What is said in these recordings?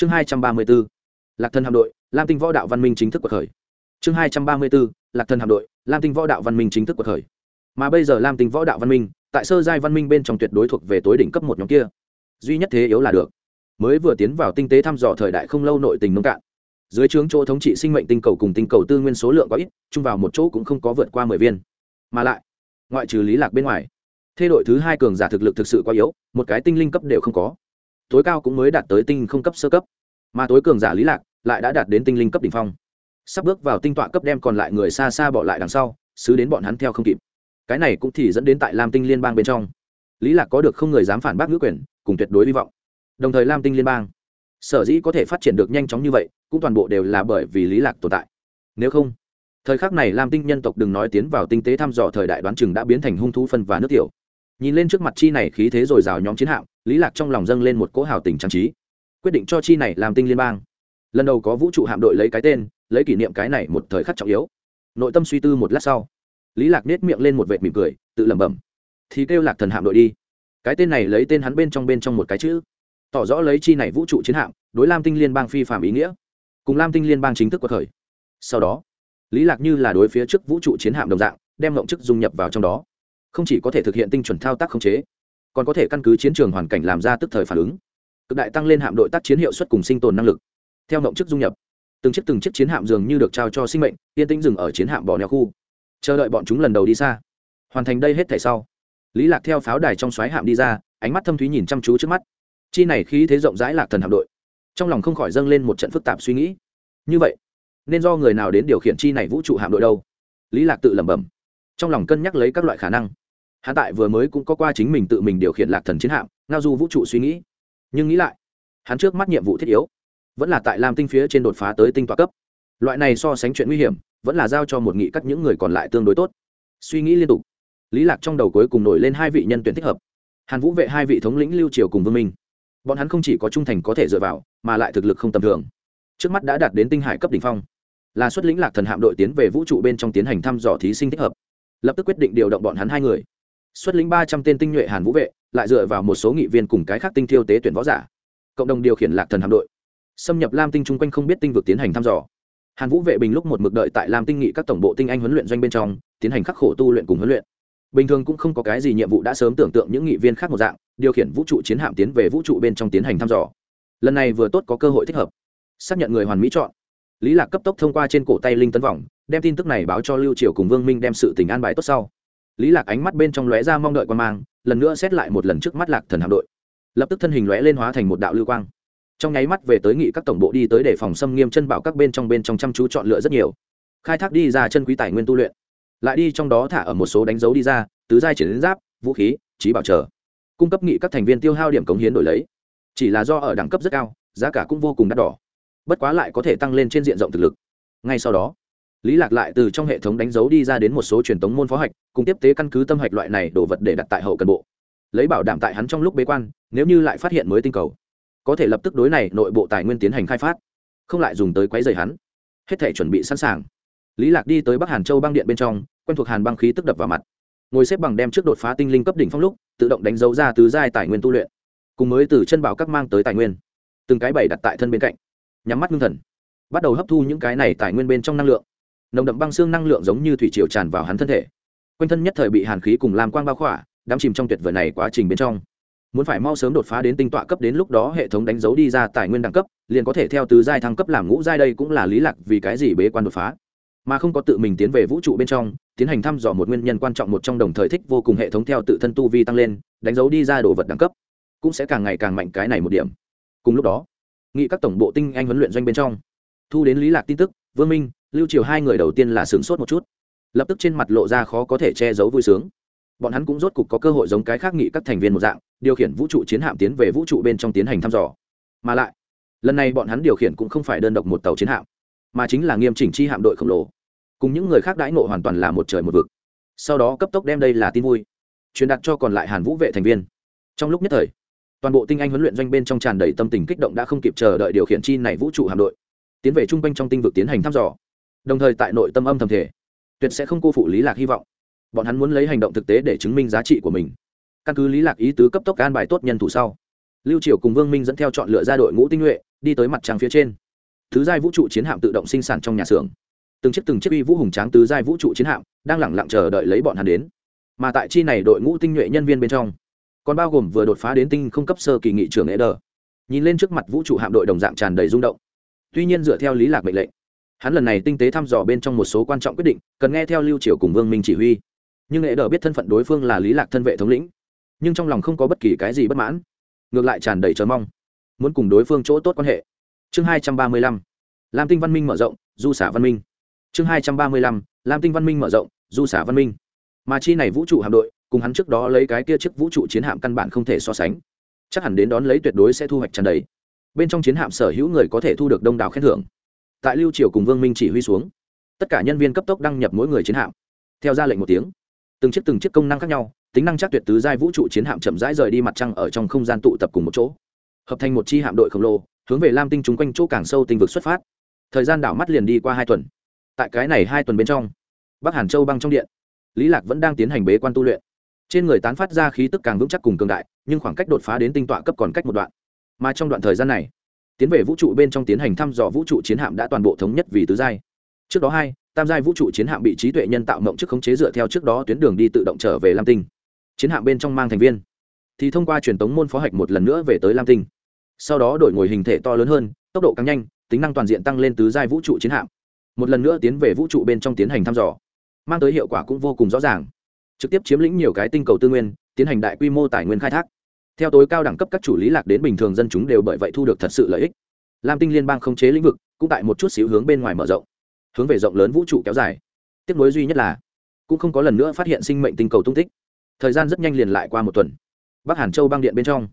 chương hai trăm ba mươi b ố lạc thần hạm đội, lam tinh võ đạo văn minh chính thức cuộc khởi. Chương hai trăm ba mươi b ố lạc thần hạm đội, lam tinh võ đạo văn minh chính thức cuộc khởi. Mà bây giờ lam tinh võ đạo văn minh, tại sơ giai văn minh bên trong tuyệt đối thuộc về tối đỉnh cấp một nhóm kia. Duy nhất thế yếu là được. Mới vừa tiến vào tinh tế thăm dò thời đại không lâu nội tình nông cạn. Dưới trướng chỗ thống trị sinh mệnh tinh cầu cùng tinh cầu tư nguyên số lượng có ít, chung vào một chỗ cũng không có vượt qua mười viên. Mà lại, ngoại trừ lý lạc bên ngoài thê đội thứ hai cường giả thực lực thực sự quá yếu, một cái tinh linh cấp đều không có tối cao cũng mới đạt tới tinh không cấp sơ cấp. Mà tối cường giả lý lạc lại đã đạt đến tinh linh cấp đỉnh phong. Sắp bước vào tinh tọa cấp đem còn lại người xa xa bỏ lại đằng sau, xứ đến bọn hắn theo không kịp. Cái này cũng thì dẫn đến tại lam tinh liên bang bên trong. Lý lạc có được không người dám phản bác ngữ quyền, cùng tuyệt đối hy vọng. Đồng thời lam tinh liên bang, sở dĩ có thể phát triển được nhanh chóng như vậy, cũng toàn bộ đều là bởi vì lý lạc tồn tại. Nếu không, thời khắc này lam tinh nhân tộc đừng nói tiến vào tinh tế thăm dò thời đại đoán chừng đã biến thành hung thú phân và nước tiểu nhìn lên trước mặt chi này khí thế rồi rào nhóm chiến hạm, lý lạc trong lòng dâng lên một cỗ hào tình trang trí. Quyết định cho chi này làm tinh liên bang. Lần đầu có vũ trụ hạm đội lấy cái tên, lấy kỷ niệm cái này một thời khắc trọng yếu. Nội tâm suy tư một lát sau, lý lạc nết miệng lên một vệt mỉm cười, tự lẩm bẩm. Thì kêu lạc thần hạm đội đi. Cái tên này lấy tên hắn bên trong bên trong một cái chữ. Tỏ rõ lấy chi này vũ trụ chiến hạm, đối lam tinh liên bang phi phạm ý nghĩa. Cùng lam tinh liên bang chính thức quật khởi. Sau đó, lý lạc như là đối phía trước vũ trụ chiến hạm đồng dạng, đem ngộng chức dung nhập vào trong đó không chỉ có thể thực hiện tinh chuẩn thao tác khống chế, còn có thể căn cứ chiến trường hoàn cảnh làm ra tức thời phản ứng, cực đại tăng lên hạm đội tác chiến hiệu suất cùng sinh tồn năng lực, theo động chức dung nhập. Từng chiếc từng chiếc chiến hạm dường như được trao cho sinh mệnh, yên tĩnh dừng ở chiến hạm bỏ neo khu. Chờ đợi bọn chúng lần đầu đi xa. Hoàn thành đây hết thể sau, lý lạc theo pháo đài trong xoáy hạm đi ra, ánh mắt thâm thúy nhìn chăm chú trước mắt. Chi này khí thế rộng rãi lạc thần hạm đội, trong lòng không khỏi dâng lên một trận phức tạp suy nghĩ. Như vậy, nên do người nào đến điều khiển chi này vũ trụ hạm đội đâu? Lý lạc tự lẩm bẩm, trong lòng cân nhắc lấy các loại khả năng hạ tại vừa mới cũng có qua chính mình tự mình điều khiển lạc thần chiến hạm, ngao du vũ trụ suy nghĩ. Nhưng nghĩ lại, hắn trước mắt nhiệm vụ thiết yếu, vẫn là tại lam tinh phía trên đột phá tới tinh tọa cấp. Loại này so sánh chuyện nguy hiểm, vẫn là giao cho một nghị các những người còn lại tương đối tốt. Suy nghĩ liên tục, lý lạc trong đầu cuối cùng nổi lên hai vị nhân tuyển thích hợp. Hàn vũ vệ hai vị thống lĩnh lưu triều cùng vương minh. Bọn hắn không chỉ có trung thành có thể dựa vào, mà lại thực lực không tầm thường. Trước mắt đã đạt đến tinh hải cấp đỉnh phong. Là xuất lĩnh lạc thần hạm đội tiến về vũ trụ bên trong tiến hành thăm dò thí sinh thích hợp. Lập tức quyết định điều động bọn hắn hai người xuất lĩnh ba trăm tên tinh nhuệ hàn vũ vệ, lại dựa vào một số nghị viên cùng cái khác tinh thiêu tế tuyển võ giả. Cộng đồng điều khiển lạc thần hạm đội. Xâm nhập lam tinh chung quanh không biết tinh vực tiến hành thăm dò. Hàn vũ vệ bình lúc một mực đợi tại lam tinh nghị các tổng bộ tinh anh huấn luyện doanh bên trong, tiến hành khắc khổ tu luyện cùng huấn luyện. Bình thường cũng không có cái gì nhiệm vụ đã sớm tưởng tượng những nghị viên khác một dạng, điều khiển vũ trụ chiến hạm tiến về vũ trụ bên trong tiến hành thăm dò. Lần này vừa tốt có cơ hội thích hợp. Xác nhận người hoàn mỹ chọn. Lý lạc cấp tốc thông qua trên cổ tay linh tấn vòng, đem tin tức này báo cho lưu triều cùng vương minh đem sự tình an bài tốt sau lý lạc ánh mắt bên trong lóe ra mong đợi quan mang, lần nữa xét lại một lần trước mắt lạc thần hạm đội. Lập tức thân hình lóe lên hóa thành một đạo lưu quang. Trong nháy mắt về tới nghị các tổng bộ đi tới để phòng xâm nghiêm chân bảo các bên trong bên trong chăm chú chọn lựa rất nhiều. Khai thác đi ra chân quý tài nguyên tu luyện. Lại đi trong đó thả ở một số đánh dấu đi ra, tứ giai triển đến giáp, vũ khí, trí bảo trợ cung cấp nghị các thành viên tiêu hao điểm cống hiến đổi lấy. Chỉ là do ở đẳng cấp rất cao, giá cả cũng vô cùng đắt đỏ. Bất quá lại có thể tăng lên trên diện rộng thực lực. Ngay sau đó lý lạc lại từ trong hệ thống đánh dấu đi ra đến một số truyền thống môn phó hạch, cùng tiếp tế căn cứ tâm hạch loại này đồ vật để đặt tại hậu cần bộ. Lấy bảo đảm tại hắn trong lúc bế quan, nếu như lại phát hiện mới tinh cầu, có thể lập tức đối này nội bộ tài nguyên tiến hành khai phát, không lại dùng tới quấy rầy hắn. Hết thể chuẩn bị sẵn sàng. Lý lạc đi tới bắc hàn châu băng điện bên trong, quen thuộc hàn băng khí tức đập vào mặt. Ngồi xếp bằng đem trước đột phá tinh linh cấp đỉnh phong lúc, tự động đánh dấu ra tứ giai tài nguyên tu luyện, cùng mới từ chân bảo các mang tới tài nguyên, từng cái bày đặt tại thân bên cạnh, nhắm mắt ngưng thần, bắt đầu hấp thu những cái này tài nguyên bên trong năng lượng nồng đậm băng xương năng lượng giống như thủy triều tràn vào hắn thân thể. Quanh thân nhất thời bị hàn khí cùng làm quang bao khỏa, đắm chìm trong tuyệt vời này quá trình bên trong. Muốn phải mau sớm đột phá đến tinh tọa cấp đến lúc đó hệ thống đánh dấu đi ra tài nguyên đẳng cấp, liền có thể theo từ giai thăng cấp làm ngũ giai đây cũng là lý lạc vì cái gì bế quan đột phá. Mà không có tự mình tiến về vũ trụ bên trong, tiến hành thăm dò một nguyên nhân quan trọng một trong đồng thời thích vô cùng hệ thống theo tự thân tu vi tăng lên, đánh dấu đi ra đồ vật đẳng cấp, cũng sẽ càng ngày càng mạnh cái này một điểm. Cùng lúc đó, nghị các tổng bộ tinh anh huấn luyện doanh bên trong, thu đến lý lạc tin tức vương minh, lưu triều hai người đầu tiên là sướng sốt một chút. Lập tức trên mặt lộ ra khó có thể che giấu vui sướng. Bọn hắn cũng rốt cục có cơ hội giống cái khác nghị các thành viên một dạng, điều khiển vũ trụ chiến hạm tiến về vũ trụ bên trong tiến hành thăm dò. Mà lại, lần này bọn hắn điều khiển cũng không phải đơn độc một tàu chiến hạm, mà chính là nghiêm chỉnh chi hạm đội khổng lồ. Cùng những người khác đãi ngộ hoàn toàn là một trời một vực. Sau đó cấp tốc đem đây là tin vui, truyền đạt cho còn lại hàn vũ vệ thành viên. Trong lúc nhất thời, toàn bộ tinh anh huấn luyện doanh bên trong tràn đầy tâm tình kích động đã không kịp chờ đợi điều khiển chi này vũ trụ hạm đội tiến về chung quanh trong tinh vực tiến hành thăm dò. Đồng thời tại nội tâm âm thầm thể tuyệt sẽ không cô phụ lý lạc hy vọng. Bọn hắn muốn lấy hành động thực tế để chứng minh giá trị của mình. Căn cứ lý lạc ý tứ cấp tốc an bài tốt nhân thủ sau, lưu triều cùng vương minh dẫn theo chọn lựa ra đội ngũ tinh nhuệ, đi tới mặt trăng phía trên. Thứ giai vũ trụ chiến hạm tự động sinh sản trong nhà xưởng. Từng chiếc từng chiếc uy vũ hùng tráng tứ giai vũ trụ chiến hạm đang lẳng lặng chờ đợi lấy bọn hắn đến. Mà tại chi này đội ngũ tinh nhuệ nhân viên bên trong, còn bao gồm vừa đột phá đến tinh không cấp sơ kỳ nghị trưởng ế đờ nhìn lên trước mặt vũ trụ hạm đội đồng dạng tràn đầy rung động tuy nhiên dựa theo lý lạc mệnh lệnh, hắn lần này tinh tế thăm dò bên trong một số quan trọng quyết định, cần nghe theo lưu triều cùng vương minh chỉ huy. Nhưng ế đờ biết thân phận đối phương là lý lạc thân vệ thống lĩnh, nhưng trong lòng không có bất kỳ cái gì bất mãn, ngược lại tràn đầy chờ mong, muốn cùng đối phương chỗ tốt quan hệ. Chương hai trăm ba mươi lăm, lam tinh văn minh mở rộng, du xả văn minh. Chương hai trăm ba mươi lăm, lam tinh văn minh mở rộng, du xả văn minh. Mà chi này vũ trụ hạm đội, cùng hắn trước đó lấy cái kia chiếc vũ trụ chiến hạm căn bản không thể so sánh. Chắc hẳn đến đón lấy tuyệt đối sẽ thu hoạch tràn đầy bên trong chiến hạm sở hữu người có thể thu được đông đảo khen thưởng. Tại lưu triều cùng vương minh chỉ huy xuống, tất cả nhân viên cấp tốc đăng nhập mỗi người chiến hạm. Theo ra lệnh một tiếng, từng chiếc từng chiếc công năng khác nhau, tính năng chắc tuyệt tứ giai vũ trụ chiến hạm chậm rãi rời đi mặt trăng ở trong không gian tụ tập cùng một chỗ. Hợp thành một chi hạm đội khổng lồ, hướng về lam tinh chúng quanh chỗ càng sâu tinh vực xuất phát. Thời gian đảo mắt liền đi qua hai tuần. Tại cái này hai tuần bên trong, bắc hàn châu băng trong điện, lý lạc vẫn đang tiến hành bế quan tu luyện. Trên người tán phát ra khí tức càng vững chắc cùng cường đại, nhưng khoảng cách đột phá đến tinh tọa cấp còn cách một đoạn mà trong đoạn thời gian này, tiến về vũ trụ bên trong tiến hành thăm dò vũ trụ chiến hạm đã toàn bộ thống nhất vì tứ giai. Trước đó hai, tam giai vũ trụ chiến hạm bị trí tuệ nhân tạo mộng trước khống chế dựa theo trước đó tuyến đường đi tự động trở về lam tinh. Chiến hạm bên trong mang thành viên. Thì thông qua truyền tống môn phó hạch một lần nữa về tới lam tinh. Sau đó đổi ngồi hình thể to lớn hơn, tốc độ càng nhanh, tính năng toàn diện tăng lên tứ giai vũ trụ chiến hạm. Một lần nữa tiến về vũ trụ bên trong tiến hành thăm dò, mang tới hiệu quả cũng vô cùng rõ ràng. Trực tiếp chiếm lĩnh nhiều cái tinh cầu tư nguyên, tiến hành đại quy mô tài nguyên khai thác theo tối cao đẳng cấp các chủ lý lạc đến bình thường dân chúng đều bởi vậy thu được thật sự lợi ích. Lam tinh liên bang không chế lĩnh vực, cũng tại một chút xíu hướng bên ngoài mở rộng, hướng về rộng lớn vũ trụ kéo dài. Tiếp nối duy nhất là, cũng không có lần nữa phát hiện sinh mệnh tinh cầu tung tích. Thời gian rất nhanh liền lại qua một tuần. Bắc hàn châu băng điện bên trong,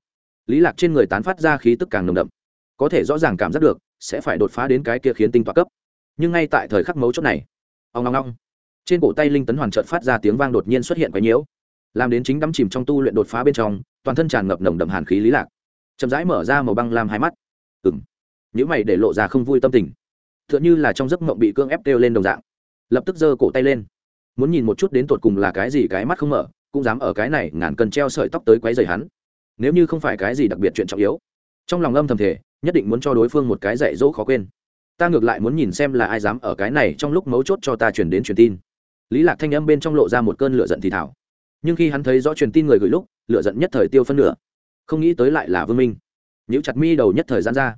lý lạc trên người tán phát ra khí tức càng nồng đậm. Có thể rõ ràng cảm giác được, sẽ phải đột phá đến cái kia khiến tinh tọa cấp. Nhưng ngay tại thời khắc mấu chốt này ông long long trên cổ tay linh tấn hoàn trợt phát ra tiếng vang đột nhiên xuất hiện quấy nhiễu. Làm đến chính đắm chìm trong tu luyện đột phá bên trong toàn thân tràn ngập nồng đậm hàn khí lý lạc. Chậm rãi mở ra màu băng làm hai mắt. Ừng những mày để lộ ra không vui tâm tình. Tựa như là trong giấc mộng bị cương ép kêu lên đồng dạng. Lập tức giơ cổ tay lên. Muốn nhìn một chút đến tột cùng là cái gì cái mắt không mở, cũng dám ở cái này ngàn cần treo sợi tóc tới quấy rầy hắn. Nếu như không phải cái gì đặc biệt chuyện trọng yếu. Trong lòng âm thầm thể nhất định muốn cho đối phương một cái dạy dỗ khó quên. Ta ngược lại muốn nhìn xem là ai dám ở cái này trong lúc mấu chốt cho ta truyền đến truyền tin. Lý lạc thanh âm bên trong lộ ra một cơn lửa giận thì thảo nhưng khi hắn thấy rõ truyền tin người gửi lúc lựa giận nhất thời tiêu phân nửa. Không nghĩ tới lại là vương minh. Nếu chặt mi đầu nhất thời gian ra.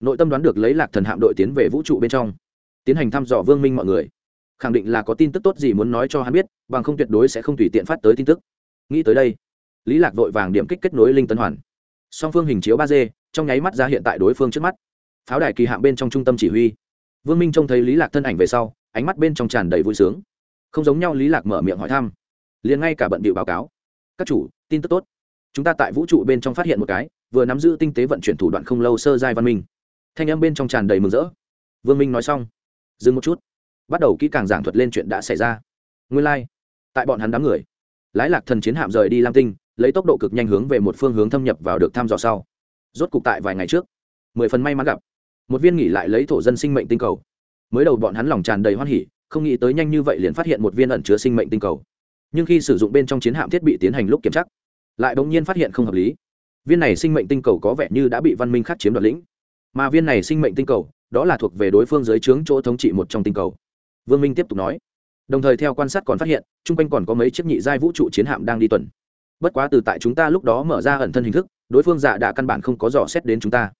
Nội tâm đoán được lấy lạc thần hạm đội tiến về vũ trụ bên trong. Tiến hành thăm dò vương minh mọi người. Khẳng định là có tin tức tốt gì muốn nói cho hắn biết, bằng không tuyệt đối sẽ không tùy tiện phát tới tin tức. Nghĩ tới đây, lý lạc vội vàng điểm kích kết nối linh tấn hoàn. Song phương hình chiếu ba d, trong nháy mắt ra hiện tại đối phương trước mắt. Pháo đài kỳ hạm bên trong trung tâm chỉ huy. Vương minh trông thấy lý lạc thân ảnh về sau, ánh mắt bên trong tràn đầy vui sướng. Không giống nhau lý lạc mở miệng hỏi thăm liền ngay cả bận bịu báo cáo. Các chủ, tin tức tốt. Chúng ta tại vũ trụ bên trong phát hiện một cái, vừa nắm giữ tinh tế vận chuyển thủ đoạn không lâu sơ giai văn minh. Thanh âm bên trong tràn đầy mừng rỡ. Vương minh nói xong. Dừng một chút. Bắt đầu kỹ càng giảng thuật lên chuyện đã xảy ra. Nguyên lai、like. tại bọn hắn đám người, lái lạc thần chiến hạm rời đi lam tinh, lấy tốc độ cực nhanh hướng về một phương hướng thâm nhập vào được thăm dò sau. Rốt cục tại vài ngày trước, mười phần may mắn gặp. Một viên nghỉ lại lấy thổ dân sinh mệnh tinh cầu. Mới đầu bọn hắn lòng tràn đầy hoan hỉ, không nghĩ tới nhanh như vậy liền phát hiện một viên ẩn chứa sinh mệnh tinh cầu nhưng khi sử dụng bên trong chiến hạm thiết bị tiến hành lúc kiểm tra, lại bỗng nhiên phát hiện không hợp lý. Viên này sinh mệnh tinh cầu có vẻ như đã bị văn minh khác chiếm đoạt lĩnh. Mà viên này sinh mệnh tinh cầu, đó là thuộc về đối phương dưới trướng chỗ thống trị một trong tinh cầu. Vương minh tiếp tục nói. Đồng thời theo quan sát còn phát hiện, chung quanh còn có mấy chiếc nhị giai vũ trụ chiến hạm đang đi tuần. Bất quá từ tại chúng ta lúc đó mở ra ẩn thân hình thức, đối phương giả đã căn bản không có dò xét đến chúng ta.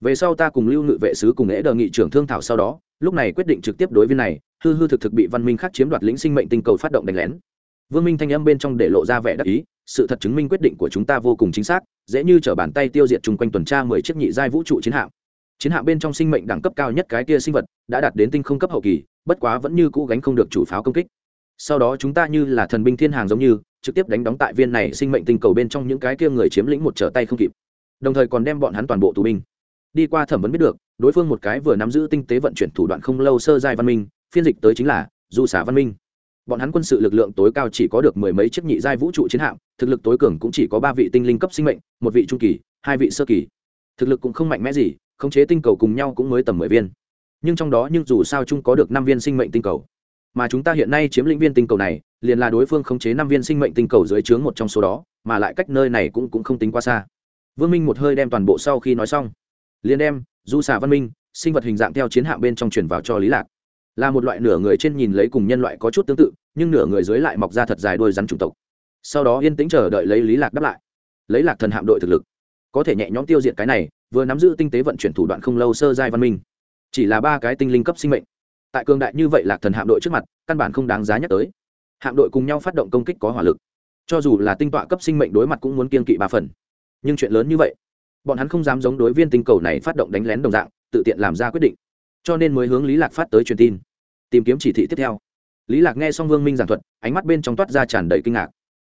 Về sau ta cùng lưu ngự vệ sứ cùng lễ đờ nghị trưởng thương thảo sau đó, lúc này quyết định trực tiếp đối viên này, hư hư thực thực bị văn minh khác chiếm đoạt lĩnh sinh mệnh tinh cầu phát động đánh lén vương minh thanh âm bên trong để lộ ra vẻ đắc ý, sự thật chứng minh quyết định của chúng ta vô cùng chính xác, dễ như t r ở bàn tay tiêu diệt chung quanh tuần tra mười chiếc nhị giai vũ trụ chiến hạm. Chiến hạm bên trong sinh mệnh đẳng cấp cao nhất cái kia sinh vật đã đạt đến tinh không cấp hậu kỳ, bất quá vẫn như cũ gánh không được chủ pháo công kích. Sau đó chúng ta như là thần binh thiên hàng giống như, trực tiếp đánh đóng tại viên này sinh mệnh tinh cầu bên trong những cái kia người chiếm lĩnh một trở tay không kịp. Đồng thời còn đem bọn hắn toàn bộ tù binh. Đi qua thẩm vấn biết được, đối phương một cái vừa nắm giữ tinh tế vận chuyển thủ đoạn không lâu sơ giai văn minh, phiên dịch tới chính là du xả văn minh bọn hắn quân sự lực lượng tối cao chỉ có được mười mấy chiếc nhị giai vũ trụ chiến hạm, thực lực tối cường cũng chỉ có ba vị tinh linh cấp sinh mệnh, một vị trung kỳ, hai vị sơ kỳ. Thực lực cũng không mạnh mẽ gì, khống chế tinh cầu cùng nhau cũng mới tầm mười viên. Nhưng trong đó nhưng dù sao chung có được năm viên sinh mệnh tinh cầu. Mà chúng ta hiện nay chiếm lĩnh viên tinh cầu này, liền là đối phương khống chế năm viên sinh mệnh tinh cầu dưới trướng một trong số đó, mà lại cách nơi này cũng cũng không tính quá xa. Vương minh một hơi đem toàn bộ sau khi nói xong, liền đem du xà văn minh, sinh vật hình dạng theo chiến hạm bên trong truyền vào cho lý lạc là một loại nửa người trên nhìn lấy cùng nhân loại có chút tương tự, nhưng nửa người dưới lại mọc ra thật dài đuôi rắn chủng tộc. Sau đó yên tĩnh chờ đợi lấy lý lạc đáp lại. Lấy lạc thần hạm đội thực lực, có thể nhẹ nhõm tiêu diệt cái này, vừa nắm giữ tinh tế vận chuyển thủ đoạn không lâu sơ giai văn minh. Chỉ là ba cái tinh linh cấp sinh mệnh. Tại cường đại như vậy lạc thần hạm đội trước mặt, căn bản không đáng giá nhắc tới. Hạm đội cùng nhau phát động công kích có hỏa lực. Cho dù là tinh tọa cấp sinh mệnh đối mặt cũng muốn kiên kỵ ba phần. Nhưng chuyện lớn như vậy, bọn hắn không dám giống đối viên tinh cầu này phát động đánh lén đồng dạng, tự tiện làm ra quyết định cho nên mới hướng lý lạc phát tới truyền tin. Tìm kiếm chỉ thị tiếp theo. Lý lạc nghe xong vương minh giảng thuật, ánh mắt bên trong toát ra tràn đầy kinh ngạc.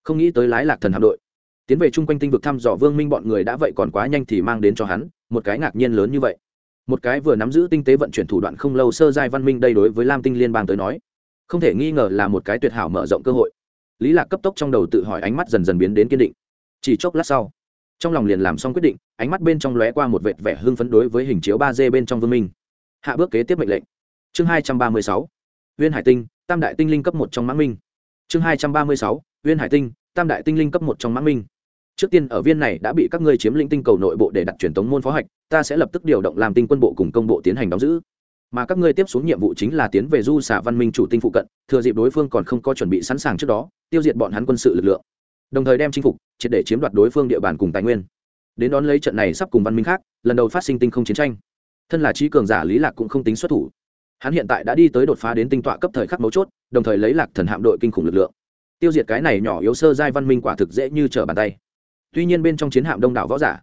Không nghĩ tới lái lạc thần hạm đội. Tiến về chung quanh tinh vực thăm dò vương minh bọn người đã vậy còn quá nhanh thì mang đến cho hắn một cái ngạc nhiên lớn như vậy. Một cái vừa nắm giữ tinh tế vận chuyển thủ đoạn không lâu sơ giai văn minh đây đối với lam tinh liên bang tới nói, không thể nghi ngờ là một cái tuyệt hảo mở rộng cơ hội. Lý lạc cấp tốc trong đầu tự hỏi ánh mắt dần dần biến đến kiên định. Chỉ chốc lát sau, trong lòng liền làm xong quyết định, ánh mắt bên trong lóe qua một vệt vẻ hưng phấn đối với hình chiếu ba d bên trong vương minh hạ bước kế tiếp mệnh lệnh. Chương hai trăm ba mươi sáu. Viên hải tinh, tam đại tinh linh cấp một trong Mãn minh. Chương hai trăm ba mươi sáu. Viên hải tinh, tam đại tinh linh cấp một trong Mãn minh. Trước tiên, ở viên này đã bị các ngươi chiếm lĩnh tinh cầu nội bộ để đặt truyền tống môn phó hạch, ta sẽ lập tức điều động làm tinh quân bộ cùng công bộ tiến hành đóng giữ. Mà các ngươi tiếp xuống nhiệm vụ chính là tiến về du xả văn minh chủ tinh phụ cận, thừa dịp đối phương còn không có chuẩn bị sẵn sàng trước đó, tiêu diệt bọn hắn quân sự lực lượng. Đồng thời đem chinh phục, triệt để chiếm đoạt đối phương địa bàn cùng tài nguyên. Đến đón lấy trận này sắp cùng văn minh khác, lần đầu phát sinh tinh không chiến tranh thân là trí cường giả lý lạc cũng không tính xuất thủ. Hắn hiện tại đã đi tới đột phá đến tinh tọa cấp thời khắc mấu chốt, đồng thời lấy lạc thần hạm đội kinh khủng lực lượng. Tiêu diệt cái này nhỏ yếu sơ giai văn minh quả thực dễ như trở bàn tay. Tuy nhiên bên trong chiến hạm đông đảo võ giả,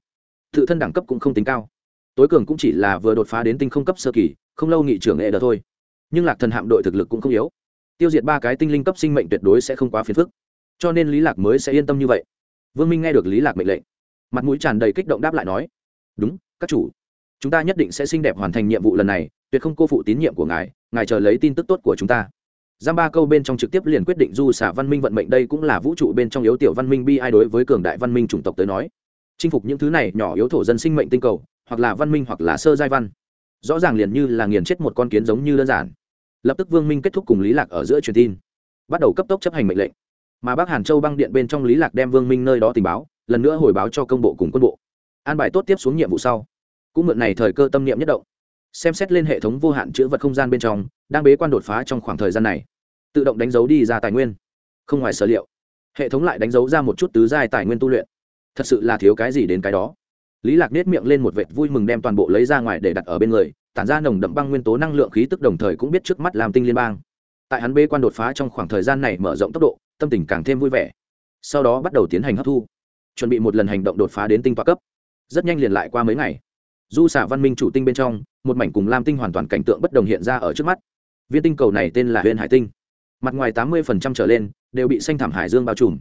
tự thân đẳng cấp cũng không tính cao. Tối cường cũng chỉ là vừa đột phá đến tinh không cấp sơ kỳ, không lâu nghị trưởng nghệ đờ thôi. Nhưng lạc thần hạm đội thực lực cũng không yếu. Tiêu diệt ba cái tinh linh cấp sinh mệnh tuyệt đối sẽ không quá phiền phức. Cho nên lý lạc mới sẽ yên tâm như vậy. Vương minh nghe được lý lạc mệnh lệnh, mặt mũi tràn đầy kích động đáp lại nói, đúng, các chủ chúng ta nhất định sẽ xinh đẹp hoàn thành nhiệm vụ lần này, tuyệt không cô phụ tín nhiệm của ngài ngài chờ lấy tin tức tốt của chúng ta. Giam ba câu bên trong trực tiếp liền quyết định du xả văn minh vận mệnh đây cũng là vũ trụ bên trong yếu tiểu văn minh bi ai đối với cường đại văn minh chủng tộc tới nói. Chinh phục những thứ này nhỏ yếu thổ dân sinh mệnh tinh cầu, hoặc là văn minh hoặc là sơ giai văn. Rõ ràng liền như là nghiền chết một con kiến giống như đơn giản. Lập tức vương minh kết thúc cùng lý lạc ở giữa truyền tin. Bắt đầu cấp tốc chấp hành mệnh lệnh. Mà bác hàn châu băng điện bên trong lý lạc đem vương minh nơi đó tình báo, lần nữa hồi báo cho công bộ cùng quân bộ. An bài tốt tiếp xuống nhiệm vụ sau cũng mượn này thời cơ tâm niệm nhất động. Xem xét lên hệ thống vô hạn chữ vật không gian bên trong, đang bế quan đột phá trong khoảng thời gian này. Tự động đánh dấu đi ra tài nguyên. Không ngoài sở liệu. Hệ thống lại đánh dấu ra một chút tứ giai tài nguyên tu luyện. Thật sự là thiếu cái gì đến cái đó. Lý lạc nết miệng lên một vệt vui mừng đem toàn bộ lấy ra ngoài để đặt ở bên người, tản ra nồng đậm băng nguyên tố năng lượng khí tức đồng thời cũng biết trước mắt làm tinh liên bang. Tại hắn bế quan đột phá trong khoảng thời gian này mở rộng tốc độ, tâm tình càng thêm vui vẻ. Sau đó bắt đầu tiến hành hấp thu. Chuẩn bị một lần hành động đột phá đến tinh toa cấp. Rất nhanh liền lại qua mấy ngày du xả văn minh chủ tinh bên trong, một mảnh cùng lam tinh hoàn toàn cảnh tượng bất đồng hiện ra ở trước mắt. Viên tinh cầu này tên là huyền hải tinh. Mặt ngoài tám mươi trở lên đều bị xanh thảm hải dương bao trùm.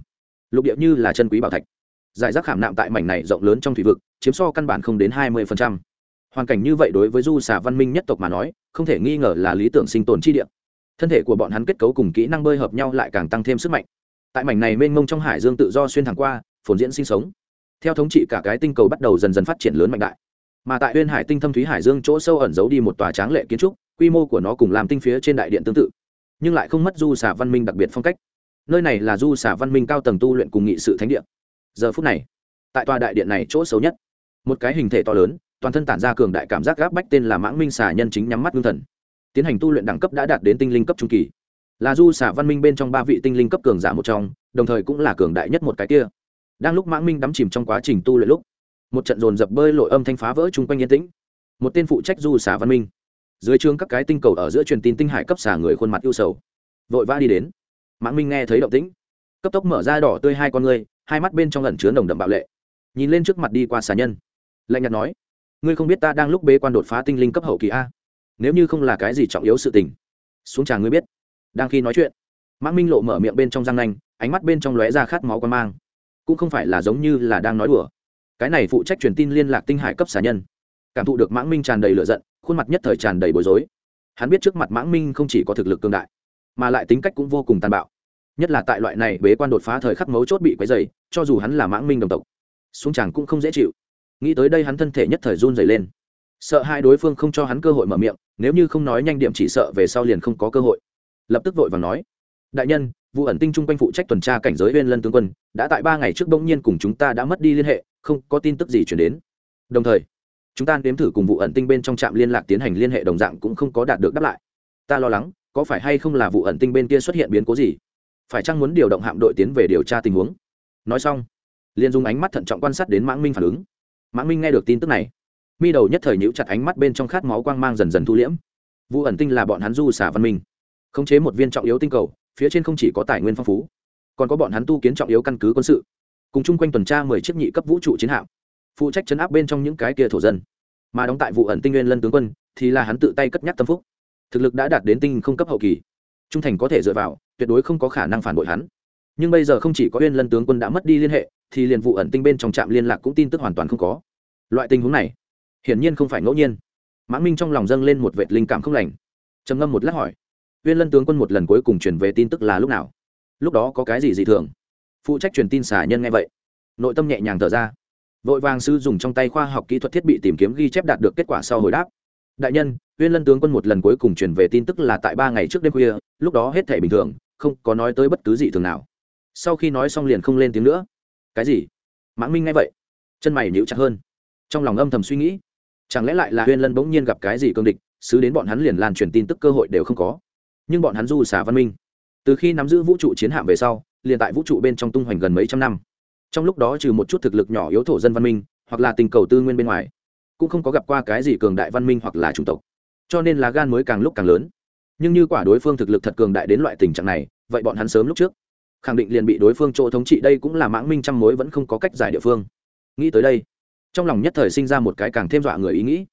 Lục địa như là chân quý bảo thạch. Giải rác khảm nạm tại mảnh này rộng lớn trong thủy vực, chiếm so căn bản không đến hai mươi hoàn cảnh như vậy đối với du xả văn minh nhất tộc mà nói, không thể nghi ngờ là lý tưởng sinh tồn chi địa. Thân thể của bọn hắn kết cấu cùng kỹ năng bơi hợp nhau lại càng tăng thêm sức mạnh. Tại mảnh này mênh mông trong hải dương tự do xuyên thẳng qua, phồn diễn sinh sống. Theo thống trị cả cái tinh cầu bắt đầu dần dần phát triển lớn mạnh đại mà tại huyên hải tinh thâm thúy hải dương chỗ sâu ẩn giấu đi một tòa tráng lệ kiến trúc, quy mô của nó cùng làm tinh phía trên đại điện tương tự, nhưng lại không mất du xả văn minh đặc biệt phong cách. Nơi này là du xả văn minh cao tầng tu luyện cùng nghị sự thánh điện giờ phút này, tại tòa đại điện này chỗ xấu nhất, một cái hình thể to lớn, toàn thân tản ra cường đại cảm giác gáp bách tên là mãng minh xả nhân chính nhắm mắt ngưng thần. Tiến hành tu luyện đẳng cấp đã đạt đến tinh linh cấp trung kỳ. Là du xả văn minh bên trong ba vị tinh linh cấp cường giả một trong, đồng thời cũng là cường đại nhất một cái kia. Đang lúc mãng minh đắm chìm trong quá trình tu luyện lúc một trận dồn dập bơi lội âm thanh phá vỡ chung quanh yên tĩnh. Một tên phụ trách du xả văn minh. Dưới trường các cái tinh cầu ở giữa truyền tin tinh hải cấp xả người khuôn mặt ưu sầu. Vội vã đi đến. Mãng minh nghe thấy động tĩnh. Cấp tốc mở ra đỏ tươi hai con ngươi, hai mắt bên trong lẩn chứa nồng đậm bạo lệ. Nhìn lên trước mặt đi qua xà nhân. Lạnh nhạt nói, ngươi không biết ta đang lúc bế quan đột phá tinh linh cấp hậu kỳ a? Nếu như không là cái gì trọng yếu sự tình, xuống trà ngươi biết. Đang khi nói chuyện, mãng minh lộ mở miệng bên trong răng nanh, ánh mắt bên trong lóe ra khát máu con mang. Cũng không phải là giống như là đang nói đùa cái này phụ trách truyền tin liên lạc tinh hải cấp xà nhân. Cảm thụ được mãng minh tràn đầy lửa giận, khuôn mặt nhất thời tràn đầy bối rối. Hắn biết trước mặt mãng minh không chỉ có thực lực cương đại, mà lại tính cách cũng vô cùng tàn bạo. Nhất là tại loại này bế quan đột phá thời khắc mấu chốt bị quấy dày cho dù hắn là mãng minh đồng tộc, xuống chàng cũng không dễ chịu. Nghĩ tới đây hắn thân thể nhất thời run dày lên. Sợ hai đối phương không cho hắn cơ hội mở miệng, nếu như không nói nhanh điểm chỉ sợ về sau liền không có cơ hội. Lập tức vội và nói, đại nhân vụ ẩn tinh chung quanh phụ trách tuần tra cảnh giới bên lân tướng quân, đã tại ba ngày trước bỗng nhiên cùng chúng ta đã mất đi liên hệ không có tin tức gì chuyển đến. Đồng thời, chúng ta nếm thử cùng vụ ẩn tinh bên trong trạm liên lạc tiến hành liên hệ đồng dạng cũng không có đạt được đáp lại. Ta lo lắng, có phải hay không là vụ ẩn tinh bên kia xuất hiện biến cố gì? Phải chăng muốn điều động hạm đội tiến về điều tra tình huống? Nói xong, liền dùng ánh mắt thận trọng quan sát đến mãng minh phản ứng. Mãng minh nghe được tin tức này, mi đầu nhất thời nhíu chặt ánh mắt bên trong khát máu quang mang dần dần thu liễm. Vụ ẩn tinh là bọn hắn du xả văn minh, khống chế một viên trọng yếu tinh cầu, phía trên không chỉ có tài nguyên phong phú, còn có bọn hắn tu kiến trọng yếu căn cứ quân sự cùng chung quanh tuần tra mười chiếc nhị cấp vũ trụ chiến hạm, phụ trách chấn áp bên trong những cái kia thổ dân. Mà đóng tại vụ ẩn tinh nguyên lân tướng quân, thì là hắn tự tay cất nhắc tâm phúc. Thực lực đã đạt đến tinh không cấp hậu kỳ. Trung thành có thể dựa vào, tuyệt đối không có khả năng phản bội hắn. Nhưng bây giờ không chỉ có uyên lân tướng quân đã mất đi liên hệ, thì liền vụ ẩn tinh bên trong trạm liên lạc cũng tin tức hoàn toàn không có. Loại tình huống này, hiển nhiên không phải ngẫu nhiên. Mãng minh trong lòng dâng lên một vệt linh cảm không lành. Trầm ngâm một lát hỏi uyên lân tướng quân một lần cuối cùng truyền về tin tức là lúc nào? Lúc đó có cái gì dị thường? Phụ trách truyền tin xả nhân nghe vậy. Nội tâm nhẹ nhàng thở ra. Vội vàng sư dùng trong tay khoa học kỹ thuật thiết bị tìm kiếm ghi chép đạt được kết quả sau hồi đáp. Đại nhân, uyên lân tướng quân một lần cuối cùng truyền về tin tức là tại ba ngày trước đêm khuya, lúc đó hết thể bình thường, không có nói tới bất cứ gì thường nào. Sau khi nói xong liền không lên tiếng nữa. Cái gì? Mãng minh nghe vậy, chân mày níu chặt hơn. Trong lòng âm thầm suy nghĩ, chẳng lẽ lại là uyên lân bỗng nhiên gặp cái gì cương địch xứ đến bọn hắn liền lan truyền tin tức cơ hội đều không có. Nhưng bọn hắn du xả văn minh. Từ khi nắm giữ vũ trụ chiến hạm về sau liền tại vũ trụ bên trong tung hoành gần mấy trăm năm. Trong lúc đó trừ một chút thực lực nhỏ yếu thổ dân văn minh, hoặc là tình cầu tư nguyên bên ngoài, cũng không có gặp qua cái gì cường đại văn minh hoặc là chủng tộc. Cho nên là gan mới càng lúc càng lớn. Nhưng như quả đối phương thực lực thật cường đại đến loại tình trạng này, vậy bọn hắn sớm lúc trước, khẳng định liền bị đối phương chỗ thống trị, đây cũng là mãng minh trăm mối vẫn không có cách giải địa phương. Nghĩ tới đây, trong lòng nhất thời sinh ra một cái càng thêm dọa người ý nghĩ.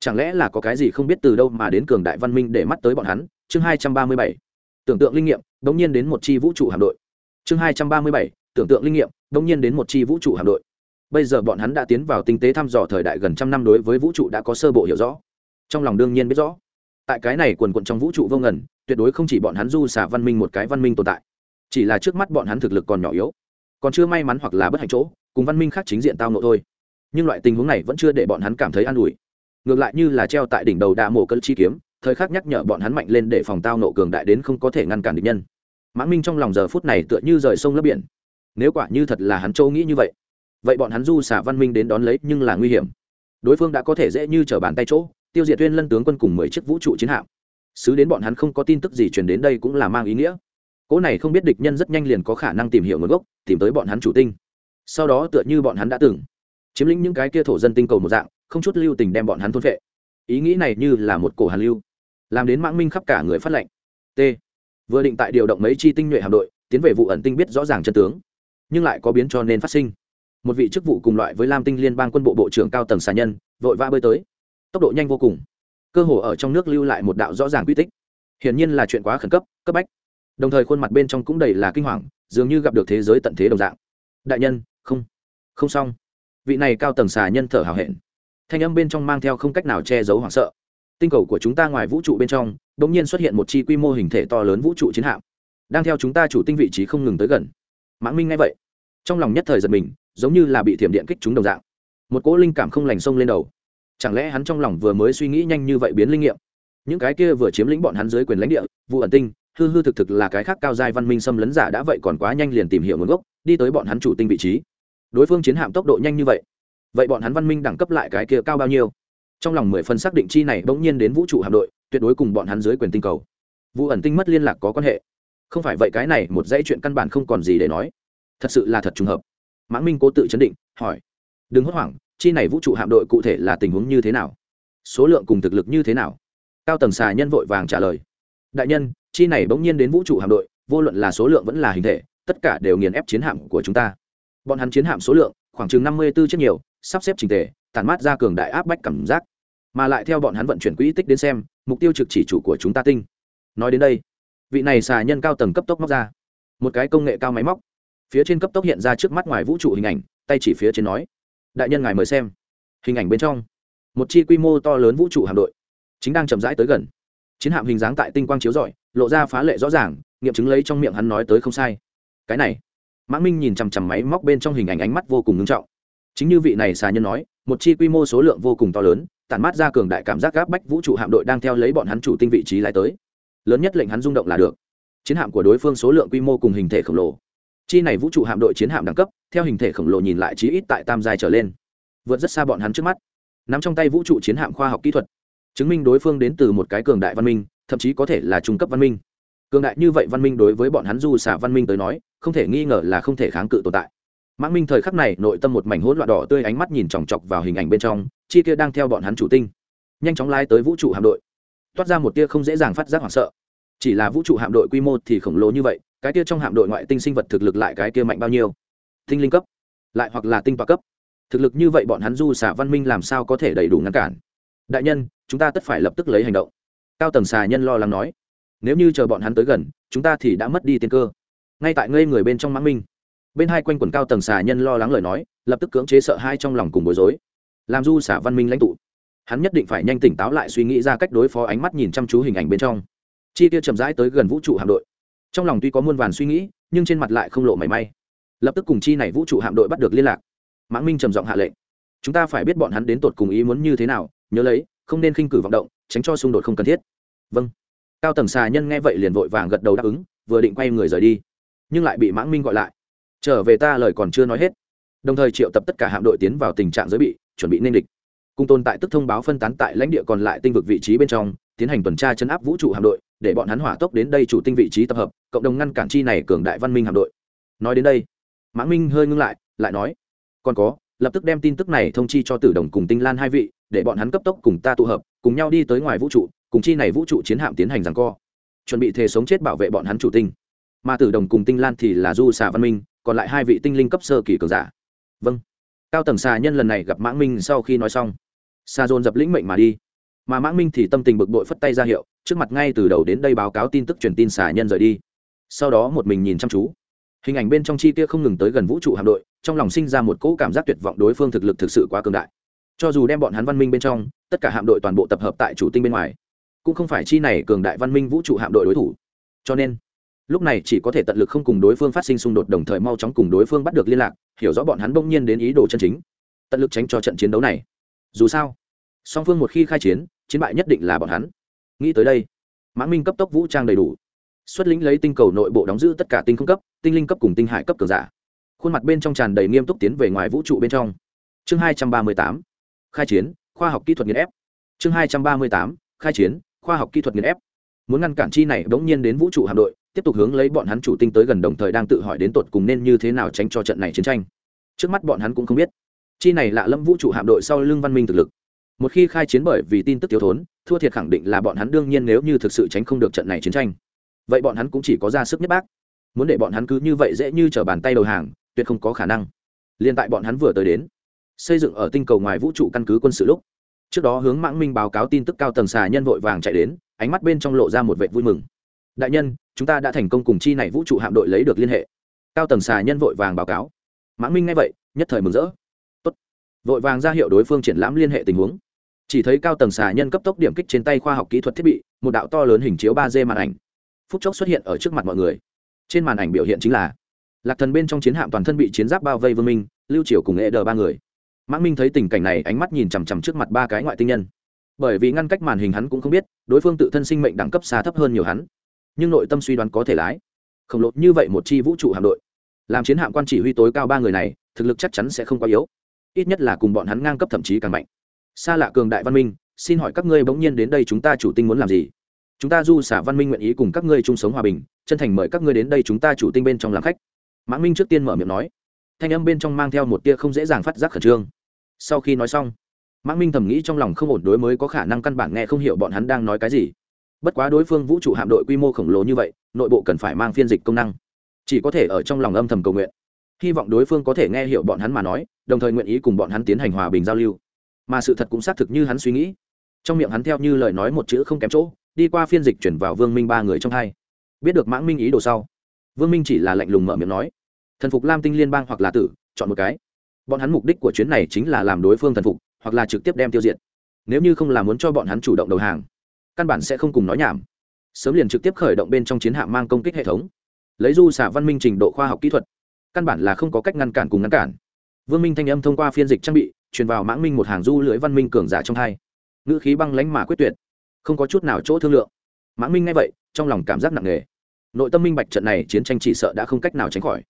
Chẳng lẽ là có cái gì không biết từ đâu mà đến cường đại văn minh để mắt tới bọn hắn? Chương hai trăm ba mươi bảy. Tưởng tượng linh nghiệm đ ỗ n g nhiên đến một chi vũ trụ hạm đội chương hai trăm ba mươi bảy, tưởng tượng linh nghiệm đ nhiên đến một chi vũ trụ hạm đội. Bây giờ bọn hắn đã tiến vào tinh tế thăm dò thời đại gần trăm năm đối với vũ trụ đã có sơ bộ hiểu rõ. Trong lòng đương nhiên biết rõ, tại cái này quần quận trong vũ trụ vô ngần, tuyệt đối không chỉ bọn hắn du xả văn minh một cái văn minh tồn tại, chỉ là trước mắt bọn hắn thực lực còn nhỏ yếu, còn chưa may mắn hoặc là bất hạnh chỗ, cùng văn minh khác chính diện tao nộ thôi. Nhưng loại tình huống này vẫn chưa để bọn hắn cảm thấy an ủi. Ngược lại như là treo tại đỉnh đầu đạ mổ cân chi kiếm, thời khắc nhắc nhở bọn hắn mạnh lên để phòng tao nộ cường đại đến không có thể ngăn cản địch nhân. Mãn minh trong lòng giờ phút này tựa như rời sông lấp biển. Nếu quả như thật là hắn châu nghĩ như vậy vậy bọn hắn du xả văn minh đến đón lấy nhưng là nguy hiểm. Đối phương đã có thể dễ như t r ở bàn tay chỗ, tiêu diệt tuyên lân tướng quân cùng mười chiếc vũ trụ chiến hạm. Xứ đến bọn hắn không có tin tức gì truyền đến đây cũng là mang ý nghĩa. Cỗ này không biết địch nhân rất nhanh liền có khả năng tìm hiểu nguồn gốc, tìm tới bọn hắn chủ tinh. Sau đó tựa như bọn hắn đã từng chiếm lĩnh những cái kia thổ dân tinh cầu một dạng, không chút lưu tình đem bọn hắn thôn vệ ý nghĩ này như là một cổ hàn lưu, làm đến mãng minh khắp cả người phát lệnh. T vừa định tại điều động mấy chi tinh nhuệ hạm đội, tiến về vụ ẩn tinh biết rõ ràng chân tướng. Nhưng lại có biến cho nên phát sinh. Một vị chức vụ cùng loại với lam tinh liên bang quân bộ bộ trưởng cao tầng xà nhân, vội vã bơi tới. Tốc độ nhanh vô cùng. Cơ hồ ở trong nước lưu lại một đạo rõ ràng quy tích. Hiển nhiên là chuyện quá khẩn cấp cấp bách. Đồng thời khuôn mặt bên trong cũng đầy là kinh hoàng, dường như gặp được thế giới tận thế đồng dạng. Đại nhân, không. Không xong. Vị này cao tầng xà nhân thở hào hẹn. Thanh âm bên trong mang theo không cách nào che giấu hoảng sợ. Tinh cầu của chúng ta ngoài vũ trụ bên trong đ ỗ n g nhiên xuất hiện một chi quy mô hình thể to lớn vũ trụ chiến hạm, đang theo chúng ta chủ tinh vị trí không ngừng tới gần. Mãng minh ngay vậy, trong lòng nhất thời giật mình, giống như là bị thiểm điện kích chúng đồng dạng. Một cỗ linh cảm không lành sông lên đầu. Chẳng lẽ hắn trong lòng vừa mới suy nghĩ nhanh như vậy biến linh nghiệm? Những cái kia vừa chiếm lĩnh bọn hắn dưới quyền lãnh địa vụ ẩn tinh, hư hư thực thực là cái khác cao giai văn minh xâm lấn giả đã vậy còn quá nhanh liền tìm hiểu nguồn gốc, đi tới bọn hắn chủ tinh vị trí. Đối phương chiến hạm tốc độ nhanh như vậy vậy bọn hắn văn minh đẳng cấp lại cái kia cao bao nhiêu? Trong lòng mười phần xác định chi này bỗng nhiên đến vũ trụ hạm đội tuyệt đối cùng bọn hắn dưới quyền tinh cầu. Vụ ẩn tinh mất liên lạc có quan hệ. Không phải vậy cái này một dãy chuyện căn bản không còn gì để nói. Thật sự là thật trùng hợp. Mãng minh cố tự chấn định, hỏi. Đừng hốt hoảng, chi này vũ trụ hạm đội cụ thể là tình huống như thế nào? Số lượng cùng thực lực như thế nào? Cao tầng xà nhân vội vàng trả lời. Đại nhân, chi này bỗng nhiên đến vũ trụ hạm đội, vô luận là số lượng vẫn là hình thể, tất cả đều nghiền ép chiến hạm của chúng ta. Bọn hắn chiến hạm số lượng, khoảng chừng năm mươi b ố chiếc nhiều, sắp xếp trình tề tàn mát ra cường đại áp bách cảm giác. Mà lại theo bọn hắn vận chuyển quỹ tích đến xem mục tiêu trực chỉ chủ của chúng ta tinh. Nói đến đây, vị này xà nhân cao tầng cấp tốc móc ra. Một cái công nghệ cao máy móc. Phía trên cấp tốc hiện ra trước mắt ngoài vũ trụ hình ảnh, tay chỉ phía trên nói, đại nhân ngài mời xem. Hình ảnh bên trong, một chi quy mô to lớn vũ trụ hạm đội, chính đang chậm rãi tới gần. Chiến hạm hình dáng tại tinh quang chiếu rọi, lộ ra phá lệ rõ ràng, nghiệm chứng lấy trong miệng hắn nói tới không sai. Cái này mã minh nhìn chằm chằm máy móc bên trong hình ảnh ánh mắt vô cùng ngưng trọng. Chính như vị này xà nhân nói một chi quy mô số lượng vô cùng to lớn, tản mát ra cường đại cảm giác gáp bách vũ trụ hạm đội đang theo lấy bọn hắn chủ tinh vị trí lái tới. Lớn nhất lệnh hắn rung động là được. Chiến hạm của đối phương số lượng quy mô cùng hình thể khổng lồ. Chi này vũ trụ hạm đội chiến hạm đẳng cấp, theo hình thể khổng lồ nhìn lại chí ít tại tam dài trở lên. Vượt rất xa bọn hắn trước mắt. Nắm trong tay vũ trụ chiến hạm khoa học kỹ thuật, chứng minh đối phương đến từ một cái cường đại văn minh, thậm chí có thể là trung cấp văn minh. Cường đại như vậy văn minh đối với bọn hắn du xả văn minh tới nói, không thể nghi ngờ là không thể kháng cự tồn tại mãng minh thời khắc này, nội tâm một mảnh hỗn loạn đỏ tươi, ánh mắt nhìn chòng chọc vào hình ảnh bên trong, chi kia đang theo bọn hắn chủ tinh. Nhanh chóng lai tới vũ trụ hạm đội. Toát ra một tia không dễ dàng phát giác hoảng sợ. Chỉ là vũ trụ hạm đội quy mô thì khổng lồ như vậy, cái tia trong hạm đội ngoại tinh sinh vật thực lực lại cái tia mạnh bao nhiêu? Tinh linh cấp, lại hoặc là tinh tọa cấp. Thực lực như vậy bọn hắn du xả văn minh làm sao có thể đầy đủ ngăn cản? Đại nhân, chúng ta tất phải lập tức lấy hành động. Cao tầng xà nhân lo lắng nói. Nếu như chờ bọn hắn tới gần, chúng ta thì đã mất đi tiên cơ. Ngay tại ngây người bên trong mãng minh bên hai quanh quần cao tầng xà nhân lo lắng lời nói, lập tức cưỡng chế sợ hai trong lòng cùng bối rối. Làm du xả văn minh lãnh tụ, hắn nhất định phải nhanh tỉnh táo lại suy nghĩ ra cách đối phó ánh mắt nhìn chăm chú hình ảnh bên trong. Chi tiêu chậm rãi tới gần vũ trụ hạm đội. Trong lòng tuy có muôn vàn suy nghĩ, nhưng trên mặt lại không lộ mảy may. Lập tức cùng chi này vũ trụ hạm đội bắt được liên lạc. Mãng minh trầm giọng hạ lệnh. Chúng ta phải biết bọn hắn đến tột cùng ý muốn như thế nào, nhớ lấy, không nên khinh cử vọng động, tránh cho xung đột không cần thiết. Vâng. Cao tầng xà nhân nghe vậy liền vội vàng gật đầu đáp ứng, vừa định quay người rời đi, nhưng lại bị mãng minh gọi lại trở về ta lời còn chưa nói hết. Đồng thời triệu tập tất cả hạm đội tiến vào tình trạng giới bị, chuẩn bị nên địch. Cung tồn tại tức thông báo phân tán tại lãnh địa còn lại tinh vực vị trí bên trong, tiến hành tuần tra chấn áp vũ trụ hạm đội, để bọn hắn hỏa tốc đến đây chủ tinh vị trí tập hợp, cộng đồng ngăn cản chi này cường đại văn minh hạm đội. Nói đến đây, mã minh hơi ngưng lại lại nói, còn có, lập tức đem tin tức này thông chi cho tử đồng cùng tinh lan hai vị, để bọn hắn cấp tốc cùng ta tụ hợp, cùng nhau đi tới ngoài vũ trụ, cùng chi này vũ trụ chiến hạm tiến hành rằng co, chuẩn bị thề sống chết bảo vệ bọn hắn chủ tinh. Mà tử đồng cùng tinh lan thì là du xà văn minh còn lại hai vị tinh linh cấp sơ kỳ cường giả. Vâng. Cao tầng xà nhân lần này gặp mãng minh sau khi nói xong. Xà dồn dập lĩnh mệnh mà đi. Mà mãng minh thì tâm tình bực bội phất tay ra hiệu, trước mặt ngay từ đầu đến đây báo cáo tin tức truyền tin xà nhân rời đi. Sau đó một mình nhìn chăm chú. Hình ảnh bên trong chi kia không ngừng tới gần vũ trụ hạm đội, trong lòng sinh ra một cỗ cảm giác tuyệt vọng đối phương thực lực thực sự quá cường đại. Cho dù đem bọn hắn văn minh bên trong, tất cả hạm đội toàn bộ tập hợp tại chủ tinh bên ngoài, cũng không phải chi này cường đại văn minh vũ trụ hạm đội đối thủ. Cho nên lúc này chỉ có thể tận lực không cùng đối phương phát sinh xung đột, đồng thời mau chóng cùng đối phương bắt được liên lạc, hiểu rõ bọn hắn bỗng nhiên đến ý đồ chân chính. Tận lực tránh cho trận chiến đấu này. Dù sao, song phương một khi khai chiến chiến bại nhất định là bọn hắn. Nghĩ tới đây mã minh cấp tốc vũ trang đầy đủ. Xuất lĩnh lấy tinh cầu nội bộ đóng giữ tất cả tinh không cấp, tinh linh cấp cùng tinh hải cấp cường giả. Khuôn mặt bên trong tràn đầy nghiêm túc tiến về ngoài vũ trụ bên trong. Chương hai trăm ba mươi tám, khai chiến, khoa học kỹ thuật nghiên ép. Chương hai trăm ba mươi tám, khai chiến, khoa học kỹ thuật nghiên ép. Muốn ngăn cản chi này bỗng nhiên đến vũ trụ hạm đội tiếp tục hướng lấy bọn hắn chủ tinh tới gần đồng thời đang tự hỏi đến tột cùng nên như thế nào tránh cho trận này chiến tranh. Trước mắt bọn hắn cũng không biết. Chi này lạ lâm vũ trụ hạm đội sau lưng văn minh thực lực. Một khi khai chiến bởi vì tin tức thiếu thốn, thua thiệt khẳng định là bọn hắn đương nhiên nếu như thực sự tránh không được trận này chiến tranh. Vậy bọn hắn cũng chỉ có ra sức nhất bác. Muốn để bọn hắn cứ như vậy dễ như t r ở bàn tay đầu hàng, tuyệt không có khả năng. Liên tại bọn hắn vừa tới đến, xây dựng ở tinh cầu ngoài vũ trụ căn cứ quân sự lúc, trước đó hướng mãng minh báo cáo tin tức cao tầng xà nhân vội vàng chạy đến, ánh mắt bên trong lộ ra một vệ vui mừng đại nhân, chúng ta đã thành công cùng chi này vũ trụ hạm đội lấy được liên hệ. Cao tầng xà nhân vội vàng báo cáo. Mãn minh nghe vậy, nhất thời mừng rỡ. Tốt. vội vàng ra hiệu đối phương triển lãm liên hệ tình huống. Chỉ thấy cao tầng xà nhân cấp tốc điểm kích trên tay khoa học kỹ thuật thiết bị, một đạo to lớn hình chiếu ba d màn ảnh. Phút chốc xuất hiện ở trước mặt mọi người. Trên màn ảnh biểu hiện chính là, lạc thần bên trong chiến hạm toàn thân bị chiến giáp bao vây vương minh, lưu triều cùng e đờ ba người. Mãng minh thấy tình cảnh này, ánh mắt nhìn chằm chằm trước mặt ba cái ngoại tinh nhân. Bởi vì ngăn cách màn hình hắn cũng không biết, đối phương tự thân sinh mệnh đẳng cấp xa thấp hơn nhiều hắn nhưng nội tâm suy đoán có thể lái. Khổng lồ như vậy một chi vũ trụ hạm đội, làm chiến hạm quan chỉ huy tối cao ba người này, thực lực chắc chắn sẽ không quá yếu. Ít nhất là cùng bọn hắn ngang cấp thậm chí càng mạnh. Xa lạ cường đại văn minh, xin hỏi các ngươi bỗng nhiên đến đây chúng ta chủ tinh muốn làm gì? Chúng ta du xả văn minh nguyện ý cùng các ngươi chung sống hòa bình, chân thành mời các ngươi đến đây chúng ta chủ tinh bên trong làm khách. Mã minh trước tiên mở miệng nói. Thanh âm bên trong mang theo một tia không dễ dàng phát giác khẩn trương. Sau khi nói xong mã minh thầm nghĩ trong lòng không ổn đối mới có khả năng căn bản nghe không hiểu bọn hắn đang nói cái gì bất quá đối phương vũ trụ hạm đội quy mô khổng lồ như vậy, nội bộ cần phải mang phiên dịch công năng. Chỉ có thể ở trong lòng âm thầm cầu nguyện. Hy vọng đối phương có thể nghe hiểu bọn hắn mà nói, đồng thời nguyện ý cùng bọn hắn tiến hành hòa bình giao lưu. Mà sự thật cũng xác thực như hắn suy nghĩ. Trong miệng hắn theo như lời nói một chữ không kém chỗ, đi qua phiên dịch chuyển vào vương minh ba người trong hai. Biết được mãng minh ý đồ sau, vương minh chỉ là lạnh lùng mở miệng nói, thần phục lam tinh liên bang hoặc là tử, chọn một cái. Bọn hắn mục đích của chuyến này chính là làm đối phương thần phục, hoặc là trực tiếp đem tiêu diệt. Nếu như không là muốn cho bọn hắn chủ động đầu hàng căn bản sẽ không cùng nói nhảm. Sớm liền trực tiếp khởi động bên trong chiến hạm mang công kích hệ thống. Lấy du xả văn minh trình độ khoa học kỹ thuật, căn bản là không có cách ngăn cản cùng ngăn cản. Vương minh thanh âm thông qua phiên dịch trang bị, truyền vào mãng minh một hàng du lưỡi văn minh cường giả trong hai. Ngữ khí băng lánh mà quyết tuyệt, không có chút nào chỗ thương lượng. Mãng minh nghe vậy, trong lòng cảm giác nặng nề. Nội tâm minh bạch trận này chiến tranh chỉ sợ đã không cách nào tránh khỏi,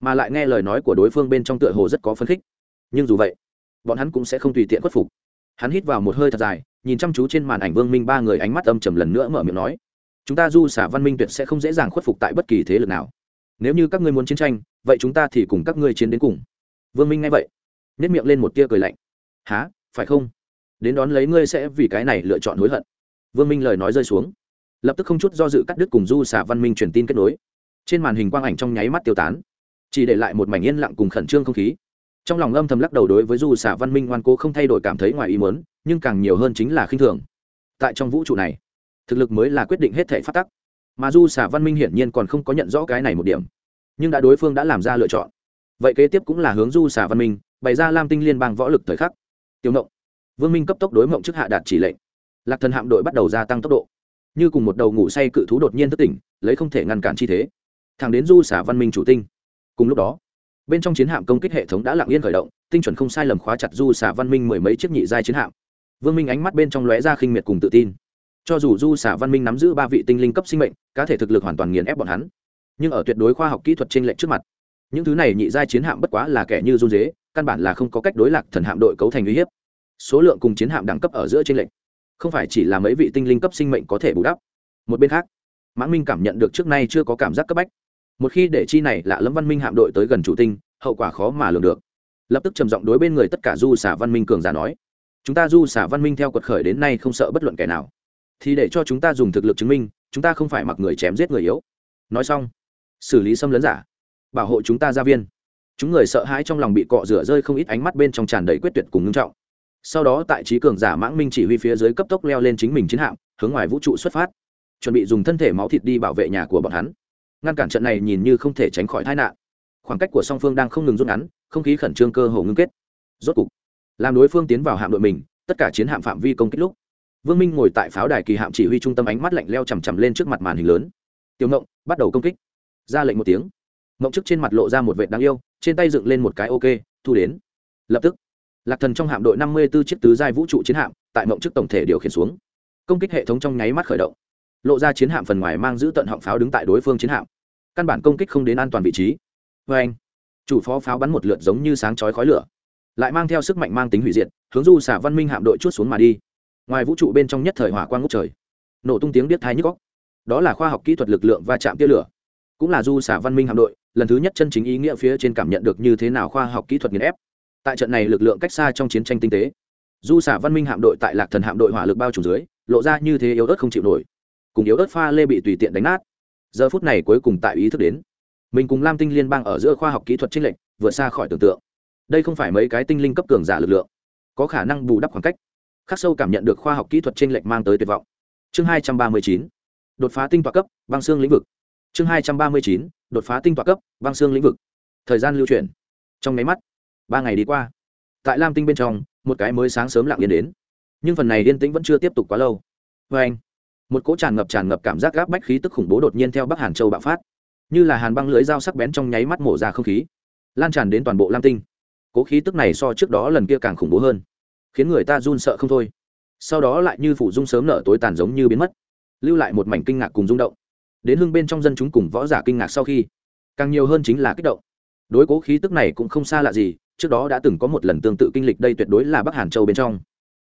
mà lại nghe lời nói của đối phương bên trong tựa hồ rất có phấn khích. Nhưng dù vậy, bọn hắn cũng sẽ không tùy tiện khuất phục hắn hít vào một hơi thật dài, nhìn chăm chú trên màn ảnh vương minh ba người ánh mắt âm trầm lần nữa mở miệng nói, chúng ta du xả văn minh tuyệt sẽ không dễ dàng khuất phục tại bất kỳ thế lực nào. Nếu như các ngươi muốn chiến tranh, vậy chúng ta thì cùng các ngươi chiến đến cùng. Vương minh nghe vậy nếp miệng lên một tia cười lạnh há phải không? Đến đón lấy ngươi sẽ vì cái này lựa chọn hối hận. Vương minh lời nói rơi xuống, lập tức không chút do dự cắt đứt cùng du xả văn minh truyền tin kết nối. Trên màn hình quang ảnh trong nháy mắt tiêu tán, chỉ để lại một mảnh yên lặng cùng khẩn trương không khí trong lòng âm thầm lắc đầu đối với du xả văn minh ngoan cố không thay đổi cảm thấy ngoài ý mớn nhưng càng nhiều hơn chính là khinh thường. Tại trong vũ trụ này, thực lực mới là quyết định hết thể phát tắc. Mà du xả văn minh hiển nhiên còn không có nhận rõ cái này một điểm, nhưng đã đối phương đã làm ra lựa chọn. Vậy kế tiếp cũng là hướng du xả văn minh bày ra lam tinh liên bang võ lực thời khắc. Tiêu mộng vương minh cấp tốc đối mộng trước hạ đạt chỉ lệnh. Lạc thần hạm đội bắt đầu gia tăng tốc độ. Như cùng một đầu ngủ say cự thú đột nhiên thất tỉnh, lấy không thể ngăn cản chi thế. Thẳng đến du xả văn minh chủ tinh. Cùng lúc đó bên trong chiến hạm công kích hệ thống đã lặng yên khởi động, tinh chuẩn không sai lầm khóa chặt du xả văn minh mười mấy chiếc nhị giai chiến hạm. Vương minh ánh mắt bên trong lóe ra khinh miệt cùng tự tin. Cho dù du xả văn minh nắm giữ ba vị tinh linh cấp sinh mệnh, cá thể thực lực hoàn toàn nghiền ép bọn hắn. Nhưng ở tuyệt đối khoa học kỹ thuật trên lệnh trước mặt, những thứ này nhị giai chiến hạm bất quá là kẻ như run dế, căn bản là không có cách đối lạc thần hạm đội cấu thành uy hiếp. Số lượng cùng chiến hạm đẳng cấp ở giữa trên lệnh không phải chỉ là mấy vị tinh linh cấp sinh mệnh có thể bù đắp. Một bên khác, mãng minh cảm nhận được trước nay chưa có cảm giác cấp bách một khi để chi này lạ lẫm văn minh hạm đội tới gần chủ tinh, hậu quả khó mà lường được. Lập tức trầm giọng đối bên người tất cả du xả văn minh cường giả nói, chúng ta du xả văn minh theo quật khởi đến nay không sợ bất luận kẻ nào. Thì để cho chúng ta dùng thực lực chứng minh, chúng ta không phải mặc người chém giết người yếu. Nói xong, xử lý xâm lấn giả, bảo hộ chúng ta gia viên. Chúng người sợ hãi trong lòng bị cọ rửa rơi không ít ánh mắt bên trong tràn đầy quyết tuyệt cùng ngưng trọng. Sau đó tại trí cường giả mãng minh chỉ huy phía dưới cấp tốc leo lên chính mình chiến hạm, hướng ngoài vũ trụ xuất phát. Chuẩn bị dùng thân thể máu thịt đi bảo vệ nhà của bọn hắn ngăn cản trận này nhìn như không thể tránh khỏi tai nạn. Khoảng cách của song phương đang không ngừng rút ngắn, không khí khẩn trương cơ hồ ngưng kết. Rốt cục, làm đối phương tiến vào hạm đội mình, tất cả chiến hạm phạm vi công kích lúc, vương minh ngồi tại pháo đài kỳ hạm chỉ huy trung tâm ánh mắt lạnh leo chằm chằm lên trước mặt màn hình lớn. Tiểu ngộng, bắt đầu công kích. Ra lệnh một tiếng. Ngộng trước trên mặt lộ ra một vệ đáng yêu, trên tay dựng lên một cái ok, thu đến. Lập tức, lạc thần trong hạm đội năm mươi b ố chiếc tứ giai vũ trụ chiến hạm tại ngộng trước tổng thể điều khiển xuống. Công kích hệ thống trong nháy mắt khởi động lộ ra chiến hạm phần ngoài mang giữ tận họng pháo đứng tại đối phương chiến hạm. Căn bản công kích không đến an toàn vị trí. Vê anh, chủ phó pháo bắn một lượt giống như sáng chói khói lửa, lại mang theo sức mạnh mang tính hủy diệt, hướng du xả văn minh hạm đội chút xuống mà đi. Ngoài vũ trụ bên trong nhất thời hỏa quang ngốc trời, nổ tung tiếng biết thái nhức góc đó là khoa học kỹ thuật lực lượng va chạm tia lửa. Cũng là du xả văn minh hạm đội, lần thứ nhất chân chính ý nghĩa phía trên cảm nhận được như thế nào khoa học kỹ thuật nghiền ép. Tại trận này lực lượng cách xa trong chiến tranh tinh tế, du xả văn minh hạm đội tại lạc thần hạm đội hỏa lực bao trùm dưới, lộ ra như thế yếu ớt không chịu nổi cùng yếu ớt pha lê bị tùy tiện đánh nát. Giờ phút này cuối cùng tại ý thức đến, mình cùng lam tinh liên bang ở giữa khoa học kỹ thuật trinh lệnh vượt xa khỏi tưởng tượng. Đây không phải mấy cái tinh linh cấp cường giả lực lượng, có khả năng bù đắp khoảng cách, khắc sâu cảm nhận được khoa học kỹ thuật trinh lệnh mang tới tuyệt vọng. Chương hai trăm ba mươi chín, đột phá tinh tọa cấp, băng xương lĩnh vực. Chương hai trăm ba mươi chín, đột phá tinh tọa cấp, băng xương lĩnh vực. Thời gian lưu chuyển. Trong máy mắt, ba ngày đi qua. Tại lam tinh bên trong, một cái mới sáng sớm lặng yên đến. Nhưng phần này yên tĩnh vẫn chưa tiếp tục quá lâu. Vê anh một cỗ tràn ngập tràn ngập cảm giác gáp bách khí tức khủng bố đột nhiên theo bắc hàn châu bạo phát như là hàn băng lưới dao sắc bén trong nháy mắt mổ ra không khí lan tràn đến toàn bộ lam tinh cỗ khí tức này so trước đó lần kia càng khủng bố hơn khiến người ta run sợ không thôi sau đó lại như phủ dung sớm nở tối tàn giống như biến mất lưu lại một mảnh kinh ngạc cùng rung động đến hưng bên trong dân chúng cùng võ giả kinh ngạc sau khi càng nhiều hơn chính là kích động đối cố khí tức này cũng không xa lạ gì trước đó đã từng có một lần tương tự kinh lịch đây tuyệt đối là bắc hàn châu bên trong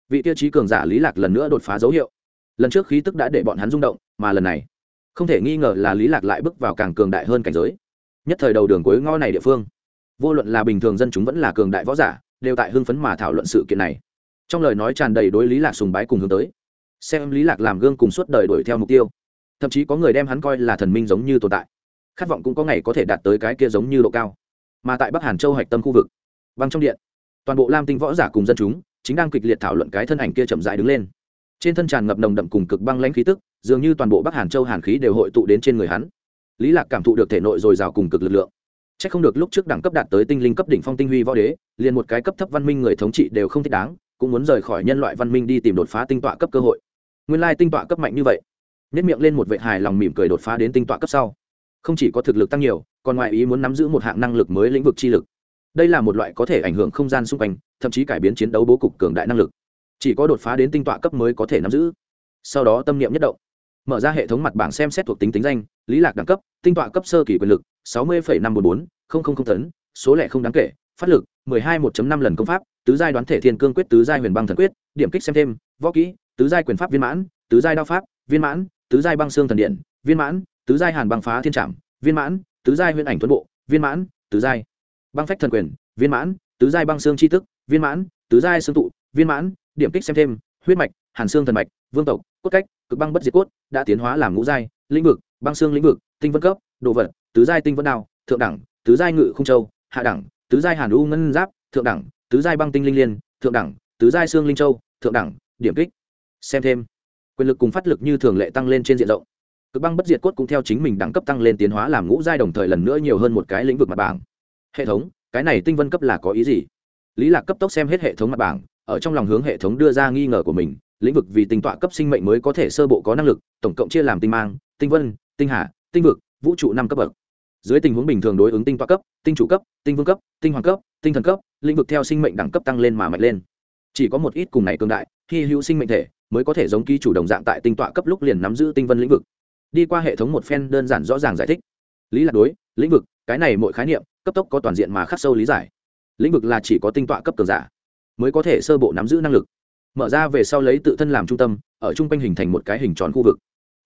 vị tiêu chí cường giả lý lạc lần nữa đột phá dấu hiệu lần trước khí tức đã để bọn hắn rung động, mà lần này, không thể nghi ngờ là lý lạc lại bước vào càng cường đại hơn cảnh giới. Nhất thời đầu đường cuối ngõ này địa phương, vô luận là bình thường dân chúng vẫn là cường đại võ giả, đều tại hưng phấn mà thảo luận sự kiện này. Trong lời nói tràn đầy đối lý lạc sùng bái cùng hướng tới. Xem lý lạc làm gương cùng suốt đời đuổi theo mục tiêu. Thậm chí có người đem hắn coi là thần minh giống như tồn tại. Khát vọng cũng có ngày có thể đạt tới cái kia giống như độ cao. Mà tại bắc hàn châu hạch tâm khu vực băng trong điện, toàn bộ lam tinh võ giả cùng dân chúng chính đang kịch liệt thảo luận cái thân ảnh kia chậm dại đứng lên trên thân tràn ngập nồng đậm cùng cực băng lãnh khí tức, dường như toàn bộ bắc hàn châu hàn khí đều hội tụ đến trên người hắn. Lý lạc cảm thụ được thể nội dồi dào cùng cực lực lượng. C h ắ c không được lúc trước đẳng cấp đạt tới tinh linh cấp đỉnh phong tinh huy võ đế, liền một cái cấp thấp văn minh người thống trị đều không thích đáng, cũng muốn rời khỏi nhân loại văn minh đi tìm đột phá tinh tọa cấp cơ hội. Nguyên lai tinh tọa cấp mạnh như vậy. Nhất miệng lên một vệ hài lòng mỉm cười đột phá đến tinh tọa cấp sau. Không chỉ có thực lực tăng nhiều, còn ngoại ý muốn nắm giữ một hạng năng lực mới lĩnh vực chi lực. Đây là một loại có thể ảnh hưởng không gian xung quanh, thậm chí cải biến chiến đấu bố cục cường đại năng lực chỉ có đột phá đến tinh tọa cấp mới có thể nắm giữ sau đó tâm niệm nhất động mở ra hệ thống mặt bảng xem xét thuộc tính tính danh lý lạc đẳng cấp tinh tọa cấp sơ kỳ quyền lực sáu mươi năm trăm bốn bốn không tấn số lẻ không đáng kể phát lực mười hai một năm lần công pháp tứ giai đoán thể thiên cương quyết tứ giai huyền băng thần quyết điểm kích xem thêm võ kỹ tứ giai quyền pháp viên mãn tứ giai đao pháp viên mãn tứ giai băng xương thần điện viên mãn tứ giai hàn băng phá thiên trảm viên mãn tứ giai huyền ảnh tuấn bộ viên mãn tứ giai băng phách thần quyền viên mãn tứ giai băng xương tri tức viên mãn tứ giai xương tụ viên mãn điểm kích xem thêm, huyết mạch, hàn xương thần mạch, vương tộc, cốt cách, cực băng bất diệt cốt, đã tiến hóa làm ngũ giai, lĩnh vực, băng xương lĩnh vực, tinh vân cấp, đồ vật, tứ giai tinh vân đao, thượng đẳng, tứ giai ngự không châu, hạ đẳng, tứ giai hàn u ngân giáp, thượng đẳng, tứ giai băng tinh linh liên, thượng đẳng, tứ giai xương linh châu, thượng đẳng, điểm kích xem thêm. Quyền lực cùng phát lực như thường lệ tăng lên trên diện rộng. Cực băng bất diệt cốt cũng theo chính mình đẳng cấp tăng lên tiến hóa làm ngũ giai đồng thời lần nữa nhiều hơn một cái lĩnh vực mặt bảng. Hệ thống, cái này tinh vân cấp là có ý gì? Lý lạc cấp tốc xem hết hệ thống mặt bảng ở trong lòng hướng hệ thống đưa ra nghi ngờ của mình, lĩnh vực vì tinh tọa cấp sinh mệnh mới có thể sơ bộ có năng lực, tổng cộng chia làm tinh mang, tinh vân, tinh hà, tinh vực, vũ trụ năm cấp bậc. Dưới tình huống bình thường đối ứng tinh tọa cấp, tinh chủ cấp, tinh vương cấp, tinh hoàng cấp, tinh thần cấp, lĩnh vực theo sinh mệnh đẳng cấp tăng lên mà mạnh lên. Chỉ có một ít cùng này cường đại khi hữu sinh mệnh thể mới có thể giống ký chủ đồng dạng tại tinh tọa cấp lúc liền nắm giữ tinh vân lĩnh vực. Đi qua hệ thống một phen đơn giản rõ ràng giải thích. Lý lạc đối, lĩnh vực, cái này mỗi khái niệm, cấp tốc có toàn diện mà khắc sâu lý giải. Lĩnh vực là chỉ có tinh tọa cấp cường giả mới có thể sơ bộ nắm giữ năng lực. Mở ra về sau lấy tự thân làm trung tâm, ở trung quanh hình thành một cái hình tròn khu vực.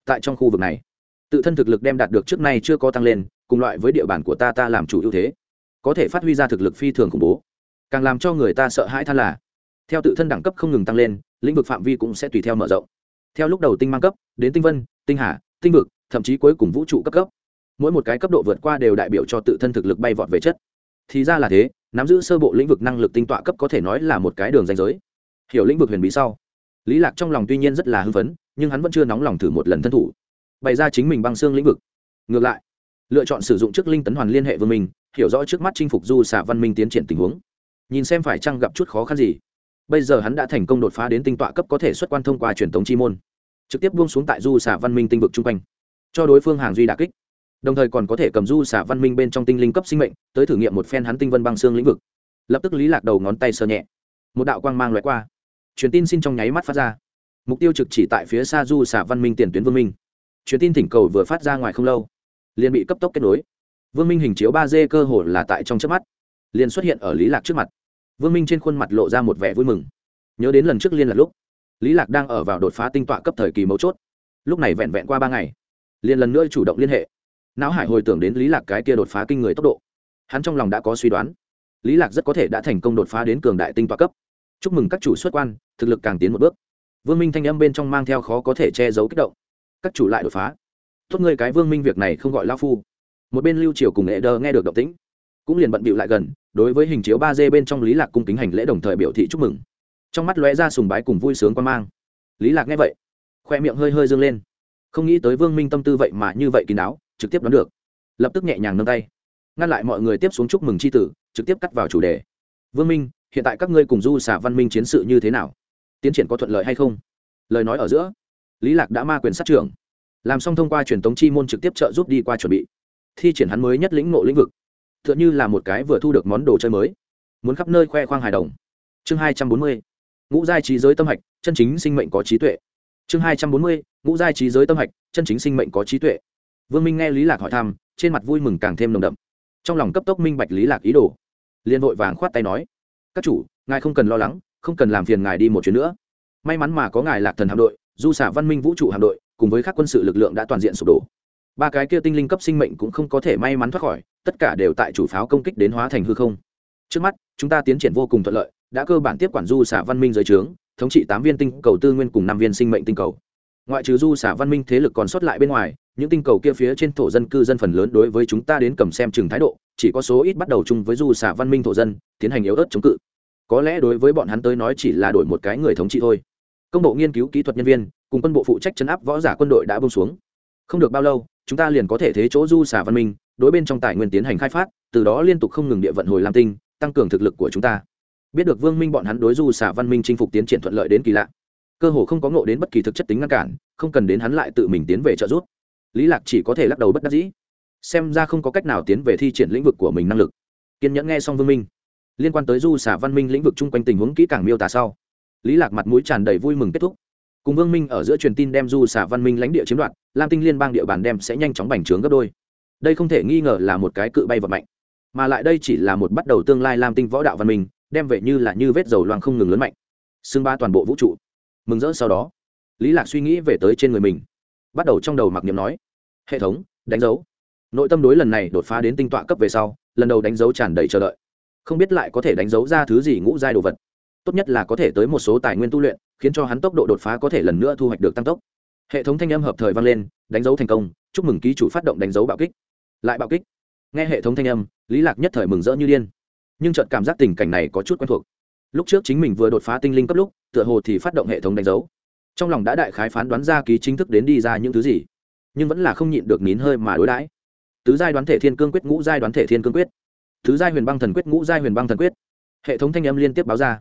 Tại trong khu vực này, tự thân thực lực đem đạt được trước nay chưa có tăng lên, cùng loại với địa bàn của ta ta làm chủ ưu thế. Có thể phát huy ra thực lực phi thường khủng bố. Càng làm cho người ta sợ hãi than là, theo tự thân đẳng cấp không ngừng tăng lên, lĩnh vực phạm vi cũng sẽ tùy theo mở rộng. Theo lúc đầu tinh mang cấp, đến tinh vân, tinh hà, tinh vực, thậm chí cuối cùng vũ trụ cấp cấp. Mỗi một cái cấp độ vượt qua đều đại biểu cho tự thân thực lực bay vọt về chất. Thì ra là thế nắm giữ sơ bộ lĩnh vực năng lực tinh tọa cấp có thể nói là một cái đường danh giới. Hiểu lĩnh vực huyền bí sau, lý lạc trong lòng tuy nhiên rất là hưng phấn, nhưng hắn vẫn chưa nóng lòng thử một lần thân thủ. Bày ra chính mình băng xương lĩnh vực. Ngược lại, lựa chọn sử dụng trước linh tấn hoàn liên hệ vương minh hiểu rõ trước mắt chinh phục du xạ văn minh tiến triển tình huống. Nhìn xem phải chăng gặp chút khó khăn gì. Bây giờ hắn đã thành công đột phá đến tinh tọa cấp có thể xuất quan thông qua truyền thống chi môn. Trực tiếp buông xuống tại du xạ văn minh tinh vực chung quanh, cho đối phương hàng duy đà kích đồng thời còn có thể cầm du xả văn minh bên trong tinh linh cấp sinh mệnh, tới thử nghiệm một phen hắn tinh vân băng xương lĩnh vực. Lập tức lý lạc đầu ngón tay sờ nhẹ. Một đạo quang mang loại qua. Truyền tin xin trong nháy mắt phát ra. Mục tiêu trực chỉ tại phía xa du xả văn minh tiền tuyến vương minh. Truyền tin thỉnh cầu vừa phát ra ngoài không lâu, liền bị cấp tốc kết nối. Vương minh hình chiếu ba d cơ hồ là tại trong trước mắt, liền xuất hiện ở lý lạc trước mặt. Vương minh trên khuôn mặt lộ ra một vẻ vui mừng. Nhớ đến lần trước liên lạc lúc, lý lạc đang ở vào đột phá tinh tọa cấp thời kỳ mấu chốt. Lúc này vẹn vẹn qua ba ngày, liền lần nữa chủ động liên hệ não hải hồi tưởng đến lý lạc cái kia đột phá kinh người tốc độ. Hắn trong lòng đã có suy đoán. Lý lạc rất có thể đã thành công đột phá đến cường đại tinh tọa cấp. Chúc mừng các chủ xuất quan, thực lực càng tiến một bước. Vương minh thanh âm bên trong mang theo khó có thể che giấu kích động. Các chủ lại đột phá. Tốt ngươi cái vương minh việc này không gọi lao phu. Một bên lưu triều cùng nghệ đơ nghe được động tĩnh, cũng liền bận bịu lại gần, đối với hình chiếu ba d bên trong lý lạc cung kính hành lễ đồng thời biểu thị chúc mừng. Trong mắt lóe ra sùng bái cùng vui sướng quan mang. Lý lạc nghe vậy, khoe miệng hơi hơi dương lên. Không nghĩ tới vương minh tâm tư vậy mà như vậy kín đáo trực tiếp đoán được. Lập tức nhẹ nhàng nâng tay, ngăn lại mọi người tiếp xuống chúc mừng c h i tử, trực tiếp cắt vào chủ đề. Vương minh, hiện tại các ngươi cùng du xả văn minh chiến sự như thế nào? Tiến triển có thuận lợi hay không? Lời nói ở giữa, lý lạc đã ma quyền sát trưởng. Làm xong thông qua truyền tống chi môn trực tiếp trợ giúp đi qua chuẩn bị. Thi triển hắn mới nhất lĩnh ngộ lĩnh vực. T h ư ợ n h ư là một cái vừa thu được món đồ chơi mới. Muốn khắp nơi khoe khoang hài đồng. Chương hai trăm bốn mươi, ngũ giai trí giới tâm hạch, chân chính sinh mệnh có trí tuệ. Chương hai trăm bốn mươi, ngũ giai trí giới tâm hạch, chân chính sinh mệnh có trí tuệ vương minh nghe lý lạc hỏi thăm, trên mặt vui mừng càng thêm nồng đậm. Trong lòng cấp tốc minh bạch lý lạc ý đồ. Liền vội vàng khoát tay nói, các chủ, ngài không cần lo lắng, không cần làm phiền ngài đi một chuyến nữa. May mắn mà có ngài lạc thần hạm đội, du xả văn minh vũ trụ hạm đội, cùng với các quân sự lực lượng đã toàn diện sụp đổ. Ba cái kia tinh linh cấp sinh mệnh cũng không có thể may mắn thoát khỏi, tất cả đều tại chủ pháo công kích đến hóa thành hư không. Trước mắt, chúng ta tiến triển vô cùng thuận lợi, đã cơ bản tiếp quản du xả văn minh giới trướng, thống trị tám viên tinh cầu tư nguyên cùng năm viên sinh mệnh tinh cầu. Ngoại trừ du xả văn minh thế lực còn sót lại bên ngoài những tinh cầu kia phía trên thổ dân cư dân phần lớn đối với chúng ta đến cầm xem chừng thái độ, chỉ có số ít bắt đầu chung với du xả văn minh thổ dân, tiến hành yếu ớt chống cự. Có lẽ đối với bọn hắn tới nói chỉ là đổi một cái người thống trị thôi. Công bộ nghiên cứu kỹ thuật nhân viên, cùng quân bộ phụ trách chấn áp võ giả quân đội đã bông xuống. Không được bao lâu, chúng ta liền có thể thế chỗ du xả văn minh, đối bên trong tài nguyên tiến hành khai phát, từ đó liên tục không ngừng địa vận hồi lam tinh, tăng cường thực lực của chúng ta. Biết được vương minh bọn hắn đối du xả văn minh chinh phục tiến triển thuận lợi đến kỳ lạ. Cơ hồ không có ngộ đến bất kỳ thực chất tính ngăn cản, không cần đến hắn lại tự mình tiến về trợ giúp lý lạc chỉ có thể lắc đầu bất đắc dĩ. Xem ra không có cách nào tiến về thi triển lĩnh vực của mình năng lực. Kiên nhẫn nghe xong vương minh. Liên quan tới du xả văn minh lĩnh vực chung quanh tình huống kỹ càng miêu tả sau, lý lạc mặt mũi tràn đầy vui mừng kết thúc. Cùng vương minh ở giữa truyền tin đem du xả văn minh lãnh địa chiếm đoạt, lam tinh liên bang địa bàn đem sẽ nhanh chóng bành trướng gấp đôi. Đây không thể nghi ngờ là một cái cự bay vật mạnh mà lại đây chỉ là một bắt đầu tương lai lam tinh võ đạo văn minh, đem về như là như vết dầu loang không ngừng lớn mạnh, xưng ba toàn bộ vũ trụ. Mừng rỡ sau đó, lý lạc suy nghĩ về tới trên người mình bắt đầu trong đầu mặc niệm nói, hệ thống, đánh dấu. Nội tâm đối lần này đột phá đến tinh tọa cấp về sau, lần đầu đánh dấu tràn đầy chờ đợi. Không biết lại có thể đánh dấu ra thứ gì ngũ giai đồ vật. Tốt nhất là có thể tới một số tài nguyên tu luyện, khiến cho hắn tốc độ đột phá có thể lần nữa thu hoạch được tăng tốc. Hệ thống thanh âm hợp thời vang lên, đánh dấu thành công, chúc mừng ký chủ phát động đánh dấu bạo kích. Lại bạo kích. Nghe hệ thống thanh âm, lý lạc nhất thời mừng rỡ như điên. Nhưng chợt cảm giác tình cảnh này có chút quen thuộc. Lúc trước chính mình vừa đột phá tinh linh cấp lúc, tựa hồ thì phát động hệ thống đánh dấu trong lòng đã đại khái phán đoán ra ký chính thức đến đi ra những thứ gì, nhưng vẫn là không nhịn được nín hơi mà đối đãi. Tứ giai đoán thể thiên cương quyết ngũ giai đoán thể thiên cương quyết. Thứ giai huyền băng thần quyết ngũ giai huyền băng thần quyết. Hệ thống thanh âm liên tiếp báo ra.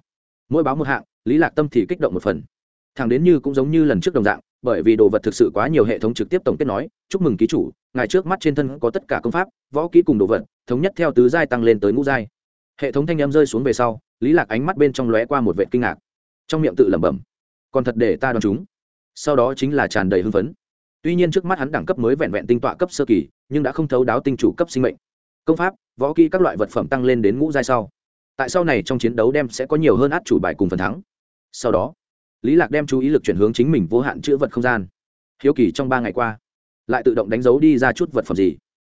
Mỗi báo một hạng, lý lạc tâm thì kích động một phần. Thằng đến như cũng giống như lần trước đồng dạng, bởi vì đồ vật thực sự quá nhiều hệ thống trực tiếp tổng kết nói, chúc mừng ký chủ, ngài trước mắt trên thân có tất cả công pháp, võ kỹ cùng đồ vật, thống nhất theo tứ giai tăng lên tới ngũ giai. Hệ thống thanh âm rơi xuống về sau, lý lạc ánh mắt bên trong lóe qua một vệ kinh ngạc. Trong miệng tự lẩm bẩm còn thật để ta đoán chúng. Sau đó chính là tràn đầy hưng phấn. Tuy nhiên trước mắt hắn đẳng cấp mới vẹn vẹn tinh tọa cấp sơ kỳ, nhưng đã không thấu đáo tinh chủ cấp sinh mệnh. Công pháp, võ kỹ các loại vật phẩm tăng lên đến ngũ giai sau. Tại sau này trong chiến đấu đem sẽ có nhiều hơn át chủ bài cùng phần thắng. Sau đó, lý lạc đem chú ý lực chuyển hướng chính mình vô hạn chữa vật không gian. Hiếu kỳ trong ba ngày qua, lại tự động đánh dấu đi ra chút vật phẩm gì.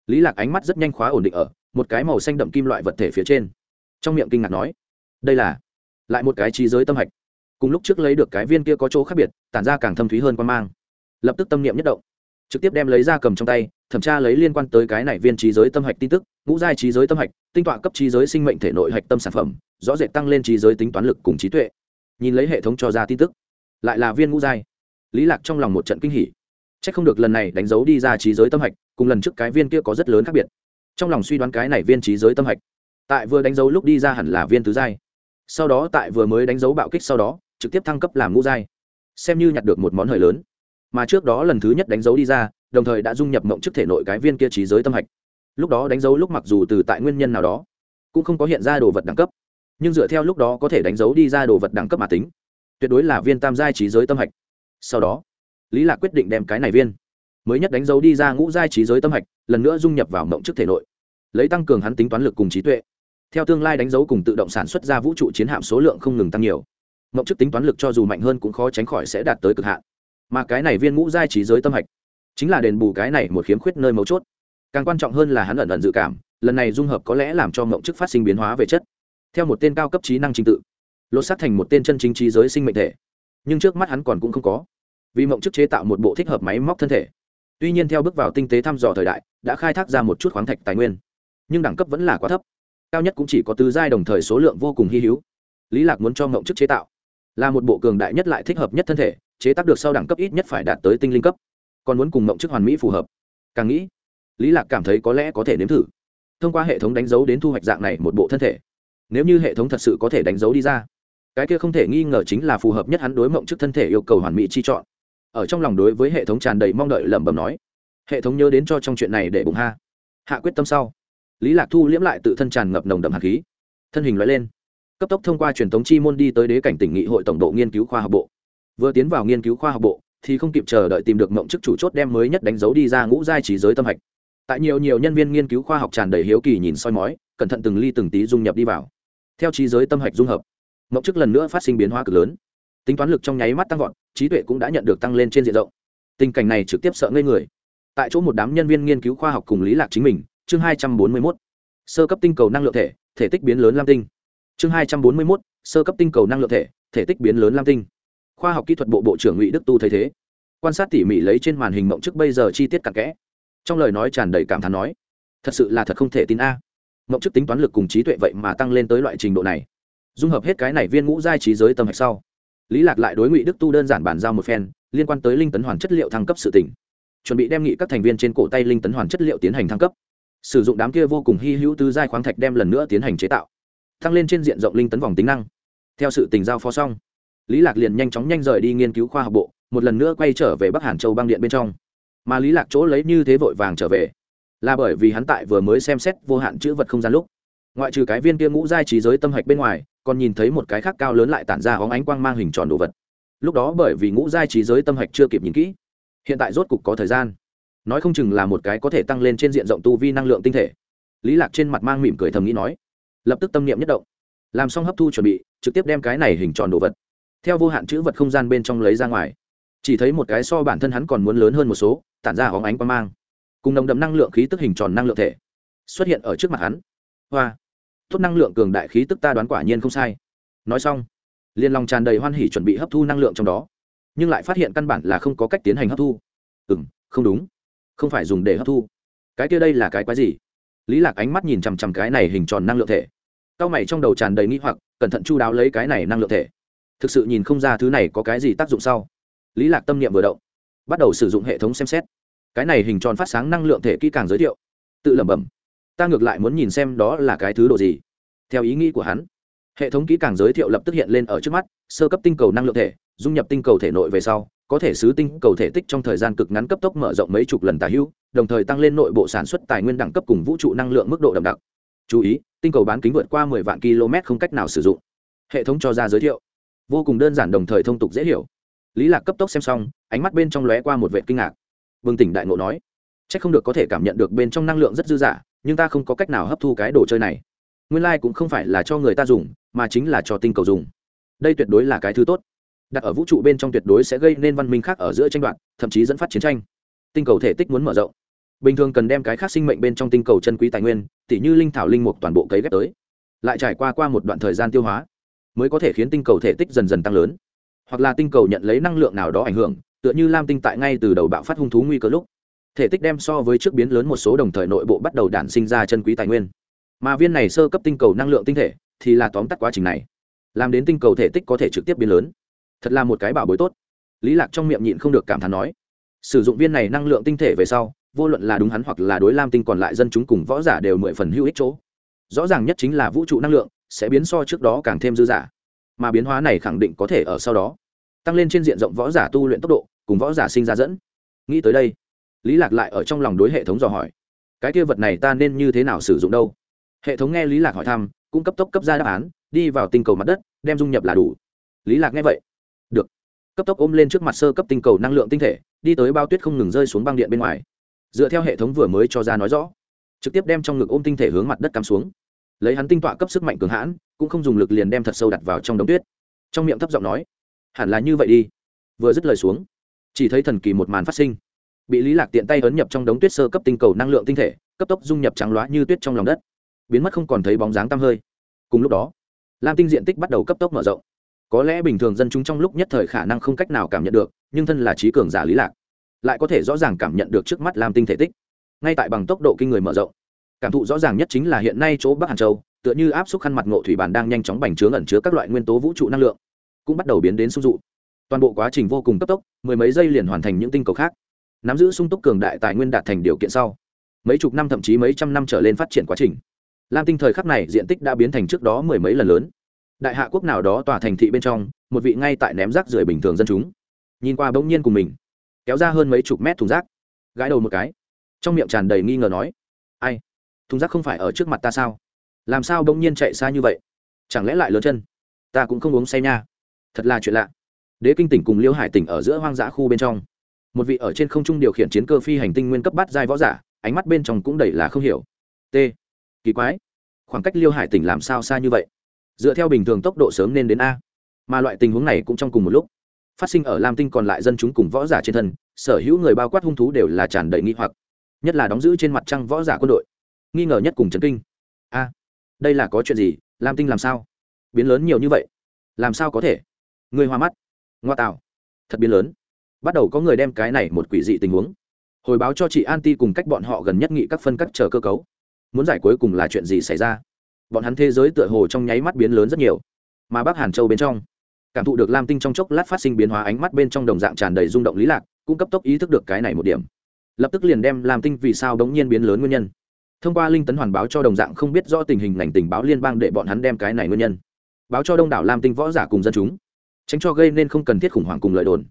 Lý lạc ánh mắt rất nhanh khóa ổn định ở một cái màu xanh đậm kim loại vật thể phía trên. Trong miệng kinh ngạc nói, đây là lại một cái trí giới tâm hạch cùng lúc trước lấy được cái viên kia có chỗ khác biệt, tản ra càng thâm thúy hơn quan mang. Lập tức tâm niệm nhất động. Trực tiếp đem lấy ra cầm trong tay, thẩm tra lấy liên quan tới cái này viên trí giới tâm hạch tin tức, ngũ giai trí giới tâm hạch, tinh tọa cấp trí giới sinh mệnh thể nội hạch tâm sản phẩm, rõ rệt tăng lên trí giới tính toán lực cùng trí tuệ. Nhìn lấy hệ thống cho ra tin tức, lại là viên ngũ giai. Lý lạc trong lòng một trận kinh hỉ. Chắc không được lần này đánh dấu đi ra trí giới tâm hạch, cùng lần trước cái viên kia có rất lớn khác biệt. Trong lòng suy đoán cái này viên trí giới tâm hạch, tại vừa đánh dấu lúc đi ra hẳn là viên tứ giai. Sau đó tại vừa mới đánh dấu bạo kích sau đó trực tiếp thăng cấp làm ngũ giai, xem như nhặt được một món hời lớn. Mà trước đó lần thứ nhất đánh dấu đi ra, đồng thời đã dung nhập mộng chức thể nội cái viên kia trí giới tâm hạch. Lúc đó đánh dấu lúc mặc dù từ tại nguyên nhân nào đó, cũng không có hiện ra đồ vật đẳng cấp, nhưng dựa theo lúc đó có thể đánh dấu đi ra đồ vật đẳng cấp mà tính, tuyệt đối là viên tam giai trí giới tâm hạch. Sau đó, lý lạc quyết định đem cái này viên mới nhất đánh dấu đi ra ngũ giai trí giới tâm hạch, lần nữa dung nhập vào mộng chức thể nội, lấy tăng cường hắn tính toán lực cùng trí tuệ. Theo tương lai đánh dấu cùng tự động sản xuất ra vũ trụ chiến hạm số lượng không ngừng tăng nhiều mộng chức tính toán lực cho dù mạnh hơn cũng khó tránh khỏi sẽ đạt tới cực hạn. Mà cái này viên ngũ giai trí giới tâm hạch, chính là đền bù cái này một khiếm khuyết nơi mấu chốt. Càng quan trọng hơn là hắn ẩn ẩn dự cảm, lần này dung hợp có lẽ làm cho mộng chức phát sinh biến hóa về chất. Theo một tên cao cấp trí năng trình tự, lột xác thành một tên chân chính trí giới sinh mệnh thể. Nhưng trước mắt hắn còn cũng không có, vì mộng chức chế tạo một bộ thích hợp máy móc thân thể. Tuy nhiên theo bước vào tinh tế thăm dò thời đại, đã khai thác ra một chút khoáng thạch tài nguyên, nhưng đẳng cấp vẫn là quá thấp. Cao nhất cũng chỉ có tứ giai đồng thời số lượng vô cùng hy hữu. Lý lạc muốn cho mộng chức chế tạo là một bộ cường đại nhất lại thích hợp nhất thân thể, chế tác được sau đẳng cấp ít nhất phải đạt tới tinh linh cấp. Còn muốn cùng mộng chức hoàn mỹ phù hợp. Càng nghĩ, lý lạc cảm thấy có lẽ có thể nếm thử. Thông qua hệ thống đánh dấu đến thu hoạch dạng này một bộ thân thể, nếu như hệ thống thật sự có thể đánh dấu đi ra, cái kia không thể nghi ngờ chính là phù hợp nhất hắn đối mộng chức thân thể yêu cầu hoàn mỹ chi chọn. Ở trong lòng đối với hệ thống tràn đầy mong đợi lẩm bẩm nói, hệ thống nhớ đến cho trong chuyện này để bụng ha. Hạ quyết tâm sau, lý lạc thu liễm lại tự thân tràn ngập nồng đậm hạt khí. Thân hình loại lên cấp tốc thông qua truyền thống chi môn đi tới đế cảnh tỉnh nghị hội tổng độ nghiên cứu khoa học bộ. Vừa tiến vào nghiên cứu khoa học bộ, thì không kịp chờ đợi tìm được mộng chức chủ chốt đem mới nhất đánh dấu đi ra ngũ giai trí giới tâm hạch. Tại nhiều nhiều nhân viên nghiên cứu khoa học tràn đầy hiếu kỳ nhìn soi mói, cẩn thận từng ly từng tí dung nhập đi vào. Theo trí giới tâm hạch dung hợp, mộng chức lần nữa phát sinh biến hóa cực lớn. Tính toán lực trong nháy mắt tăng vọt, trí tuệ cũng đã nhận được tăng lên trên diện rộng. Tình cảnh này trực tiếp sợ ngây người. Tại chỗ một đám nhân viên nghiên cứu khoa học cùng lý lạc chính mình, chương hai trăm bốn mươi mốt. Sơ cấp tinh cầu năng lượng thể thể tích biến lớn lam tinh chương hai trăm bốn mươi 241. sơ cấp tinh cầu năng lượng thể thể tích biến lớn lam tinh. Khoa học kỹ thuật bộ bộ trưởng ngụy đức tu thấy thế. Quan sát tỉ mỉ lấy trên màn hình mộng trước bây giờ chi tiết cặn kẽ. Trong lời nói tràn đầy cảm thán nói, thật sự là thật không thể tin a. À. mộng trước tính toán lực cùng trí tuệ vậy mà tăng lên tới loại trình độ này. Dung hợp hết cái này viên ngũ giai trí giới tâm hạch sau, lý lạc lại đối ngụy đức tu đơn giản bàn giao một phen, liên quan tới linh tấn hoàn chất liệu thăng cấp sự tỉnh chuẩn bị đem nghị các thành viên trên cổ tay linh tấn hoàn chất liệu tiến hành thăng cấp. Sử dụng đám kia vô cùng hy hữu tứ giai khoáng thạch đem lần nữa tiến hành chế tạo tăng lên trên diện rộng linh tấn vòng tính năng. Theo sự tình giao phó xong, lý lạc liền nhanh chóng nhanh rời đi nghiên cứu khoa học bộ, một lần nữa quay trở về bắc hàn châu băng điện bên trong. Mà lý lạc chỗ lấy như thế vội vàng trở về, là bởi vì hắn tại vừa mới xem xét vô hạn chữ vật không gian lúc. Ngoại trừ cái viên kia ngũ giai trí giới tâm hạch bên ngoài, còn nhìn thấy một cái khác cao lớn lại tản ra hóng ánh quang mang hình tròn đồ vật. Lúc đó bởi vì ngũ giai trí giới tâm hạch chưa kịp nhìn kỹ, hiện tại rốt cục có thời gian. Nói không chừng là một cái có thể tăng lên trên diện rộng tu vi năng lượng tinh thể. Lý lạc trên mặt mang mỉm cười thầm nghĩ nói lập tức tâm niệm nhất động. Làm xong hấp thu chuẩn bị, trực tiếp đem cái này hình tròn đồ vật, theo vô hạn chữ vật không gian bên trong lấy ra ngoài. Chỉ thấy một cái so bản thân hắn còn muốn lớn hơn một số, tản ra hóng ánh quang mang. Cùng nồng đậm năng lượng khí tức hình tròn năng lượng thể xuất hiện ở trước mặt hắn. Hoa! Tốt năng lượng cường đại khí tức ta đoán quả nhiên không sai. Nói xong liền lòng tràn đầy hoan hỉ chuẩn bị hấp thu năng lượng trong đó, nhưng lại phát hiện căn bản là không có cách tiến hành hấp thu. Ừ m không đúng. Không phải dùng để hấp thu. Cái kia đây là cái quái gì? Lý lạc ánh mắt nhìn chằm chằm cái này hình tròn năng lượng thể cao mày trong đầu tràn đầy nghi hoặc, cẩn thận chu đáo lấy cái này năng lượng thể. Thực sự nhìn không ra thứ này có cái gì tác dụng sau. Lý lạc tâm niệm vừa động, bắt đầu sử dụng hệ thống xem xét. Cái này hình tròn phát sáng năng lượng thể kỹ càng giới thiệu. Tự lẩm bẩm, ta ngược lại muốn nhìn xem đó là cái thứ độ gì. Theo ý nghĩ của hắn, hệ thống kỹ càng giới thiệu lập tức hiện lên ở trước mắt, sơ cấp tinh cầu năng lượng thể, dung nhập tinh cầu thể nội về sau, có thể xứ tinh cầu thể tích trong thời gian cực ngắn cấp tốc mở rộng mấy chục lần tà hữu, đồng thời tăng lên nội bộ sản xuất tài nguyên đẳng cấp cùng vũ trụ năng lượng mức độ đậm đặc chú ý tinh cầu bán kính vượt qua mười vạn km không cách nào sử dụng. Hệ thống cho ra giới thiệu. Vô cùng đơn giản đồng thời thông tục dễ hiểu. Lý lạc cấp tốc xem xong ánh mắt bên trong lóe qua một vệ kinh ngạc. Vương tỉnh đại ngộ nói chắc không được có thể cảm nhận được bên trong năng lượng rất dư dả nhưng ta không có cách nào hấp thu cái đồ chơi này. Nguyên lai cũng không phải là cho người ta dùng mà chính là cho tinh cầu dùng. Đây tuyệt đối là cái thứ tốt. Đặt ở vũ trụ bên trong tuyệt đối sẽ gây nên văn minh khác ở giữa tranh đoạn, thậm chí dẫn phát chiến tranh. Tinh cầu thể tích muốn mở rộng bình thường cần đem cái khác sinh mệnh bên trong tinh cầu chân quý tài nguyên, tỉ như linh thảo linh mục toàn bộ cấy ghép tới. Lại trải qua qua một đoạn thời gian tiêu hóa, mới có thể khiến tinh cầu thể tích dần dần tăng lớn. Hoặc là tinh cầu nhận lấy năng lượng nào đó ảnh hưởng, tựa như lam tinh tại ngay từ đầu bạo phát hung thú nguy cơ lúc. Thể tích đem so với trước biến lớn một số đồng thời nội bộ bắt đầu đản sinh ra chân quý tài nguyên. Mà viên này sơ cấp tinh cầu năng lượng tinh thể thì là tóm tắt quá trình này, làm đến tinh cầu thể tích có thể trực tiếp biến lớn. Thật là một cái bảo bối tốt. Lý lạc trong miệng nhịn không được cảm thán nói, sử dụng viên này năng lượng tinh thể về sau vô luận là đúng hắn hoặc là đối lam tinh còn lại dân chúng cùng võ giả đều mười phần hữu ích chỗ. Rõ ràng nhất chính là vũ trụ năng lượng sẽ biến so trước đó càng thêm dư giả mà biến hóa này khẳng định có thể ở sau đó, tăng lên trên diện rộng võ giả tu luyện tốc độ, cùng võ giả sinh ra dẫn. Nghĩ tới đây, lý lạc lại ở trong lòng đối hệ thống dò hỏi, cái kia vật này ta nên như thế nào sử dụng đâu? Hệ thống nghe lý lạc hỏi thăm, cũng cấp tốc cấp ra đáp án, đi vào tinh cầu mặt đất, đem dung nhập là đủ. Lý lạc nghe vậy, được. Cấp tốc ôm lên trước mặt sơ cấp tinh cầu năng lượng tinh thể, đi tới bao tuyết không ngừng rơi xuống băng điện bên ngoài dựa theo hệ thống vừa mới cho ra nói rõ, trực tiếp đem trong ngực ôm tinh thể hướng mặt đất cắm xuống. Lấy hắn tinh tọa cấp sức mạnh cường hãn, cũng không dùng lực liền đem thật sâu đặt vào trong đống tuyết. Trong miệng thấp giọng nói, hẳn là như vậy đi. Vừa dứt lời xuống, chỉ thấy thần kỳ một màn phát sinh. Bị lý lạc tiện tay ấn nhập trong đống tuyết sơ cấp tinh cầu năng lượng tinh thể, cấp tốc dung nhập trắng loá như tuyết trong lòng đất. Biến mất không còn thấy bóng dáng tăm hơi. Cùng lúc đó, lam tinh diện tích bắt đầu cấp tốc mở rộng. Có lẽ bình thường dân chúng trong lúc nhất thời khả năng không cách nào cảm nhận được, nhưng thân là trí cường giả lý lạc lại có thể rõ ràng cảm nhận được trước mắt lam tinh thể tích. Ngay tại bằng tốc độ kinh người mở rộng, cảm thụ rõ ràng nhất chính là hiện nay chỗ bắc hàn châu, tựa như áp suất khăn mặt ngộ thủy bàn đang nhanh chóng bành trướng ẩn chứa các loại nguyên tố vũ trụ năng lượng, cũng bắt đầu biến đến sung dụ. Toàn bộ quá trình vô cùng cấp tốc, mười mấy giây liền hoàn thành những tinh cầu khác. Nắm giữ sung túc cường đại tài nguyên đạt thành điều kiện sau, mấy chục năm thậm chí mấy trăm năm trở lên phát triển quá trình, lam tinh thời khắc này diện tích đã biến thành trước đó mười mấy lần lớn. Đại hạ quốc nào đó tòa thành thị bên trong, một vị ngay tại ném rác rưởi bình thường dân chúng, nhìn qua bỗng nhiên cùng mình kéo ra hơn mấy chục mét thùng rác. Gãi đầu một cái. Trong miệng tràn đầy nghi ngờ nói, ai? Thùng rác không phải ở trước mặt ta sao? Làm sao bỗng nhiên chạy xa như vậy? Chẳng lẽ lại lớn chân? Ta cũng không uống say nha. Thật là chuyện lạ. Đế kinh tỉnh cùng liêu hải tỉnh ở giữa hoang dã khu bên trong. Một vị ở trên không trung điều khiển chiến cơ phi hành tinh nguyên cấp bát giai võ giả, ánh mắt bên trong cũng đầy là không hiểu. T. Kỳ quái. Khoảng cách liêu hải tỉnh làm sao xa như vậy? Dựa theo bình thường tốc độ sớm nên đến a. Mà loại tình huống này cũng trong cùng một lúc phát sinh ở lam tinh còn lại dân chúng cùng võ giả trên thân, sở hữu người bao quát hung thú đều là tràn đầy nghi hoặc, nhất là đóng giữ trên mặt trăng võ giả quân đội. Nghi ngờ nhất cùng chấn kinh. A, đây là có chuyện gì? Lam tinh làm sao? Biến lớn nhiều như vậy? Làm sao có thể? Người hoa mắt. Ngoa tạo. Thật biến lớn. Bắt đầu có người đem cái này một quỷ dị tình huống. Hồi báo cho chị an ti cùng cách bọn họ gần nhất nghị các phân cắt chờ cơ cấu. Muốn giải cuối cùng là chuyện gì xảy ra? Bọn hắn thế giới tựa hồ trong nháy mắt biến lớn rất nhiều. Mà bắc hàn châu bên trong cảm thụ được lam tinh trong chốc lát phát sinh biến hóa, ánh mắt bên trong đồng dạng tràn đầy rung động lý lạc, cũng cấp tốc ý thức được cái này một điểm. Lập tức liền đem lam tinh vì sao đống nhiên biến lớn nguyên nhân. Thông qua linh tấn hoàn báo cho đồng dạng không biết rõ tình hình ngành tình báo liên bang để bọn hắn đem cái này nguyên nhân. Báo cho đông đảo lam tinh võ giả cùng dân chúng. Tránh cho gây nên không cần thiết khủng hoảng cùng lợi đồn.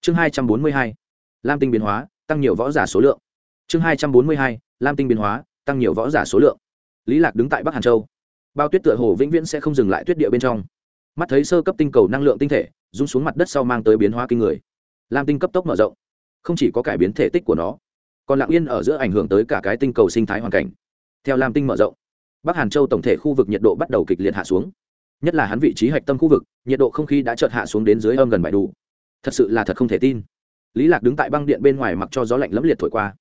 Chương hai trăm bốn mươi hai, lam tinh biến hóa, tăng nhiều võ giả số lượng. Chương hai trăm bốn mươi hai, lam tinh biến hóa, tăng nhiều võ giả số lượng. Lý lạc đứng tại bắc hàn châu. Bao tuyết tựa hồ vĩnh viễn sẽ không dừng lại tuyết địa bên trong mắt thấy sơ cấp tinh cầu năng lượng tinh thể, rung xuống mặt đất sau mang tới biến hóa kinh người. Lam tinh cấp tốc mở rộng. Không chỉ có cải biến thể tích của nó, còn lặng yên ở giữa ảnh hưởng tới cả cái tinh cầu sinh thái hoàn cảnh. Theo lam tinh mở rộng, bắc hàn châu tổng thể khu vực nhiệt độ bắt đầu kịch liệt hạ xuống. Nhất là hắn vị trí hạch tâm khu vực, nhiệt độ không khí đã chợt hạ xuống đến dưới âm gần bảy đủ. Thật sự là thật không thể tin. Lý lạc đứng tại băng điện bên ngoài mặc cho gió lạnh lẫm liệt thổi qua.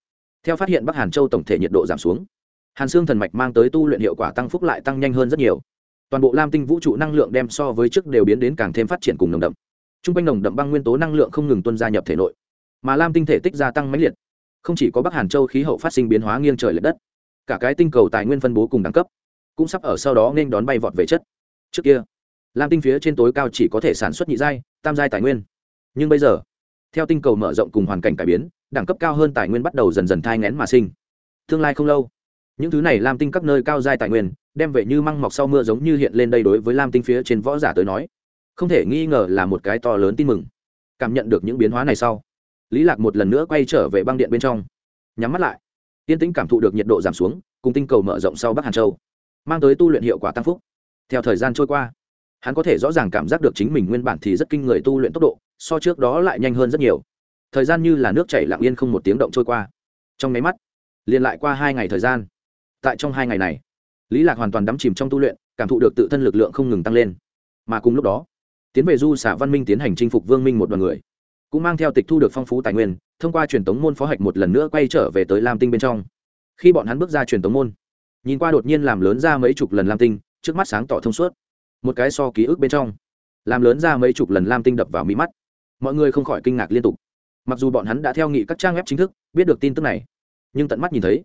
Theo phát hiện bắc hàn châu tổng thể nhiệt độ giảm xuống, hàn xương thần mạch mang tới tu luyện hiệu quả tăng phúc lại tăng nhanh hơn rất nhiều toàn bộ lam tinh vũ trụ năng lượng đem so với trước đều biến đến càng thêm phát triển cùng nồng đậm. T r u n g quanh nồng đậm băng nguyên tố năng lượng không ngừng tuân gia nhập thể nội, mà lam tinh thể tích gia tăng mãnh liệt. Không chỉ có bắc hàn châu khí hậu phát sinh biến hóa nghiêng trời l ệ đất, cả cái tinh cầu tài nguyên phân bố cùng đẳng cấp cũng sắp ở sau đó nên đón bay vọt về chất. Trước kia, lam tinh phía trên tối cao chỉ có thể sản xuất nhị giai, tam giai tài nguyên. Nhưng bây giờ, theo tinh cầu mở rộng cùng hoàn cảnh cải biến, đẳng cấp cao hơn tài nguyên bắt đầu dần dần thai ngén mà sinh. Tương lai không lâu, những thứ này lam tinh các nơi cao giai tài nguyên đem về như măng mọc sau mưa giống như hiện lên đây đối với lam tinh phía trên võ giả tới nói, không thể nghi ngờ là một cái to lớn tin mừng. Cảm nhận được những biến hóa này sau, lý lạc một lần nữa quay trở về băng điện bên trong, nhắm mắt lại. Tiên tĩnh cảm thụ được nhiệt độ giảm xuống, cùng tinh cầu mở rộng sau bắc hàn châu, mang tới tu luyện hiệu quả tăng phúc. Theo thời gian trôi qua, hắn có thể rõ ràng cảm giác được chính mình nguyên bản thì rất kinh người tu luyện tốc độ, so trước đó lại nhanh hơn rất nhiều. Thời gian như là nước chảy lặng yên không một tiếng động trôi qua. Trong máy mắt, liền lại qua hai ngày thời gian. Tại trong hai ngày này lý lạc hoàn toàn đắm chìm trong tu luyện, cảm thụ được tự thân lực lượng không ngừng tăng lên. Mà cùng lúc đó, tiến về du xả văn minh tiến hành chinh phục vương minh một đoàn người. Cũng mang theo tịch thu được phong phú tài nguyên, thông qua truyền tống môn phó hạch một lần nữa quay trở về tới lam tinh bên trong. Khi bọn hắn bước ra truyền tống môn, nhìn qua đột nhiên làm lớn ra mấy chục lần lam tinh, trước mắt sáng tỏ thông suốt. Một cái so ký ức bên trong, làm lớn ra mấy chục lần lam tinh đập vào mỹ mắt. Mọi người không khỏi kinh ngạc liên tục. Mặc dù bọn hắn đã theo nghị các trang web chính thức, biết được tin tức này, nhưng tận mắt nhìn thấy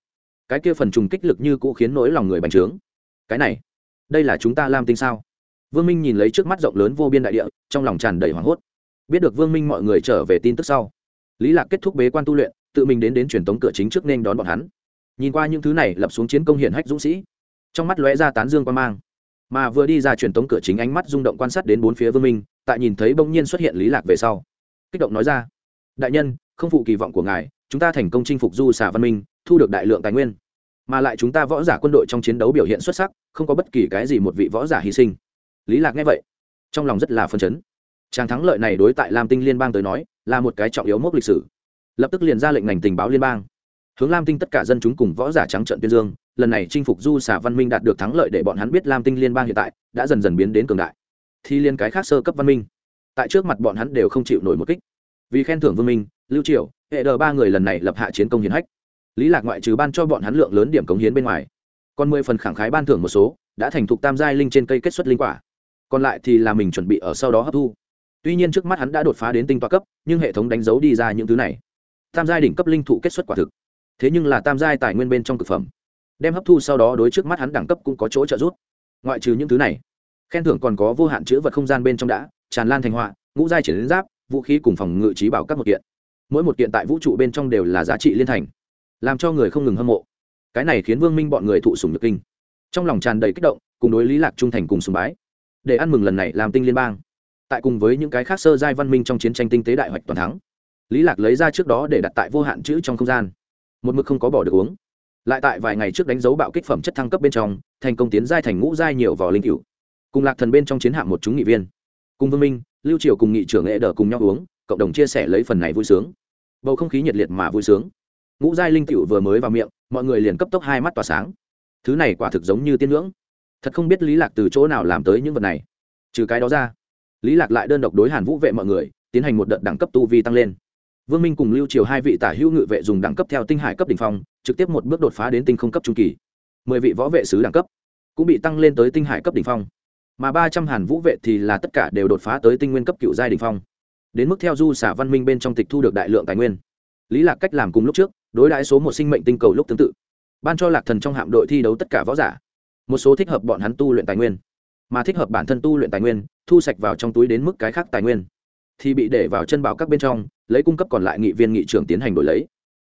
cái kia phần trùng kích lực như cũ khiến nỗi lòng người bành trướng. Cái này, đây là chúng ta lam tinh sao? Vương minh nhìn lấy trước mắt rộng lớn vô biên đại địa, trong lòng tràn đầy hoảng hốt. Biết được vương minh mọi người trở về tin tức sau, lý lạc kết thúc bế quan tu luyện, tự mình đến đến truyền tống cửa chính trước nên đón bọn hắn. Nhìn qua những thứ này, lập xuống chiến công hiển hách dũng sĩ, trong mắt lóe ra tán dương quan mang. Mà vừa đi ra truyền tống cửa chính ánh mắt rung động quan sát đến bốn phía vương minh, tại nhìn thấy bỗng nhiên xuất hiện lý lạc về sau, kích động nói ra, đại nhân, không phụ kỳ vọng của ngài, chúng ta thành công chinh phục du xà văn minh thu được đại lượng tài nguyên. Mà lại chúng ta võ giả quân đội trong chiến đấu biểu hiện xuất sắc, không có bất kỳ cái gì một vị võ giả hy sinh. Lý lạc nghe vậy, trong lòng rất là phân chấn. Tràng thắng lợi này đối tại lam tinh liên bang tới nói, là một cái trọng yếu mốc lịch sử. Lập tức liền ra lệnh ngành tình báo liên bang. Hướng lam tinh tất cả dân chúng cùng võ giả trắng trận tuyên dương, lần này chinh phục du xà văn minh đạt được thắng lợi để bọn hắn biết lam tinh liên bang hiện tại đã dần dần biến đến cường đại. Thì liên cái khác sơ cấp văn minh. Tại trước mặt bọn hắn đều không chịu nổi một kích. Vì khen thưởng vương minh, lưu triều, hệ đờ ba người lần này lập hạ chiến công hiển hách lý lạc ngoại trừ ban cho bọn hắn lượng lớn điểm cống hiến bên ngoài, còn mười phần khẳng khái ban thưởng một số, đã thành thục tam giai linh trên cây kết xuất linh quả. Còn lại thì là mình chuẩn bị ở sau đó hấp thu. Tuy nhiên trước mắt hắn đã đột phá đến tinh toa cấp, nhưng hệ thống đánh dấu đi ra những thứ này. Tam giai đỉnh cấp linh thụ kết xuất quả thực. Thế nhưng là tam giai tài nguyên bên trong thực phẩm. Đem hấp thu sau đó đối trước mắt hắn đẳng cấp cũng có chỗ trợ giúp. Ngoại trừ những thứ này, khen thưởng còn có vô hạn chữ vật không gian bên trong đã, tràn lan thành họa, ngũ giai triển đến giáp, vũ khí cùng phòng ngự trí bảo các một kiện. Mỗi một kiện tại vũ trụ bên trong đều là giá trị liên thành làm cho người không ngừng hâm mộ. Cái này khiến vương minh bọn người thụ sùng nhược kinh. Trong lòng tràn đầy kích động, cùng đối lý lạc trung thành cùng sùng bái. Để ăn mừng lần này làm tinh liên bang. Tại cùng với những cái khác sơ giai văn minh trong chiến tranh tinh tế đại hoạch toàn thắng, lý lạc lấy ra trước đó để đặt tại vô hạn chữ trong không gian. Một mực không có bỏ được uống. Lại tại vài ngày trước đánh dấu bạo kích phẩm chất thăng cấp bên trong, thành công tiến giai thành ngũ giai nhiều vỏ linh cựu cùng lạc thần bên trong chiến hạm một chúng nghị viên. Cùng vương minh, lưu triều cùng nghị trưởng nghệ đờ cùng nhau uống, cộng đồng chia sẻ lấy phần này vui sướng. Bầu không khí nhiệt liệt mà vui sướng ngũ giai linh cựu vừa mới vào miệng, mọi người liền cấp tốc hai mắt tỏa sáng. Thứ này quả thực giống như tiên ngưỡng. Thật không biết lý lạc từ chỗ nào làm tới những vật này. Trừ cái đó ra, lý lạc lại đơn độc đối hàn vũ vệ mọi người, tiến hành một đợt đẳng cấp tu vi tăng lên. Vương minh cùng lưu triều hai vị tả hữu ngự vệ dùng đẳng cấp theo tinh hải cấp đỉnh phong, trực tiếp một bước đột phá đến tinh không cấp trung kỳ. Mười vị võ vệ sứ đẳng cấp cũng bị tăng lên tới tinh hải cấp đỉnh phong. Mà ba trăm hàn vũ vệ thì là tất cả đều đột phá tới tinh nguyên cấp cựu giai đỉnh phong. Đến mức theo du xả văn minh bên trong tịch thu được đại lượng tài nguyên. Lý lạc cách làm cùng lúc trước đối đãi số một sinh mệnh tinh cầu lúc tương tự. Ban cho lạc thần trong hạm đội thi đấu tất cả võ giả. Một số thích hợp bọn hắn tu luyện tài nguyên, mà thích hợp bản thân tu luyện tài nguyên, thu sạch vào trong túi đến mức cái khác tài nguyên, thì bị để vào chân bảo các bên trong, lấy cung cấp còn lại nghị viên nghị trưởng tiến hành đổi lấy.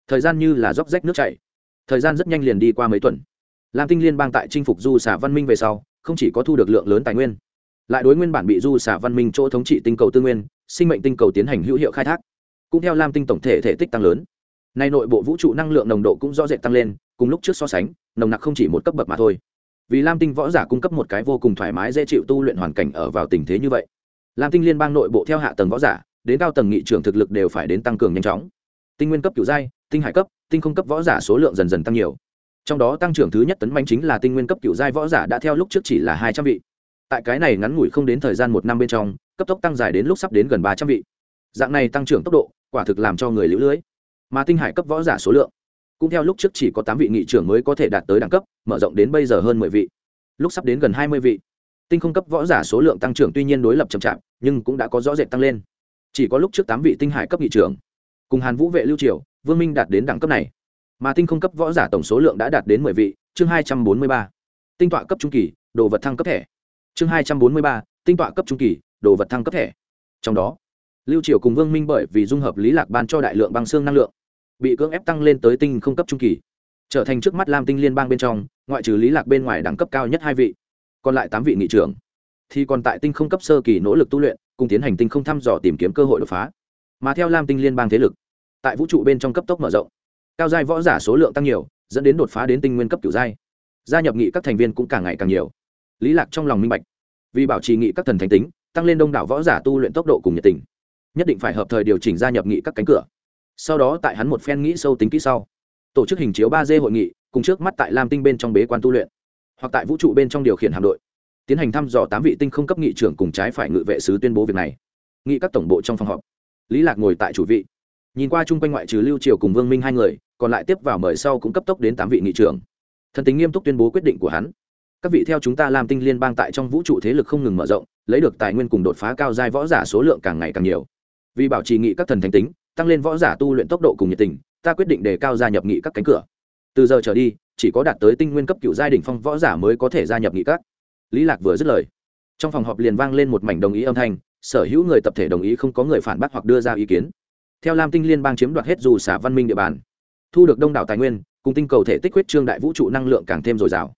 Thời gian như là róc rách nước chảy. Thời gian rất nhanh liền đi qua mấy tuần. Lam tinh liên bang tại chinh phục du xả văn minh về sau, không chỉ có thu được lượng lớn tài nguyên, lại đối nguyên bản bị du xả văn minh chỗ thống trị tinh cầu tư nguyên, sinh mệnh tinh cầu tiến hành hữu hiệu khai thác. Cũng theo lam tinh tổng thể thể tích tăng lớn nay nội bộ vũ trụ năng lượng nồng độ cũng rõ rệt tăng lên, cùng lúc trước so sánh, nồng nặc không chỉ một cấp bậc mà thôi. Vì lam tinh võ giả cung cấp một cái vô cùng thoải mái dễ chịu tu luyện hoàn cảnh ở vào tình thế như vậy. Lam tinh liên bang nội bộ theo hạ tầng võ giả, đến cao tầng nghị trưởng thực lực đều phải đến tăng cường nhanh chóng. Tinh nguyên cấp kiểu giai, tinh hải cấp, tinh không cấp võ giả số lượng dần dần tăng nhiều. Trong đó tăng trưởng thứ nhất tấn bánh chính là tinh nguyên cấp cựu giai võ giả đã theo lúc trước chỉ là hai trăm vị. Tại cái này ngắn ngủi không đến thời gian một năm bên trong, cấp tốc tăng dài đến lúc sắp đến gần ba trăm vị. Dạng này tăng trưởng tốc độ, quả thực làm cho người lũ lưới mà tinh hải cấp võ giả số lượng. Cũng theo lúc trước chỉ có tám vị nghị trưởng mới có thể đạt tới đẳng cấp, mở rộng đến bây giờ hơn mười vị. Lúc sắp đến gần hai mươi vị. Tinh không cấp võ giả số lượng tăng trưởng tuy nhiên đối lập chậm chạp, nhưng cũng đã có rõ rệt tăng lên. Chỉ có lúc trước tám vị tinh hải cấp nghị trưởng, cùng hàn vũ vệ lưu triều, vương minh đạt đến đẳng cấp này. Mà tinh không cấp võ giả tổng số lượng đã đạt đến mười vị, chương hai trăm bốn mươi ba. Tinh tọa cấp trung kỳ, đồ vật thăng cấp thẻ. Chương hai trăm bốn mươi ba, tinh tọa cấp trung kỳ, đồ vật thăng cấp thẻ. Trong đó lưu triều cùng vương minh bởi vì dung hợp lý lạc ban cho đại lượng băng xương năng lượng, bị cưỡng ép tăng lên tới tinh không cấp trung kỳ, trở thành trước mắt lam tinh liên bang bên trong, ngoại trừ lý lạc bên ngoài đẳng cấp cao nhất hai vị, còn lại tám vị nghị trưởng. Thì còn tại tinh không cấp sơ kỳ nỗ lực tu luyện, cùng tiến hành tinh không thăm dò tìm kiếm cơ hội đột phá. Mà theo lam tinh liên bang thế lực, tại vũ trụ bên trong cấp tốc mở rộng, cao giai võ giả số lượng tăng nhiều, dẫn đến đột phá đến tinh nguyên cấp kiểu giai. Gia nhập nghị các thành viên cũng càng ngày càng nhiều. Lý lạc trong lòng minh bạch, vì bảo trì nghị các thần thánh tính, tăng lên đông đảo võ giả tu luyện tốc độ cùng nhiệt tình nhất định phải hợp thời điều chỉnh gia nhập nghị các cánh cửa. Sau đó tại hắn một phen nghĩ sâu tính kỹ sau, tổ chức hình chiếu ba d hội nghị, cùng trước mắt tại lam tinh bên trong bế quan tu luyện, hoặc tại vũ trụ bên trong điều khiển hạm đội, tiến hành thăm dò tám vị tinh không cấp nghị trưởng cùng trái phải ngự vệ sứ tuyên bố việc này. Nghị các tổng bộ trong phòng họp, lý lạc ngồi tại chủ vị, nhìn qua chung quanh ngoại trừ lưu triều cùng vương minh hai người, còn lại tiếp vào mời sau cũng cấp tốc đến tám vị nghị trưởng. Thần tính nghiêm túc tuyên bố quyết định của hắn. Các vị theo chúng ta làm tinh liên bang tại trong vũ trụ thế lực không ngừng mở rộng, lấy được tài nguyên cùng đột phá cao giai võ giả số lượng càng ngày càng nhiều vì bảo trì nghị các thần thánh tính, tăng lên võ giả tu luyện tốc độ cùng nhiệt tình, ta quyết định đề cao gia nhập nghị các cánh cửa. Từ giờ trở đi, chỉ có đạt tới tinh nguyên cấp cựu giai đỉnh phong võ giả mới có thể gia nhập nghị các. Lý lạc vừa dứt lời, trong phòng họp liền vang lên một mảnh đồng ý âm thanh, sở hữu người tập thể đồng ý không có người phản bác hoặc đưa ra ý kiến. Theo lam tinh liên bang chiếm đoạt hết dù xả văn minh địa bàn, thu được đông đảo tài nguyên, cùng tinh cầu thể tích huyết trương đại vũ trụ năng lượng càng thêm dồi dào.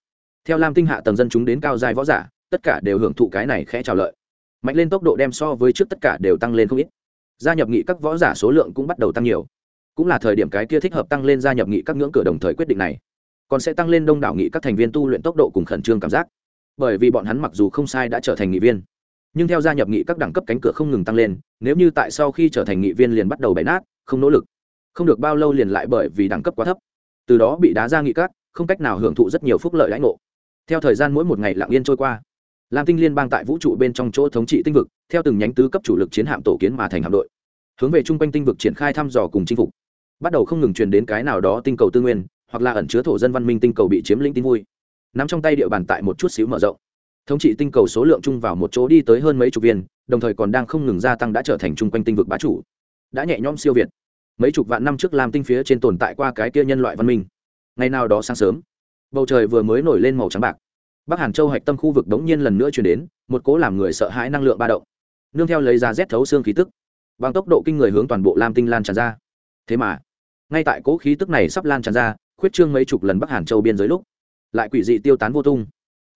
Theo lam tinh hạ tầng dân chúng đến cao giai võ giả, tất cả đều hưởng thụ cái này khẽ trào lợi. Mạnh lên tốc độ đem so với trước tất cả đều tăng lên không ít gia nhập nghị các võ giả số lượng cũng bắt đầu tăng nhiều. Cũng là thời điểm cái kia thích hợp tăng lên gia nhập nghị các ngưỡng cửa đồng thời quyết định này. Còn sẽ tăng lên đông đảo nghị các thành viên tu luyện tốc độ cùng khẩn trương cảm giác. Bởi vì bọn hắn mặc dù không sai đã trở thành nghị viên, nhưng theo gia nhập nghị các đẳng cấp cánh cửa không ngừng tăng lên, nếu như tại sau khi trở thành nghị viên liền bắt đầu bày nát, không nỗ lực, không được bao lâu liền lại bởi vì đẳng cấp quá thấp. Từ đó bị đá ra nghị các, không cách nào hưởng thụ rất nhiều phúc lợi lãnh ngộ. Theo thời gian mỗi một ngày lặng yên trôi qua lam tinh liên bang tại vũ trụ bên trong chỗ thống trị tinh vực, theo từng nhánh tứ cấp chủ lực chiến hạm tổ kiến mà thành hạm đội. Hướng về chung quanh tinh vực triển khai thăm dò cùng chinh phục. Bắt đầu không ngừng truyền đến cái nào đó tinh cầu tư nguyên, hoặc là ẩn chứa thổ dân văn minh tinh cầu bị chiếm lĩnh tin vui. Nắm trong tay địa bàn tại một chút xíu mở rộng. Thống trị tinh cầu số lượng chung vào một chỗ đi tới hơn mấy chục viên, đồng thời còn đang không ngừng gia tăng đã trở thành chung quanh tinh vực bá chủ. Đã nhẹ nhõm siêu việt. Mấy chục vạn năm trước làm tinh phía trên tồn tại qua cái kia nhân loại văn minh. Ngày nào đó sáng sớm, bầu trời vừa mới nổi lên màu trắng bạc bắc hàn châu hạch tâm khu vực đống nhiên lần nữa chuyển đến, một cố làm người sợ hãi năng lượng ba động. Nương theo lấy ra rét thấu xương khí tức, bằng tốc độ kinh người hướng toàn bộ lam tinh lan tràn ra. Thế mà, ngay tại cố khí tức này sắp lan tràn ra, khuyết trương mấy chục lần bắc hàn châu biên giới lúc, lại quỷ dị tiêu tán vô tung.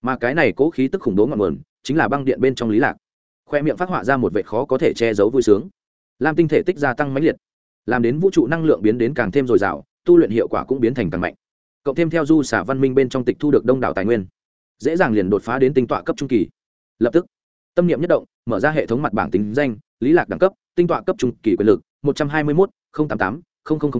Mà cái này cố khí tức khủng bố ngọn nguồn, chính là băng điện bên trong lý lạc. Khoe miệng phát họa ra một vệ khó có thể che giấu vui sướng. Lam tinh thể tích gia tăng mãnh liệt, làm đến vũ trụ năng lượng biến đến càng thêm dồi dào, tu luyện hiệu quả cũng biến thành càng mạnh. Cộng thêm theo du xả văn minh bên trong tịch thu được đông đảo tài nguyên dễ dàng liền đột phá đến tinh tọa cấp trung kỳ lập tức tâm niệm nhất động mở ra hệ thống mặt bảng tính danh lý lạc đẳng cấp tinh tọa cấp trung kỳ quyền lực một trăm hai mươi một tám tám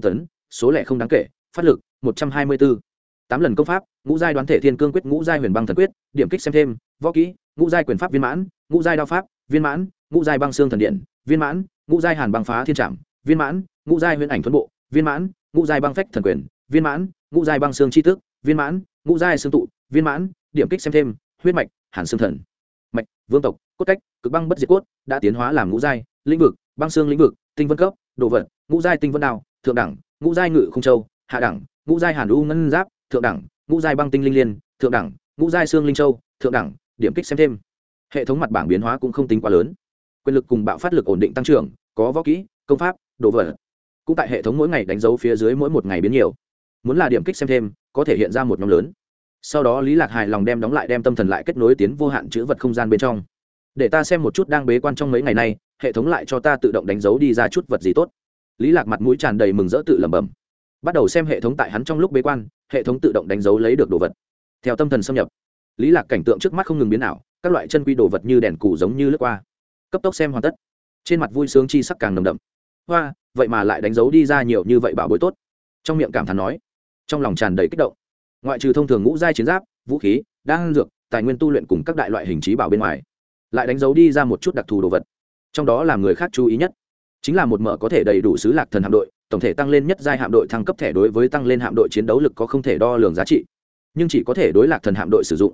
tấn số lẻ không đáng kể phát lực một trăm hai mươi bốn tám lần công pháp ngũ giai đoán thể thiên cương quyết ngũ giai huyền băng thần quyết điểm kích xem thêm võ kỹ ngũ giai quyền pháp viên mãn ngũ giai đao pháp viên mãn ngũ giai băng xương thần điện viên mãn ngũ giai hàn băng phá thiên trạm viên mãn ngũ giai huyền ảnh thuẫn bộ viên mãn ngũ giai băng phách thần quyền viên mãn ngũ giai băng xương chi tức viên mãn ngũ giai xương tụ viên mãn, điểm kích xem thêm, huyết mạch, hàn xương thần. Mạch, vương tộc, cốt cách, cực băng bất diệt cốt, đã tiến hóa làm ngũ giai, lĩnh vực, băng xương lĩnh vực, tinh vân cấp, đồ vật, ngũ giai tinh vân đào thượng đẳng, ngũ giai ngự không châu, hạ đẳng, ngũ giai hàn u ngân giáp, thượng đẳng, ngũ giai băng tinh linh liên, thượng đẳng, ngũ giai xương linh châu, thượng đẳng, điểm kích xem thêm. Hệ thống mặt bảng biến hóa cũng không tính quá lớn. Quyền lực cùng bạo phát lực ổn định tăng trưởng, có võ kỹ, công pháp, đồ vật. Cũng tại hệ thống mỗi ngày đánh dấu phía dưới mỗi một ngày biến nhiều. Muốn là điểm kích xem thêm, có thể hiện ra một nhóm lớn sau đó lý lạc hài lòng đem đóng lại đem tâm thần lại kết nối tiến vô hạn chữ vật không gian bên trong. Để ta xem một chút đang bế quan trong mấy ngày nay, hệ thống lại cho ta tự động đánh dấu đi ra chút vật gì tốt. Lý lạc mặt mũi tràn đầy mừng rỡ tự lẩm bẩm. Bắt đầu xem hệ thống tại hắn trong lúc bế quan, hệ thống tự động đánh dấu lấy được đồ vật. Theo tâm thần xâm nhập, lý lạc cảnh tượng trước mắt không ngừng biến ảo, các loại chân quy đồ vật như đèn cù giống như lướt qua. Cấp tốc xem hoàn tất. Trên mặt vui sướng chi sắc càng nồng đậm. Hoa, vậy mà lại đánh dấu đi ra nhiều như vậy bảo bối tốt. Trong miệng cảm thán nói, trong lòng tràn đầy kích động ngoại trừ thông thường ngũ giai chiến giáp, vũ khí, đan dược, tài nguyên tu luyện cùng các đại loại hình trí bảo bên ngoài, lại đánh dấu đi ra một chút đặc thù đồ vật. Trong đó làm người khác chú ý nhất chính là một mở có thể đầy đủ sứ lạc thần hạm đội, tổng thể tăng lên nhất giai hạm đội thăng cấp thẻ đối với tăng lên hạm đội chiến đấu lực có không thể đo lường giá trị, nhưng chỉ có thể đối lạc thần hạm đội sử dụng.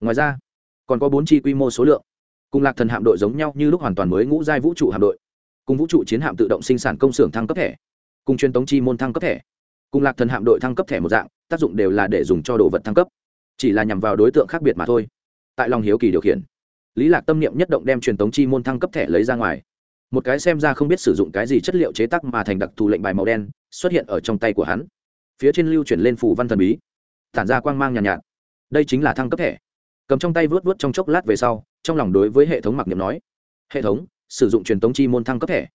Ngoài ra, còn có bốn chi quy mô số lượng, cùng lạc thần hạm đội giống nhau như lúc hoàn toàn mới ngũ giai vũ trụ hạm đội, cùng vũ trụ chiến hạm tự động sinh sản công xưởng thăng cấp thẻ, cùng truyền tống chi môn thăng cấp thẻ cùng lạc thần hạm đội thăng cấp thẻ một dạng tác dụng đều là để dùng cho đồ vật thăng cấp. Chỉ là nhằm vào đối tượng khác biệt mà thôi. Tại lòng hiếu kỳ điều khiển lý lạc tâm niệm nhất động đem truyền tống chi môn thăng cấp thẻ lấy ra ngoài. Một cái xem ra không biết sử dụng cái gì chất liệu chế tác mà thành đặc thù lệnh bài màu đen xuất hiện ở trong tay của hắn. Phía trên lưu chuyển lên phủ văn thần bí. Tản ra quang mang nhàn nhạt, nhạt. Đây chính là thăng cấp thẻ. Cầm trong tay vớt vớt trong chốc lát về sau trong lòng đối với hệ thống mặc niệm nói hệ thống sử dụng truyền tống chi môn thăng cấp thẻ.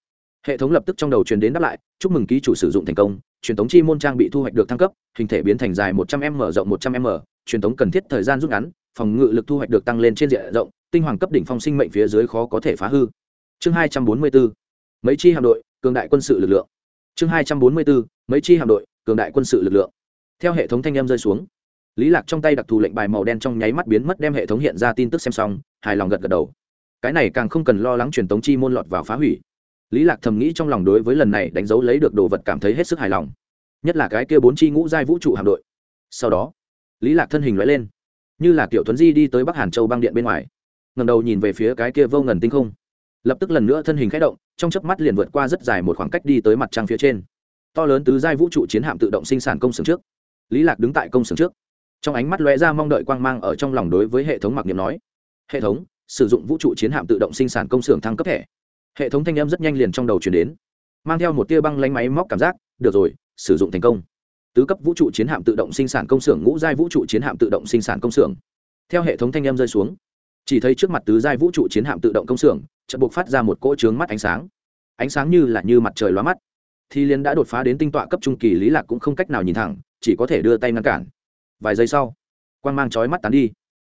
Hệ thống lập tức trong đầu truyền đến đáp lại chúc mừng ký chủ sử dụng thành công truyền tống chi môn trang bị thu hoạch được thăng cấp, hình thể biến thành dài một trăm m, rộng một trăm m. Truyền tống cần thiết thời gian rút ngắn, phòng ngự lực thu hoạch được tăng lên trên diện rộng, tinh hoàng cấp đỉnh phong sinh mệnh phía dưới khó có thể phá hư. Chương hai trăm bốn mươi bốn mấy chi hạm đội, cường đại quân sự lực lượng. Chương hai trăm bốn mươi bốn mấy chi hạm đội, cường đại quân sự lực lượng. Theo hệ thống thanh em rơi xuống, lý lạc trong tay đặc thù lệnh bài màu đen trong nháy mắt biến mất đem hệ thống hiện ra tin tức xem xong, hài lòng gật gật đầu. Cái này càng không cần lo lắng truyền tống chi môn lọt vào phá hủy lý lạc thầm nghĩ trong lòng đối với lần này đánh dấu lấy được đồ vật cảm thấy hết sức hài lòng. Nhất là cái kia bốn chi ngũ giai vũ trụ hạm đội. Sau đó, lý lạc thân hình lóe lên, như là kiểu Thuấn di đi tới bắc hàn châu băng điện bên ngoài. Ngẩng đầu nhìn về phía cái kia vô ngần tinh không. Lập tức lần nữa thân hình khẽ động, trong chớp mắt liền vượt qua rất dài một khoảng cách đi tới mặt trăng phía trên. To lớn tứ giai vũ trụ chiến hạm tự động sinh sản công xưởng trước. Lý lạc đứng tại công xưởng trước. Trong ánh mắt lóe ra mong đợi quang mang ở trong lòng đối với hệ thống mặc niệm nói, hệ thống, sử dụng vũ trụ chiến hạm tự động sinh sản công xưởng thăng cấp thẻ hệ thống thanh âm rất nhanh liền trong đầu chuyển đến, mang theo một tia băng lánh máy móc cảm giác, được rồi, sử dụng thành công. Tứ cấp vũ trụ chiến hạm tự động sinh sản công xưởng, ngũ giai vũ trụ chiến hạm tự động sinh sản công xưởng. Theo hệ thống thanh âm rơi xuống, chỉ thấy trước mặt tứ giai vũ trụ chiến hạm tự động công xưởng, chợt buộc phát ra một cỗ trướng mắt ánh sáng. Ánh sáng như là như mặt trời lóa mắt. Thì liền đã đột phá đến tinh tọa cấp trung kỳ, lý lạc cũng không cách nào nhìn thẳng, chỉ có thể đưa tay ngăn cản. Vài giây sau, quang mang chói mắt tán đi.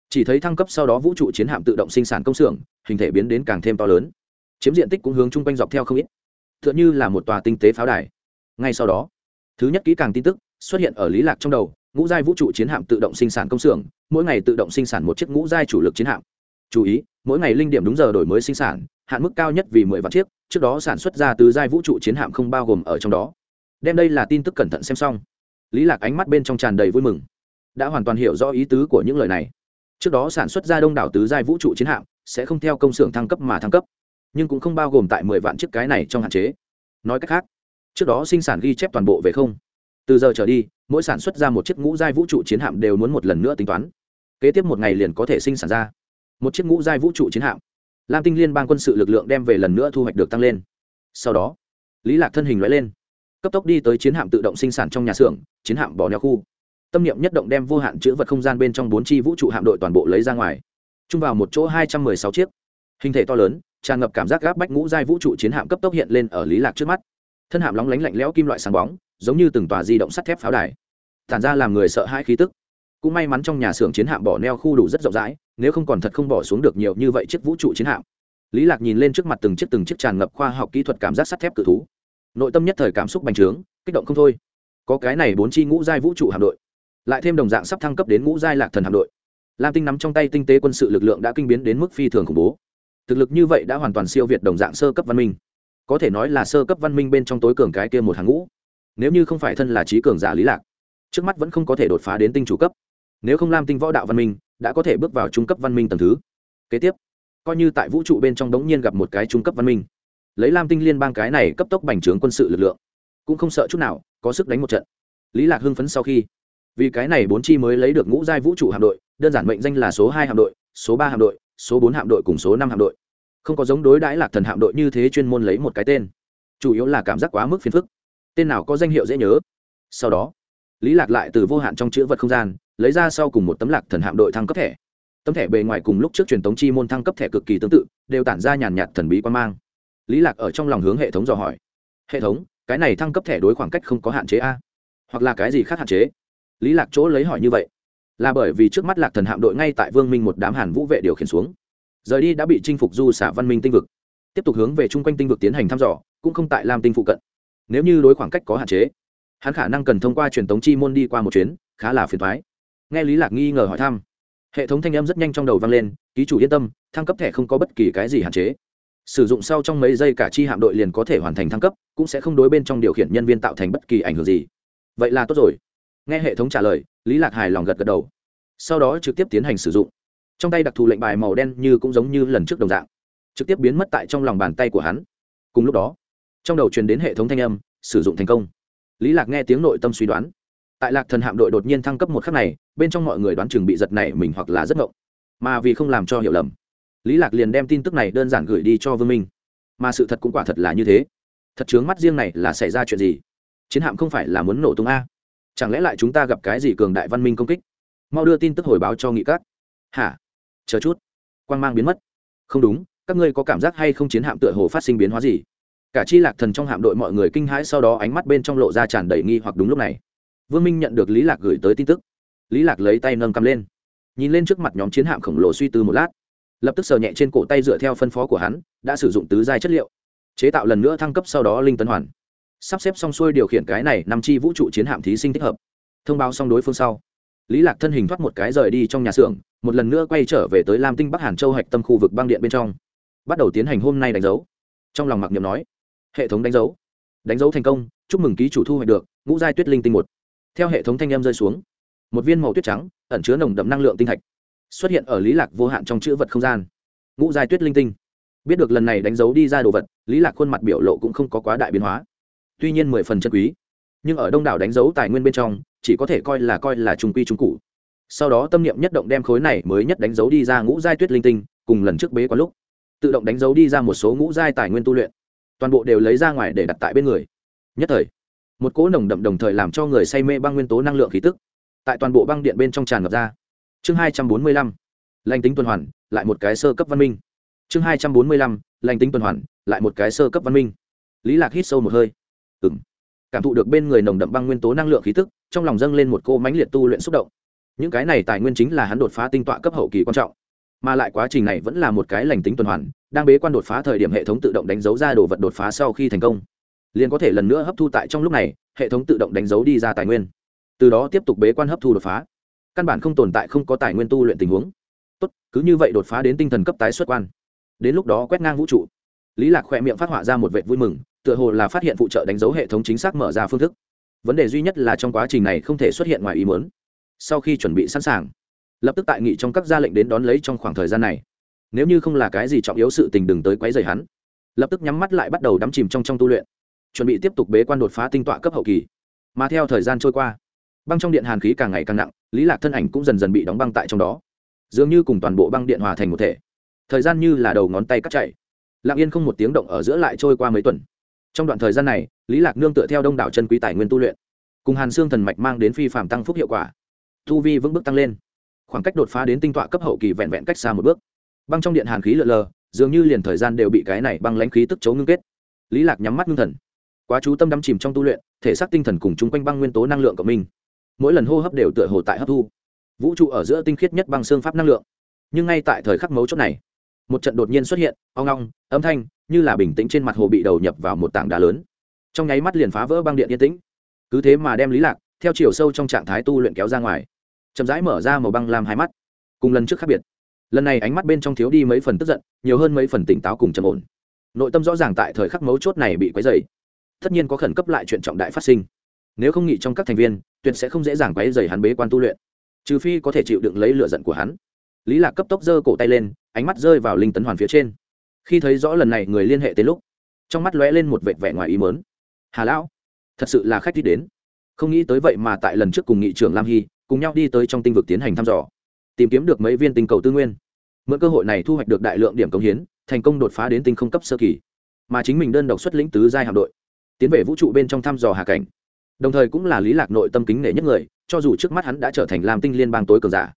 Chỉ thấy thăng cấp sau đó vũ trụ chiến hạm tự động sinh sản công xưởng, hình thể biến đến càng thêm to lớn chiếm diện tích cũng hướng chung quanh dọc theo không ít. T h ư ợ n h ư là một tòa tinh tế pháo đài. Ngay sau đó, thứ nhất kỹ càng tin tức xuất hiện ở lý lạc trong đầu, ngũ giai vũ trụ chiến hạm tự động sinh sản công xưởng, mỗi ngày tự động sinh sản một chiếc ngũ giai chủ lực chiến hạm. Chú ý, mỗi ngày linh điểm đúng giờ đổi mới sinh sản, hạn mức cao nhất vì mười vạn chiếc, trước đó sản xuất ra từ giai vũ trụ chiến hạm không bao gồm ở trong đó. Đem đây là tin tức cẩn thận xem xong. Lý lạc ánh mắt bên trong tràn đầy vui mừng. Đã hoàn toàn hiểu rõ ý tứ của những lời này. Trước đó sản xuất ra đông đảo tứ giai vũ trụ chiến hạm, sẽ không theo công xưởng thăng cấp mà thăng cấp nhưng cũng không bao gồm tại mười vạn chiếc cái này trong hạn chế. Nói cách khác, trước đó sinh sản ghi chép toàn bộ về không. Từ giờ trở đi, mỗi sản xuất ra một chiếc ngũ giai vũ trụ chiến hạm đều muốn một lần nữa tính toán. Kế tiếp một ngày liền có thể sinh sản ra. Một chiếc ngũ giai vũ trụ chiến hạm. Lam tinh liên bang quân sự lực lượng đem về lần nữa thu hoạch được tăng lên. Sau đó, lý lạc thân hình loại lên. Cấp tốc đi tới chiến hạm tự động sinh sản trong nhà xưởng, chiến hạm bỏ neo khu. Tâm niệm nhất động đem vô hạn chữ vật không gian bên trong bốn chi vũ trụ hạm đội toàn bộ lấy ra ngoài. Chung vào một chỗ hai trăm mười sáu chiếc. Hình thể to lớn tràn ngập cảm giác gáp bách ngũ giai vũ trụ chiến hạm cấp tốc hiện lên ở lý lạc trước mắt. Thân hạm lóng lánh lạnh lẽo kim loại sáng bóng, giống như từng tòa di động sắt thép pháo đài. Tản ra làm người sợ hãi khí tức. Cũng may mắn trong nhà xưởng chiến hạm bỏ neo khu đủ rất rộng rãi, nếu không còn thật không bỏ xuống được nhiều như vậy chiếc vũ trụ chiến hạm. Lý lạc nhìn lên trước mặt từng chiếc từng chiếc tràn ngập khoa học kỹ thuật cảm giác sắt thép cự thú. Nội tâm nhất thời cảm xúc bành trướng, kích động không thôi. Có cái này bốn chi ngũ giai vũ trụ hạm đội, lại thêm đồng dạng sắp thăng cấp đến ngũ giai lạc thần hạm đội. Lam tinh nắm trong tay tinh tế quân sự lực lượng đã kinh biến đến mức phi thường khủng bố thực lực như vậy đã hoàn toàn siêu việt đồng dạng sơ cấp văn minh. Có thể nói là sơ cấp văn minh bên trong tối cường cái kia một hàng ngũ. Nếu như không phải thân là trí cường giả lý lạc, trước mắt vẫn không có thể đột phá đến tinh chủ cấp. Nếu không lam tinh võ đạo văn minh, đã có thể bước vào trung cấp văn minh tầng thứ. Kế tiếp, coi như tại vũ trụ bên trong đống nhiên gặp một cái trung cấp văn minh. Lấy lam tinh liên bang cái này cấp tốc bành trướng quân sự lực lượng, cũng không sợ chút nào, có sức đánh một trận. Lý lạc hưng phấn sau khi, vì cái này bốn chi mới lấy được ngũ giai vũ trụ hạm đội, đơn giản mệnh danh là số hai hạm đội, số ba hạm đội số bốn hạm đội cùng số năm hạm đội. Không có giống đối đãi lạc thần hạm đội như thế chuyên môn lấy một cái tên. Chủ yếu là cảm giác quá mức phiền phức. Tên nào có danh hiệu dễ nhớ. Sau đó, lý lạc lại từ vô hạn trong chữ vật không gian, lấy ra sau cùng một tấm lạc thần hạm đội thăng cấp thẻ. Tấm thẻ bề ngoài cùng lúc trước truyền tống chi môn thăng cấp thẻ cực kỳ tương tự, đều tản ra nhàn nhạt thần bí quan mang. Lý lạc ở trong lòng hướng hệ thống dò hỏi. Hệ thống, cái này thăng cấp thẻ đối khoảng cách không có hạn chế a? Hoặc là cái gì khác hạn chế? Lý lạc chỗ lấy hỏi như vậy là bởi vì trước mắt lạc thần hạm đội ngay tại vương minh một đám hàn vũ vệ điều khiển xuống. Rời đi đã bị chinh phục du xả văn minh tinh vực. Tiếp tục hướng về chung quanh tinh vực tiến hành thăm dò, cũng không tại lam tinh phụ cận. Nếu như đối khoảng cách có hạn chế, hắn khả năng cần thông qua truyền tống chi môn đi qua một chuyến, khá là phiền thoái nghe lý lạc nghi ngờ hỏi thăm, hệ thống thanh âm rất nhanh trong đầu vang lên, ký chủ yên tâm, thăng cấp thẻ không có bất kỳ cái gì hạn chế. Sử dụng sau trong mấy giây cả chi hạm đội liền có thể hoàn thành thăng cấp, cũng sẽ không đối bên trong điều khiển nhân viên tạo thành bất kỳ ảnh hưởng gì. Vậy là tốt rồi nghe hệ thống trả lời, lý lạc hài lòng gật gật đầu. Sau đó trực tiếp tiến hành sử dụng. Trong tay đặc thù lệnh bài màu đen như cũng giống như lần trước đồng dạng, trực tiếp biến mất tại trong lòng bàn tay của hắn. Cùng lúc đó, trong đầu truyền đến hệ thống thanh âm, sử dụng thành công. Lý lạc nghe tiếng nội tâm suy đoán. Tại lạc thần hạm đội đột nhiên thăng cấp một khắc này, bên trong mọi người đoán chừng bị giật này mình hoặc là rất ngộng. Mà vì không làm cho hiểu lầm, lý lạc liền đem tin tức này đơn giản gửi đi cho vương minh. Mà sự thật cũng quả thật là như thế. Thật chướng mắt riêng này là xảy ra chuyện gì? Chiến hạm không phải là muốn nổ tung a chẳng lẽ lại chúng ta gặp cái gì cường đại văn minh công kích? Mau đưa tin tức hồi báo cho nghị các. Hả? Chờ chút. Quang mang biến mất. Không đúng, các ngươi có cảm giác hay không chiến hạm tựa hồ phát sinh biến hóa gì? Cả chi lạc thần trong hạm đội mọi người kinh hãi sau đó ánh mắt bên trong lộ ra tràn đầy nghi hoặc đúng lúc này. Vương minh nhận được lý lạc gửi tới tin tức. Lý lạc lấy tay nâng cầm lên. Nhìn lên trước mặt nhóm chiến hạm khổng lồ suy tư một lát. Lập tức sờ nhẹ trên cổ tay dựa theo phân phó của hắn, đã sử dụng tứ giai chất liệu. Chế tạo lần nữa thăng cấp sau đó linh tấn hoàn sắp xếp xong xuôi điều khiển cái này năm chi vũ trụ chiến hạm thí sinh thích hợp. Thông báo xong đối phương sau, lý lạc thân hình thoát một cái rời đi trong nhà xưởng, một lần nữa quay trở về tới lam tinh bắc hàn châu hạch tâm khu vực băng điện bên trong. Bắt đầu tiến hành hôm nay đánh dấu. Trong lòng mặc niệm nói, hệ thống đánh dấu. Đánh dấu thành công, chúc mừng ký chủ thu hoạch được, ngũ giai tuyết linh tinh một. Theo hệ thống thanh em rơi xuống, một viên màu tuyết trắng, ẩn chứa nồng đậm năng lượng tinh thạch, xuất hiện ở lý lạc vô hạn trong chữ vật không gian. Ngũ giai tuyết linh tinh. Biết được lần này đánh dấu đi ra đồ vật, lý lạc khuôn mặt biểu lộ cũng không có quá đại biến hóa tuy nhiên mười phần chân quý, nhưng ở đông đảo đánh dấu tài nguyên bên trong, chỉ có thể coi là coi là trung quy trung cụ sau đó tâm niệm nhất động đem khối này mới nhất đánh dấu đi ra ngũ giai tuyết linh tinh, cùng lần trước bế quá lúc, tự động đánh dấu đi ra một số ngũ giai tài nguyên tu luyện, toàn bộ đều lấy ra ngoài để đặt tại bên người. Nhất thời, một cỗ nồng đậm đồng thời làm cho người say mê băng nguyên tố năng lượng khí tức, tại toàn bộ băng điện bên trong tràn ngập ra. Chương hai trăm bốn mươi lăm, lành tính tuần hoàn, lại một cái sơ cấp văn minh. Chương hai trăm bốn mươi lăm, lành tính tuần hoàn, lại một cái sơ cấp văn minh. Lý lạc hít sâu một hơi ừng cảm thụ được bên người nồng đậm băng nguyên tố năng lượng khí tức, trong lòng dâng lên một cô mãnh liệt tu luyện xúc động. Những cái này tài nguyên chính là hắn đột phá tinh tọa cấp hậu kỳ quan trọng. Mà lại quá trình này vẫn là một cái lành tính tuần hoàn, đang bế quan đột phá thời điểm hệ thống tự động đánh dấu ra đồ vật đột phá sau khi thành công. Liền có thể lần nữa hấp thu tại trong lúc này, hệ thống tự động đánh dấu đi ra tài nguyên. Từ đó tiếp tục bế quan hấp thu đột phá. Căn bản không tồn tại không có tài nguyên tu luyện tình huống. Tốt, cứ như vậy đột phá đến tinh thần cấp tái xuất quan. Đến lúc đó quét ngang vũ trụ. Lý lạc khỏe miệng phát họa ra một vệ vui mừng tựa hồ là phát hiện phụ trợ đánh dấu hệ thống chính xác mở ra phương thức. Vấn đề duy nhất là trong quá trình này không thể xuất hiện ngoài ý muốn. Sau khi chuẩn bị sẵn sàng, lập tức tại nghị trong các gia lệnh đến đón lấy trong khoảng thời gian này. Nếu như không là cái gì trọng yếu sự tình đừng tới quấy rầy hắn. Lập tức nhắm mắt lại bắt đầu đắm chìm trong trong tu luyện, chuẩn bị tiếp tục bế quan đột phá tinh tọa cấp hậu kỳ. Mà theo thời gian trôi qua, băng trong điện hàn khí càng ngày càng nặng, lý lạc thân ảnh cũng dần dần bị đóng băng tại trong đó. Dường như cùng toàn bộ băng điện hòa thành một thể. Thời gian như là đầu ngón tay cắt chạy. Lặng yên không một tiếng động ở giữa lại trôi qua mấy tuần trong đoạn thời gian này, lý lạc nương tựa theo đông đảo chân quý tài nguyên tu luyện, cùng hàn xương thần mạch mang đến phi phạm tăng phúc hiệu quả. Tu vi vững bước tăng lên. Khoảng cách đột phá đến tinh tọa cấp hậu kỳ vẹn vẹn cách xa một bước. Băng trong điện hàn khí lượn lờ, dường như liền thời gian đều bị cái này băng lãnh khí tức chấu ngưng kết. Lý lạc nhắm mắt ngưng thần. Quá chú tâm đắm chìm trong tu luyện, thể xác tinh thần cùng chung quanh băng nguyên tố năng lượng của mình mỗi lần hô hấp đều tựa hồ tại hấp thu. Vũ trụ ở giữa tinh khiết nhất băng xương pháp năng lượng. Nhưng ngay tại thời khắc mấu chốt này một trận đột nhiên xuất hiện, ong ong, âm thanh, như là bình tĩnh trên mặt hồ bị đầu nhập vào một tảng đá lớn. Trong nháy mắt liền phá vỡ băng điện yên tĩnh. Cứ thế mà đem lý lạc, theo chiều sâu trong trạng thái tu luyện kéo ra ngoài. Chậm rãi mở ra màu băng làm hai mắt. Cùng lần trước khác biệt. Lần này ánh mắt bên trong thiếu đi mấy phần tức giận, nhiều hơn mấy phần tỉnh táo cùng trầm ổn. Nội tâm rõ ràng tại thời khắc mấu chốt này bị quấy dày tất nhiên có khẩn cấp lại chuyện trọng đại phát sinh. Nếu không nghĩ trong các thành viên, tuyệt sẽ không dễ dàng quấy dày hắn bế quan tu luyện. Trừ phi có thể chịu đựng lấy lựa giận của hắn lý lạc cấp tốc giơ cổ tay lên, ánh mắt rơi vào linh tấn hoàn phía trên. Khi thấy rõ lần này người liên hệ tới lúc, trong mắt lóe lên một vệt vẻ ngoài ý mớn hà lão, thật sự là khách đi đến. Không nghĩ tới vậy mà tại lần trước cùng nghị trưởng lam hy, cùng nhau đi tới trong tinh vực tiến hành thăm dò, tìm kiếm được mấy viên tinh cầu tư nguyên. Mượn cơ hội này thu hoạch được đại lượng điểm công hiến, thành công đột phá đến tinh không cấp sơ kỳ. Mà chính mình đơn độc xuất lĩnh tứ giai hạm đội, tiến về vũ trụ bên trong thăm dò hạ cảnh. Đồng thời cũng là lý lạc nội tâm kính nể nhất người, cho dù trước mắt hắn đã trở thành làm tinh liên bang tối cường giả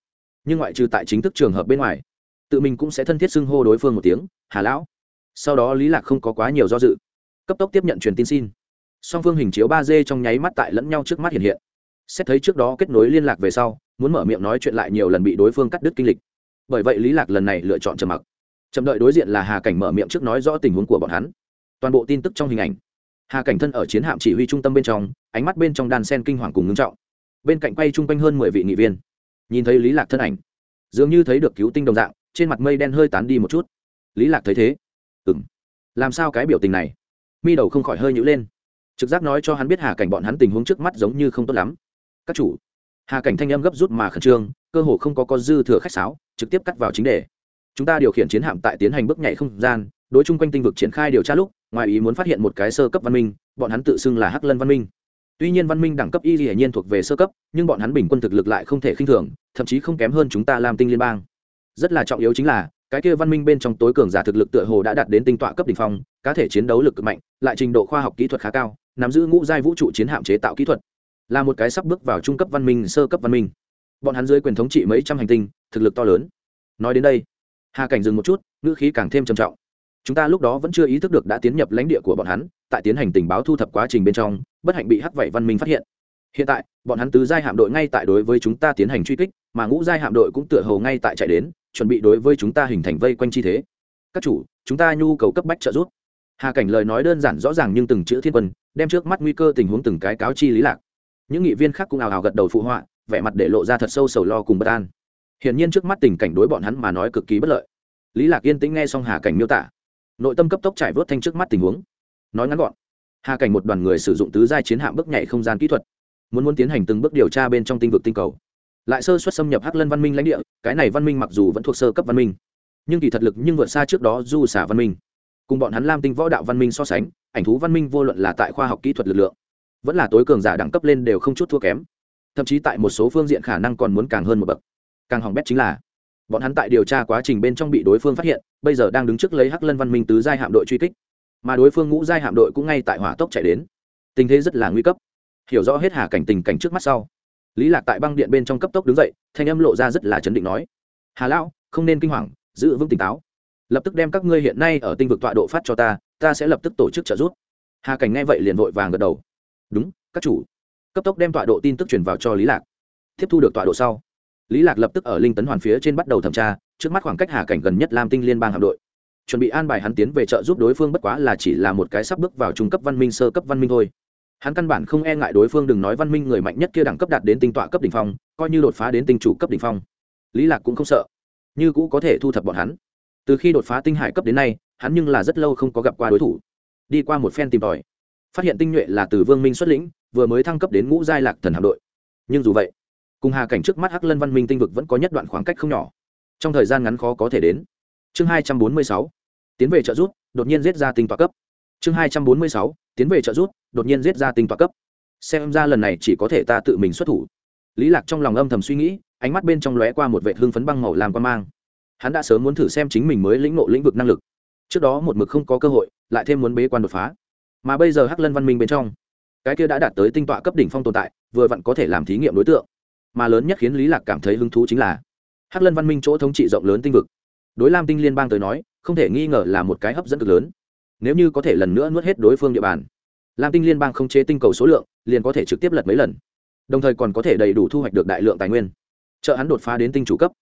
nhưng ngoại trừ tại chính thức trường hợp bên ngoài, tự mình cũng sẽ thân thiết xưng hô đối phương một tiếng, hà lão. Sau đó lý lạc không có quá nhiều do dự, cấp tốc tiếp nhận truyền tin xin. Song phương hình chiếu ba d trong nháy mắt tại lẫn nhau trước mắt hiện hiện. Xét thấy trước đó kết nối liên lạc về sau, muốn mở miệng nói chuyện lại nhiều lần bị đối phương cắt đứt kinh lịch. Bởi vậy lý lạc lần này lựa chọn trầm mặc. Chậm đợi đối diện là hà cảnh mở miệng trước nói rõ tình huống của bọn hắn. Toàn bộ tin tức trong hình ảnh. Hà cảnh thân ở chiến hạm chỉ huy trung tâm bên trong, ánh mắt bên trong đàn sen kinh hoàng cùng ngưng trọng. Bên cạnh quay chung quanh hơn mười vị nghị viên nhìn thấy lý lạc thân ảnh dường như thấy được cứu tinh đồng dạng trên mặt mây đen hơi tán đi một chút lý lạc thấy thế ừm, làm sao cái biểu tình này mi đầu không khỏi hơi nhữ lên trực giác nói cho hắn biết hà cảnh bọn hắn tình huống trước mắt giống như không tốt lắm các chủ hà cảnh thanh âm gấp rút mà khẩn trương cơ hồ không có con dư thừa khách sáo trực tiếp cắt vào chính đề chúng ta điều khiển chiến hạm tại tiến hành bước nhảy không gian đối chung quanh tinh vực triển khai điều tra lúc ngoài ý muốn phát hiện một cái sơ cấp văn minh bọn hắn tự xưng là hắc lân văn minh tuy nhiên văn minh đẳng cấp y hiển nhiên thuộc về sơ cấp, nhưng bọn hắn bình quân thực lực lại không thể khinh thường, thậm chí không kém hơn chúng ta làm tinh liên bang. Rất là trọng yếu chính là, cái kia văn minh bên trong tối cường giả thực lực tựa hồ đã đạt đến tinh tọa cấp đ ỉ n h phong, cá thể chiến đấu lực cực mạnh, lại trình độ khoa học kỹ thuật khá cao, nắm giữ ngũ giai vũ trụ chiến hạm chế tạo kỹ thuật. Là một cái sắp bước vào trung cấp văn minh, sơ cấp văn minh. Bọn hắn dưới quyền thống trị mấy trăm hành tinh, thực lực to lớn. Nói đến đây, hà cảnh dừng một chút, ngữ khí càng thêm trầm trọng. Chúng ta lúc đó vẫn chưa ý thức được đã tiến nhập lãnh địa của bọn hắn tại tiến hành tình báo thu thập quá trình bên trong, bất hạnh bị hắc vảy văn minh phát hiện. Hiện tại, bọn hắn tứ giai hạm đội ngay tại đối với chúng ta tiến hành truy kích, mà ngũ giai hạm đội cũng tựa hồ ngay tại chạy đến, chuẩn bị đối với chúng ta hình thành vây quanh chi thế. Các chủ, chúng ta nhu cầu cấp bách trợ giúp. Hà cảnh lời nói đơn giản rõ ràng nhưng từng chữ thiên quân, đem trước mắt nguy cơ tình huống từng cái cáo chi lý lạc. Những nghị viên khác cũng ào ào gật đầu phụ họa, vẻ mặt để lộ ra thật sâu sầu lo cùng bất an. Hiển nhiên trước mắt tình cảnh đối bọn hắn mà nói cực kỳ bất lợi. Lý lạc yên tĩnh nghe xong hà cảnh miêu tả. Nội tâm cấp tốc trải vớt thanh trước mắt tình huống nói ngắn gọn. Hà cảnh một đoàn người sử dụng tứ giai chiến hạm bước nhảy không gian kỹ thuật, muốn muốn tiến hành từng bước điều tra bên trong tinh vực tinh cầu. Lại sơ xuất xâm nhập hắc lân văn minh lãnh địa, cái này văn minh mặc dù vẫn thuộc sơ cấp văn minh, nhưng kỳ thật lực nhưng vượt xa trước đó du xả văn minh. Cùng bọn hắn lam tinh võ đạo văn minh so sánh, ảnh thú văn minh vô luận là tại khoa học kỹ thuật lực lượng, vẫn là tối cường giả đẳng cấp lên đều không chút thua kém. Thậm chí tại một số phương diện khả năng còn muốn càng hơn một bậc. Càng hỏng bét chính là, bọn hắn tại điều tra quá trình bên trong bị đối phương phát hiện, bây giờ đang đứng trước lấy hắc lân văn minh tứ giai hạm đội truy kích mà đối phương ngũ giai hạm đội cũng ngay tại hỏa tốc chạy đến. Tình thế rất là nguy cấp. Hiểu rõ hết hà cảnh tình cảnh trước mắt sau, lý lạc tại băng điện bên trong cấp tốc đứng dậy, thanh âm lộ ra rất là chấn định nói, hà lão, không nên kinh hoàng, giữ vững tỉnh táo. Lập tức đem các ngươi hiện nay ở tinh vực tọa độ phát cho ta ta sẽ lập tức tổ chức trợ giúp. Hà cảnh nghe vậy liền vội vàng gật đầu. Đúng, các chủ. Cấp tốc đem tọa độ tin tức truyền vào cho lý lạc. Tiếp thu được tọa độ sau, lý lạc lập tức ở linh tấn hoàn phía trên bắt đầu thẩm tra, trước mắt khoảng cách hà cảnh gần nhất lam tinh liên bang hạm đội chuẩn bị an bài hắn tiến về trợ giúp đối phương bất quá là chỉ là một cái sắp bước vào trung cấp văn minh, sơ cấp văn minh thôi. Hắn căn bản không e ngại đối phương đừng nói văn minh người mạnh nhất kia đẳng cấp đạt đến tinh tọa cấp đ ỉ n h phong, coi như đột phá đến tinh chủ cấp đ ỉ n h phong. Lý lạc cũng không sợ. Như cũ có thể thu thập bọn hắn. Từ khi đột phá tinh hải cấp đến nay, hắn nhưng là rất lâu không có gặp qua đối thủ. Đi qua một phen tìm tòi, phát hiện tinh nhuệ là từ vương minh xuất lĩnh, vừa mới thăng cấp đến ngũ giai lạc thần hạm đội. Nhưng dù vậy, cùng hà cảnh trước mắt hắc lân văn minh tinh vực vẫn có nhất đoạn khoảng cách không nhỏ. Trong thời gian ngắn khó có thể đến. Chương hai trăm bốn mươi sáu tiến về trợ rút đột nhiên giết ra tinh tọa cấp. Chương hai trăm bốn mươi sáu, tiến về trợ rút đột nhiên giết ra tinh tọa cấp. Xem ra lần này chỉ có thể ta tự mình xuất thủ. Lý lạc trong lòng âm thầm suy nghĩ, ánh mắt bên trong lóe qua một vệ hương phấn băng màu làm quan mang. Hắn đã sớm muốn thử xem chính mình mới lĩnh ngộ lĩnh vực năng lực. Trước đó một mực không có cơ hội, lại thêm muốn bế quan đột phá. Mà bây giờ hắc lân văn minh bên trong, cái kia đã đạt tới tinh tọa cấp đỉnh phong tồn tại, vừa vặn có thể làm thí nghiệm đối tượng. Mà lớn nhất khiến lý lạc cảm thấy hứng thú chính là, hắc lân văn minh chỗ thống trị rộng lớn tinh vực đối lam tinh liên bang tới nói, không thể nghi ngờ là một cái hấp dẫn cực lớn. Nếu như có thể lần nữa nuốt hết đối phương địa bàn, lam tinh liên bang không chế tinh cầu số lượng, liền có thể trực tiếp lật mấy lần. Đồng thời còn có thể đầy đủ thu hoạch được đại lượng tài nguyên. Trợ hắn đột phá đến tinh chủ cấp,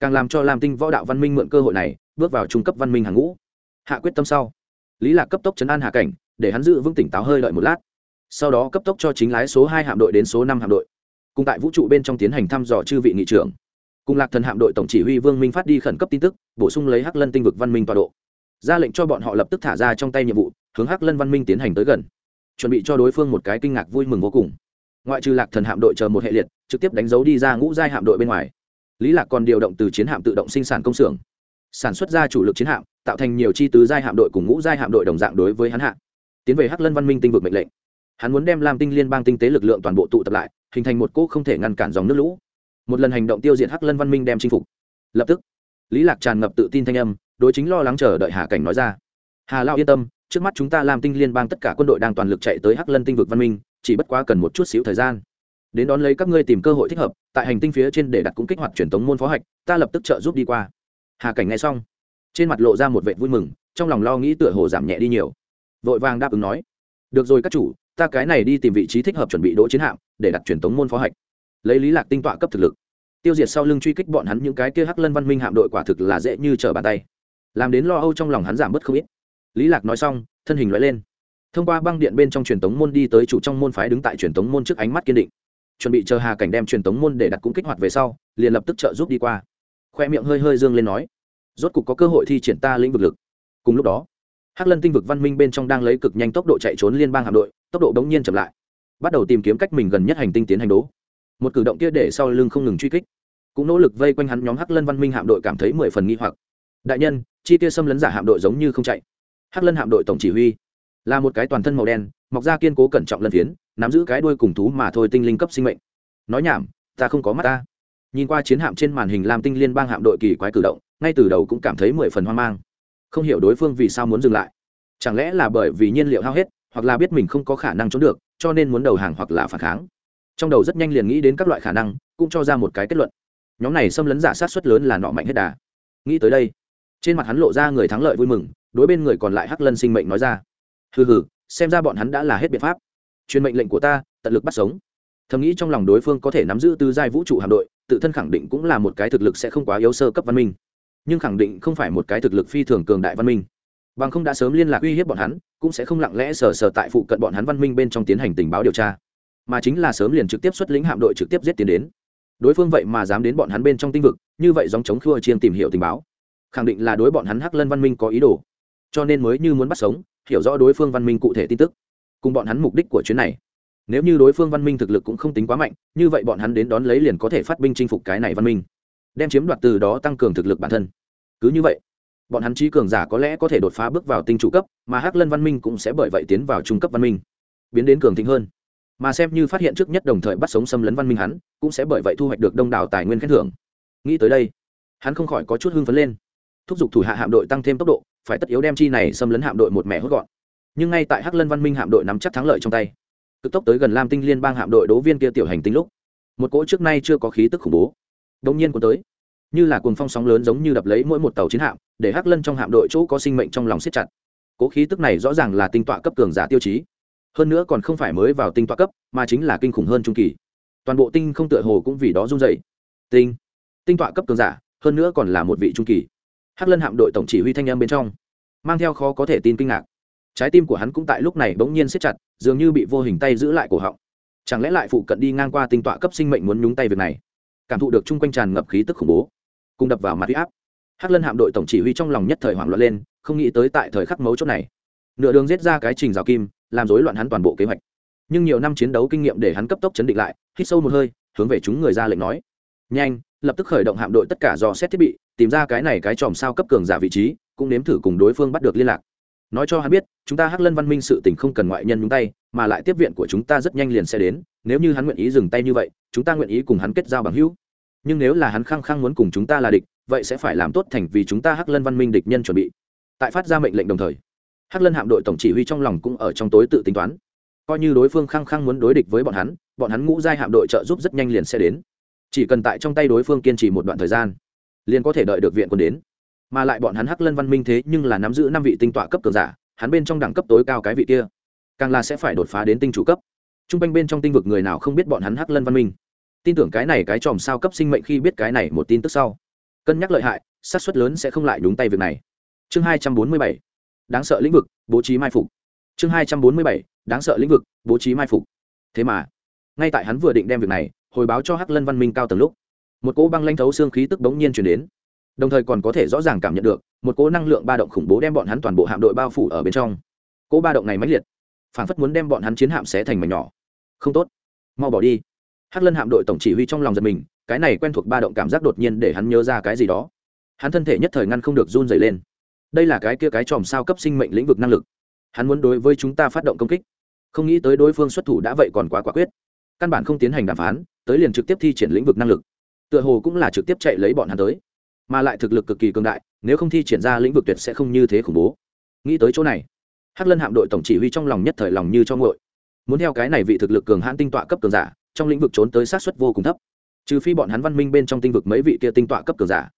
càng làm cho lam tinh võ đạo văn minh mượn cơ hội này, bước vào trung cấp văn minh hàng ngũ. Hạ quyết tâm sau, lý lạc cấp tốc chấn an hạ cảnh, để hắn giữ vững tỉnh táo hơi đợi một lát. Sau đó cấp tốc cho chính lái số hai hạm đội đến số năm hạm đội, cùng tại vũ trụ bên trong tiến hành thăm dò chư vị nghị trưởng cùng lạc thần hạm đội tổng chỉ huy vương minh phát đi khẩn cấp tin tức, bổ sung lấy hắc lân tinh vực văn minh tọa độ. Ra lệnh cho bọn họ lập tức thả ra trong tay nhiệm vụ, hướng hắc lân văn minh tiến hành tới gần. Chuẩn bị cho đối phương một cái kinh ngạc vui mừng vô cùng. Ngoại trừ lạc thần hạm đội chờ một hệ liệt, trực tiếp đánh dấu đi ra ngũ giai hạm đội bên ngoài. Lý lạc còn điều động từ chiến hạm tự động sinh sản công xưởng. Sản xuất ra chủ lực chiến hạm, tạo thành nhiều chi tứ giai hạm đội cùng ngũ giai hạm đội đồng dạng đối với hắn hạ. Tiến về hắc lân văn minh tinh vực mệnh lệnh. Hắn muốn đem lam tinh liên bang tinh tế lực lượng toàn bộ tụ tập lại, hình thành một cỗ không thể ngăn cản dòng nước lũ một lần hành động tiêu diệt hắc lân văn minh đem chinh phục. Lập tức, lý lạc tràn ngập tự tin thanh âm, đối chính lo lắng chờ đợi hà cảnh nói ra. Hà lao yên tâm, trước mắt chúng ta làm tinh liên bang tất cả quân đội đang toàn lực chạy tới hắc lân tinh vực văn minh, chỉ bất quá cần một chút xíu thời gian. Đến đón lấy các ngươi tìm cơ hội thích hợp, tại hành tinh phía trên để đặt cũng kích hoạt truyền thống môn phó hạch, ta lập tức trợ giúp đi qua. Hà cảnh nghe xong, trên mặt lộ ra một vẻ vui mừng, trong lòng lo nghĩ tựa hồ giảm nhẹ đi nhiều. Vội vàng đáp ứng nói, được rồi các chủ, ta cái này đi tìm vị trí thích hợp chuẩn bị đỗ chiến hạm, để đặt truyền thống môn phó hạch lấy lý lạc tinh tọa cấp thực lực. Tiêu diệt sau lưng truy kích bọn hắn những cái kia hắc lân văn minh hạm đội quả thực là dễ như trở bàn tay. Làm đến lo âu trong lòng hắn giảm bớt không ít. Lý lạc nói xong, thân hình loại lên. Thông qua băng điện bên trong truyền tống môn đi tới chủ trong môn phái đứng tại truyền tống môn trước ánh mắt kiên định. Chuẩn bị chờ hà cảnh đem truyền tống môn để đặt cũng kích hoạt về sau, liền lập tức trợ giúp đi qua. Khoe miệng hơi hơi dương lên nói, rốt cục có cơ hội thi triển ta lĩnh vực lực. Cùng lúc đó, hắc lân tinh vực văn minh bên trong đang lấy cực nhanh tốc độ chạy trốn liên bang hạm đội, tốc độ đống nhiên chậm lại. Bắt đầu tìm kiếm cách mình gần nhất hành tinh tiến hành đố một cử động kia để sau lưng không ngừng truy kích. Cũng nỗ lực vây quanh hắn nhóm hắc lân văn minh hạm đội cảm thấy mười phần nghi hoặc. Đại nhân, chi tiêu xâm lấn giả hạm đội giống như không chạy. Hắc lân hạm đội tổng chỉ huy là một cái toàn thân màu đen, mọc ra kiên cố cẩn trọng lân phiến, nắm giữ cái đuôi cùng thú mà thôi tinh linh cấp sinh mệnh. Nói nhảm, ta không có mắt ta. Nhìn qua chiến hạm trên màn hình làm tinh liên bang hạm đội kỳ quái cử động, ngay từ đầu cũng cảm thấy mười phần hoang mang. Không hiểu đối phương vì sao muốn dừng lại. Chẳng lẽ là bởi vì nhiên liệu hao hết, hoặc là biết mình không có khả năng trốn được, cho nên muốn đầu hàng hoặc là phản kháng trong đầu rất nhanh liền nghĩ đến các loại khả năng, cũng cho ra một cái kết luận. Nhóm này xâm lấn giả sát xuất lớn là nọ mạnh hết đà. Nghĩ tới đây, trên mặt hắn lộ ra người thắng lợi vui mừng, đối bên người còn lại hắc lân sinh mệnh nói ra, hừ hừ, xem ra bọn hắn đã là hết biện pháp. Truyền mệnh lệnh của ta, tận lực bắt sống. Thầm nghĩ trong lòng đối phương có thể nắm giữ tư giai vũ trụ hạm đội, tự thân khẳng định cũng là một cái thực lực sẽ không quá yếu sơ cấp văn minh. Nhưng khẳng định không phải một cái thực lực phi thường cường đại văn minh. Bằng không đã sớm liên lạc uy hiếp bọn hắn, cũng sẽ không lặng lẽ sờ sờ tại phụ cận bọn hắn văn minh bên trong tiến hành tình báo điều tra mà chính là sớm liền trực tiếp xuất lĩnh hạm đội trực tiếp giết tiến đến. Đối phương vậy mà dám đến bọn hắn bên trong tinh vực, như vậy dòng chống khua chiên tìm hiểu tình báo. Khẳng định là đối bọn hắn hắc lân văn minh có ý đồ. Cho nên mới như muốn bắt sống, hiểu rõ đối phương văn minh cụ thể tin tức. Cùng bọn hắn mục đích của chuyến này. Nếu như đối phương văn minh thực lực cũng không tính quá mạnh, như vậy bọn hắn đến đón lấy liền có thể phát binh chinh phục cái này văn minh. Đem chiếm đoạt từ đó tăng cường thực lực bản thân. Cứ như vậy, bọn hắn trí cường giả có lẽ có thể đột phá bước vào tinh chủ cấp, mà hắc lân văn minh cũng sẽ bởi vậy tiến vào trung cấp văn minh. Biến đến cường thịnh hơn mà xem như phát hiện trước nhất đồng thời bắt sống xâm lấn văn minh hắn, cũng sẽ bởi vậy thu hoạch được đông đảo tài nguyên khen thưởng. Nghĩ tới đây, hắn không khỏi có chút hưng phấn lên. Thúc giục thủ hạ hạm đội tăng thêm tốc độ, phải tất yếu đem chi này xâm lấn hạm đội một mẻ hốt gọn. Nhưng ngay tại hắc lân văn minh hạm đội nắm chắc thắng lợi trong tay, cực tốc tới gần lam tinh liên bang hạm đội đố viên kia tiểu hành tinh lúc, một cỗ trước nay chưa có khí tức khủng bố đông nhiên cuốn tới. Như là cuồng phong sóng lớn giống như đập lấy mỗi một tàu chiến hạm, để hắc lân trong hạm đội chỗ có sinh mệnh trong lòng siết chặt. Cỗ khí tức này rõ ràng là tinh tọa cấp cường giả tiêu chí hơn nữa còn không phải mới vào tinh toa cấp, mà chính là kinh khủng hơn trung kỳ. Toàn bộ tinh không tựa hồ cũng vì đó run dậy. Tinh. Tinh tọa cấp cường giả, hơn nữa còn là một vị trung kỳ. Hắc lân hạm đội tổng chỉ huy thanh em bên trong, mang theo khó có thể tin kinh ngạc. Trái tim của hắn cũng tại lúc này bỗng nhiên siết chặt, dường như bị vô hình tay giữ lại cổ họng. Chẳng lẽ lại phụ cận đi ngang qua tinh tọa cấp sinh mệnh muốn nhúng tay việc này? Cảm thụ được chung quanh tràn ngập khí tức khủng bố, cùng đập vào mặt huy áp. Hắc lân hạm đội tổng chỉ huy trong lòng nhất thời hoảng loạn lên, không nghĩ tới tại thời khắc mấu chốt này nửa đường giết ra cái trình rào kim, làm rối loạn hắn toàn bộ kế hoạch. Nhưng nhiều năm chiến đấu kinh nghiệm để hắn cấp tốc chấn định lại, hít sâu một hơi, hướng về chúng người ra lệnh nói. Nhanh, lập tức khởi động hạm đội tất cả dò xét thiết bị, tìm ra cái này cái chòm sao cấp cường giả vị trí, cũng nếm thử cùng đối phương bắt được liên lạc. Nói cho hắn biết, chúng ta hắc lân văn minh sự tình không cần ngoại nhân nhúng tay, mà lại tiếp viện của chúng ta rất nhanh liền sẽ đến, nếu như hắn nguyện ý dừng tay như vậy, chúng ta nguyện ý cùng hắn kết giao bằng hữu. Nhưng nếu là hắn khăng khăng muốn cùng chúng ta là địch, vậy sẽ phải làm tốt thành vì chúng ta hắc lân văn minh địch nhân chuẩn bị. Tại phát ra mệnh lệnh đồng thời hắc lân hạm đội tổng chỉ huy trong lòng cũng ở trong tối tự tính toán. Coi như đối phương khăng khăng muốn đối địch với bọn hắn bọn hắn ngũ giai hạm đội trợ giúp rất nhanh liền sẽ đến. Chỉ cần tại trong tay đối phương kiên trì một đoạn thời gian, liền có thể đợi được viện quân đến. Mà lại bọn hắn hắc lân văn minh thế nhưng là nắm giữ năm vị tinh tọa cấp cường giả, hắn bên trong đẳng cấp tối cao cái vị kia, càng là sẽ phải đột phá đến tinh chủ cấp. T r u n g quanh bên trong tinh vực người nào không biết bọn hắn hắc lân văn minh. Tin tưởng cái này cái tròm sao cấp sinh mệnh khi biết cái này một tin tức sau. Cân nhắc lợi hại sát xuất lớn sẽ không lại nhúng tay việc này. Chương hai trăm bốn mươi bảy đáng sợ lĩnh vực, bố trí mai phục. Chương hai trăm bốn mươi bảy, đáng sợ lĩnh vực, bố trí mai phục. Thế mà, ngay tại hắn vừa định đem việc này hồi báo cho hắc lân văn minh cao tầng lúc, một cỗ băng lanh thấu xương khí tức bỗng nhiên chuyển đến. Đồng thời còn có thể rõ ràng cảm nhận được, một cỗ năng lượng ba động khủng bố đem bọn hắn toàn bộ hạm đội bao phủ ở bên trong. Cỗ ba động này mãnh liệt, phản phất muốn đem bọn hắn chiến hạm xé thành mảnh nhỏ. Không tốt, mau bỏ đi. Hắc lân hạm đội tổng chỉ huy trong lòng giật mình, cái này quen thuộc ba động cảm giác đột nhiên để hắn nhớ ra cái gì đó. Hắn thân thể nhất thời ngăn không được run dày lên đây là cái kia cái chòm sao cấp sinh mệnh lĩnh vực năng lực. Hắn muốn đối với chúng ta phát động công kích. Không nghĩ tới đối phương xuất thủ đã vậy còn quá quả quyết. Căn bản không tiến hành đàm phán, tới liền trực tiếp thi triển lĩnh vực năng lực. Tựa hồ cũng là trực tiếp chạy lấy bọn hắn tới. Mà lại thực lực cực kỳ cường đại, nếu không thi triển ra lĩnh vực tuyệt sẽ không như thế khủng bố. Nghĩ tới chỗ này, hắc lân hạm đội tổng chỉ huy trong lòng nhất thời lòng như cho ngội muốn theo cái này vị thực lực cường hãn tinh tọa cấp cường giả, trong lĩnh vực trốn tới sát xuất vô cùng thấp. Trừ phi bọn hắn văn minh bên trong tinh vực mấy vị kia tinh tọa cấp cường giả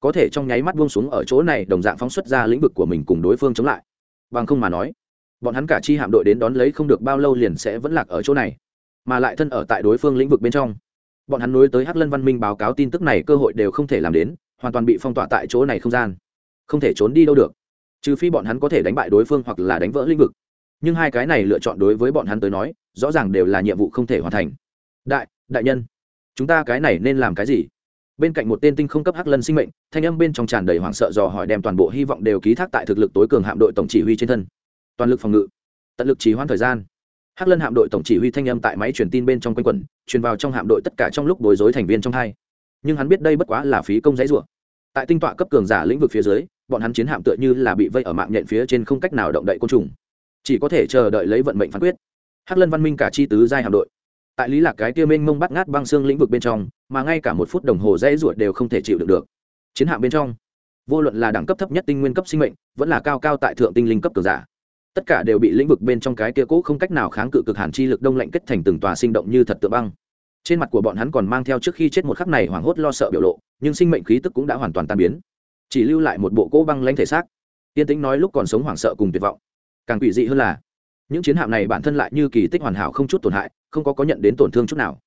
có thể trong nháy mắt buông xuống ở chỗ này, đồng dạng phóng xuất ra lĩnh vực của mình cùng đối phương chống lại. Bằng không mà nói, bọn hắn cả chi hạm đội đến đón lấy không được bao lâu liền sẽ vẫn lạc ở chỗ này, mà lại thân ở tại đối phương lĩnh vực bên trong. Bọn hắn nối tới hắc lân văn minh báo cáo tin tức này cơ hội đều không thể làm đến, hoàn toàn bị phong tỏa tại chỗ này không gian. Không thể trốn đi đâu được, trừ phi bọn hắn có thể đánh bại đối phương hoặc là đánh vỡ lĩnh vực. Nhưng hai cái này lựa chọn đối với bọn hắn tới nói, rõ ràng đều là nhiệm vụ không thể hoàn thành. Đại đại nhân, chúng ta cái này nên làm cái gì? Bên cạnh một tên tinh không cấp hắc lân sinh mệnh, thanh âm bên trong tràn đầy hoảng sợ dò hỏi đem toàn bộ hy vọng đều ký thác tại thực lực tối cường hạm đội tổng chỉ huy trên thân. Toàn lực phòng ngự, tận lực trì hoãn thời gian. Hắc lân hạm đội tổng chỉ huy thanh âm tại máy truyền tin bên trong quanh quẩn, truyền vào trong hạm đội tất cả trong lúc bối rối thành viên trong hai. Nhưng hắn biết đây bất quá là phí công giấy rủa. Tại tinh tọa cấp cường giả lĩnh vực phía dưới, bọn hắn chiến hạm tựa như là bị vây ở mạng nhện phía trên không cách nào động đậy côn trùng. Chỉ có thể chờ đợi lấy vận mệnh phán quyết. Hắc lân văn minh cả chi tứ giai hạm đội tại lý lạc cái kia mênh mông bắt ngát băng xương lĩnh vực bên trong, mà ngay cả một phút đồng hồ dãy ruột đều không thể chịu được được. Chiến hạm bên trong, vô luận là đẳng cấp thấp nhất tinh nguyên cấp sinh mệnh, vẫn là cao cao tại thượng tinh linh cấp cường giả, tất cả đều bị lĩnh vực bên trong cái kia cũ không cách nào kháng cự cực hàn chi lực đông lạnh kết thành từng tòa sinh động như thật tự băng. Trên mặt của bọn hắn còn mang theo trước khi chết một khắc này hoảng hốt lo sợ biểu lộ, nhưng sinh mệnh khí tức cũng đã hoàn toàn tan biến. Chỉ lưu lại một bộ cỗ băng lãnh thể xác. Tiên tính nói lúc còn sống hoảng sợ cùng tuyệt vọng. Càng quỷ dị hơn là, những chiến hạm này bản thân lại như kỳ tích hoàn hảo không chút tổn hại không có có nhận đến tổn thương chút nào.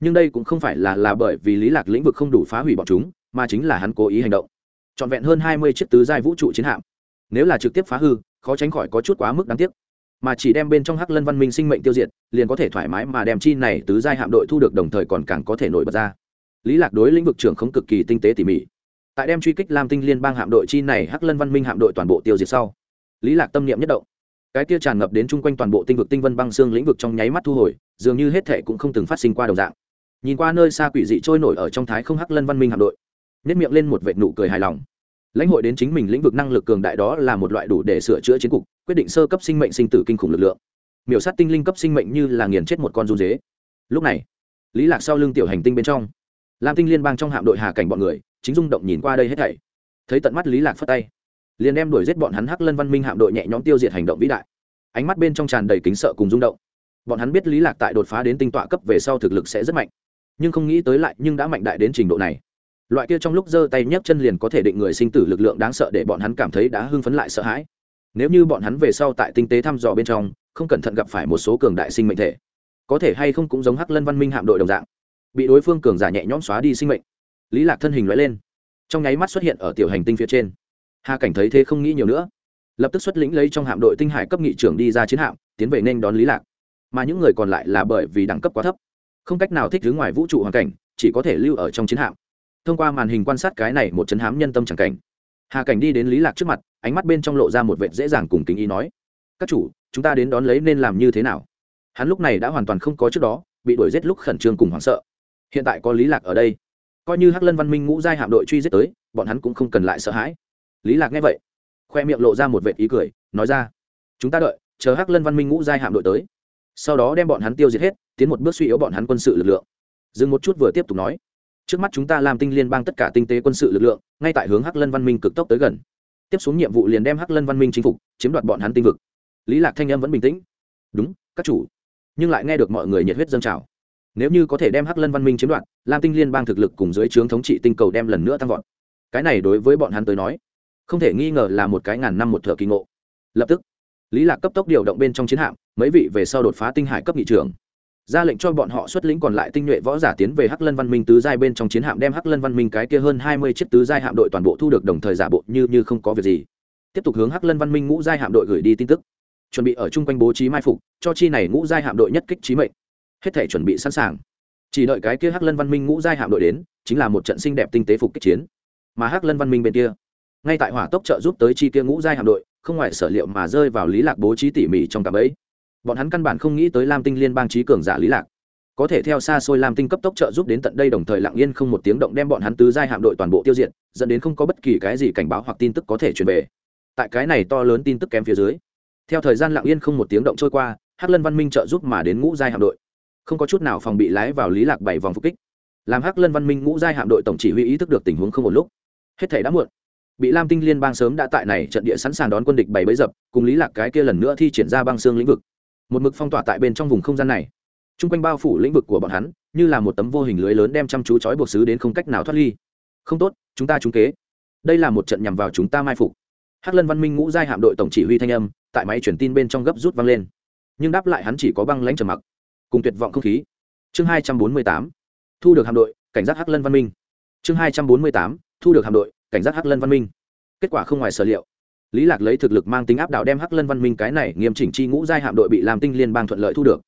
Nhưng đây cũng không phải là là bởi vì lý lạc lĩnh vực không đủ phá hủy bọn chúng, mà chính là hắn cố ý hành động. Trọn vẹn hơn hai mươi chiếc tứ giai vũ trụ chiến hạm. Nếu là trực tiếp phá hư, khó tránh khỏi có chút quá mức đáng tiếc. Mà chỉ đem bên trong hắc lân văn minh sinh mệnh tiêu diệt, liền có thể thoải mái mà đem chi này tứ giai hạm đội thu được đồng thời còn càng có thể nổi bật ra. Lý lạc đối lĩnh vực trưởng không cực kỳ tinh tế tỉ mỉ. Tại đem truy kích lam tinh liên bang hạm đội chi này hắc lân văn minh hạm đội toàn bộ tiêu diệt sau, lý lạc tâm niệm nhất động cái kia tràn ngập đến chung quanh toàn bộ tinh vực tinh vân băng xương lĩnh vực trong nháy mắt thu hồi, dường như hết thệ cũng không từng phát sinh qua đồng dạng. Nhìn qua nơi xa quỷ dị trôi nổi ở trong thái không hắc lân văn minh hạm đội nếp miệng lên một vệt nụ cười hài lòng. Lãnh hội đến chính mình lĩnh vực năng lực cường đại đó là một loại đủ để sửa chữa chiến cục, quyết định sơ cấp sinh mệnh sinh tử kinh khủng lực lượng. Miểu sát tinh linh cấp sinh mệnh như là nghiền chết một con run dế. Lúc này, lý lạc sau lưng tiểu hành tinh bên trong, lam tinh liên bang trong hạm đội hà cảnh bọn người, chính rung động nhìn qua đây hết thảy. Thấy tận mắt lý lạc phất tay liền đem đuổi giết bọn hắn hắc lân văn minh hạm đội nhẹ nhõm tiêu diệt hành động vĩ đại. Ánh mắt bên trong tràn đầy kính sợ cùng rung động. Bọn hắn biết lý lạc tại đột phá đến tinh tọa cấp về sau thực lực sẽ rất mạnh, nhưng không nghĩ tới lại nhưng đã mạnh đại đến trình độ này. Loại kia trong lúc giơ tay nhấc chân liền có thể định người sinh tử lực lượng đáng sợ để bọn hắn cảm thấy đã hưng phấn lại sợ hãi. Nếu như bọn hắn về sau tại tinh tế thăm dò bên trong, không cẩn thận gặp phải một số cường đại sinh mệnh thể, có thể hay không cũng giống hắc lân văn minh hạm đội đồng dạng, bị đối phương cường giả nhẹ nhõm xóa đi sinh mệnh. Lý lạc thân hình lóe lên, trong nháy mắt xuất hiện ở tiểu hành tinh phía trên hà cảnh thấy thế không nghĩ nhiều nữa. Lập tức xuất lĩnh lấy trong hạm đội tinh hải cấp nghị trưởng đi ra chiến hạm, tiến về nên đón lý lạc. Mà những người còn lại là bởi vì đẳng cấp quá thấp. Không cách nào thích đứng ngoài vũ trụ hoàn cảnh, chỉ có thể lưu ở trong chiến hạm. Thông qua màn hình quan sát cái này một chấn hám nhân tâm chẳng cảnh. Hà cảnh đi đến lý lạc trước mặt, ánh mắt bên trong lộ ra một vệt dễ dàng cùng kính ý nói, các chủ, chúng ta đến đón lấy nên làm như thế nào? Hắn lúc này đã hoàn toàn không có trước đó, bị đuổi giết lúc khẩn trương cùng hoảng sợ. Hiện tại có lý lạc ở đây. Coi như hắc lân văn minh ngũ giai hạm đội truy giết tới, bọn hắn cũng không cần lại sợ hãi lý lạc nghe vậy, khoe miệng lộ ra một vệt ý cười, nói ra, chúng ta đợi, chờ hắc lân văn minh ngũ giai hạm đội tới. Sau đó đem bọn hắn tiêu diệt hết, tiến một bước suy yếu bọn hắn quân sự lực lượng. Dừng một chút vừa tiếp tục nói, trước mắt chúng ta làm tinh liên bang tất cả tinh tế quân sự lực lượng, ngay tại hướng hắc lân văn minh cực tốc tới gần. Tiếp xuống nhiệm vụ liền đem hắc lân văn minh chinh phục, chiếm đoạt bọn hắn tinh vực. Lý lạc thanh em vẫn bình tĩnh, đúng, các chủ. Nhưng lại nghe được mọi người nhiệt huyết dâng trào. Nếu như có thể đem hắc lân văn minh chiếm đoạt lam tinh liên bang thực lực cùng dưới trướng thống trị tinh cầu đem lần nữa tăng vọt. Cái này đối với bọn hắn tới nói không thể nghi ngờ là một cái ngàn năm một thợ kỳ ngộ. Lập tức, lý lạc cấp tốc điều động bên trong chiến hạm, mấy vị về sau đột phá tinh hải cấp nghị trưởng. Ra lệnh cho bọn họ xuất lĩnh còn lại tinh nhuệ võ giả tiến về hắc lân văn minh tứ giai bên trong chiến hạm, đem hắc lân văn minh cái kia hơn hai mươi chiếc tứ giai hạm đội toàn bộ thu được đồng thời giả bộ như như không có việc gì. Tiếp tục hướng hắc lân văn minh ngũ giai hạm đội gửi đi tin tức. Chuẩn bị ở chung quanh bố trí mai phục, cho chi này ngũ giai hạm đội nhất kích trí mệnh. Hết thể chuẩn bị sẵn sàng. Chỉ đợi cái kia hắc lân văn minh ngũ giai hạm đội đến, chính là một trận xinh đẹp tinh tế phục kích chiến. Mà hắc lân văn minh bên kia ngay tại hỏa tốc trợ giúp tới chi kia ngũ giai hạm đội, không ngoài sở liệu mà rơi vào lý lạc bố trí tỉ mỉ trong cả ấy bọn hắn căn bản không nghĩ tới lam tinh liên bang trí cường giả lý lạc. Có thể theo xa xôi lam tinh cấp tốc trợ giúp đến tận đây đồng thời lặng yên không một tiếng động đem bọn hắn tứ giai hạm đội toàn bộ tiêu diệt, dẫn đến không có bất kỳ cái gì cảnh báo hoặc tin tức có thể truyền về. Tại cái này to lớn tin tức kém phía dưới, theo thời gian lặng yên không một tiếng động trôi qua, hắc lân văn minh trợ giúp mà đến ngũ giai hạm đội. Không có chút nào phòng bị lái vào lý lạc bảy vòng phục kích. Làm hắc lân văn minh ngũ giai hạm đội tổng chỉ huy ý thức được tình huống không một lúc. Hết thể đã muộn bị lam tinh liên bang sớm đã tại này trận địa sẵn sàng đón quân địch bảy bấy dập, cùng lý lạc cái kia lần nữa thi triển ra băng xương lĩnh vực. Một mực phong tỏa tại bên trong vùng không gian này. T r u n g quanh bao phủ lĩnh vực của bọn hắn, như là một tấm vô hình lưới lớn đem chăm chú trói buộc xứ đến không cách nào thoát ly. Không tốt, chúng ta trúng kế. Đây là một trận nhằm vào chúng ta mai phục. Hắc lân văn minh ngũ giai hạm đội tổng chỉ huy thanh âm, tại máy truyền tin bên trong gấp rút vang lên. Nhưng đáp lại hắn chỉ có băng lãnh trầm mặc, cùng tuyệt vọng không khí. Chương hai trăm bốn mươi tám, thu được hạm đội, cảnh giác hắc lân văn minh. Chương hai trăm bốn mươi tám, thu được hạm đội cảnh giác hắc lân văn minh. Kết quả không ngoài sở liệu. Lý lạc lấy thực lực mang tính áp đảo đem hắc lân văn minh cái này nghiêm chỉnh chi ngũ giai hạm đội bị làm tinh liên bang thuận lợi thu được,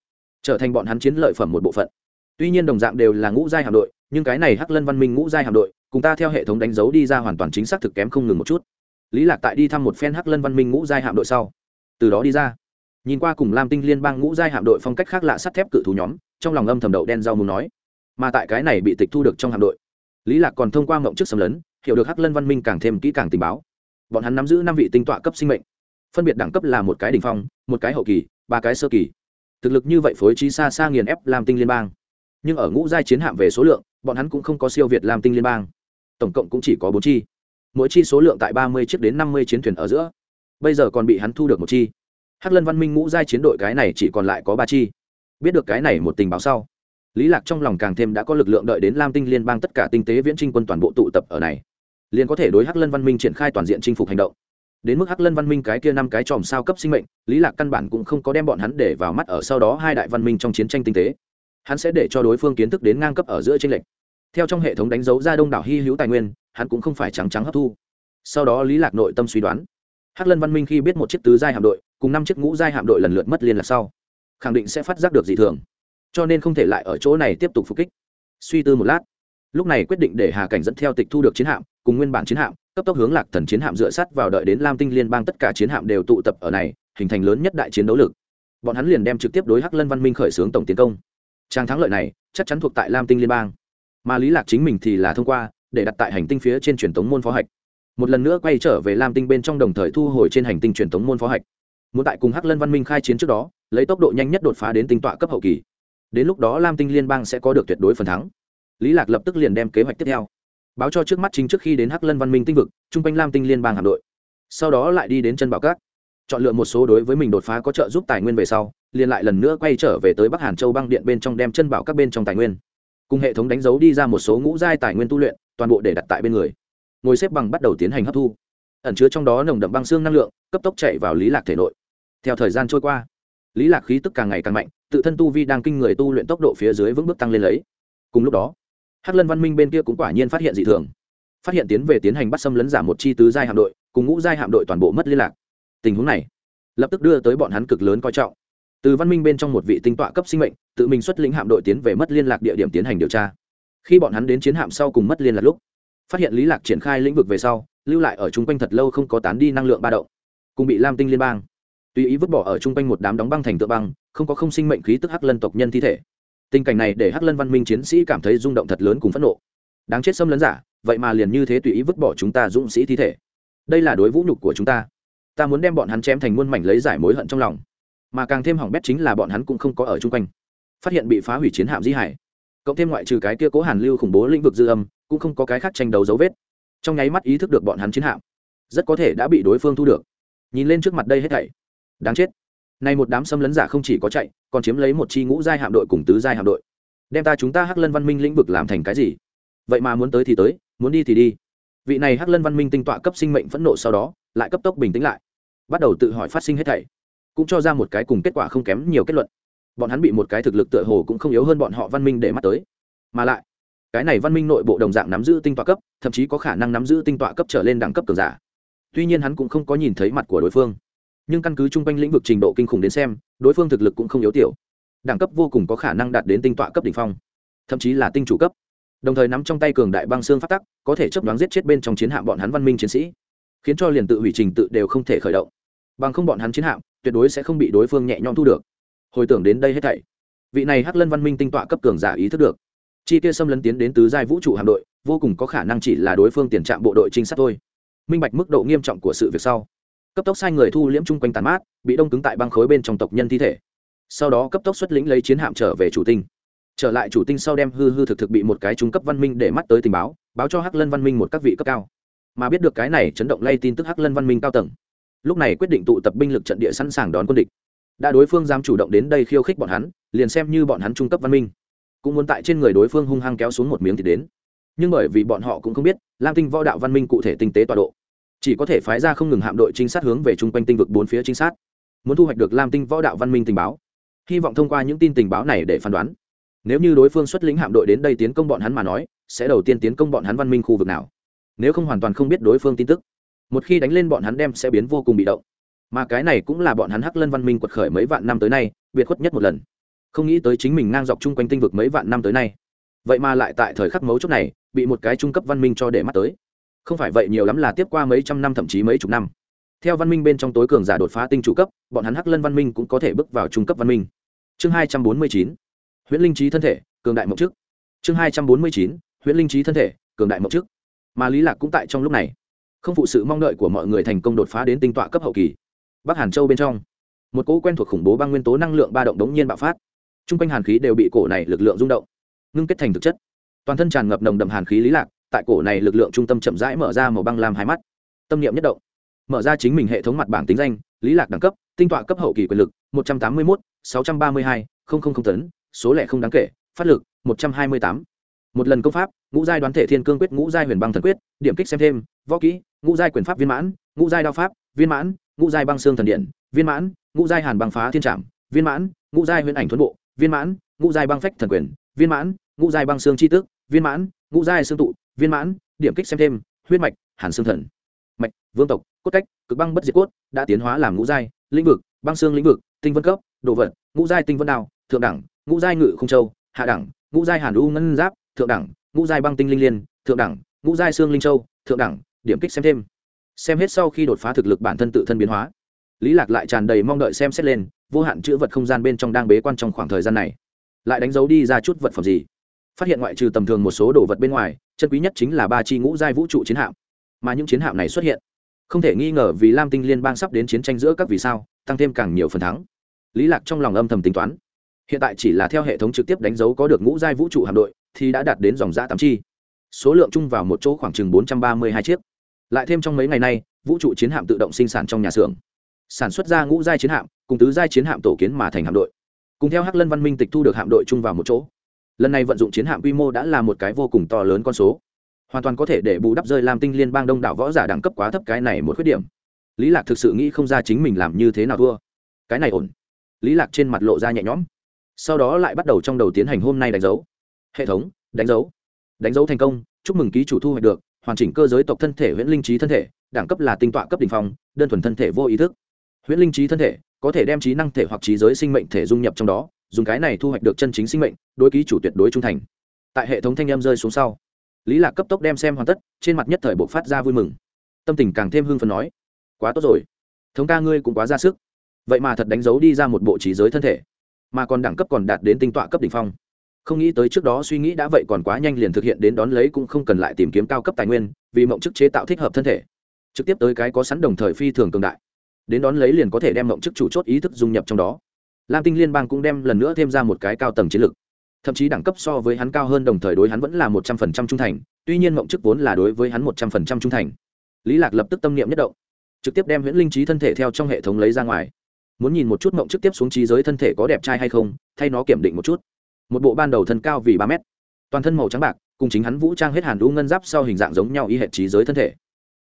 trở thành bọn hắn chiến lợi phẩm một bộ phận. Tuy nhiên đồng dạng đều là ngũ giai hạm đội, nhưng cái này hắc lân văn minh ngũ giai hạm đội, cùng ta theo hệ thống đánh dấu đi ra hoàn toàn chính xác thực kém không ngừng một chút. Lý lạc tại đi thăm một phen hắc lân văn minh ngũ giai hạm đội sau, từ đó đi ra. Nhìn qua cùng lam tinh liên bang ngũ giai hạm đội phong cách khác lạ sắt thép cự thú nhóm, trong lòng âm thầm đậu đen rau muốn nói, mà tại cái này bị tịch thu được trong hạm đội. Lý lạc còn thông qua mộng trước xâm lấn hiểu được hắc lân văn minh càng thêm kỹ càng tình báo. Bọn hắn nắm giữ năm vị tinh tọa cấp sinh mệnh. Phân biệt đẳng cấp là một cái đỉnh phong, một cái hậu kỳ, ba cái sơ kỳ. Thực lực như vậy phối trí xa xa nghiền ép lam tinh liên bang. Nhưng ở ngũ giai chiến hạm về số lượng, bọn hắn cũng không có siêu việt lam tinh liên bang. Tổng cộng cũng chỉ có bốn chi. Mỗi chi số lượng tại ba mươi chiếc đến năm mươi chiến thuyền ở giữa. Bây giờ còn bị hắn thu được một chi. Hắc lân văn minh ngũ giai chiến đội cái này chỉ còn lại có ba chi. Biết được cái này một tình báo sau, lý lạc trong lòng càng thêm đã có lực lượng đợi đến lam tinh liên bang tất cả tinh tế viễn trinh quân toàn bộ tụ tập ở này liền có thể đối hắc lân văn minh triển khai toàn diện chinh phục hành động. Đến mức hắc lân văn minh cái kia năm cái chòm sao cấp sinh mệnh, lý lạc căn bản cũng không có đem bọn hắn để vào mắt ở sau đó hai đại văn minh trong chiến tranh tinh tế. Hắn sẽ để cho đối phương kiến thức đến ngang cấp ở giữa tranh lệch. Theo trong hệ thống đánh dấu ra đông đảo hy hữu tài nguyên, hắn cũng không phải trắng trắng hấp thu. Sau đó lý lạc nội tâm suy đoán. Hắc lân văn minh khi biết một chiếc tứ giai hạm đội, cùng năm chiếc ngũ giai hạm đội lần lượt mất liên lạc sau, khẳng định sẽ phát giác được dị thường. Cho nên không thể lại ở chỗ này tiếp tục phục kích. Suy tư một lát. Lúc này quyết định để hà cảnh dẫn theo tịch thu được chiến hạm cùng nguyên bản chiến hạm, cấp tốc hướng lạc thần chiến hạm dựa sát vào đợi đến lam tinh liên bang tất cả chiến hạm đều tụ tập ở này, hình thành lớn nhất đại chiến đấu lực. Bọn hắn liền đem trực tiếp đối hắc lân văn minh khởi xướng tổng tiến công. Trang thắng lợi này, chắc chắn thuộc tại lam tinh liên bang. Mà lý lạc chính mình thì là thông qua, để đặt tại hành tinh phía trên truyền thống môn phó hạch. Một lần nữa quay trở về lam tinh bên trong đồng thời thu hồi trên hành tinh truyền thống môn phó hạch. Muốn tại cùng hắc lân văn minh khai chiến trước đó, lấy tốc độ nhanh nhất đột phá đến tinh tọa cấp hậu kỳ. Đến lúc đó lam tinh liên bang sẽ có được tuyệt đối phần thắng. Lý lạc lập tức liền đem kế hoạch tiếp theo báo cho trước mắt chính trước khi đến hắc lân văn minh tinh vực trung quanh lam tinh liên bang hạm đội. Sau đó lại đi đến chân bảo cát chọn lựa một số đối với mình đột phá có trợ giúp tài nguyên về sau, liền lại lần nữa quay trở về tới bắc hàn châu băng điện bên trong đem chân bảo các bên trong tài nguyên. Cùng hệ thống đánh dấu đi ra một số ngũ giai tài nguyên tu luyện, toàn bộ để đặt tại bên người. Ngồi xếp bằng bắt đầu tiến hành hấp thu. Ẩn chứa trong đó nồng đậm băng xương năng lượng, cấp tốc chạy vào lý lạc thể nội. Theo thời gian trôi qua, lý lạc khí tức càng ngày càng mạnh, tự thân tu vi đang kinh người tu luyện tốc độ phía dưới vững bước tăng lên lấy. Cùng lúc đó hắc lân văn minh bên kia cũng quả nhiên phát hiện dị thường. Phát hiện tiến về tiến hành bắt xâm lấn giảm một chi tứ giai hạm đội, cùng ngũ giai hạm đội toàn bộ mất liên lạc. Tình huống này, lập tức đưa tới bọn hắn cực lớn coi trọng. Từ văn minh bên trong một vị tinh tọa cấp sinh mệnh, tự mình xuất lĩnh hạm đội tiến về mất liên lạc địa điểm tiến hành điều tra. Khi bọn hắn đến chiến hạm sau cùng mất liên lạc lúc, phát hiện lý lạc triển khai lĩnh vực về sau, lưu lại ở chung quanh thật lâu không có tán đi năng lượng ba động, cùng bị lam tinh liên bang. Tùy ý vứt bỏ ở chung quanh một đám đóng băng thành tựa băng, không có không sinh mệnh khí tức hắc lân tộc nhân thi thể tình cảnh này để hắc lân văn minh chiến sĩ cảm thấy rung động thật lớn cùng phẫn nộ. Đáng chết xâm lấn giả, vậy mà liền như thế tùy ý vứt bỏ chúng ta dũng sĩ thi thể. Đây là đối vũ nhục của chúng ta. Ta muốn đem bọn hắn chém thành muôn mảnh lấy giải mối hận trong lòng. Mà càng thêm hỏng bét chính là bọn hắn cũng không có ở chung quanh. Phát hiện bị phá hủy chiến hạm di hải. Cộng thêm ngoại trừ cái kia cố hàn lưu khủng bố lĩnh vực dư âm, cũng không có cái khác tranh đấu dấu vết. Trong nháy mắt ý thức được bọn hắn chiến hạm, rất có thể đã bị đối phương thu được. Nhìn lên trước mặt đây hết thảy. Đáng chết này một đám xâm lấn giả không chỉ có chạy, còn chiếm lấy một chi ngũ giai hạm đội cùng tứ giai hạm đội. Đem ta chúng ta hắc lân văn minh lĩnh vực làm thành cái gì? Vậy mà muốn tới thì tới, muốn đi thì đi. Vị này hắc lân văn minh tinh tọa cấp sinh mệnh phẫn nộ sau đó, lại cấp tốc bình tĩnh lại. Bắt đầu tự hỏi phát sinh hết thảy, cũng cho ra một cái cùng kết quả không kém nhiều kết luận. Bọn hắn bị một cái thực lực tựa hồ cũng không yếu hơn bọn họ văn minh để mắt tới. Mà lại, cái này văn minh nội bộ đồng dạng nắm giữ tinh tọa cấp, thậm chí có khả năng nắm giữ tinh tọa cấp trở lên đẳng cấp cường giả. Tuy nhiên hắn cũng không có nhìn thấy mặt của đối phương nhưng căn cứ chung quanh lĩnh vực trình độ kinh khủng đến xem, đối phương thực lực cũng không yếu tiểu. Đẳng cấp vô cùng có khả năng đạt đến tinh tọa cấp đ ỉ n h phong, thậm chí là tinh chủ cấp. Đồng thời nắm trong tay cường đại băng xương phát tắc, có thể chấp đoán giết chết bên trong chiến hạm bọn hắn văn minh chiến sĩ, khiến cho liền tự hủy trình tự đều không thể khởi động. Bằng không bọn hắn chiến hạm, tuyệt đối sẽ không bị đối phương nhẹ nhõm thu được. Hồi tưởng đến đây hết thảy, vị này hắc lân văn minh tinh tọa cấp cường giả ý thức được, chi kia xâm lấn tiến đến tứ giai vũ trụ hạm đội, vô cùng có khả năng chỉ là đối phương tiền trạm bộ đội trinh sát thôi. Minh bạch mức độ nghiêm trọng của sự việc sau cấp tốc sai người thu liễm chung quanh tàn mát, bị đông cứng tại băng khối bên trong tộc nhân thi thể. Sau đó cấp tốc xuất lĩnh lấy chiến hạm trở về chủ tinh. Trở lại chủ tinh sau đem hư hư thực thực bị một cái trung cấp văn minh để mắt tới tình báo báo cho hắc lân văn minh một các vị cấp cao. Mà biết được cái này chấn động lay tin tức hắc lân văn minh cao tầng. Lúc này quyết định tụ tập binh lực trận địa sẵn sàng đón quân địch. Đã đối phương dám chủ động đến đây khiêu khích bọn hắn, liền xem như bọn hắn trung cấp văn minh. Cũng muốn tại trên người đối phương hung hăng kéo xuống một miếng thì đến. Nhưng bởi vì bọn họ cũng không biết, lam tinh võ đạo văn minh cụ thể tinh tế tọa độ chỉ có thể phái ra không ngừng hạm đội trinh sát hướng về chung quanh tinh vực bốn phía trinh sát. Muốn thu hoạch được lam tinh võ đạo văn minh tình báo. Hy vọng thông qua những tin tình báo này để phán đoán. Nếu như đối phương xuất lĩnh hạm đội đến đây tiến công bọn hắn mà nói, sẽ đầu tiên tiến công bọn hắn văn minh khu vực nào? Nếu không hoàn toàn không biết đối phương tin tức. Một khi đánh lên bọn hắn đem sẽ biến vô cùng bị động. Mà cái này cũng là bọn hắn hắc lân văn minh quật khởi mấy vạn năm tới nay, biệt khuất nhất một lần. Không nghĩ tới chính mình ngang dọc chung quanh tinh vực mấy vạn năm tới nay. Vậy mà lại tại thời khắc mấu chốt này, bị một cái trung cấp văn minh cho để mắt tới không phải vậy nhiều lắm là tiếp qua mấy trăm năm, thậm chí mấy chục năm. Theo văn minh bên trong tối cường giả đột phá tinh chủ cấp, bọn hắn hắc lân văn minh cũng có thể bước vào trung cấp văn minh. Chương hai trăm bốn mươi chín, huyễn linh trí thân thể, cường đại mộng trước. Chương hai trăm bốn mươi chín, huyễn linh trí thân thể, cường đại mộng trước. Mà lý lạc cũng tại trong lúc này. Không phụ sự mong đợi của mọi người thành công đột phá đến tinh tọa cấp hậu kỳ. Bắc hàn châu bên trong, một cỗ quen thuộc khủng bố băng nguyên tố năng lượng ba động đống nhiên bạo phát. T r u n g quanh hàn khí đều bị cổ này lực lượng rung động, ngưng kết thành thực chất. Toàn thân tràn ngập nồng đậm hàn khí lý lạc tại cổ này lực lượng trung tâm chậm rãi mở ra màu băng làm hai mắt tâm niệm nhất động mở ra chính mình hệ thống mặt bảng tính danh lý lạc đẳng cấp tinh tọa cấp hậu kỳ quyền lực một trăm tám mươi một sáu trăm ba mươi hai tấn số lẻ không đáng kể phát lực một trăm hai mươi tám một lần công pháp ngũ giai đoán thể thiên cương quyết ngũ giai huyền băng thần quyết điểm kích xem thêm võ kỹ ngũ giai quyền pháp viên mãn ngũ giai đao pháp viên mãn ngũ giai băng xương thần điện viên mãn ngũ giai hàn băng phá thiên trảm viên mãn ngũ giai huyền ảnh thuấn bộ viên mãn ngũ giai băng phách thần quyền viên mãn ngũ giai băng xương chi tức viên mãn ngũ giai xương tụ viên mãn, điểm kích xem thêm, huyết mạch, hàn xương thần. Mạch, vương tộc, cốt cách, cực băng bất diệt cốt, đã tiến hóa làm ngũ giai, lĩnh vực, băng xương lĩnh vực, tinh vân cấp, đồ vật, ngũ giai tinh vân đao, thượng đẳng, ngũ giai ngự không châu, hạ đẳng, ngũ giai hàn u ngân giáp, thượng đẳng, ngũ giai băng tinh linh liên, thượng đẳng, ngũ giai xương linh châu, thượng đẳng, điểm kích xem thêm. Xem hết sau khi đột phá thực lực bản thân tự thân biến hóa. Lý lạc lại tràn đầy mong đợi xem xét lên, vô hạn chữ vật không gian bên trong đang bế quan trong khoảng thời gian này. Lại đánh dấu đi ra chút vật phẩm gì? Phát hiện ngoại trừ tầm thường một số đồ vật bên ngoài, chân quý nhất chính là ba chi ngũ giai vũ trụ chiến hạm. Mà những chiến hạm này xuất hiện, không thể nghi ngờ vì lam tinh liên bang sắp đến chiến tranh giữa các vì sao, tăng thêm càng nhiều phần thắng. Lý lạc trong lòng âm thầm tính toán, hiện tại chỉ là theo hệ thống trực tiếp đánh dấu có được ngũ giai vũ trụ hạm đội, thì đã đạt đến dòng giã tám chi. Số lượng chung vào một chỗ khoảng chừng bốn trăm ba mươi hai chiếc. Lại thêm trong mấy ngày nay, vũ trụ chiến hạm tự động sinh sản trong nhà xưởng, sản xuất ra ngũ giai chiến hạm, cùng tứ giai chiến hạm tổ kiến mà thành hạm đội. Cùng theo hắc lân văn minh tịch thu được hạm đội chung vào một chỗ lần này vận dụng chiến hạm quy mô đã là một cái vô cùng to lớn con số. Hoàn toàn có thể để bù đắp rơi làm tinh liên bang đông đảo võ giả đẳng cấp quá thấp cái này một khuyết điểm. Lý lạc thực sự nghĩ không ra chính mình làm như thế nào thua. Cái này ổn. Lý lạc trên mặt lộ ra nhẹ nhõm. Sau đó lại bắt đầu trong đầu tiến hành hôm nay đánh dấu. Hệ thống, đánh dấu. Đánh dấu thành công, chúc mừng ký chủ thu hoạch được, hoàn chỉnh cơ giới tộc thân thể huyễn linh trí thân thể, đẳng cấp là tinh tọa cấp đỉnh phòng phong, đơn thuần thân thể vô ý thức. Huyễn linh trí thân thể có thể đem trí năng thể hoặc trí giới sinh mệnh thể dung nhập trong đó dùng cái này thu hoạch được chân chính sinh mệnh, đối ký chủ tuyệt đối trung thành. Tại hệ thống thanh em rơi xuống sau, lý lạc cấp tốc đem xem hoàn tất, trên mặt nhất thời bộ phát ra vui mừng. Tâm tình càng thêm hưng phần nói, quá tốt rồi. Thống ca ngươi cũng quá ra sức. Vậy mà thật đánh dấu đi ra một bộ trí giới thân thể, mà còn đẳng cấp còn đạt đến tinh tọa cấp đ ỉ n h phong. Không nghĩ tới trước đó suy nghĩ đã vậy còn quá nhanh liền thực hiện đến đón lấy cũng không cần lại tìm kiếm cao cấp tài nguyên, vì mộng chức chế tạo thích hợp thân thể. Trực tiếp tới cái có sẵn đồng thời phi thường cường đại. Đến đón lấy liền có thể đem mộng chức chủ chốt ý thức dung nhập trong đó lam tinh liên bang cũng đem lần nữa thêm ra một cái cao tầng chiến lược. Thậm chí đẳng cấp so với hắn cao hơn đồng thời đối hắn vẫn là một trăm phần trăm trung thành, tuy nhiên mộng chức vốn là đối với hắn một trăm phần trăm trung thành. Lý lạc lập tức tâm niệm nhất động, trực tiếp đem huyễn linh trí thân thể theo trong hệ thống lấy ra ngoài. Muốn nhìn một chút mộng chức tiếp xuống trí giới thân thể có đẹp trai hay không, thay nó kiểm định một chút. Một bộ ban đầu thân cao vì ba mét, toàn thân màu trắng bạc, cùng chính hắn vũ trang hết hàn đũ ngân giáp sau hình dạng giống nhau y hệ trí giới thân thể,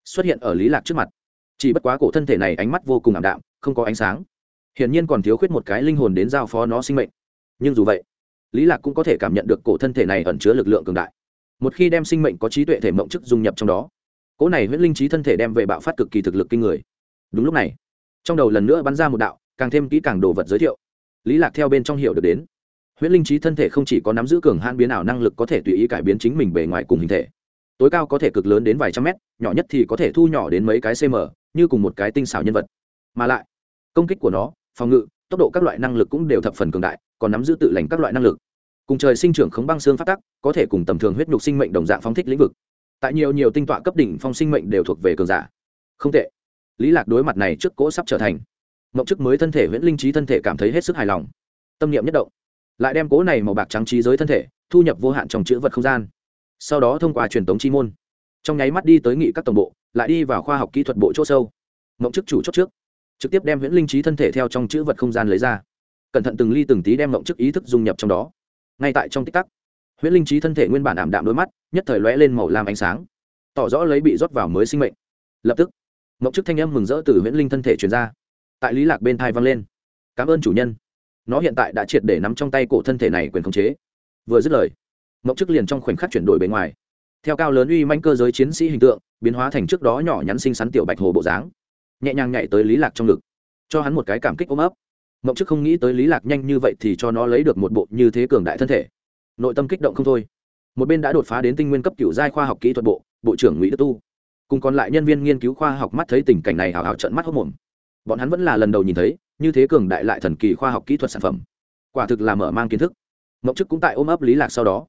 xuất hiện ở lý lạc trước mặt. Chỉ bất quá cổ thân thể này ánh mắt vô cùng ảm đạm, không có ánh sáng hiển nhiên còn thiếu khuyết một cái linh hồn đến giao phó nó sinh mệnh. Nhưng dù vậy, lý lạc cũng có thể cảm nhận được cổ thân thể này ẩn chứa lực lượng cường đại. Một khi đem sinh mệnh có trí tuệ thể mộng chức dung nhập trong đó, cỗ này huyễn linh trí thân thể đem về bạo phát cực kỳ thực lực kinh người. Đúng lúc này, trong đầu lần nữa bắn ra một đạo, càng thêm kỹ càng đồ vật giới thiệu. Lý lạc theo bên trong hiểu được đến, huyễn linh trí thân thể không chỉ có nắm giữ cường hãn biến ảo năng lực có thể tùy ý cải biến chính mình bề ngoài cùng hình thể, tối cao có thể cực lớn đến vài trăm mét, nhỏ nhất thì có thể thu nhỏ đến mấy cái cm như cùng một cái tinh xảo nhân vật. Mà lại, công kích của nó phòng ngự, tốc độ các loại năng lực cũng đều thập phần cường đại, còn nắm giữ tự lành các loại năng lực. Cùng trời sinh trưởng khống băng xương phát tắc, có thể cùng tầm thường huyết nhục sinh mệnh đồng dạng phong thích lĩnh vực. Tại nhiều nhiều tinh tọa cấp đỉnh phong sinh mệnh đều thuộc về cường giả. Không tệ. Lý lạc đối mặt này trước cỗ sắp trở thành. Mộng chức mới thân thể huyễn linh trí thân thể cảm thấy hết sức hài lòng. Tâm niệm nhất động. Lại đem cố này màu bạc trắng trí giới thân thể thu nhập vô hạn trong chữ vật không gian. Sau đó thông qua truyền tống chi môn. Trong nháy mắt đi tới nghị các tổng bộ, lại đi vào khoa học kỹ thuật bộ chỗ sâu. Mộng chức chủ chốt trước trực tiếp đem huyễn linh trí thân thể theo trong chữ vật không gian lấy ra. Cẩn thận từng ly từng tí đem mộng chức ý thức dung nhập trong đó. Ngay tại trong tích tắc, huyễn linh trí thân thể nguyên bản ảm đạm đôi mắt, nhất thời lóe lên màu làm ánh sáng, tỏ rõ lấy bị rót vào mới sinh mệnh. Lập tức mộng chức thanh âm mừng rỡ từ huyễn linh thân thể truyền ra. Tại lý lạc bên thai vang lên. Cảm ơn chủ nhân. Nó hiện tại đã triệt để nắm trong tay cổ thân thể này quyền khống chế. Vừa dứt lời mộng chức liền trong khoảnh khắc chuyển đổi bề ngoài. Theo cao lớn uy manh cơ giới chiến sĩ hình tượng, biến hóa thành trước đó nhỏ nhắn xinh xắn tiểu bạch hồ bộ dáng nhẹ nhàng nhảy tới lý lạc trong ngực. Cho hắn một cái cảm kích ôm ấp. Mộng chức không nghĩ tới lý lạc nhanh như vậy thì cho nó lấy được một bộ như thế cường đại thân thể. Nội tâm kích động không thôi. Một bên đã đột phá đến tinh nguyên cấp cựu giai khoa học kỹ thuật bộ bộ trưởng ngụy đức tu. Cùng còn lại nhân viên nghiên cứu khoa học mắt thấy tình cảnh này hào hào trận mắt hốc mồm. Bọn hắn vẫn là lần đầu nhìn thấy, như thế cường đại lại thần kỳ khoa học kỹ thuật sản phẩm. Quả thực là mở mang kiến thức. Mộng chức cũng tại ôm ấp lý lạc sau đó.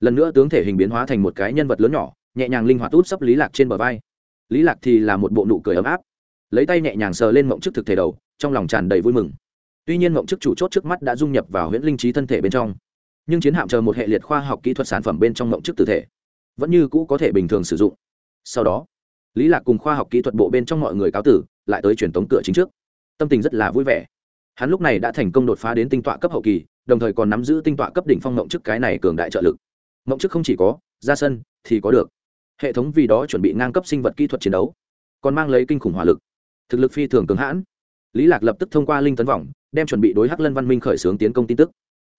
Lần nữa tướng thể hình biến hóa thành một cái nhân vật lớn nhỏ, nhẹ nhàng linh hoạt út sấp lý lạc trên bờ vai. Lý lạc thì là một bộ nụ cười ấm áp lấy tay nhẹ nhàng sờ lên mộng chức thực thể đầu, trong lòng tràn đầy vui mừng. Tuy nhiên mộng chức chủ chốt trước mắt đã dung nhập vào huyễn linh trí thân thể bên trong, nhưng chiến hạm chờ một hệ liệt khoa học kỹ thuật sản phẩm bên trong mộng chức tử thể, vẫn như cũ có thể bình thường sử dụng. Sau đó, lý lạc cùng khoa học kỹ thuật bộ bên trong mọi người cáo tử, lại tới truyền tống cửa chính trước. Tâm tình rất là vui vẻ. Hắn lúc này đã thành công đột phá đến tinh tọa cấp hậu kỳ, đồng thời còn nắm giữ tinh tọa cấp đỉnh phong mộng chức cái này cường đại trợ lực. Mộng chức không chỉ có, ra sân thì có được. Hệ thống vì đó chuẩn bị ngang cấp sinh vật kỹ thuật chiến đấu, còn mang lấy kinh khủng hỏa lực thực lực phi thường cường hãn. Lý lạc lập tức thông qua linh tấn vòng, đem chuẩn bị đối hắc lân văn minh khởi xướng tiến công tin tức.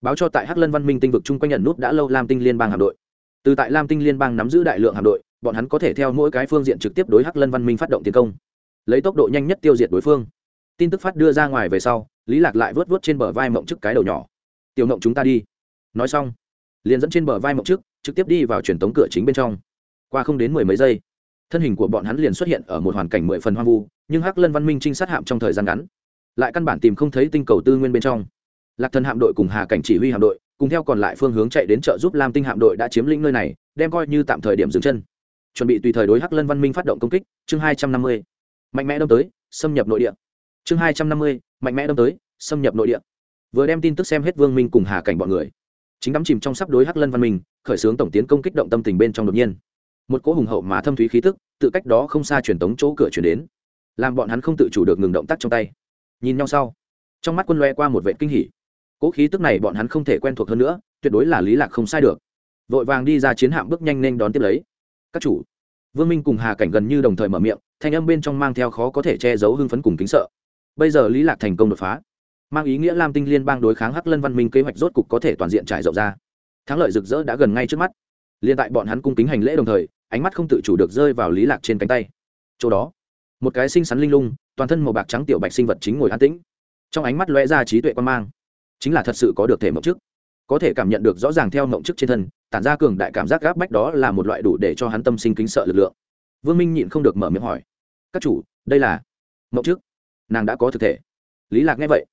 Báo cho tại hắc lân văn minh tinh vực chung quanh nhận nút đã lâu lam tinh liên bang hạm đội. Từ tại lam tinh liên bang nắm giữ đại lượng hạm đội, bọn hắn có thể theo mỗi cái phương diện trực tiếp đối hắc lân văn minh phát động tiến công. Lấy tốc độ nhanh nhất tiêu diệt đối phương. Tin tức phát đưa ra ngoài về sau, lý lạc lại vớt vớt trên bờ vai mộng trước cái đầu nhỏ. Tiểu mộng chúng ta đi. Nói xong, liền dẫn trên bờ vai mộng trước, trực tiếp đi vào truyền tống cửa chính bên trong. Qua không đến mười mấy giây thân hình của bọn hắn liền xuất hiện ở một hoàn cảnh mười phần hoang vu, nhưng hắc lân văn minh trinh sát hạm trong thời gian ngắn, lại căn bản tìm không thấy tinh cầu tư nguyên bên trong. Lạc thần hạm đội cùng hà cảnh chỉ huy hạm đội, cùng theo còn lại phương hướng chạy đến trợ giúp lam tinh hạm đội đã chiếm lĩnh nơi này, đem coi như tạm thời điểm dừng chân. Chuẩn bị tùy thời đối hắc lân văn minh phát động công kích, chương hai trăm năm mươi. Mạnh mẽ đâm tới, xâm nhập nội địa. Chương hai trăm năm mươi, mạnh mẽ đâm tới, xâm nhập nội địa. Vừa đem tin tức xem hết vương minh cùng hà cảnh bọn người. Chính đắm chìm trong sắp đối hắc lân văn minh, khởi xướng tổng tiến công kích động tâm tình bên trong đột nhiên một cỗ hùng hậu mà thâm thúy khí tức, tự cách đó không xa truyền tống chỗ cửa chuyển đến, làm bọn hắn không tự chủ được ngừng động tác trong tay. Nhìn nhau sau, trong mắt quân loe qua một vệ kinh hỉ. Cỗ khí tức này bọn hắn không thể quen thuộc hơn nữa, tuyệt đối là lý lạc không sai được. Vội vàng đi ra chiến hạm bước nhanh nên đón tiếp lấy. Các chủ, vương minh cùng hà cảnh gần như đồng thời mở miệng, thanh âm bên trong mang theo khó có thể che giấu hưng phấn cùng kính sợ. Bây giờ lý lạc thành công đột phá, mang ý nghĩa lam tinh liên bang đối kháng hắc lân văn minh kế hoạch rốt cục có thể toàn diện trải rộng ra. Thắng lợi rực rỡ đã gần ngay trước mắt. Liên tại bọn hắn cung kính hành lễ đồng thời ánh mắt không tự chủ được rơi vào lý lạc trên cánh tay. Chỗ đó, một cái xinh xắn linh lung, toàn thân màu bạc trắng tiểu bạch sinh vật chính ngồi an tĩnh. Trong ánh mắt lóe ra trí tuệ quan mang. Chính là thật sự có được thể mộng chức có thể cảm nhận được rõ ràng theo mộng chức trên thân, tản ra cường đại cảm giác gáp bách đó là một loại đủ để cho hắn tâm sinh kính sợ lực lượng. Vương minh nhịn không được mở miệng hỏi, các chủ, đây là mộng chức nàng đã có thực thể. Lý lạc nghe vậy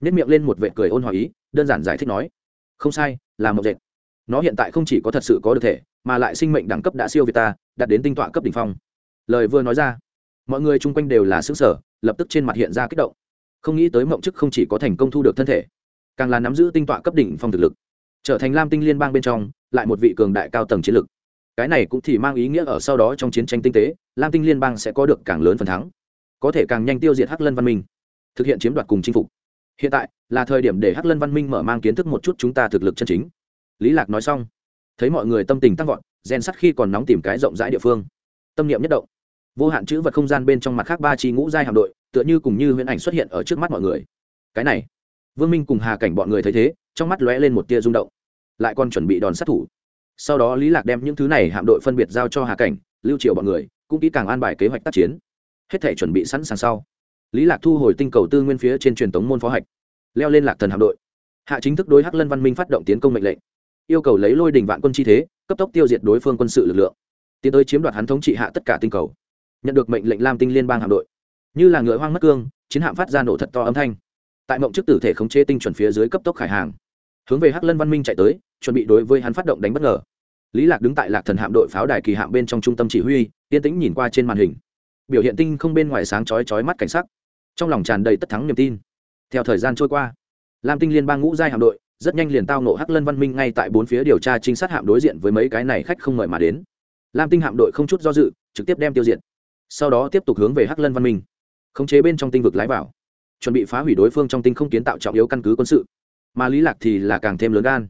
nếp miệng lên một vệ cười ôn hòa ý, đơn giản giải thích nói, không sai, là mộng dệt. Nó hiện tại không chỉ có thật sự có được thể mà lại sinh mệnh đẳng cấp đã siêu việt ta, đạt đến tinh tọa cấp đỉnh phong. Lời vừa nói ra, mọi người chung quanh đều là xứ sở lập tức trên mặt hiện ra kích động. Không nghĩ tới mộng chức không chỉ có thành công thu được thân thể, càng là nắm giữ tinh tọa cấp đỉnh phong thực lực. Trở thành lam tinh liên bang bên trong, lại một vị cường đại cao tầng chiến lực. Cái này cũng thì mang ý nghĩa ở sau đó trong chiến tranh tinh tế, lam tinh liên bang sẽ có được càng lớn phần thắng, có thể càng nhanh tiêu diệt hắc lân văn minh, thực hiện chiếm đoạt cùng chinh phục. Hiện tại, là thời điểm để hắc lân văn minh mở mang kiến thức một chút chúng ta thực lực chân chính. Lý lạc nói xong thấy mọi người tâm tình tăng vọt, gen sắt khi còn nóng tìm cái rộng rãi địa phương. Tâm niệm nhất động. Vô hạn chữ vật không gian bên trong mặt khác ba chi ngũ giai hạm đội, tựa như cùng như huyễn ảnh xuất hiện ở trước mắt mọi người. Cái này, vương minh cùng hà cảnh bọn người thấy thế, trong mắt lóe lên một tia rung động. Lại còn chuẩn bị đòn sát thủ. Sau đó lý lạc đem những thứ này hạm đội phân biệt giao cho hà cảnh, lưu triều bọn người, cũng kỹ càng an bài kế hoạch tác chiến. Hết thể chuẩn bị sẵn sàng sau. Lý lạc thu hồi tinh cầu tư nguyên phía trên truyền tống môn phó hạch, leo lên lạc thần hạm đội. Hạ chính thức đối hắc lân văn minh phát động tiến công mệnh lệnh yêu cầu lấy lôi đình vạn quân chi thế, cấp tốc tiêu diệt đối phương quân sự lực lượng. Tiến tới chiếm đoạt hắn thống trị hạ tất cả tinh cầu. Nhận được mệnh lệnh lam tinh liên bang hạm đội. Như là ngựa hoang mất cương, chiến hạm phát ra nổ thật to âm thanh. Tại mộng chức tử thể khống chế tinh chuẩn phía dưới cấp tốc khải hàng. Hướng về hắc lân văn minh chạy tới, chuẩn bị đối với hắn phát động đánh bất ngờ. Lý lạc đứng tại lạc thần hạm đội pháo đài kỳ hạm bên trong trung tâm chỉ huy, yên tĩnh nhìn qua trên màn hình. Biểu hiện tinh không bên ngoài sáng chói chói mắt cảnh sắc. Trong lòng tràn đầy tất thắng niềm tin. Theo thời gian trôi qua, lam tinh liên bang ngũ giai hạm đội rất nhanh liền tao nộ hắc lân văn minh ngay tại bốn phía điều tra trinh sát hạm đối diện với mấy cái này khách không mời mà đến. Lam tinh hạm đội không chút do dự, trực tiếp đem tiêu diệt. Sau đó tiếp tục hướng về hắc lân văn minh. Khống chế bên trong tinh vực lái vào. Chuẩn bị phá hủy đối phương trong tinh không kiến tạo trọng yếu căn cứ quân sự. Mà lý lạc thì là càng thêm lớn gan.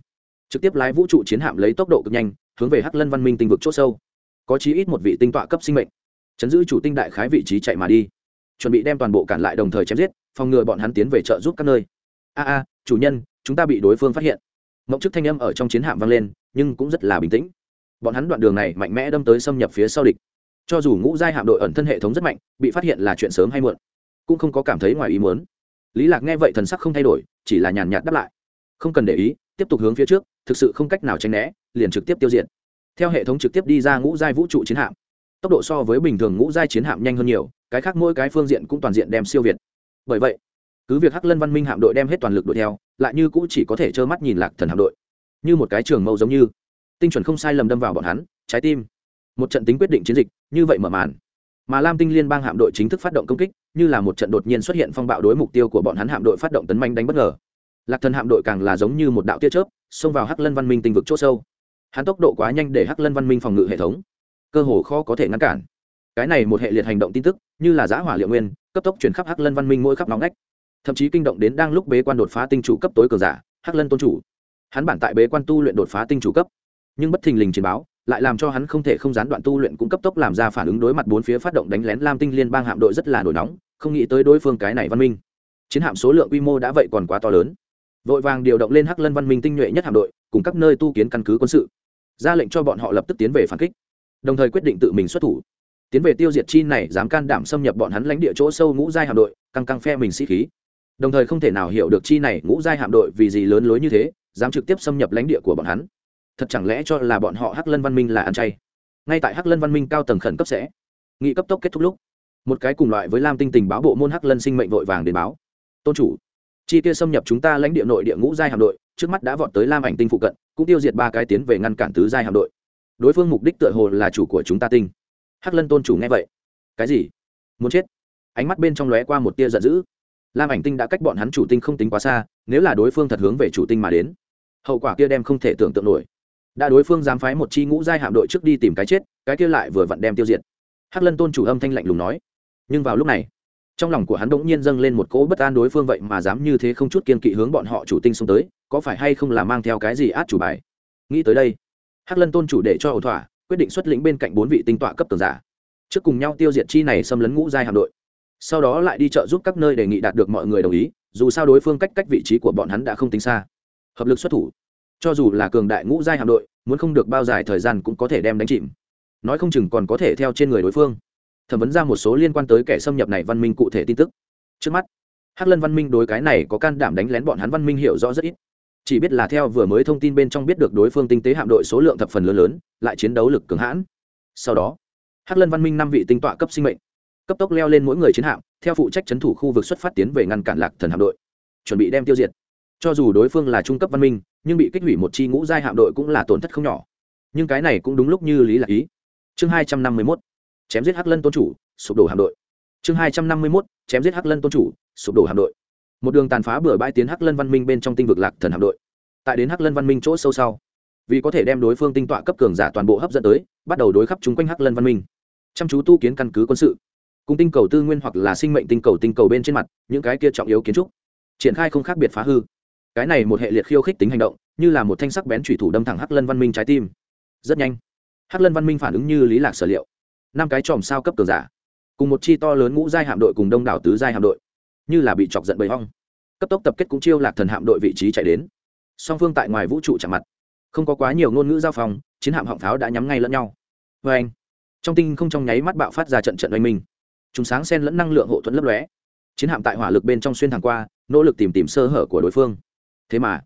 Trực tiếp lái vũ trụ chiến hạm lấy tốc độ cực nhanh, hướng về hắc lân văn minh tinh vực c h ỗ sâu. Có chí ít một vị tinh tọa cấp sinh mệnh. Chấn giữ chủ tinh đại khái vị trí chạy mà đi. Chuẩn bị đem toàn bộ cản lại đồng thời chém giết, phòng ngừa bọn hắn tiến về trợ giúp các nơi. A a chủ nhân, chúng ta bị đối phương phát hiện. Mộng chức thanh âm ở trong chiến hạm vang lên, nhưng cũng rất là bình tĩnh. Bọn hắn đoạn đường này mạnh mẽ đâm tới xâm nhập phía sau địch. Cho dù ngũ giai hạm đội ẩn thân hệ thống rất mạnh, bị phát hiện là chuyện sớm hay muộn, cũng không có cảm thấy ngoài ý muốn. Lý lạc nghe vậy thần sắc không thay đổi, chỉ là nhàn nhạt đáp lại. Không cần để ý, tiếp tục hướng phía trước, thực sự không cách nào tránh né, liền trực tiếp tiêu diệt. Theo hệ thống trực tiếp đi ra ngũ giai vũ trụ chiến hạm. Tốc độ so với bình thường ngũ giai chiến hạm nhanh hơn nhiều, cái khác mỗi cái phương diện cũng toàn diện đem siêu việt. Bởi vậy cứ việc hắc lân văn minh hạm đội đem hết toàn lực đuổi theo, lại như cũng chỉ có thể trơ mắt nhìn lạc thần hạm đội. Như một cái trường mẫu giống như. Tinh chuẩn không sai lầm đâm vào bọn hắn, trái tim. Một trận tính quyết định chiến dịch, như vậy mở màn. Mà lam tinh liên bang hạm đội chính thức phát động công kích, như là một trận đột nhiên xuất hiện phong bạo đối mục tiêu của bọn hắn hạm đội phát động tấn manh đánh bất ngờ. Lạc thần hạm đội càng là giống như một đạo tia chớp, xông vào hắc lân văn minh tinh vực c h ỗ sâu. Hắn tốc độ quá nhanh để hắc lân văn minh phòng ngự hệ thống, cơ hồ khó có thể ngăn cản. Cái này một hệ liệt hành động tin tức, như là giã hỏa liệu nguyên, cấp tốc chuyển khắp hắc lân văn minh mỗi khắp nóng ngách thậm chí kinh động đến đang lúc bế quan đột phá tinh chủ cấp tối cường giả, hắc lân tôn chủ. Hắn bản tại bế quan tu luyện đột phá tinh chủ cấp, nhưng bất thình lình chiến báo, lại làm cho hắn không thể không gián đoạn tu luyện cũng cấp tốc làm ra phản ứng đối mặt bốn phía phát động đánh lén lam tinh liên bang hạm đội rất là nổi nóng, không nghĩ tới đối phương cái này văn minh. Chiến hạm số lượng quy mô đã vậy còn quá to lớn. Vội vàng điều động lên hắc lân văn minh tinh nhuệ nhất hạm đội, cùng các nơi tu kiến căn cứ quân sự. Ra lệnh cho bọn họ lập tức tiến về phản kích, đồng thời quyết định tự mình xuất thủ. Tiến về tiêu diệt chi này, dám can đảm xâm nhập bọn hắn lãnh địa chỗ sâu ngũ giai hạm đội, căng căng phe mình sĩ khí đồng thời không thể nào hiểu được chi này ngũ giai hạm đội vì gì lớn lối như thế, dám trực tiếp xâm nhập lãnh địa của bọn hắn. Thật chẳng lẽ cho là bọn họ hắc lân văn minh là ăn chay? Ngay tại hắc lân văn minh cao tầng khẩn cấp sẽ, nghị cấp tốc kết thúc lúc, một cái cùng loại với lam tinh tình báo bộ môn hắc lân sinh mệnh vội vàng đến báo. Tôn chủ, chi kia xâm nhập chúng ta lãnh địa nội địa ngũ giai hạm đội, trước mắt đã vọt tới lam ảnh tinh phụ cận, cũng tiêu diệt ba cái tiến về ngăn cản tứ giai hạm đội. Đối phương mục đích tựa hồ là chủ của chúng ta tinh. Hắc lân tôn chủ nghe vậy. Cái gì? Muốn chết? Ánh mắt bên trong lóe qua một tia giận dữ lam ảnh tinh đã cách bọn hắn chủ tinh không tính quá xa, nếu là đối phương thật hướng về chủ tinh mà đến, hậu quả kia đem không thể tưởng tượng nổi. Đã đối phương dám phái một chi ngũ giai hạm đội trước đi tìm cái chết, cái kia lại vừa vặn đem tiêu diệt. Hắc lân tôn chủ âm thanh lạnh lùng nói. Nhưng vào lúc này, trong lòng của hắn bỗng nhiên dâng lên một cỗ bất an đối phương vậy mà dám như thế không chút kiên kỵ hướng bọn họ chủ tinh xông tới, có phải hay không là mang theo cái gì át chủ bài? Nghĩ tới đây, hắc lân tôn chủ để cho ẩu thỏa, quyết định xuất lĩnh bên cạnh bốn vị tinh tọa cấp tường giả. Trước cùng nhau tiêu diệt chi này xâm lấn ngũ giai hạm đội sau đó lại đi chợ giúp các nơi đề nghị đạt được mọi người đồng ý, dù sao đối phương cách cách vị trí của bọn hắn đã không tính xa. Hợp lực xuất thủ. Cho dù là cường đại ngũ giai hạm đội, muốn không được bao dài thời gian cũng có thể đem đánh chìm. Nói không chừng còn có thể theo trên người đối phương. Thẩm vấn ra một số liên quan tới kẻ xâm nhập này văn minh cụ thể tin tức. Trước mắt, hắc lân văn minh đối cái này có can đảm đánh lén bọn hắn văn minh hiểu rõ rất ít. Chỉ biết là theo vừa mới thông tin bên trong biết được đối phương tinh tế hạm đội số lượng thập phần lớn lớn, lại chiến đấu lực cường hãn. Sau đó, hắc lân văn minh năm vị tinh tọa cấp sinh mệnh cấp tốc leo lên mỗi người chiến hạm, theo phụ trách c h ấ n thủ khu vực xuất phát tiến về ngăn cản lạc thần hạm đội, chuẩn bị đem tiêu diệt. Cho dù đối phương là trung cấp văn minh, nhưng bị kích hủy một chi ngũ giai hạm đội cũng là tổn thất không nhỏ. Nhưng cái này cũng đúng lúc như lý là ý. Chương hai trăm năm mươi mốt, chém giết hắc lân tôn chủ, sụp đổ hạm đội. Chương hai trăm năm mươi mốt, chém giết hắc lân tôn chủ, sụp đổ hạm đội. Một đường tàn phá bừa bãi tiến hắc lân văn minh bên trong tinh vực lạc thần hạm đội. Tại đến hắc lân văn minh chỗ sâu sau, vì có thể đem đối phương tinh tọa cấp cường giả toàn bộ hấp dẫn tới, bắt đầu đối khắp chung quanh hắc lân văn minh. Chăm chú tu kiến căn cứ quân sự cùng tinh cầu tư nguyên hoặc là sinh mệnh tinh cầu tinh cầu bên trên mặt, những cái kia trọng yếu kiến trúc. Triển khai không khác biệt phá hư. Cái này một hệ liệt khiêu khích tính hành động, như là một thanh sắc bén thủy thủ đâm thẳng hắc lân văn minh trái tim. Rất nhanh, hắc lân văn minh phản ứng như lý lạc sở liệu. Năm cái chòm sao cấp cường giả, cùng một chi to lớn ngũ giai hạm đội cùng đông đảo tứ giai hạm đội, như là bị chọc giận bầy hong. Cấp tốc tập kết cũng chiêu lạc thần hạm đội vị trí chạy đến. Song phương tại ngoài vũ trụ chạm mặt, không có quá nhiều ngôn ngữ giao phòng, chiến hạm họng pháo đã nhắm ngay lẫn nhau. Vê anh trong tinh không trong nháy mắt bạo phát ra trận trận oanh minh chúng sáng sen lẫn năng lượng hộ thuẫn lấp lóe. Chiến hạm tại hỏa lực bên trong xuyên thẳng qua, nỗ lực tìm tìm sơ hở của đối phương. Thế mà,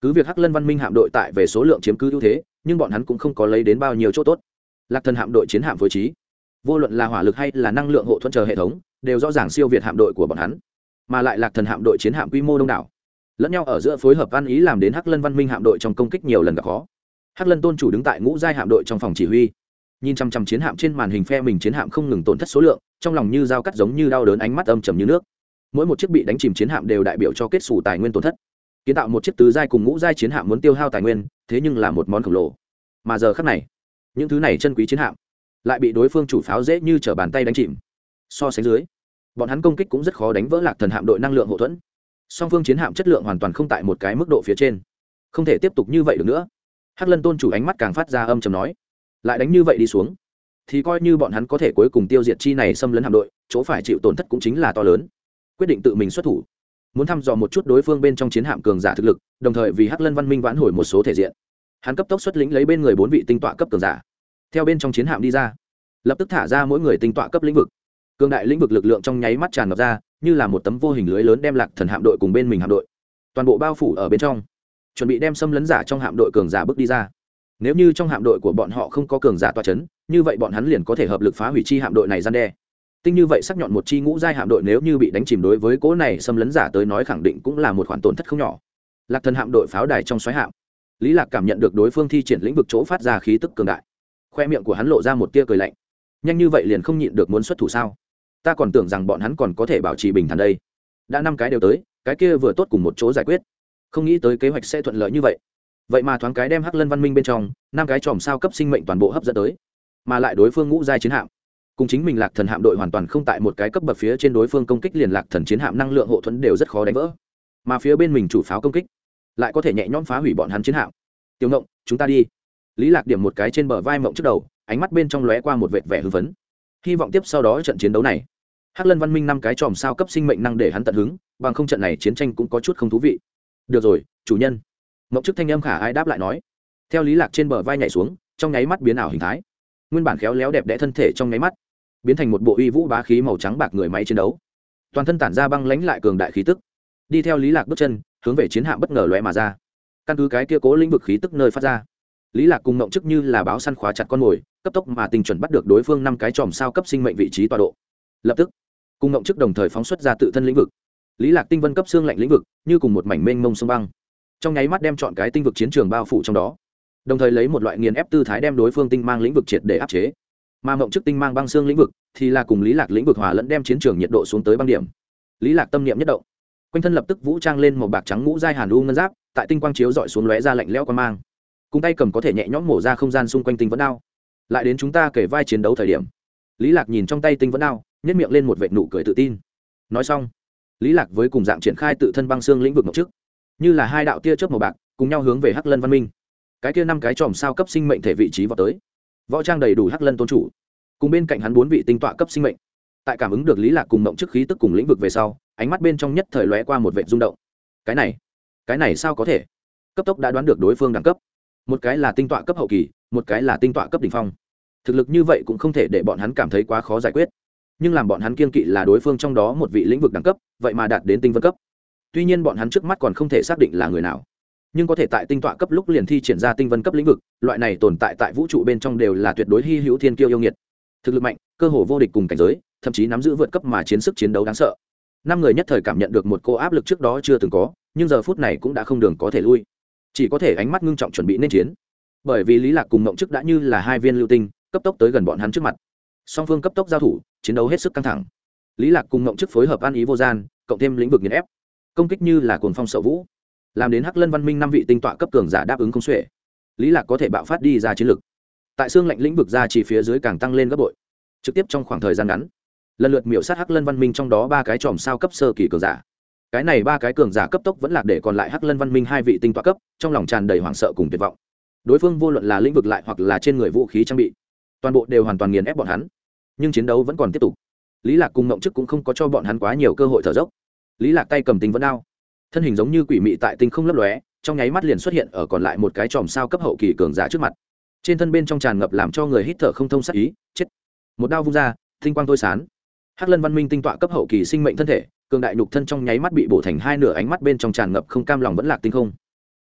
cứ việc hắc lân văn minh hạm đội tại về số lượng chiếm cứ ưu thế, nhưng bọn hắn cũng không có lấy đến bao nhiêu chỗ tốt. Lạc thần hạm đội chiến hạm phối trí. Vô luận là hỏa lực hay là năng lượng hộ thuẫn chờ hệ thống, đều rõ ràng siêu việt hạm đội của bọn hắn. Mà lại lạc thần hạm đội chiến hạm quy mô đông đảo. Lẫn nhau ở giữa phối hợp văn ý làm đến hắc lân văn minh hạm đội trong công kích nhiều lần gặp khó. Hắc lân tôn chủ đứng tại ngũ giai hạm đội trong phòng chỉ huy nhìn chăm chăm chiến hạm trên màn hình phe mình chiến hạm không ngừng tổn thất số lượng, trong lòng như dao cắt giống như đau đớn ánh mắt âm trầm như nước. Mỗi một chiếc bị đánh chìm chiến hạm đều đại biểu cho kết xù tài nguyên tổn thất. Kiến tạo một chiếc tứ giai cùng ngũ giai chiến hạm muốn tiêu hao tài nguyên, thế nhưng là một món khổng lồ. Mà giờ khác này, những thứ này chân quý chiến hạm lại bị đối phương chủ pháo dễ như chở bàn tay đánh chìm. So sánh dưới, bọn hắn công kích cũng rất khó đánh vỡ lạc thần hạm đội năng lượng hậu thuẫn. Song phương chiến hạm chất lượng hoàn toàn không tại một cái mức độ phía trên. Không thể tiếp tục như vậy được nữa. Hắc lân tôn chủ ánh mắt càng phát ra âm chầm nói lại đánh như vậy đi xuống, thì coi như bọn hắn có thể cuối cùng tiêu diệt chi này xâm lấn hạm đội, chỗ phải chịu tổn thất cũng chính là to lớn. Quyết định tự mình xuất thủ. Muốn thăm dò một chút đối phương bên trong chiến hạm cường giả thực lực, đồng thời vì hắc lân văn minh vãn hồi một số thể diện. Hắn cấp tốc xuất lĩnh lấy bên người bốn vị tinh tọa cấp cường giả. Theo bên trong chiến hạm đi ra, lập tức thả ra mỗi người tinh tọa cấp lĩnh vực. Cường đại lĩnh vực lực lượng trong nháy mắt tràn ngập ra, như là một tấm vô hình lưới lớn đem lạc thần hạm đội cùng bên mình hạm đội toàn bộ bao phủ ở bên trong, chuẩn bị đem xâm lấn giả trong hạm đội cường giả bước đi ra nếu như trong hạm đội của bọn họ không có cường giả toa c h ấ n như vậy bọn hắn liền có thể hợp lực phá hủy chi hạm đội này gian đe. Tinh như vậy sắc nhọn một chi ngũ giai hạm đội nếu như bị đánh chìm đối với cỗ này xâm lấn giả tới nói khẳng định cũng là một khoản tổn thất không nhỏ. Lạc thần hạm đội pháo đài trong xoáy hạm. Lý lạc cảm nhận được đối phương thi triển lĩnh vực chỗ phát ra khí tức cường đại. Khoe miệng của hắn lộ ra một tia cười lạnh. Nhanh như vậy liền không nhịn được muốn xuất thủ sao? Ta còn tưởng rằng bọn hắn còn có thể bảo trì bình thản đây. Đã năm cái đều tới, cái kia vừa tốt cùng một chỗ giải quyết. Không nghĩ tới kế hoạch sẽ thuận lợi như vậy vậy mà thoáng cái đem hắc lân văn minh bên trong, năm cái chòm sao cấp sinh mệnh toàn bộ hấp dẫn tới. Mà lại đối phương ngũ giai chiến hạm. Cùng chính mình lạc thần hạm đội hoàn toàn không tại một cái cấp bậc phía trên đối phương công kích liền lạc thần chiến hạm năng lượng hộ thuẫn đều rất khó đánh vỡ. Mà phía bên mình chủ pháo công kích, lại có thể nhẹ nhõm phá hủy bọn hắn chiến hạm. Tiểu ngộng, chúng ta đi. Lý lạc điểm một cái trên bờ vai mộng trước đầu, ánh mắt bên trong lóe qua một vệt vẻ hưng phấn. Hy vọng tiếp sau đó trận chiến đấu này, hắc lân văn minh năm cái chòm sao cấp sinh mệnh năng để hắn tận hứng, bằng không trận này chiến tranh cũng có chút không thú vị. Được rồi, chủ nhân mộng chức thanh âm khả ai đáp lại nói, theo lý lạc trên bờ vai nhảy xuống, trong nháy mắt biến ảo hình thái. Nguyên bản khéo léo đẹp đẽ thân thể trong nháy mắt, biến thành một bộ uy vũ bá khí màu trắng bạc người máy chiến đấu. Toàn thân tản ra băng lãnh lại cường đại khí tức. Đi theo lý lạc bước chân, hướng về chiến hạm bất ngờ lóe mà ra. Căn cứ cái kia cố lĩnh vực khí tức nơi phát ra, lý lạc cùng mộng chức như là báo săn khóa chặt con mồi, cấp tốc mà tình chuẩn bắt được đối phương năm cái chòm sao cấp sinh mệnh vị trí tọa độ. Lập tức, cùng mộng chức đồng thời phóng xuất ra tự thân lĩnh vực. Lý lạc tinh vân cấp xương lạnh lĩnh vực, như cùng một mảnh mênh mông sông băng trong nháy mắt đem chọn cái tinh vực chiến trường bao phủ trong đó, đồng thời lấy một loại nghiền ép tư thái đem đối phương tinh mang lĩnh vực triệt để áp chế. Mà mộng chức tinh mang băng xương lĩnh vực thì là cùng lý lạc lĩnh vực hòa lẫn đem chiến trường nhiệt độ xuống tới băng điểm. Lý lạc tâm niệm nhất động, quanh thân lập tức vũ trang lên màu bạc trắng ngũ giai hàn u ngân giáp, tại tinh quang chiếu dọi xuống lóe ra lạnh lẽo quan mang. Cùng tay cầm có thể nhẹ nhõm mổ ra không gian xung quanh tinh vẫn đao. Lại đến chúng ta kể vai chiến đấu thời điểm, lý lạc nhìn trong tay tinh vẫn đao nhét miệng lên một vệt nụ cười tự tin. Nói xong, lý lạc với cùng dạng triển khai tự thân băng xương lĩnh vực mộng trước như là hai đạo tia chớp màu bạc, cùng nhau hướng về hắc lân văn minh. Cái kia năm cái chòm sao cấp sinh mệnh thể vị trí vào tới. Võ trang đầy đủ hắc lân tôn chủ. Cùng bên cạnh hắn bốn vị tinh tọa cấp sinh mệnh. Tại cảm ứng được lý lạc cùng mộng trước khí tức cùng lĩnh vực về sau, ánh mắt bên trong nhất thời lóe qua một vệ rung động. Cái này cái này sao có thể? Cấp tốc đã đoán được đối phương đẳng cấp. Một cái là tinh tọa cấp hậu kỳ, một cái là tinh tọa cấp đỉnh phong. Thực lực như vậy cũng không thể để bọn hắn cảm thấy quá khó giải quyết. Nhưng làm bọn hắn kiên kỵ là đối phương trong đó một vị lĩnh vực đẳng cấp, vậy mà đạt đến tinh vân cấp tuy nhiên bọn hắn trước mắt còn không thể xác định là người nào. Nhưng có thể tại tinh tọa cấp lúc liền thi triển ra tinh vân cấp lĩnh vực, loại này tồn tại tại vũ trụ bên trong đều là tuyệt đối hy hữu thiên kiêu yêu nghiệt. Thực lực mạnh, cơ hồ vô địch cùng cảnh giới, thậm chí nắm giữ vượt cấp mà chiến sức chiến đấu đáng sợ. Năm người nhất thời cảm nhận được một cô áp lực trước đó chưa từng có, nhưng giờ phút này cũng đã không đường có thể lui. Chỉ có thể ánh mắt ngưng trọng chuẩn bị nên chiến. Bởi vì lý lạc cùng mộng chức đã như là hai viên lưu tinh, cấp tốc tới gần bọn hắn trước mặt. Song phương cấp tốc giao thủ, chiến đấu hết sức căng thẳng. Lý lạc cùng mộng chức phối hợp ăn ý vô gian, cộng thêm lĩnh vực nghiền ép công kích như là cuồng phong sợ vũ, làm đến hắc lân văn minh năm vị tinh tọa cấp cường giả đáp ứng không xuể. Lý lạc có thể bạo phát đi ra chiến lực. Tại xương lạnh lĩnh vực ra chỉ phía dưới càng tăng lên gấp bội, trực tiếp trong khoảng thời gian ngắn, lần lượt miểu sát hắc lân văn minh trong đó ba cái tròm sao cấp sơ kỳ cường giả. Cái này ba cái cường giả cấp tốc vẫn lạc để còn lại hắc lân văn minh hai vị tinh tọa cấp, trong lòng tràn đầy hoảng sợ cùng tuyệt vọng. Đối phương vô luận là lĩnh vực lại hoặc là trên người vũ khí trang bị, toàn bộ đều hoàn toàn nghiền ép bọn hắn, nhưng chiến đấu vẫn còn tiếp tục. Lý lạc cùng ngộng chức cũng không có cho bọn hắn quá nhiều cơ hội thở dốc lý lạc tay cầm tinh vẫn đao thân hình giống như quỷ mị tại tinh không lấp lóe, trong nháy mắt liền xuất hiện ở còn lại một cái chòm sao cấp hậu kỳ cường giả trước mặt. Trên thân bên trong tràn ngập làm cho người hít thở không thông sắc ý, chết. Một đao vung ra, tinh quang tôi sán hắc lân văn minh tinh tọa cấp hậu kỳ sinh mệnh thân thể, cường đại nhục thân trong nháy mắt bị bổ thành hai nửa ánh mắt bên trong tràn ngập không cam lòng vẫn lạc tinh không.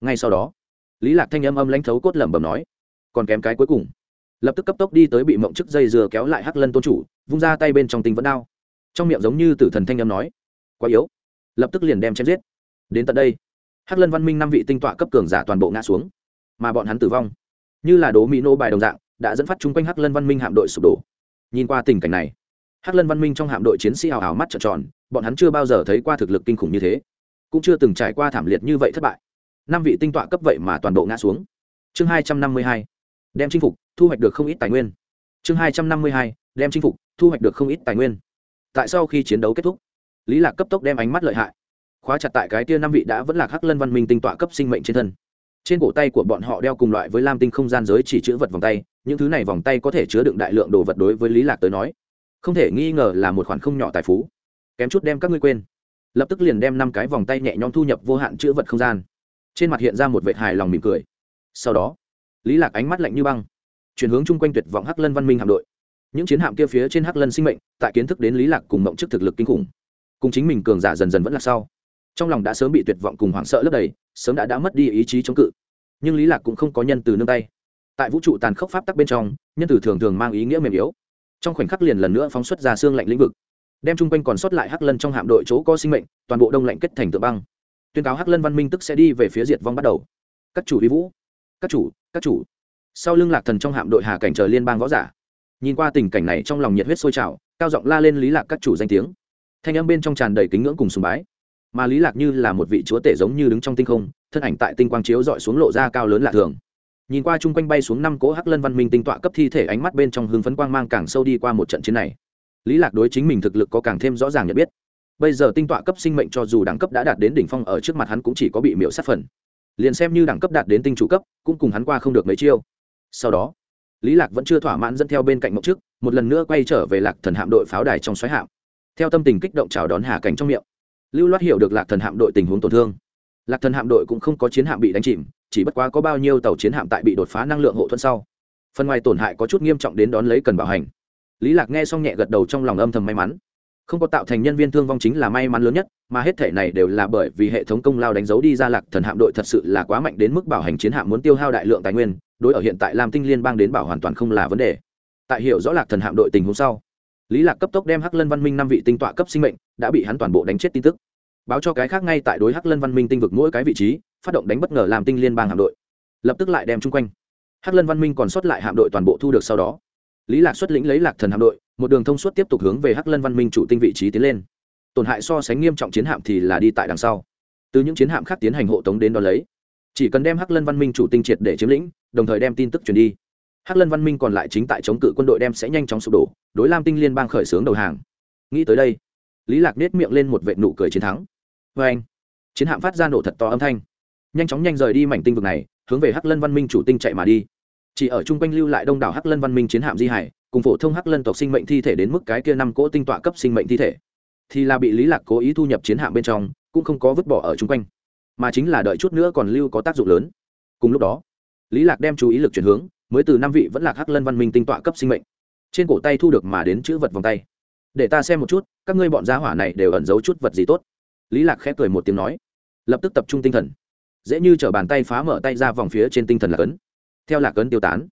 Ngay sau đó, lý lạc thanh âm âm lãnh thấu cốt lẩm bẩm nói, còn kém cái cuối cùng. Lập tức cấp tốc đi tới bị mộng chức dây dừa kéo lại hắc lân tôn chủ, vung ra tay bên trong tinh vẫn đao. Trong miệng giống như tử thần thanh âm nói, quá yếu lập tức liền đem chém giết. Đến tận đây, hắc lân văn minh năm vị tinh tọa cấp cường giả toàn bộ ngã xuống, mà bọn hắn tử vong. Như là đố mỹ nô bài đồng dạng, đã dẫn phát chung quanh hắc lân văn minh hạm đội sụp đổ. Nhìn qua tình cảnh này, hắc lân văn minh trong hạm đội chiến sĩ hào hào mắt trợn tròn, bọn hắn chưa bao giờ thấy qua thực lực kinh khủng như thế, cũng chưa từng trải qua thảm liệt như vậy thất bại. Năm vị tinh tọa cấp vậy mà toàn bộ ngã xuống. Chương hai trăm năm mươi hai, đem chinh phục, thu hoạch được không ít tài nguyên. Chương hai trăm năm mươi hai, đem chinh phục, thu hoạch được không ít tài nguyên. Tại sau khi chiến đấu kết thúc lý lạc cấp tốc đem ánh mắt lợi hại. Khóa chặt tại cái tia năm vị đã vẫn là hắc lân văn minh tinh tọa cấp sinh mệnh trên thân. Trên cổ tay của bọn họ đeo cùng loại với lam tinh không gian giới chỉ chữ vật vòng tay, những thứ này vòng tay có thể chứa đựng đại lượng đồ vật đối với lý lạc tới nói, không thể nghi ngờ là một khoản không nhỏ tài phú. Kém chút đem các ngươi quên. Lập tức liền đem năm cái vòng tay nhẹ nhõm thu nhập vô hạn chữ vật không gian. Trên mặt hiện ra một vệ hài lòng mỉm cười. Sau đó, lý lạc ánh mắt lạnh như băng, chuyển hướng chung quanh tuyệt vọng hắc lân văn minh hạm đội. Những chiến hạm kia phía trên hắc lân sinh mệnh, tại kiến thức đến lý lạc cùng mộng chức thực lực kinh khủng cùng chính mình cường giả dần dần vẫn là sau. Trong lòng đã sớm bị tuyệt vọng cùng hoảng sợ lấp đầy, sớm đã đã mất đi ý chí chống cự. Nhưng lý lạc cũng không có nhân từ nương tay. Tại vũ trụ tàn khốc pháp tắc bên trong, nhân tử thường thường mang ý nghĩa mềm yếu. Trong khoảnh khắc liền lần nữa phóng xuất ra xương lạnh lĩnh vực, đem chung quanh còn sót lại hắc lân trong hạm đội chỗ có sinh mệnh, toàn bộ đông lạnh kết thành tự băng. Tuyên cáo hắc lân văn minh tức sẽ đi về phía diệt vong bắt đầu. Các chủ vi vũ, các chủ các chủ. Sau lưng lạc thần trong hạm đội hà cảnh chờ liên bang võ giả. Nhìn qua tình cảnh này trong lòng nhiệt huyết sôi trào, cao giọng la lên lý lạc các chủ danh tiếng thanh âm bên trong tràn đầy kính ngưỡng cùng sùng bái. Mà lý lạc như là một vị chúa tể giống như đứng trong tinh không, thân ảnh tại tinh quang chiếu dọi xuống lộ ra cao lớn lạ thường. Nhìn qua chung quanh bay xuống năm cỗ hắc lân văn minh tinh tọa cấp thi thể ánh mắt bên trong hưng phấn quang mang càng sâu đi qua một trận chiến này. Lý lạc đối chính mình thực lực có càng thêm rõ ràng nhận biết. Bây giờ tinh tọa cấp sinh mệnh cho dù đẳng cấp đã đạt đến đỉnh phong ở trước mặt hắn cũng chỉ có bị miễu sát phần. Liền xem như đẳng cấp đạt đến tinh chủ cấp, cũng cùng hắn qua không được mấy chiêu. Sau đó, lý lạc vẫn chưa thỏa mãn dẫn theo bên cạnh mộng trước, một lần nữa quay trở về lạc thần hạm đội pháo đài trong xoáy hạm theo tâm tình kích động chào đón hà cảnh trong miệng, lưu loát hiểu được lạc thần hạm đội tình huống tổn thương. Lạc thần hạm đội cũng không có chiến hạm bị đánh chìm, chỉ bất quá có bao nhiêu tàu chiến hạm tại bị đột phá năng lượng hộ thuẫn sau. Phần ngoài tổn hại có chút nghiêm trọng đến đón lấy cần bảo hành. Lý lạc nghe xong nhẹ gật đầu trong lòng âm thầm may mắn. Không có tạo thành nhân viên thương vong chính là may mắn lớn nhất, mà hết thể này đều là bởi vì hệ thống công lao đánh dấu đi ra lạc thần hạm đội thật sự là quá mạnh đến mức bảo hành chiến hạm muốn tiêu hao đại lượng tài nguyên, đối ở hiện tại làm tinh liên bang đến bảo hoàn toàn không là vấn đề. Tại hiểu rõ lạc thần hạm đội tình huống sau lý lạc cấp tốc đem hắc lân văn minh năm vị tinh tọa cấp sinh mệnh đã bị hắn toàn bộ đánh chết tin tức. Báo cho cái khác ngay tại đối hắc lân văn minh tinh vực mỗi cái vị trí, phát động đánh bất ngờ làm tinh liên bang hạm đội. Lập tức lại đem chung quanh. Hắc lân văn minh còn sót lại hạm đội toàn bộ thu được sau đó. Lý lạc xuất lĩnh lấy lạc thần hạm đội, một đường thông suốt tiếp tục hướng về hắc lân văn minh chủ tinh vị trí tiến lên. Tổn hại so sánh nghiêm trọng chiến hạm thì là đi tại đằng sau. Từ những chiến hạm khác tiến hành hộ tống đến đó lấy. Chỉ cần đem hắc lân văn minh chủ tinh triệt để chiếm lĩnh, đồng thời đem tin tức truyền đi hắc lân văn minh còn lại chính tại chống cự quân đội đem sẽ nhanh chóng sụp đổ, đối lam tinh liên bang khởi xướng đầu hàng. Nghĩ tới đây, lý lạc nết miệng lên một vệ nụ cười chiến thắng. Vê anh, chiến hạm phát ra nổ thật to âm thanh. Nhanh chóng nhanh rời đi mảnh tinh vực này, hướng về hắc lân văn minh chủ tinh chạy mà đi. Chỉ ở chung quanh lưu lại đông đảo hắc lân văn minh chiến hạm di hải, cùng phổ thông hắc lân tộc sinh mệnh thi thể đến mức cái kia năm cỗ tinh tọa cấp sinh mệnh thi thể. Thì là bị lý lạc cố ý thu nhập chiến hạm bên trong, cũng không có vứt bỏ ở chung quanh. Mà chính là đợi chút nữa còn lưu có tác dụng lớn. Cùng lúc đó, lý lạc đem chú ý lực chuyển hướng mới từ năm vị vẫn là hắc lân văn minh tinh tọa cấp sinh mệnh. Trên cổ tay thu được mà đến chữ vật vòng tay. Để ta xem một chút, các ngươi bọn gia hỏa này đều ẩn giấu chút vật gì tốt. Lý lạc khẽ cười một tiếng nói. Lập tức tập trung tinh thần. Dễ như chở bàn tay phá mở tay ra vòng phía trên tinh thần lạc ấn. Theo lạc ấn tiêu tán,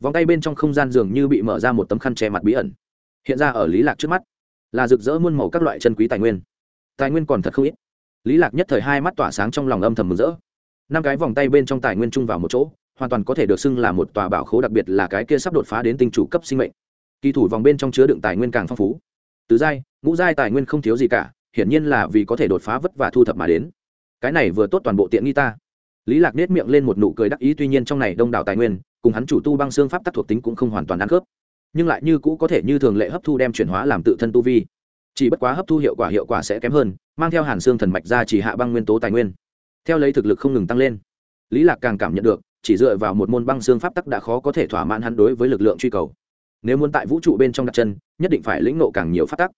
vòng tay bên trong không gian dường như bị mở ra một tấm khăn che mặt bí ẩn. Hiện ra ở lý lạc trước mắt, là rực rỡ muôn màu các loại chân quý tài nguyên. Tài nguyên còn thật không ít. Lý lạc nhất thời hai mắt tỏa sáng trong lòng âm thầm mừng rỡ. Năm cái vòng tay bên trong tài nguyên chung vào một chỗ hoàn toàn có thể được xưng là một tòa bảo khố đặc biệt là cái kia sắp đột phá đến tinh chủ cấp sinh mệnh. Kỳ thủ vòng bên trong chứa đựng tài nguyên càng phong phú. Tứ giai, ngũ giai tài nguyên không thiếu gì cả, hiển nhiên là vì có thể đột phá vất và thu thập mà đến. Cái này vừa tốt toàn bộ tiện nghi ta. Lý lạc nết miệng lên một nụ cười đắc ý, tuy nhiên trong này đông đảo tài nguyên, cùng hắn chủ tu băng xương pháp tắc thuộc tính cũng không hoàn toàn ăn khớp. Nhưng lại như cũ có thể như thường lệ hấp thu đem chuyển hóa làm tự thân tu vi. Chỉ bất quá hấp thu hiệu quả hiệu quả sẽ kém hơn, mang theo hàn xương thần mạch ra chỉ hạ băng nguyên tố tài nguyên. Theo lấy thực lực không ngừng tăng lên, lý lạc càng cảm nhận được chỉ dựa vào một môn băng xương pháp tắc đã khó có thể thỏa mãn hắn đối với lực lượng truy cầu. Nếu muốn tại vũ trụ bên trong đặt chân, nhất định phải lĩnh ngộ càng nhiều pháp tắc,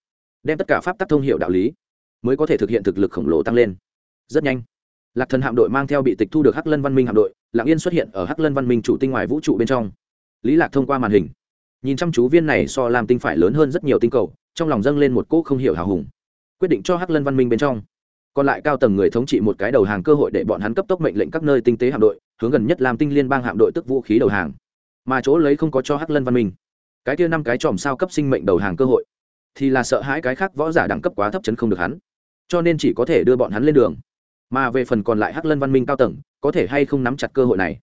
đem tất cả pháp tắc thông hiệu đạo lý, mới có thể thực hiện thực lực khổng lồ tăng lên. Rất nhanh, lạc thần hạm đội mang theo bị tịch thu được hắc lân văn minh hạm đội lạc yên xuất hiện ở hắc lân văn minh chủ tinh ngoài vũ trụ bên trong. Lý lạc thông qua màn hình, nhìn chăm chú viên này so làm tinh phải lớn hơn rất nhiều tinh cầu, trong lòng dâng lên một cỗ không hiểu hào hùng, quyết định cho hắc lân văn minh bên trong còn lại cao tầng người thống trị một cái đầu hàng cơ hội để bọn hắn cấp tốc mệnh lệnh các nơi tinh tế hạm đội, hướng gần nhất làm tinh liên bang hạm đội tức vũ khí đầu hàng. Mà chỗ lấy không có cho hắc lân văn minh. Cái kia năm cái chòm sao cấp sinh mệnh đầu hàng cơ hội, thì là sợ hãi cái khác võ giả đẳng cấp quá thấp chấn không được hắn. Cho nên chỉ có thể đưa bọn hắn lên đường. Mà về phần còn lại hắc lân văn minh cao tầng, có thể hay không nắm chặt cơ hội này?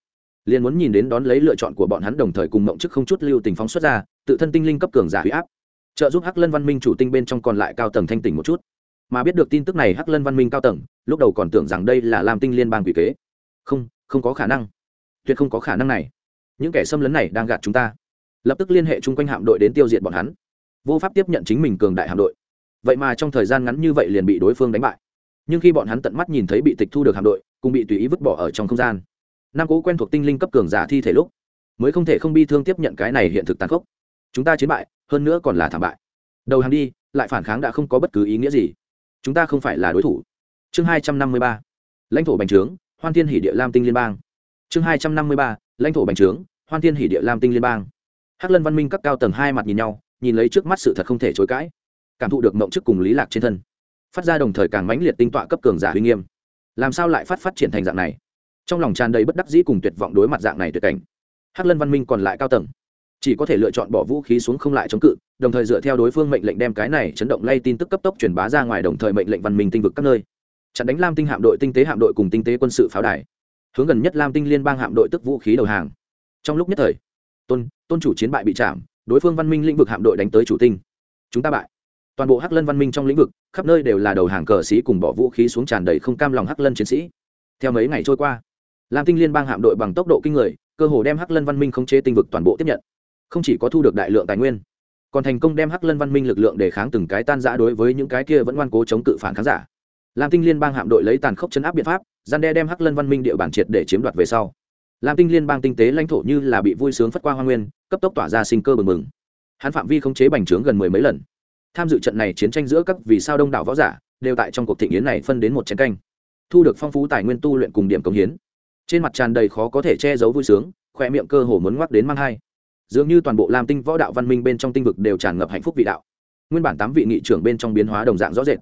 Liền muốn nhìn đến đón lấy lựa chọn của bọn hắn đồng thời cùng mộng chức không chút lưu tình phóng xuất ra, tự thân tinh linh cấp cường giả huy áp. Trợ giúp hắc lân văn minh chủ tinh bên trong còn lại cao tầng thanh tỉnh một chút mà biết được tin tức này hắc lân văn minh cao tầng, lúc đầu còn tưởng rằng đây là làm tinh liên bang quỷ kế. Không không có khả năng. Tuyệt không có khả năng này. Những kẻ xâm lấn này đang gạt chúng ta. Lập tức liên hệ chung quanh hạm đội đến tiêu diệt bọn hắn. Vô pháp tiếp nhận chính mình cường đại hạm đội. Vậy mà trong thời gian ngắn như vậy liền bị đối phương đánh bại. Nhưng khi bọn hắn tận mắt nhìn thấy bị tịch thu được hạm đội, cùng bị tùy ý vứt bỏ ở trong không gian. Nam cố quen thuộc tinh linh cấp cường giả thi thể lúc, mới không thể không bi thương tiếp nhận cái này hiện thực tàn khốc. Chúng ta chiến bại, hơn nữa còn là thảm bại. Đầu hàng đi, lại phản kháng đã không có bất cứ ý nghĩa gì chúng ta không phải là đối thủ. Chương hai trăm năm mươi ba, lãnh thổ bành trướng, hoan thiên hỷ địa lam tinh liên bang. Chương hai trăm năm mươi ba, lãnh thổ bành trướng, hoan thiên hỷ địa lam tinh liên bang. Hắc lân văn minh cấp cao tầng hai mặt nhìn nhau, nhìn lấy trước mắt sự thật không thể chối cãi. Cảm thụ được mộng chức cùng lý lạc trên thân. Phát ra đồng thời càng mãnh liệt tinh tọa cấp cường giả uy nghiêm. Làm sao lại phát phát triển thành dạng này? Trong lòng tràn đầy bất đắc dĩ cùng tuyệt vọng đối mặt dạng này tuyệt cảnh. Hắc lân văn minh còn lại cao tầng chỉ có thể lựa chọn bỏ vũ khí xuống không lại chống cự, đồng thời dựa theo đối phương mệnh lệnh đem cái này chấn động lay tin tức cấp tốc truyền bá ra ngoài đồng thời mệnh lệnh văn minh tinh vực các nơi. Chặn đánh lam tinh hạm đội tinh tế hạm đội cùng tinh tế quân sự pháo đài. Hướng gần nhất lam tinh liên bang hạm đội tức vũ khí đầu hàng. Trong lúc nhất thời, tôn tôn chủ chiến bại bị chạm, đối phương văn minh lĩnh vực hạm đội đánh tới chủ tinh. Chúng ta bại. Toàn bộ hắc lân văn minh trong lĩnh vực, khắp nơi đều là đầu hàng cờ sĩ cùng bỏ vũ khí xuống tràn đầy không cam lòng hắc lân chiến sĩ. Theo mấy ngày trôi qua, lam tinh liên bang hạm đội bằng tốc độ kinh người, cơ hồ đem hắc lân văn minh khống chế tinh vực toàn bộ tiếp nhận không chỉ có thu được đại lượng tài nguyên, còn thành công đem hắc lân văn minh lực lượng để kháng từng cái tan giã đối với những cái kia vẫn ngoan cố chống cự phản kháng giả. Lam tinh liên bang hạm đội lấy tàn khốc chấn áp biện pháp, gian đe đem hắc lân văn minh địa bàn triệt để chiếm đoạt về sau. Lam tinh liên bang tinh tế lãnh thổ như là bị vui sướng phất qua hoa nguyên, cấp tốc tỏa ra sinh cơ bừng mừng hắn phạm vi khống chế bành trướng gần mười mấy lần. Tham dự trận này chiến tranh giữa các vì sao đông đảo võ giả, đều tại trong cuộc thị nghiến này phân đến một chiến canh. Thu được phong phú tài nguyên tu luyện cùng điểm cống hiến. Trên mặt tràn đầy khó có thể che giấu vui sướng, khoe miệng cơ hồ muốn ngoắc đến mang hai dường như toàn bộ lam tinh võ đạo văn minh bên trong tinh vực đều tràn ngập hạnh phúc vị đạo. Nguyên bản tám vị nghị trưởng bên trong biến hóa đồng dạng rõ rệt.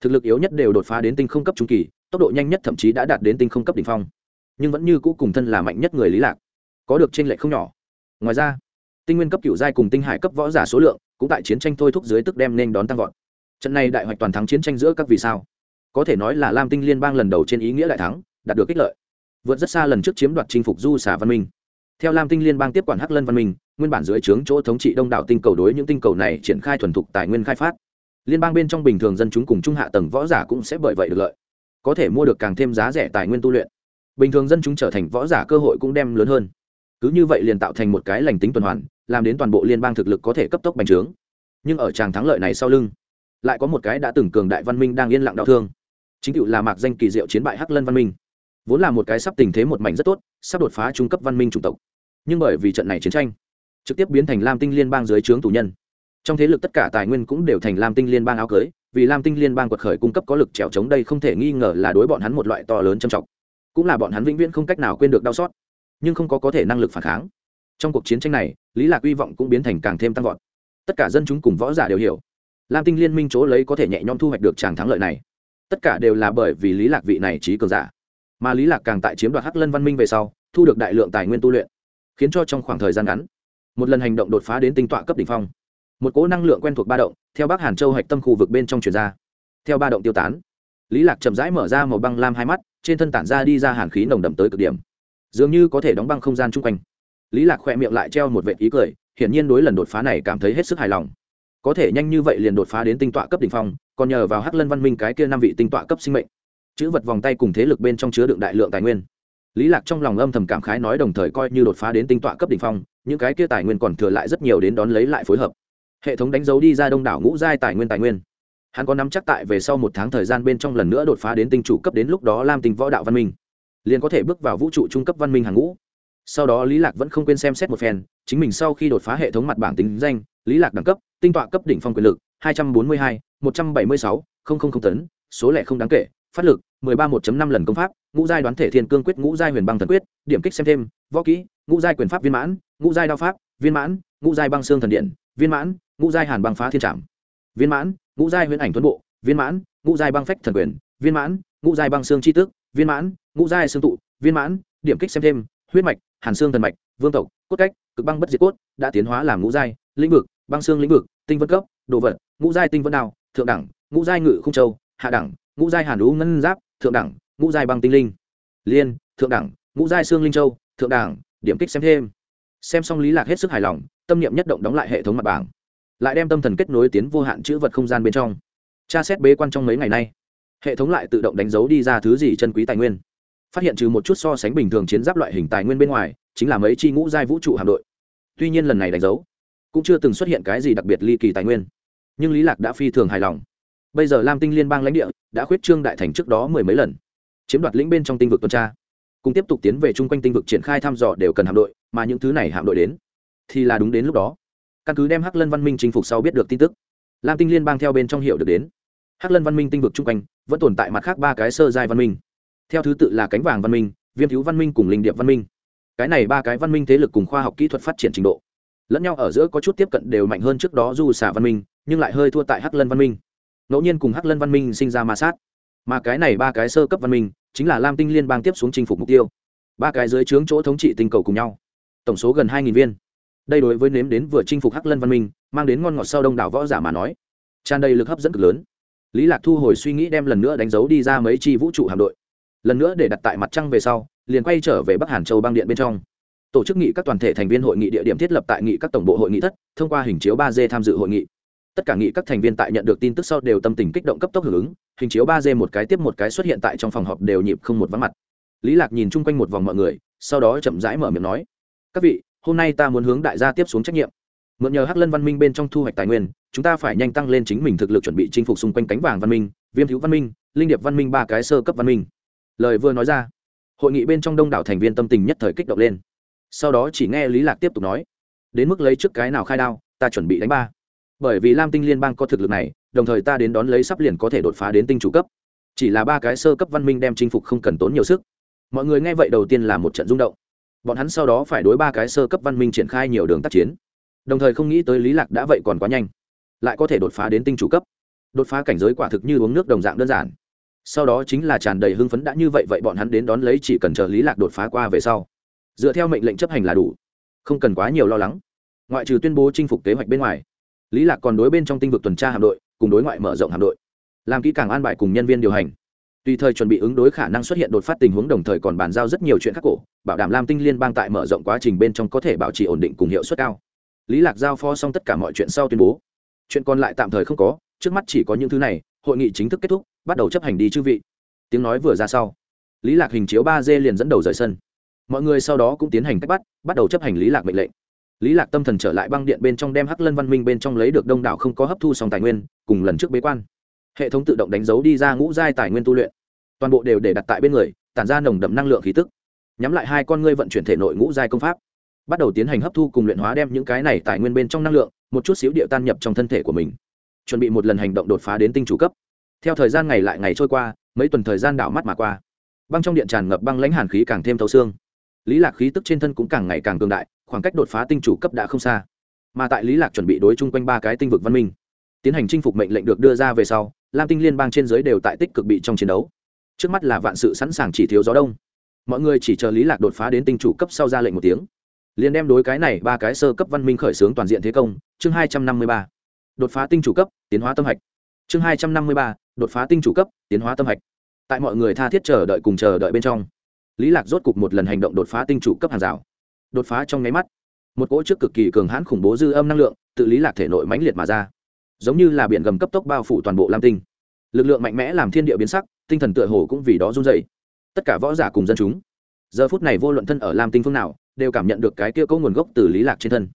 Thực lực yếu nhất đều đột phá đến tinh không cấp trung kỳ, tốc độ nhanh nhất thậm chí đã đạt đến tinh không cấp đ ỉ n h phong. Nhưng vẫn như cũ cùng thân là mạnh nhất người lý lạc, có được t r ê n lệch không nhỏ. Ngoài ra, tinh nguyên cấp cựu giai cùng tinh hải cấp võ giả số lượng cũng tại chiến tranh thôi thúc dưới tức đem nên đón tăng vọt. Trận này đại hoạch toàn thắng chiến tranh giữa các vì sao? Có thể nói là lam tinh liên bang lần đầu trên ý nghĩa đại thắng, đạt được kích lợi. Vượt rất xa lần trước chiếm đoạt chinh phục du xả văn minh. Theo lam tinh liên bang tiếp quản hắc lân văn minh nguyên bản dưới trướng chỗ thống trị đông đảo tinh cầu đối những tinh cầu này triển khai thuần thục tài nguyên khai phát. Liên bang bên trong bình thường dân chúng cùng trung hạ tầng võ giả cũng sẽ bởi vậy được lợi. Có thể mua được càng thêm giá rẻ tài nguyên tu luyện. Bình thường dân chúng trở thành võ giả cơ hội cũng đem lớn hơn. Cứ như vậy liền tạo thành một cái lành tính tuần hoàn, làm đến toàn bộ liên bang thực lực có thể cấp tốc bành trướng. Nhưng ở tràng thắng lợi này sau lưng, lại có một cái đã từng cường đại văn minh đang yên lặng đau thương. Chính cựu là mạc danh kỳ diệu chiến bại hắc lân văn minh. Vốn là một cái sắp tình thế một mảnh rất tốt, sắp đột phá trung cấp văn minh chủng tộc. Nhưng bởi vì trận này chiến tranh trực tiếp biến thành lam tinh liên bang dưới trướng tù nhân. Trong thế lực tất cả tài nguyên cũng đều thành lam tinh liên bang áo cưới, vì lam tinh liên bang quật khởi cung cấp có lực trèo chống đây không thể nghi ngờ là đối bọn hắn một loại to lớn trầm trọng. Cũng là bọn hắn vĩnh viễn không cách nào quên được đau xót, nhưng không có có thể năng lực phản kháng. Trong cuộc chiến tranh này, lý lạc hy vọng cũng biến thành càng thêm tăng vọt. Tất cả dân chúng cùng võ giả đều hiểu, lam tinh liên minh chỗ lấy có thể nhẹ nhõm thu hoạch được tràng thắng lợi này. Tất cả đều là bởi vì lý lạc vị này trí cường giả. Mà lý lạc càng tại chiếm đoạt hắc lân văn minh về sau, thu được đại lượng tài nguyên tu luyện, khiến cho trong khoảng thời gian ngắn một lần hành động đột phá đến tinh tọa cấp đỉnh phong. Một cỗ năng lượng quen thuộc ba động, theo bắc hàn châu hạch tâm khu vực bên trong truyền ra. Theo ba động tiêu tán, lý lạc chậm rãi mở ra màu băng lam hai mắt, trên thân tản ra đi ra hàn khí nồng đậm tới cực điểm. Dường như có thể đóng băng không gian chung quanh. Lý lạc khỏe miệng lại treo một vệt ý cười, hiển nhiên đối lần đột phá này cảm thấy hết sức hài lòng. Có thể nhanh như vậy liền đột phá đến tinh tọa cấp đỉnh phong, còn nhờ vào hắc lân văn minh cái kia năm vị tinh tọa cấp sinh mệnh. Chữ vật vòng tay cùng thế lực bên trong chứa đựng đại lượng tài nguyên. Lý lạc trong lòng âm thầm cảm khái nói đồng thời coi như đột phá đến tinh tọa cấp đỉnh phong những cái kia tài nguyên còn thừa lại rất nhiều đến đón lấy lại phối hợp. Hệ thống đánh dấu đi ra đông đảo ngũ giai tài nguyên tài nguyên. Hắn có nắm chắc tại về sau một tháng thời gian bên trong lần nữa đột phá đến tinh chủ cấp đến lúc đó lam tinh võ đạo văn minh. Liền có thể bước vào vũ trụ trung cấp văn minh hàng ngũ. Sau đó lý lạc vẫn không quên xem xét một phen chính mình sau khi đột phá hệ thống mặt bảng tính danh lý lạc đẳng cấp tinh tọa cấp đỉnh phong quyền lực 242, 176, 000 tấn số lẻ không đáng kể phát lực 13 1.5 lần công pháp ngũ giai đoán thể thiên cương quyết ngũ giai huyền băng thần quyết điểm kích xem thêm võ kỹ ngũ giai quyền pháp viên mãn ngũ giai đao pháp viên mãn ngũ giai băng xương thần điện viên mãn ngũ giai hàn băng phá thiên trảm viên mãn ngũ giai huyền ảnh tuấn bộ viên mãn ngũ giai băng phách thần quyền viên mãn ngũ giai băng xương chi tước viên mãn ngũ giai xương tụ viên mãn điểm kích xem thêm huyết mạch hàn xương thần mạch vương tộc cốt cách cực băng bất diệt cốt đã tiến hóa làm ngũ giai lĩnh vực băng xương lĩnh vực tinh vân cấp đồ vật ngũ giai tinh vân đào thượng đẳng ngũ giai ngự không châu hạ đẳng ngũ giai hàn lũ ngân giáp thượng đẳng ngũ giai băng tinh linh liên thượng đẳng ngũ giai xương linh châu thượng đẳng điểm kích xem thêm. Xem xong lý lạc hết sức hài lòng, tâm niệm nhất động đóng lại hệ thống mặt bảng. Lại đem tâm thần kết nối tiến vô hạn chữ vật không gian bên trong. Tra xét bế quan trong mấy ngày nay, hệ thống lại tự động đánh dấu đi ra thứ gì chân quý tài nguyên. Phát hiện trừ một chút so sánh bình thường chiến giáp loại hình tài nguyên bên ngoài, chính là mấy chi ngũ giai vũ trụ hạm đội. Tuy nhiên lần này đánh dấu, cũng chưa từng xuất hiện cái gì đặc biệt ly kỳ tài nguyên. Nhưng lý lạc đã phi thường hài lòng. Bây giờ lam tinh liên bang lãnh địa đã khuyết trương đại thành trước đó mười mấy lần. Chiếm đoạt lĩnh bên trong tinh vực tuần tra cùng tiếp tục tiến về chung quanh tinh vực triển khai thăm dò đều cần hạm đội, mà những thứ này hạm đội đến, thì là đúng đến lúc đó. Căn cứ đem hắc lân văn minh chinh phục sau biết được tin tức, lam tinh liên bang theo bên trong hiệu được đến, hắc lân văn minh tinh vực chung quanh vẫn tồn tại mặt khác ba cái sơ giai văn minh. Theo thứ tự là cánh vàng văn minh, viêm thiếu văn minh cùng linh điệp văn minh. Cái này ba cái văn minh thế lực cùng khoa học kỹ thuật phát triển trình độ, lẫn nhau ở giữa có chút tiếp cận đều mạnh hơn trước đó du xả văn minh, nhưng lại hơi thua tại hắc lân văn minh. Ngẫu nhiên cùng hắc lân văn minh sinh ra ma sát, mà cái này ba cái sơ cấp văn minh chính là lam tinh liên bang tiếp xuống chinh phục mục tiêu. Ba cái dưới trướng chỗ thống trị tinh cầu cùng nhau. Tổng số gần hai nghìn viên. Đây đối với nếm đến vừa chinh phục hắc lân văn minh, mang đến ngon ngọt sau đông đảo võ giả mà nói, tràn đầy lực hấp dẫn cực lớn. Lý lạc thu hồi suy nghĩ đem lần nữa đánh dấu đi ra mấy chi vũ trụ hạm đội. Lần nữa để đặt tại mặt trăng về sau, liền quay trở về bắc hàn châu băng điện bên trong. Tổ chức nghị các toàn thể thành viên hội nghị địa điểm thiết lập tại nghị các tổng bộ hội nghị thất, thông qua hình chiếu ba d tham dự hội nghị tất cả nghị các thành viên tại nhận được tin tức sau đều tâm tình kích động cấp tốc hưởng ứng, hình chiếu ba d một cái tiếp một cái xuất hiện tại trong phòng họp đều nhịp không một vắng mặt. Lý lạc nhìn chung quanh một vòng mọi người, sau đó chậm rãi mở miệng nói, các vị, hôm nay ta muốn hướng đại gia tiếp xuống trách nhiệm. Mượn nhờ hắc lân văn minh bên trong thu hoạch tài nguyên, chúng ta phải nhanh tăng lên chính mình thực lực chuẩn bị chinh phục xung quanh cánh vàng văn minh, viêm thiếu văn minh, linh điệp văn minh ba cái sơ cấp văn minh. Lời vừa nói ra, hội nghị bên trong đông đảo thành viên tâm tình nhất thời kích động lên. Sau đó chỉ nghe lý lạc tiếp tục nói, đến mức lấy trước cái nào khai đao, ta chuẩn bị đánh ba bởi vì lam tinh liên bang có thực lực này, đồng thời ta đến đón lấy sắp liền có thể đột phá đến tinh chủ cấp. Chỉ là ba cái sơ cấp văn minh đem chinh phục không cần tốn nhiều sức. Mọi người nghe vậy đầu tiên là một trận rung động. Bọn hắn sau đó phải đối ba cái sơ cấp văn minh triển khai nhiều đường tác chiến. Đồng thời không nghĩ tới lý lạc đã vậy còn quá nhanh, lại có thể đột phá đến tinh chủ cấp. Đột phá cảnh giới quả thực như uống nước đồng dạng đơn giản. Sau đó chính là tràn đầy hưng phấn đã như vậy vậy bọn hắn đến đón lấy chỉ cần chờ lý lạc đột phá qua về sau. Dựa theo mệnh lệnh chấp hành là đủ, không cần quá nhiều lo lắng. Ngoại trừ tuyên bố chinh phục kế hoạch bên ngoài lý lạc còn đối bên trong tinh vực tuần tra hạm đội, cùng đối ngoại mở rộng hạm đội, làm kỹ càng an bài cùng nhân viên điều hành. Tùy thời chuẩn bị ứng đối khả năng xuất hiện đột phát tình huống đồng thời còn bàn giao rất nhiều chuyện khắc cổ, bảo đảm lam tinh liên bang tại mở rộng quá trình bên trong có thể bảo trì ổn định cùng hiệu suất cao. Lý lạc giao phó xong tất cả mọi chuyện sau tuyên bố. Chuyện còn lại tạm thời không có, trước mắt chỉ có những thứ này, hội nghị chính thức kết thúc, bắt đầu chấp hành đi chư vị. Tiếng nói vừa ra sau, lý lạc hình chiếu ba d liền dẫn đầu rời sân. Mọi người sau đó cũng tiến hành cách bắt bắt đầu chấp hành lý lạc mệnh lệnh lý lạc tâm thần trở lại băng điện bên trong đem hắc lân văn minh bên trong lấy được đông đảo không có hấp thu xong tài nguyên, cùng lần trước bế quan. Hệ thống tự động đánh dấu đi ra ngũ giai tài nguyên tu luyện. Toàn bộ đều để đặt tại bên người, tản ra nồng đậm năng lượng khí tức. Nhắm lại hai con ngươi vận chuyển thể nội ngũ giai công pháp. Bắt đầu tiến hành hấp thu cùng luyện hóa đem những cái này tài nguyên bên trong năng lượng, một chút xíu địa tan nhập trong thân thể của mình. Chuẩn bị một lần hành động đột phá đến tinh chủ cấp. Theo thời gian ngày lại ngày trôi qua, mấy tuần thời gian đảo mắt mà qua. Băng trong điện tràn ngập băng lãnh hàn khí càng thêm thấu xương. Lý lạc khí tức trên thân cũng càng ngày càng cường đại khoảng cách đột phá tinh chủ cấp đã không xa. Mà tại lý lạc chuẩn bị đối chung quanh ba cái tinh vực văn minh, tiến hành chinh phục mệnh lệnh được đưa ra về sau, lam tinh liên bang trên giới đều tại tích cực bị trong chiến đấu. Trước mắt là vạn sự sẵn sàng chỉ thiếu gió đông. Mọi người chỉ chờ lý lạc đột phá đến tinh chủ cấp sau ra lệnh một tiếng. Liền đem đối cái này ba cái sơ cấp văn minh khởi xướng toàn diện thế công, chương hai trăm năm mươi ba. Đột phá tinh chủ cấp, tiến hóa tâm hạch. Chương hai trăm năm mươi ba, đột phá tinh chủ cấp, tiến hóa tâm hạch. Tại mọi người tha thiết chờ đợi cùng chờ đợi bên trong, lý lạc rốt cục một lần hành động đột phá tinh chủ cấp hàng rào đột phá trong nháy mắt. Một cỗ trước cực kỳ cường hãn khủng bố dư âm năng lượng, tự lý lạc thể nội mãnh liệt mà ra. Giống như là biển gầm cấp tốc bao phủ toàn bộ lam tinh. Lực lượng mạnh mẽ làm thiên địa biến sắc, tinh thần tựa hồ cũng vì đó run dậy tất cả võ giả cùng dân chúng, giờ phút này vô luận thân ở lam tinh phương nào, đều cảm nhận được cái kia có nguồn gốc từ lý lạc trên thân.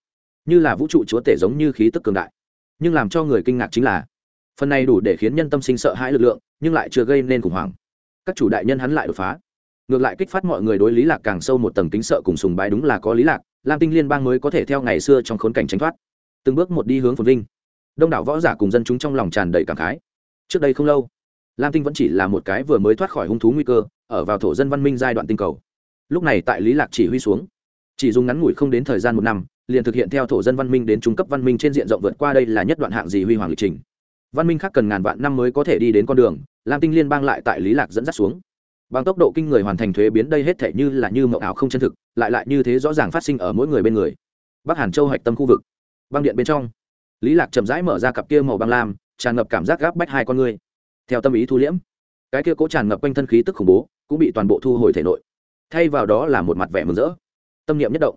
Như là vũ trụ chúa tể giống như khí tức cường đại. Nhưng làm cho người kinh ngạc chính là, phần này đủ để khiến nhân tâm sinh sợ hãi lực lượng, nhưng lại chưa gây nên khủng hoảng. Các chủ đại nhân hắn lại đột phá ngược lại kích phát mọi người đối lý lạc càng sâu một tầng kính sợ cùng sùng bái đúng là có lý lạc, lam tinh liên bang mới có thể theo ngày xưa trong khốn cảnh tránh thoát. Từng bước một đi hướng phồn vinh. Đông đảo võ giả cùng dân chúng trong lòng tràn đầy cảm khái. Trước đây không lâu, lam tinh vẫn chỉ là một cái vừa mới thoát khỏi hung thú nguy cơ, ở vào thổ dân văn minh giai đoạn tinh cầu. Lúc này tại lý lạc chỉ huy xuống, chỉ dùng ngắn ngủi không đến thời gian một năm, liền thực hiện theo thổ dân văn minh đến trung cấp văn minh trên diện rộng vượt qua đây là nhất đoạn hạng gì huy hoàng lịch trình. Văn minh khác cần ngàn vạn năm mới có thể đi đến con đường, lam tinh liên bang lại tại lý lạc dẫn dắt xuống bằng tốc độ kinh người hoàn thành thuế biến đây hết thể như là như mậu ảo không chân thực lại lại như thế rõ ràng phát sinh ở mỗi người bên người. Bắc hàn châu hạch tâm khu vực. Băng điện bên trong. Lý lạc chậm rãi mở ra cặp kia màu băng lam tràn ngập cảm giác gáp bách hai con người. Theo tâm ý thu liễm cái kia cố tràn ngập quanh thân khí tức khủng bố cũng bị toàn bộ thu hồi thể nội. Thay vào đó là một mặt vẻ mừng rỡ tâm niệm nhất động.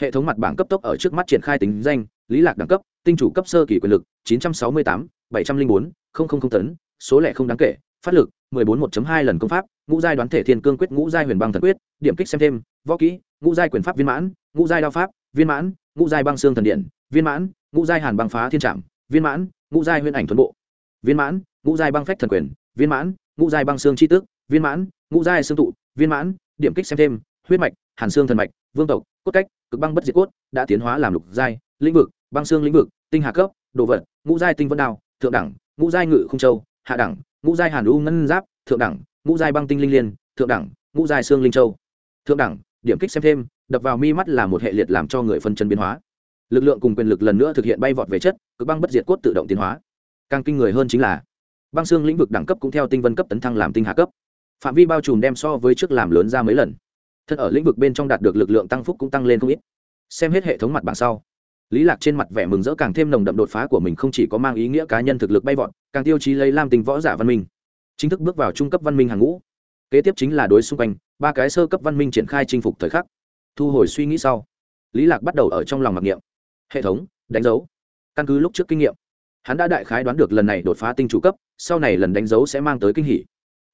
Hệ thống mặt bảng cấp tốc ở trước mắt triển khai tính danh lý lạc đẳng cấp tinh chủ cấp sơ kỳ quyền lực 968, 704, 000 tấn số lẻ không đáng kể phát lực 14 1.2 lần công pháp ngũ giai đoán thể thiên cương quyết ngũ giai huyền băng thần quyết điểm kích xem thêm võ kỹ ngũ giai quyền pháp viên mãn ngũ giai đao pháp viên mãn ngũ giai băng xương thần điện viên mãn ngũ giai hàn băng phá thiên trạm viên mãn ngũ giai huyền ảnh thuần bộ viên mãn ngũ giai băng phách thần quyền viên mãn ngũ giai băng xương chi tước viên mãn ngũ giai xương tụ viên mãn điểm kích xem thêm huyết mạch hàn xương thần mạch vương tộc cốt cách cực băng bất diệt cốt đã tiến hóa làm lục giai lĩnh vực băng xương lĩnh vực tinh hà cấp đồ vật ngũ giai tinh vân đao thượng đẳng ngũ giai ngự không châu hạ đẳng ngũ giai hàn u ngân giáp, thượng đẳng, ngũ giai băng tinh linh liên, thượng đẳng, ngũ giai xương linh châu. Thượng đẳng, điểm kích xem thêm, đập vào mi mắt là một hệ liệt làm cho người phân chân biến hóa. Lực lượng cùng quyền lực lần nữa thực hiện bay vọt về chất, cực băng bất diệt cốt tự động tiến hóa. Càng kinh người hơn chính là, băng xương lĩnh vực đẳng cấp cũng theo tinh vân cấp tấn thăng làm tinh hạ cấp. Phạm vi bao trùm đem so với trước làm lớn ra mấy lần. Thân ở lĩnh vực bên trong đạt được lực lượng tăng phúc cũng tăng lên không ít. Xem hết hệ thống mặt bảng sau lý lạc trên mặt vẻ mừng rỡ càng thêm nồng đậm đột phá của mình không chỉ có mang ý nghĩa cá nhân thực lực bay vọt, càng tiêu chí lấy lam tình võ giả văn minh. Chính thức bước vào trung cấp văn minh hàng ngũ. Kế tiếp chính là đối xung quanh, ba cái sơ cấp văn minh triển khai chinh phục thời khắc. Thu hồi suy nghĩ sau, lý lạc bắt đầu ở trong lòng mặc niệm. Hệ thống, đánh dấu. Căn cứ lúc trước kinh nghiệm, hắn đã đại khái đoán được lần này đột phá tinh chủ cấp, sau này lần đánh dấu sẽ mang tới kinh hỉ.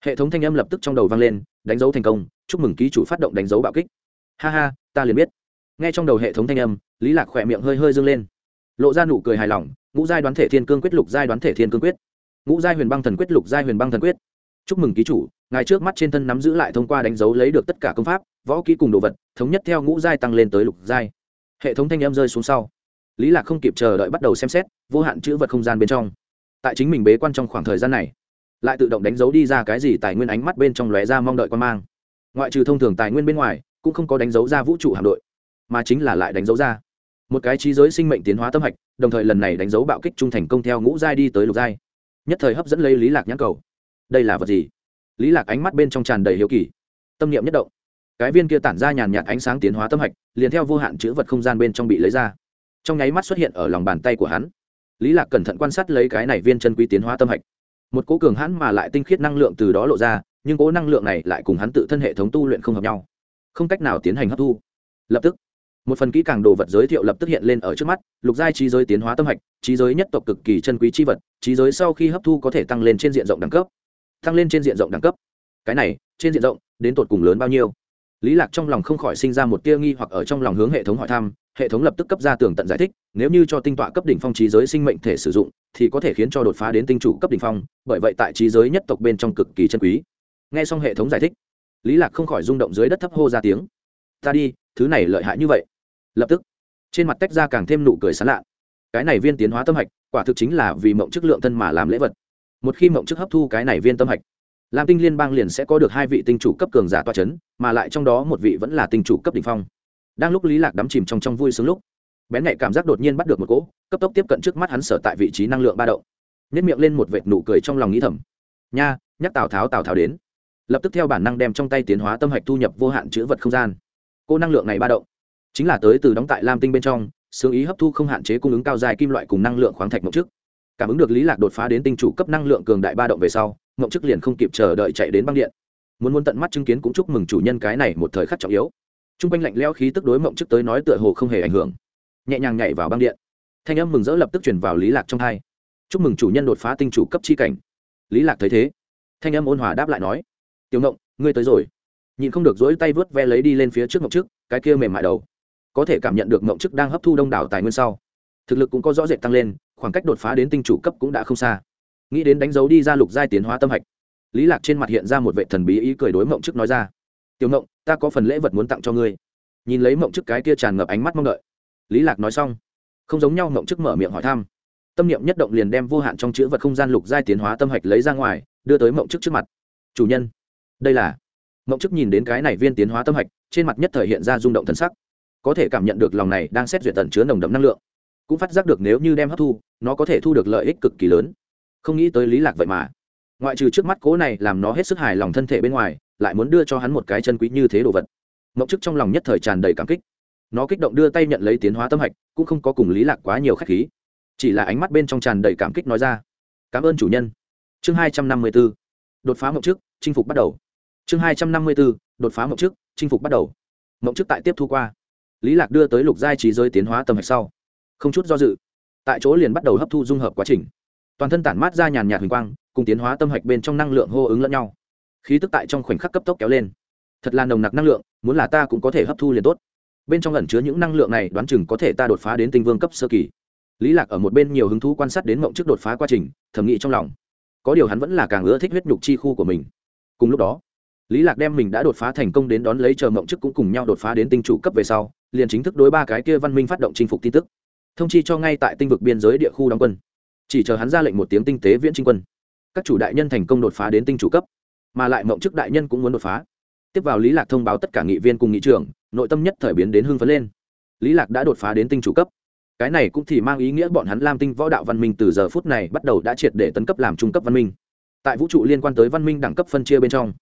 Hệ thống thanh âm lập tức trong đầu vang lên, đánh dấu thành công, chúc mừng ký chủ phát động đánh dấu bạo kích. Ha ha, ta liền biết nghe trong đầu hệ thống thanh âm, lý lạc khỏe miệng hơi hơi dâng lên. Lộ ra nụ cười hài lòng, ngũ giai đoán thể thiên cương quyết lục giai đoán thể thiên cương quyết. Ngũ giai huyền băng thần quyết lục giai huyền băng thần quyết. Chúc mừng ký chủ, ngài trước mắt trên thân nắm giữ lại thông qua đánh dấu lấy được tất cả công pháp, võ kỹ cùng đồ vật, thống nhất theo ngũ giai tăng lên tới lục giai. Hệ thống thanh âm rơi xuống sau. Lý lạc không kịp chờ đợi bắt đầu xem xét, vô hạn chữ vật không gian bên trong. Tại chính mình bế quan trong khoảng thời gian này, lại tự động đánh dấu đi ra cái gì tài nguyên ánh mắt bên trong lóe ra mong đợi quan mang. Ngoại trừ thông thường tài nguyên bên ngoài, cũng không có đánh dấu ra vũ trụ hạm đội mà chính là lại đánh dấu ra. Một cái trí giới sinh mệnh tiến hóa tâm hạch, đồng thời lần này đánh dấu bạo kích trung thành công theo ngũ giai đi tới lục giai. Nhất thời hấp dẫn lấy lý lạc nhãn cầu. Đây là vật gì? Lý lạc ánh mắt bên trong tràn đầy hiếu kỳ. Tâm niệm nhất động. Cái viên kia tản ra nhàn nhạt ánh sáng tiến hóa tâm hạch, liền theo vô hạn chữ vật không gian bên trong bị lấy ra. Trong nháy mắt xuất hiện ở lòng bàn tay của hắn. Lý lạc cẩn thận quan sát lấy cái này viên chân quý tiến hóa tâm hạch. Một cố cường hãn mà lại tinh khiết năng lượng từ đó lộ ra, nhưng cố năng lượng này lại cùng hắn tự thân hệ thống tu luyện không hợp nhau. Không cách nào tiến hành hấp thu. Lập tức một phần kỹ càng đồ vật giới thiệu lập tức hiện lên ở trước mắt, lục giai trí giới tiến hóa tâm hạch, trí giới nhất tộc cực kỳ chân quý chi vật, trí giới sau khi hấp thu có thể tăng lên trên diện rộng đẳng cấp. Tăng lên trên diện rộng đẳng cấp. Cái này, trên diện rộng, đến tột cùng lớn bao nhiêu? Lý lạc trong lòng không khỏi sinh ra một tia nghi hoặc ở trong lòng hướng hệ thống hỏi thăm, hệ thống lập tức cấp ra tường tận giải thích, nếu như cho tinh tọa cấp đỉnh phong trí giới sinh mệnh thể sử dụng, thì có thể khiến cho đột phá đến tinh chủ cấp đỉnh phong, bởi vậy tại trí giới nhất tộc bên trong cực kỳ chân quý. Nghe xong hệ thống giải thích, lý lạc không khỏi rung động dưới đất thấp hô ra tiếng. Ta đi, thứ này lợi hại như vậy lập tức, trên mặt tách ra càng thêm nụ cười sán lạ. Cái này viên tiến hóa tâm hạch, quả thực chính là vì mộng chức lượng thân mà làm lễ vật. Một khi mộng chức hấp thu cái này viên tâm hạch, lam tinh liên bang liền sẽ có được hai vị tinh chủ cấp cường giả toa c h ấ n mà lại trong đó một vị vẫn là tinh chủ cấp đ ỉ n h phong. Đang lúc lý lạc đắm chìm trong trong vui sướng lúc, bén nhạy cảm giác đột nhiên bắt được một cỗ, cấp tốc tiếp cận trước mắt hắn sở tại vị trí năng lượng ba đậu nhất miệng lên một vệt nụ cười trong lòng nghĩ thầm. Nha, nhắc tào tháo tào tháo đến. Lập tức theo bản năng đem trong tay tiến hóa tâm hạch thu nhập vô hạn chữ vật không gian. Cô năng lượng này ba đậu chính là tới từ đóng tại lam tinh bên trong sướng ý hấp thu không hạn chế cung ứng cao dài kim loại cùng năng lượng khoáng thạch mộc trước. Cảm ứng được lý lạc đột phá đến tinh chủ cấp năng lượng cường đại ba động về sau ngộng chức liền không kịp chờ đợi chạy đến băng điện. Muốn muốn tận mắt chứng kiến cũng chúc mừng chủ nhân cái này một thời khắc trọng yếu. T r u n g quanh lạnh leo khí tức đối mộng chức tới nói tựa hồ không hề ảnh hưởng. Nhẹ nhàng nhảy vào băng điện. Thanh âm mừng rỡ lập tức chuyển vào lý lạc trong hai. Chúc mừng chủ nhân đột phá tinh chủ cấp chi cảnh. Lý lạc thấy thế, thanh âm ôn hòa đáp lại nói, tiểu ngộng, ngươi tới rồi. Nhìn không được dỗi tay vớt ve lấy đi lên phía trước ngọc chức cái kia mềm mại đầu có thể cảm nhận được mộng chức đang hấp thu đông đảo tài nguyên sau. Thực lực cũng có rõ rệt tăng lên, khoảng cách đột phá đến tinh chủ cấp cũng đã không xa. Nghĩ đến đánh dấu đi ra lục giai tiến hóa tâm hạch, lý lạc trên mặt hiện ra một vệ thần bí ý cười đối mộng chức nói ra. Tiểu mộng, ta có phần lễ vật muốn tặng cho ngươi. Nhìn lấy mộng chức cái kia tràn ngập ánh mắt mong đợi, lý lạc nói xong, không giống nhau mộng chức mở miệng hỏi thăm. Tâm niệm nhất động liền đem vô hạn trong chữ vật không gian lục giai tiến hóa tâm hạch lấy ra ngoài, đưa tới mộng chức trước mặt. Chủ nhân. Đây là, mộng chức nhìn đến cái này viên tiến hóa tâm hạch, trên mặt nhất thời hiện ra rung động thần sắc có thể cảm nhận được lòng này đang xét duyệt tận chứa nồng đậm năng lượng. Cũng phát giác được nếu như đem hấp thu, nó có thể thu được lợi ích cực kỳ lớn. Không nghĩ tới lý lạc vậy mà. Ngoại trừ trước mắt cố này làm nó hết sức hài lòng thân thể bên ngoài, lại muốn đưa cho hắn một cái chân quý như thế đồ vật. Mộng chức trong lòng nhất thời tràn đầy cảm kích. Nó kích động đưa tay nhận lấy tiến hóa tâm hạch, cũng không có cùng lý lạc quá nhiều khách khí. Chỉ là ánh mắt bên trong tràn đầy cảm kích nói ra, cảm ơn chủ nhân. Chương hai trăm năm mươi 254 đột phá mộng chức, chinh phục bắt đầu. Chương hai trăm năm mươi 254 đột phá mộng chức, chinh phục bắt đầu. Mộng chức tại tiếp thu qua lý lạc đưa tới lục giai trí giới tiến hóa tâm hạch sau, không chút do dự, tại chỗ liền bắt đầu hấp thu dung hợp quá trình. Toàn thân tản mát ra nhàn nhạt huỳnh quang, cùng tiến hóa tâm hạch bên trong năng lượng hô ứng lẫn nhau. Khí tức tại trong khoảnh khắc cấp tốc kéo lên. Thật là nồng nặc năng lượng, muốn là ta cũng có thể hấp thu liền tốt. Bên trong ẩn chứa những năng lượng này đoán chừng có thể ta đột phá đến tinh vương cấp sơ kỳ. Lý lạc ở một bên nhiều hứng thú quan sát đến mộng trước đột phá quá trình thẩm nghĩ trong lòng. Có điều hắn vẫn là càng ưa thích huyết nhục chi khu của mình. Cùng lúc đó, lý lạc đem mình đã đột phá thành công đến đón lấy chờ mộng trước cũng cùng nhau đột phá đến tinh chủ cấp về sau liền chính thức đối ba cái kia văn minh phát động chinh phục tin tức. Thông chi cho ngay tại tinh vực biên giới địa khu đóng quân. Chỉ chờ hắn ra lệnh một tiếng tinh tế viễn trinh quân. Các chủ đại nhân thành công đột phá đến tinh chủ cấp, mà lại mộng chức đại nhân cũng muốn đột phá. Tiếp vào lý lạc thông báo tất cả nghị viên cùng nghị trưởng, nội tâm nhất thời biến đến hưng phấn lên. Lý lạc đã đột phá đến tinh chủ cấp. Cái này cũng thì mang ý nghĩa bọn hắn lam tinh võ đạo văn minh từ giờ phút này bắt đầu đã triệt để tấn cấp làm trung cấp văn minh. Tại vũ trụ liên quan tới văn minh đẳng cấp phân chia bên trong,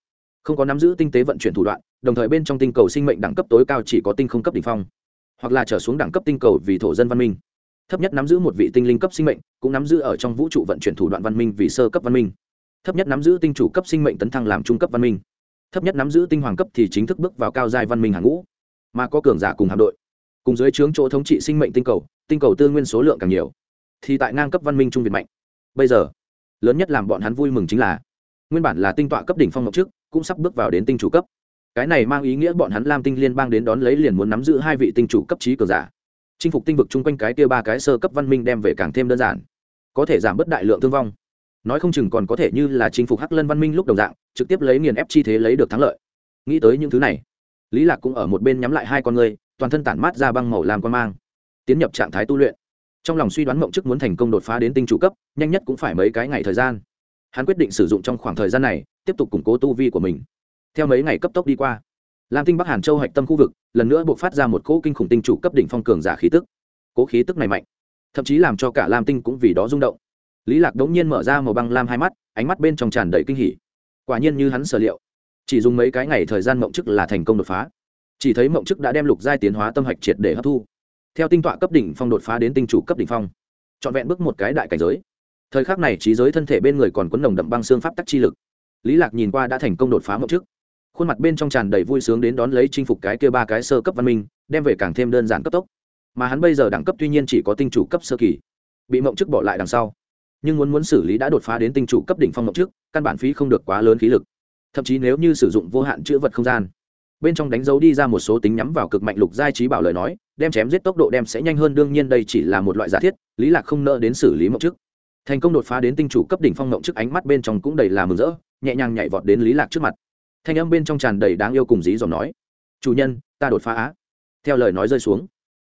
không có nắm giữ tinh tế vận chuyển thủ đoạn đồng thời bên trong tinh cầu sinh mệnh đẳng cấp tối cao chỉ có tinh không cấp đỉnh phong, hoặc là trở xuống đẳng cấp tinh cầu vì thổ dân văn minh. Thấp nhất nắm giữ một vị tinh linh cấp sinh mệnh, cũng nắm giữ ở trong vũ trụ vận chuyển thủ đoạn văn minh vì sơ cấp văn minh. Thấp nhất nắm giữ tinh chủ cấp sinh mệnh tấn thăng làm trung cấp văn minh. Thấp nhất nắm giữ tinh hoàng cấp thì chính thức bước vào cao giai văn minh hàng ngũ, mà có cường giả cùng hạm đội. Cùng dưới trướng chỗ thống trị sinh mệnh tinh cầu tinh cầu tư nguyên số lượng càng nhiều, thì tại ngang cấp văn minh trung việt mạnh. Bây giờ, lớn nhất làm bọn hắn vui mừng chính là, nguyên bản là tinh tọa cấp đỉnh phong ngọc trước, cũng sắp bước vào đến tinh chủ cấp cái này mang ý nghĩa bọn hắn lam tinh liên bang đến đón lấy liền muốn nắm giữ hai vị tinh chủ cấp trí cường giả. Chinh phục tinh vực chung quanh cái kia ba cái sơ cấp văn minh đem về càng thêm đơn giản, có thể giảm bớt đại lượng thương vong. Nói không chừng còn có thể như là chinh phục hắc lân văn minh lúc đồng dạng, trực tiếp lấy nghiền ép chi thế lấy được thắng lợi. Nghĩ tới những thứ này, lý lạc cũng ở một bên nhắm lại hai con người, toàn thân tản mát ra băng màu làm quan mang, tiến nhập trạng thái tu luyện. Trong lòng suy đoán mộng chức muốn thành công đột phá đến tinh chủ cấp, nhanh nhất cũng phải mấy cái ngày thời gian. Hắn quyết định sử dụng trong khoảng thời gian này, tiếp tục củng cố tu vi của mình theo mấy ngày cấp tốc đi qua. Lam tinh bắc hàn châu hạch tâm khu vực, lần nữa buộc phát ra một cỗ kinh khủng tinh chủ cấp đỉnh phong cường giả khí tức. Cố khí tức này mạnh, thậm chí làm cho cả lam tinh cũng vì đó rung động. Lý lạc đống nhiên mở ra màu băng lam hai mắt, ánh mắt bên trong tràn đầy kinh hỉ. Quả nhiên như hắn sở liệu, chỉ dùng mấy cái ngày thời gian mộng chức là thành công đột phá. Chỉ thấy mộng chức đã đem lục giai tiến hóa tâm hạch triệt để hấp thu. Theo tinh tọa cấp đỉnh phong đột phá đến tinh chủ cấp đỉnh phong, trọn vẹn bước một cái đại cảnh giới. Thời khắc này trí giới thân thể bên người còn quấn nồng đậm băng xương pháp tắc chi lực. Lý lạc nhìn qua đã thành công đột phá mộng chức khuôn mặt bên trong tràn đầy vui sướng đến đón lấy chinh phục cái kia ba cái sơ cấp văn minh, đem về càng thêm đơn giản cấp tốc. Mà hắn bây giờ đẳng cấp tuy nhiên chỉ có tinh chủ cấp sơ kỳ, bị mộng chức bỏ lại đằng sau. Nhưng muốn muốn xử lý đã đột phá đến tinh chủ cấp đỉnh phong mộng trước, căn bản phí không được quá lớn khí lực. Thậm chí nếu như sử dụng vô hạn chữ vật không gian, bên trong đánh dấu đi ra một số tính nhắm vào cực mạnh lục giai trí bảo lời nói, đem chém giết tốc độ đem sẽ nhanh hơn, đương nhiên đây chỉ là một loại giả thiết, lý lạc không nợ đến xử lý mộng trước. Thành công đột phá đến tinh chủ cấp đỉnh phong mộng trước ánh mắt bên trong cũng đầy là mừng rỡ, nhẹ nhàng nhảy vọt đến lý lạc trước mặt thanh âm bên trong tràn đầy đáng yêu cùng dí dòm nói, chủ nhân, ta đột phá á. Theo lời nói rơi xuống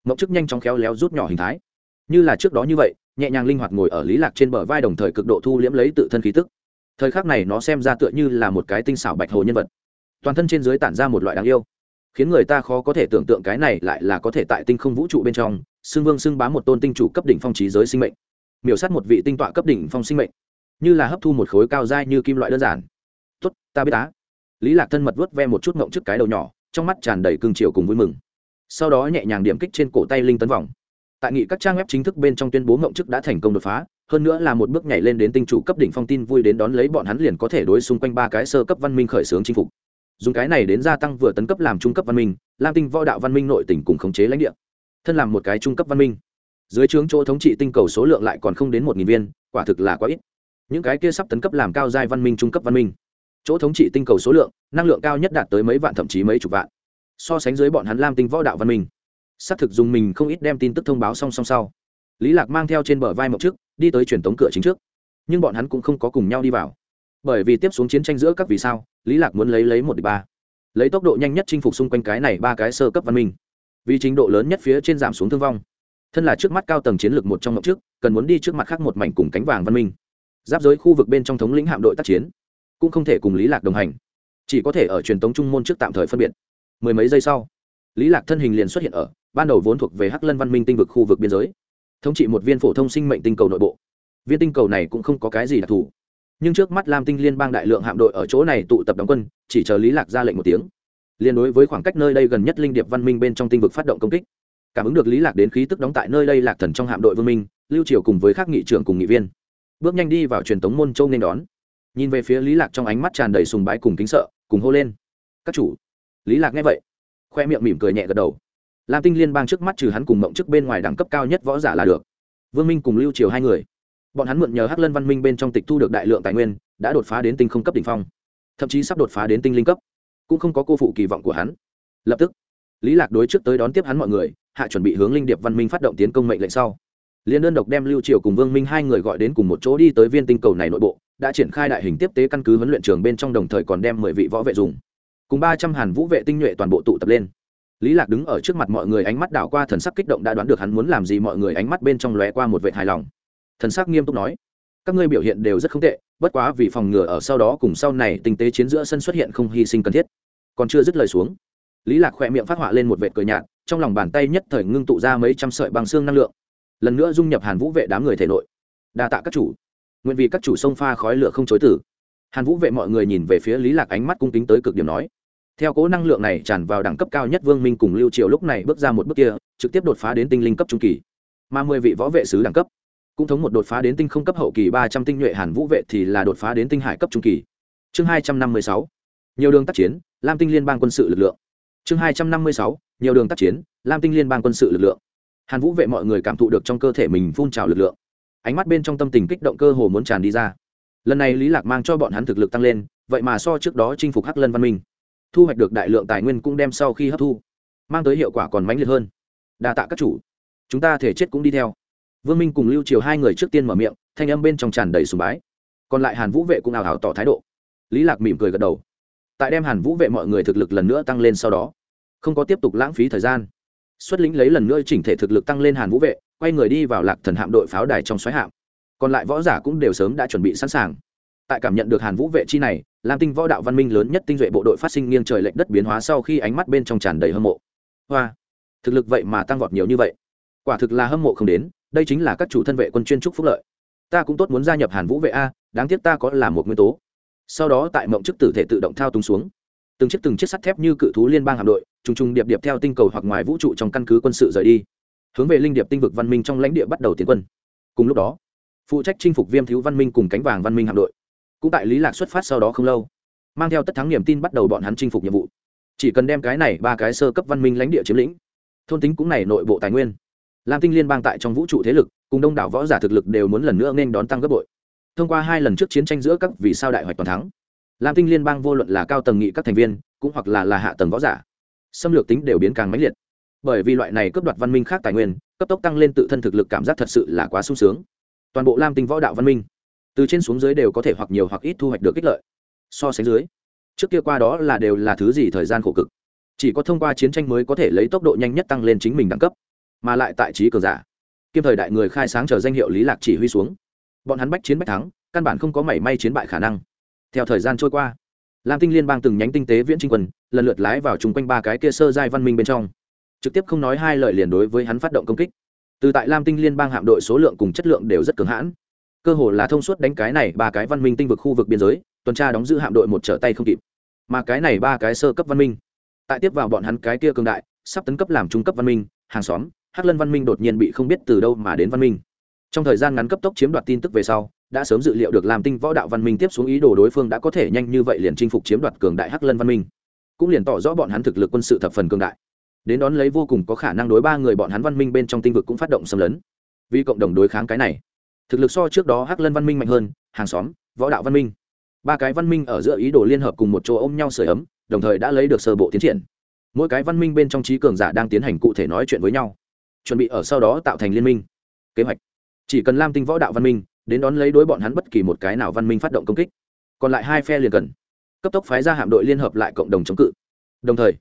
mộng chức nhanh chóng khéo léo rút nhỏ hình thái. Như là trước đó như vậy, nhẹ nhàng linh hoạt ngồi ở lý lạc trên bờ vai đồng thời cực độ thu liễm lấy tự thân khí tức. Thời khắc này nó xem ra tựa như là một cái tinh xảo bạch hồ nhân vật. Toàn thân trên dưới tản ra một loại đáng yêu, khiến người ta khó có thể tưởng tượng cái này lại là có thể tại tinh không vũ trụ bên trong, xưng vương xưng bá một tôn tinh chủ cấp đỉnh phong trí giới sinh mệnh. Miểu sát một vị tinh tọa cấp đỉnh phong sinh mệnh, như là hấp thu một khối cao dai như kim loại đơn giản. Tốt, ta biết á lý lạc thân mật vớt ve một chút ngộng trước cái đầu nhỏ, trong mắt tràn đầy cương triều cùng vui mừng. Sau đó nhẹ nhàng điểm kích trên cổ tay linh tấn vòng. Tại nghị các trang web chính thức bên trong tuyên bố ngộng chức đã thành công đột phá, hơn nữa là một bước nhảy lên đến tinh chủ cấp đỉnh phong tin vui đến đón lấy bọn hắn liền có thể đối xung quanh ba cái sơ cấp văn minh khởi xướng chinh phục. Dùng cái này đến gia tăng vừa tấn cấp làm trung cấp văn minh, lam tinh võ đạo văn minh nội tỉnh cùng khống chế lãnh địa. Thân làm một cái trung cấp văn minh. Dưới trướng chỗ thống trị tinh cầu số lượng lại còn không đến một nghìn viên, quả thực là quá ít. Những cái kia sắp tấn cấp làm cao giai văn minh trung cấp văn minh chỗ thống trị tinh cầu số lượng, năng lượng cao nhất đạt tới mấy vạn thậm chí mấy chục vạn. So sánh dưới bọn hắn lam tinh võ đạo văn minh. Xác thực dùng mình không ít đem tin tức thông báo song song sau. Lý lạc mang theo trên bờ vai mộc trước, đi tới truyền tống cửa chính trước. Nhưng bọn hắn cũng không có cùng nhau đi vào. Bởi vì tiếp xuống chiến tranh giữa các vì sao, lý lạc muốn lấy lấy một địch ba. Lấy tốc độ nhanh nhất chinh phục xung quanh cái này ba cái sơ cấp văn minh. Vì trình độ lớn nhất phía trên giảm xuống thương vong. Thân là trước mắt cao tầng chiến lược một trong mộng trước, cần muốn đi trước mặt khác một mảnh cùng cánh vàng văn minh. Giáp giới khu vực bên trong thống lĩnh hạm đội tác chiến cũng không thể cùng lý lạc đồng hành. Chỉ có thể ở truyền tống trung môn trước tạm thời phân biệt. Mười mấy giây sau, lý lạc thân hình liền xuất hiện ở ban đầu vốn thuộc về hắc lân văn minh tinh vực khu vực biên giới. Thống trị một viên phổ thông sinh mệnh tinh cầu nội bộ. Viên tinh cầu này cũng không có cái gì đặc thù. Nhưng trước mắt lam tinh liên bang đại lượng hạm đội ở chỗ này tụ tập đóng quân, chỉ chờ lý lạc ra lệnh một tiếng. Liên đối với khoảng cách nơi đây gần nhất linh điệp văn minh bên trong tinh vực phát động công kích. Cảm ứng được lý lạc đến khí tức đóng tại nơi đây lạc thần trong hạm đội vương minh, lưu triều cùng với các nghị trưởng cùng nghị viên. Bước nhanh đi vào truyền tống môn châu nên đón nhìn về phía lý lạc trong ánh mắt tràn đầy sùng bái cùng kính sợ, cùng hô lên. Các chủ. Lý lạc nghe vậy, khoe miệng mỉm cười nhẹ gật đầu. Lam tinh liên bang trước mắt trừ hắn cùng mộng trước bên ngoài đẳng cấp cao nhất võ giả là được. Vương minh cùng lưu triều hai người. Bọn hắn mượn nhờ hắc lân văn minh bên trong tịch thu được đại lượng tài nguyên, đã đột phá đến tinh không cấp đỉnh phong. Thậm chí sắp đột phá đến tinh linh cấp. Cũng không có cô phụ kỳ vọng của hắn. Lập tức, lý lạc đối trước tới đón tiếp hắn mọi người, hạ chuẩn bị hướng linh điệp văn minh phát động tiến công mệnh lệnh sau. Liên đơn độc đem lưu triều cùng vương minh hai người gọi đến cùng một chỗ đi tới viên tinh cầu này nội bộ đã triển khai đại hình tiếp tế căn cứ huấn luyện trường bên trong đồng thời còn đem mười vị võ vệ dùng. Cùng ba trăm hàn vũ vệ tinh nhuệ toàn bộ tụ tập lên. Lý lạc đứng ở trước mặt mọi người ánh mắt đảo qua thần sắc kích động đã đoán được hắn muốn làm gì, mọi người ánh mắt bên trong lóe qua một vệ hài lòng. Thần sắc nghiêm túc nói, các ngươi biểu hiện đều rất không tệ, bất quá vì phòng ngừa ở sau đó cùng sau này tình tế chiến giữa sân xuất hiện không hy sinh cần thiết. Còn chưa dứt lời xuống, lý lạc khẽ miệng phát họa lên một vệt cười nhạt, trong lòng bàn tay nhất thời ngưng tụ ra mấy trăm sợi băng xương năng lượng. Lần nữa dung nhập hàn vũ vệ đám người thể nội. Đa tạ các chủ nguyện vì các chủ sông pha khói lửa không chối tử. Hàn vũ vệ mọi người nhìn về phía lý lạc ánh mắt cung kính tới cực điểm nói, theo cố năng lượng này tràn vào đẳng cấp cao nhất vương minh cùng lưu triều lúc này bước ra một bước kia, trực tiếp đột phá đến tinh linh cấp trung kỳ. Mà mười vị võ vệ sứ đẳng cấp, cũng thống một đột phá đến tinh không cấp hậu kỳ ba trăm tinh nhuệ hàn vũ vệ thì là đột phá đến tinh hải cấp trung kỳ. Chương hai trăm năm mươi sáu, nhiều đường tác chiến, lam tinh liên bang quân sự lực lượng. Chương hai trăm năm mươi sáu, nhiều đường tác chiến, lam tinh liên bang quân sự lực lượng. Hàn vũ vệ mọi người cảm thụ được trong cơ thể mình phun trào lực lượng ánh mắt bên trong tâm tình kích động cơ hồ muốn tràn đi ra. Lần này lý lạc mang cho bọn hắn thực lực tăng lên, vậy mà so trước đó chinh phục hắc lân văn minh. Thu hoạch được đại lượng tài nguyên cũng đem sau khi hấp thu, mang tới hiệu quả còn mãnh liệt hơn. Đa tạ các chủ. Chúng ta thể chết cũng đi theo. Vương minh cùng lưu triều hai người trước tiên mở miệng, thanh âm bên trong tràn đầy sùng bái. Còn lại hàn vũ vệ cũng ảo ảo tỏ thái độ. Lý lạc mỉm cười gật đầu. Tại đem hàn vũ vệ mọi người thực lực lần nữa tăng lên sau đó, không có tiếp tục lãng phí thời gian xuất lĩnh lấy lần nữa chỉnh thể thực lực tăng lên hàn vũ vệ, quay người đi vào lạc thần hạm đội pháo đài trong xoáy hạm. Còn lại võ giả cũng đều sớm đã chuẩn bị sẵn sàng. Tại cảm nhận được hàn vũ vệ chi này, lam tinh võ đạo văn minh lớn nhất tinh duệ bộ đội phát sinh nghiêng trời lệnh đất biến hóa sau khi ánh mắt bên trong tràn đầy hâm mộ. Hoa! Thực lực vậy mà tăng vọt nhiều như vậy. Quả thực là hâm mộ không đến, đây chính là các chủ thân vệ quân chuyên trúc phúc lợi. Ta cũng tốt muốn gia nhập hàn vũ vệ a, đáng tiếc ta có là một nguyên tố. Sau đó tại mộng chức tử thể tự động thao túng xuống. Từng chiếc từng chiếc sắt thép như cự thú liên bang hạm đội trùng trùng điệp điệp theo tinh cầu hoặc ngoài vũ trụ trong căn cứ quân sự rời đi. Hướng về linh điệp tinh vực văn minh trong lãnh địa bắt đầu tiến quân. Cùng lúc đó, phụ trách chinh phục viêm thiếu văn minh cùng cánh vàng văn minh hạm đội, cũng tại lý lạc xuất phát sau đó không lâu, mang theo tất thắng niềm tin bắt đầu bọn hắn chinh phục nhiệm vụ. Chỉ cần đem cái này ba cái sơ cấp văn minh lãnh địa chiếm lĩnh, thôn tính cũng này nội bộ tài nguyên. Lam tinh liên bang tại trong vũ trụ thế lực, cùng đông đảo võ giả thực lực đều muốn lần nữa nên đón tăng gấp bội. Thông qua hai lần trước chiến tranh giữa các vì sao đại hoạch toàn thắng, lam tinh liên bang vô luận là cao tầng nghị các thành viên, cũng hoặc là là hạ tầng võ giả xâm lược tính đều biến càng mãnh liệt. Bởi vì loại này cướp đoạt văn minh khác tài nguyên, cấp tốc tăng lên tự thân thực lực cảm giác thật sự là quá sung sướng. Toàn bộ lam tinh võ đạo văn minh, từ trên xuống dưới đều có thể hoặc nhiều hoặc ít thu hoạch được ích lợi. So sánh dưới, trước kia qua đó là đều là thứ gì thời gian khổ cực. Chỉ có thông qua chiến tranh mới có thể lấy tốc độ nhanh nhất tăng lên chính mình đẳng cấp, mà lại tại trí cờ giả. Kiêm thời đại người khai sáng chờ danh hiệu lý lạc chỉ huy xuống. Bọn hắn bách chiến bách thắng, căn bản không có mảy may chiến bại khả năng. Theo thời gian trôi qua lam tinh liên bang từng nhánh tinh tế viễn trinh quân, lần lượt lái vào chung quanh ba cái kia sơ giai văn minh bên trong. Trực tiếp không nói hai lời liền đối với hắn phát động công kích. Từ tại lam tinh liên bang hạm đội số lượng cùng chất lượng đều rất cường hãn. Cơ hồ là thông suốt đánh cái này ba cái văn minh tinh vực khu vực biên giới, tuần tra đóng giữ hạm đội một trở tay không kịp. Mà cái này ba cái sơ cấp văn minh, tại tiếp vào bọn hắn cái kia cường đại, sắp tấn cấp làm trung cấp văn minh, hàng xóm, hắc lân văn minh đột nhiên bị không biết từ đâu mà đến văn minh. Trong thời gian ngắn cấp tốc chiếm đoạt tin tức về sau đã sớm dự liệu được làm tinh võ đạo văn minh tiếp xuống ý đồ đối phương đã có thể nhanh như vậy liền chinh phục chiếm đoạt cường đại hắc lân văn minh. Cũng liền tỏ rõ bọn hắn thực lực quân sự thập phần cường đại. Đến đón lấy vô cùng có khả năng đối ba người bọn hắn văn minh bên trong tinh vực cũng phát động xâm lấn. Vì cộng đồng đối kháng cái này, thực lực so trước đó hắc lân văn minh mạnh hơn, hàng xóm, võ đạo văn minh. Ba cái văn minh ở giữa ý đồ liên hợp cùng một chỗ ôm nhau sửa ấm, đồng thời đã lấy được sơ bộ tiến triển. Mỗi cái văn minh bên trong trí cường giả đang tiến hành cụ thể nói chuyện với nhau, chuẩn bị ở sau đó tạo thành liên minh. Kế hoạch. Chỉ cần lam tinh võ đạo văn minh đến đón lấy đối bọn hắn bất kỳ một cái nào văn minh phát động công kích. Còn lại hai phe liền cần cấp tốc phái ra hạm đội liên hợp lại cộng đồng chống cự. Đồng thời,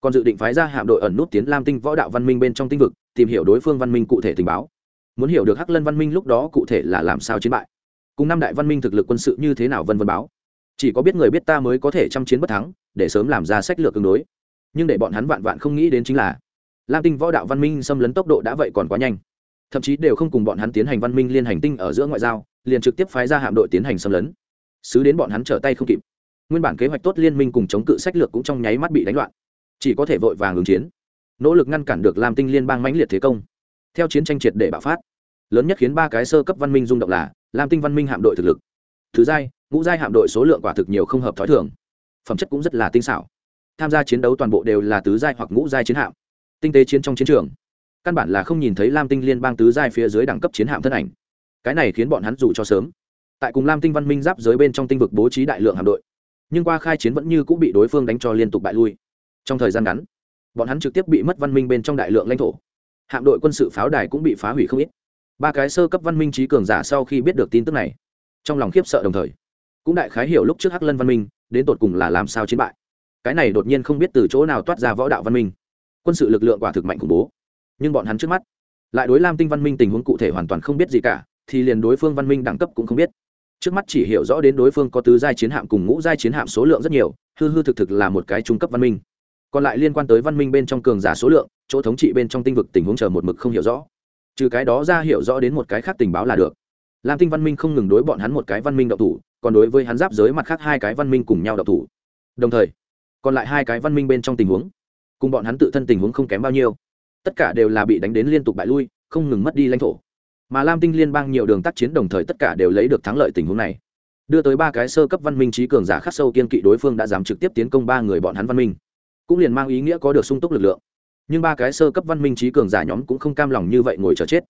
còn dự định phái ra hạm đội ẩn nút tiến lam tinh võ đạo văn minh bên trong tinh vực, tìm hiểu đối phương văn minh cụ thể tình báo. Muốn hiểu được hắc lân văn minh lúc đó cụ thể là làm sao chiến bại. Cùng năm đại văn minh thực lực quân sự như thế nào vân vân báo. Chỉ có biết người biết ta mới có thể chăm chiến bất thắng, để sớm làm ra sách lược tương đối. Nhưng để bọn hắn vạn vạn không nghĩ đến chính là, lam tinh võ đạo văn minh xâm lấn tốc độ đã vậy còn quá nhanh thậm chí đều không cùng bọn hắn tiến hành văn minh liên hành tinh ở giữa ngoại giao, liền trực tiếp phái ra hạm đội tiến hành xâm lấn. Xứ đến bọn hắn trở tay không kịp. Nguyên bản kế hoạch tốt liên minh cùng chống cự sách lược cũng trong nháy mắt bị đánh loạn. Chỉ có thể vội vàng ứng chiến. Nỗ lực ngăn cản được lam tinh liên bang mãnh liệt thế công. Theo chiến tranh triệt để bạo phát, lớn nhất khiến ba cái sơ cấp văn minh rung động là lam tinh văn minh hạm đội thực lực. Thứ giai, ngũ giai hạm đội số lượng quả thực nhiều không hợp t h ó i thường. Phẩm chất cũng rất là tinh xảo. Tham gia chiến đấu toàn bộ đều là tứ giai hoặc ngũ giai chiến hạm. Tinh tế chiến trong chiến trường căn bản là không nhìn thấy lam tinh liên bang tứ giai phía dưới đẳng cấp chiến hạm thân ảnh. Cái này khiến bọn hắn dù cho sớm, tại cùng lam tinh văn minh giáp giới bên trong tinh vực bố trí đại lượng hạm đội, nhưng qua khai chiến vẫn như cũng bị đối phương đánh cho liên tục bại lui. Trong thời gian ngắn, bọn hắn trực tiếp bị mất văn minh bên trong đại lượng lãnh thổ. Hạm đội quân sự pháo đài cũng bị phá hủy không ít. Ba cái sơ cấp văn minh trí cường giả sau khi biết được tin tức này, trong lòng khiếp sợ đồng thời, cũng đại khái hiểu lúc trước hắc lân văn minh đến tột cùng là làm sao chiến bại. Cái này đột nhiên không biết từ chỗ nào toát ra võ đạo văn minh. Quân sự lực lượng quả thực mạnh khủng bố nhưng bọn hắn trước mắt lại đối lam tinh văn minh tình huống cụ thể hoàn toàn không biết gì cả thì liền đối phương văn minh đẳng cấp cũng không biết trước mắt chỉ hiểu rõ đến đối phương có tứ giai chiến hạm cùng ngũ giai chiến hạm số lượng rất nhiều hư hư thực thực là một cái trung cấp văn minh còn lại liên quan tới văn minh bên trong cường giả số lượng chỗ thống trị bên trong tinh vực tình huống chờ một mực không hiểu rõ trừ cái đó ra hiểu rõ đến một cái khác tình báo là được lam tinh văn minh không ngừng đối bọn hắn một cái văn minh độc thủ còn đối với hắn giáp giới mặt khác hai cái văn minh cùng nhau độc thủ đồng thời còn lại hai cái văn minh bên trong tình huống cùng bọn hắn tự thân tình huống không kém bao nhiêu tất cả đều là bị đánh đến liên tục bại lui, không ngừng mất đi lãnh thổ. Mà lam tinh liên bang nhiều đường tác chiến đồng thời tất cả đều lấy được thắng lợi tình huống này. Đưa tới ba cái sơ cấp văn minh trí cường giả khắc sâu kiên kỵ đối phương đã dám trực tiếp tiến công ba người bọn hắn văn minh. Cũng liền mang ý nghĩa có được sung túc lực lượng. Nhưng ba cái sơ cấp văn minh trí cường giả nhóm cũng không cam lòng như vậy ngồi chờ chết.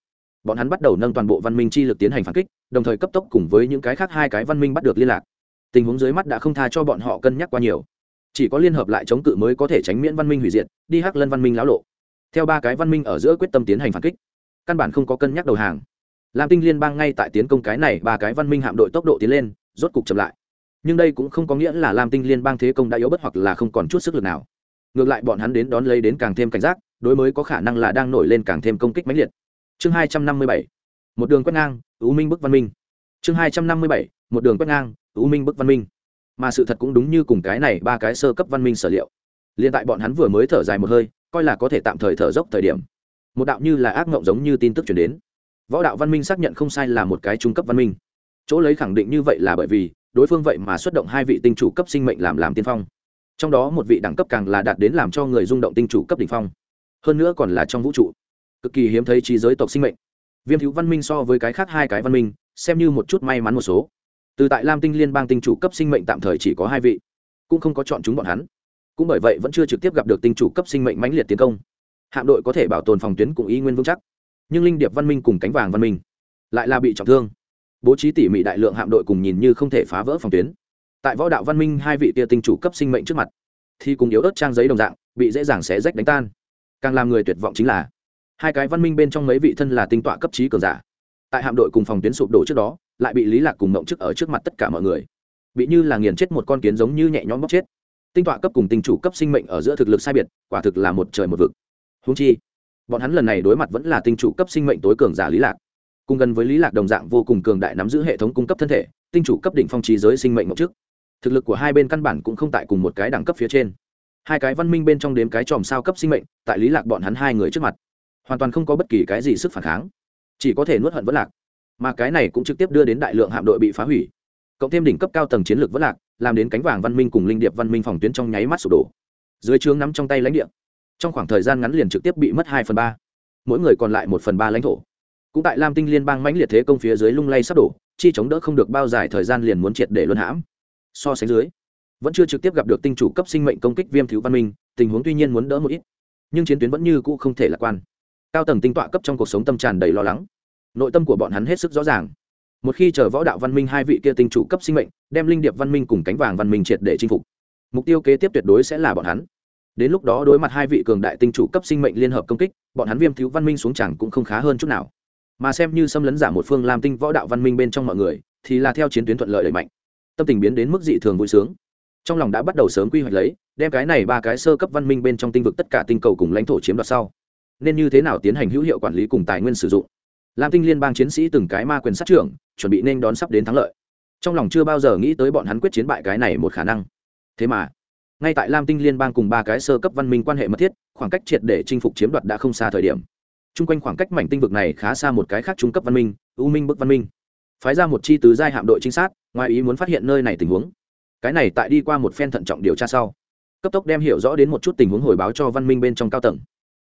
Bọn hắn bắt đầu nâng toàn bộ văn minh chi lực tiến hành phản kích, đồng thời cấp tốc cùng với những cái khác hai cái văn minh bắt được liên lạc. Tình huống dưới mắt đã không tha cho bọn họ cân nhắc qua nhiều. Chỉ có liên hợp lại chống cự mới có thể tránh miễn văn minh hủy diệt, đi hắc lân văn minh lão lộ theo ba cái văn minh ở giữa quyết tâm tiến hành phản kích, căn bản không có cân nhắc đầu hàng. Lam tinh liên bang ngay tại tiến công cái này ba cái văn minh hạm đội tốc độ tiến lên, rốt cục chậm lại. Nhưng đây cũng không có nghĩa là lam tinh liên bang thế công đã yếu bất hoặc là không còn chút sức lực nào. Ngược lại bọn hắn đến đón lấy đến càng thêm cảnh giác, đối mới có khả năng là đang nổi lên càng thêm công kích mãnh liệt. Chương hai trăm năm mươi bảy, một đường quét ngang ưu minh bức văn minh. Chương hai trăm năm mươi bảy, một đường quét ngang ưu minh bức văn minh. Mà sự thật cũng đúng như cùng cái này ba cái sơ cấp văn minh sở liệu. Liên tại bọn hắn vừa mới thở dài một hơi coi là có thể tạm thời thở dốc thời điểm. Một đạo như là ác mộng giống như tin tức chuyển đến. Võ đạo văn minh xác nhận không sai là một cái trung cấp văn minh. Chỗ lấy khẳng định như vậy là bởi vì, đối phương vậy mà xuất động hai vị tinh chủ cấp sinh mệnh làm làm tiên phong. Trong đó một vị đẳng cấp càng là đạt đến làm cho người rung động tinh chủ cấp đ ỉ n h phong. Hơn nữa còn là trong vũ trụ. Cực kỳ hiếm thấy trí giới tộc sinh mệnh. Viêm thiếu văn minh so với cái khác hai cái văn minh, xem như một chút may mắn một số. Từ tại lam tinh liên bang tinh chủ cấp sinh mệnh tạm thời chỉ có hai vị. Cũng không có chọn chúng bọn hắn cũng bởi vậy vẫn chưa trực tiếp gặp được tinh chủ cấp sinh mệnh mãnh liệt tiến công. Hạm đội có thể bảo tồn phòng tuyến cũng ý nguyên vững chắc. Nhưng linh điệp văn minh cùng cánh vàng văn minh lại là bị trọng thương. Bố trí tỉ mỉ đại lượng hạm đội cùng nhìn như không thể phá vỡ phòng tuyến. Tại võ đạo văn minh hai vị tia tinh chủ cấp sinh mệnh trước mặt, thì cùng yếu ớt trang giấy đồng dạng, bị dễ dàng xé rách đánh tan. Càng làm người tuyệt vọng chính là, hai cái văn minh bên trong mấy vị thân là tinh tọa cấp trí cường giả. Tại hạm đội cùng phòng tuyến sụp đổ trước đó, lại bị lý lạc cùng mộng chức ở trước mặt tất cả mọi người. Bị như là nghiền chết một con kiến giống như nhẹ nhõm bóc chết tinh tọa cấp cùng tinh chủ cấp sinh mệnh ở giữa thực lực sai biệt, quả thực là một trời một vực. Húng chi, bọn hắn lần này đối mặt vẫn là tinh chủ cấp sinh mệnh tối cường giả lý lạc. Cùng gần với lý lạc đồng dạng vô cùng cường đại nắm giữ hệ thống cung cấp thân thể, tinh chủ cấp đỉnh phong trí giới sinh mệnh mộng trước. Thực lực của hai bên căn bản cũng không tại cùng một cái đẳng cấp phía trên. Hai cái văn minh bên trong đếm cái tròm sao cấp sinh mệnh, tại lý lạc bọn hắn hai người trước mặt, hoàn toàn không có bất kỳ cái gì sức phản kháng. Chỉ có thể nuốt hận vẫn lạc. Mà cái này cũng trực tiếp đưa đến đại lượng hạm đội bị phá hủy. Cộng thêm đỉnh cấp cao tầng chiến lược vẫn lạc làm đến cánh vàng văn minh cùng linh điệp văn minh phòng tuyến trong nháy mắt sụp đổ. Dưới trướng nắm trong tay lãnh địa, trong khoảng thời gian ngắn liền trực tiếp bị mất hai phần ba. Mỗi người còn lại một phần ba lãnh thổ. Cũng tại lam tinh liên bang mãnh liệt thế công phía dưới lung lay sắp đổ, chi chống đỡ không được bao dài thời gian liền muốn triệt để luân hãm. So sánh dưới, vẫn chưa trực tiếp gặp được tinh chủ cấp sinh mệnh công kích viêm thiếu văn minh, tình huống tuy nhiên muốn đỡ một ít, nhưng chiến tuyến vẫn như cũ không thể lạc quan. Cao tầng tinh tọa cấp trong cuộc sống tâm tràn đầy lo lắng. Nội tâm của bọn hắn hết sức rõ ràng. Một khi chờ võ đạo văn minh hai vị kia tinh chủ cấp sinh mệnh đem linh điệp văn minh cùng cánh vàng văn minh triệt để chinh phục. Mục tiêu kế tiếp tuyệt đối sẽ là bọn hắn. Đến lúc đó đối mặt hai vị cường đại tinh chủ cấp sinh mệnh liên hợp công kích, bọn hắn viêm thiếu văn minh xuống chẳng cũng không khá hơn chút nào. Mà xem như xâm lấn giả một phương làm tinh võ đạo văn minh bên trong mọi người, thì là theo chiến tuyến thuận lợi đẩy mạnh. Tâm tình biến đến mức dị thường vui sướng. Trong lòng đã bắt đầu sớm quy hoạch lấy, đem cái này ba cái sơ cấp văn minh bên trong tinh vực tất cả tinh cầu cùng lãnh thổ chiếm đoạt sau. Nên như thế nào tiến hành hữu hiệu quản lý cùng tài nguyên sử dụng? Lam tinh liên bang chiến sĩ từng cái ma quyền sát trưởng, chuẩn bị nên đón sắp đến thắng lợi trong lòng chưa bao giờ nghĩ tới bọn hắn quyết chiến bại cái này một khả năng. Thế mà, ngay tại lam tinh liên bang cùng ba cái sơ cấp văn minh quan hệ mật thiết, khoảng cách triệt để chinh phục chiếm đoạt đã không xa thời điểm. Chung quanh khoảng cách mảnh tinh vực này khá xa một cái khác trung cấp văn minh, u minh bức văn minh. Phái ra một chi tứ giai hạm đội trinh sát, ngoài ý muốn phát hiện nơi này tình huống. Cái này tại đi qua một phen thận trọng điều tra sau, cấp tốc đem hiểu rõ đến một chút tình huống hồi báo cho văn minh bên trong cao tầng.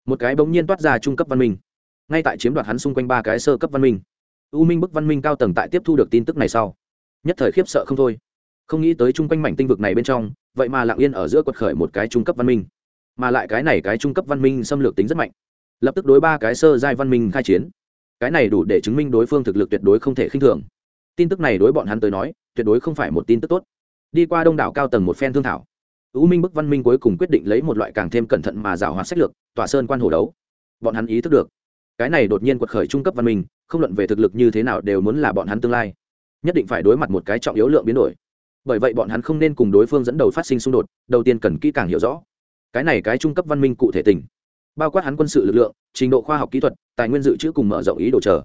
Một cái bỗng nhiên toát ra trung cấp văn minh. Ngay tại chiếm đoạt hắn xung quanh ba cái sơ cấp văn minh. U minh bức văn minh cao tầng tại tiếp thu được tin tức này sau nhất thời khiếp sợ không thôi. Không nghĩ tới chung quanh mảnh tinh vực này bên trong, vậy mà lặng yên ở giữa quật khởi một cái trung cấp văn minh. Mà lại cái này cái trung cấp văn minh xâm lược tính rất mạnh. Lập tức đối ba cái sơ giai văn minh khai chiến. Cái này đủ để chứng minh đối phương thực lực tuyệt đối không thể khinh thường. Tin tức này đối bọn hắn tới nói, tuyệt đối không phải một tin tức tốt. Đi qua đông đảo cao tầng một phen thương thảo ưu minh bức văn minh cuối cùng quyết định lấy một loại càng thêm cẩn thận mà giảo hoạt sách lược, tỏa sơn quan hồ đấu. Bọn hắn ý thức được, cái này đột nhiên quật khởi trung cấp văn minh, không luận về thực lực như thế nào đều muốn là bọn hắn tương lai nhất định phải đối mặt một cái trọng yếu lượng biến đổi. Bởi vậy bọn hắn không nên cùng đối phương dẫn đầu phát sinh xung đột, đầu tiên cần kỹ càng hiểu rõ. Cái này cái trung cấp văn minh cụ thể tình. Bao quát hắn quân sự lực lượng, trình độ khoa học kỹ thuật, tài nguyên dự trữ cùng mở rộng ý đồ chờ.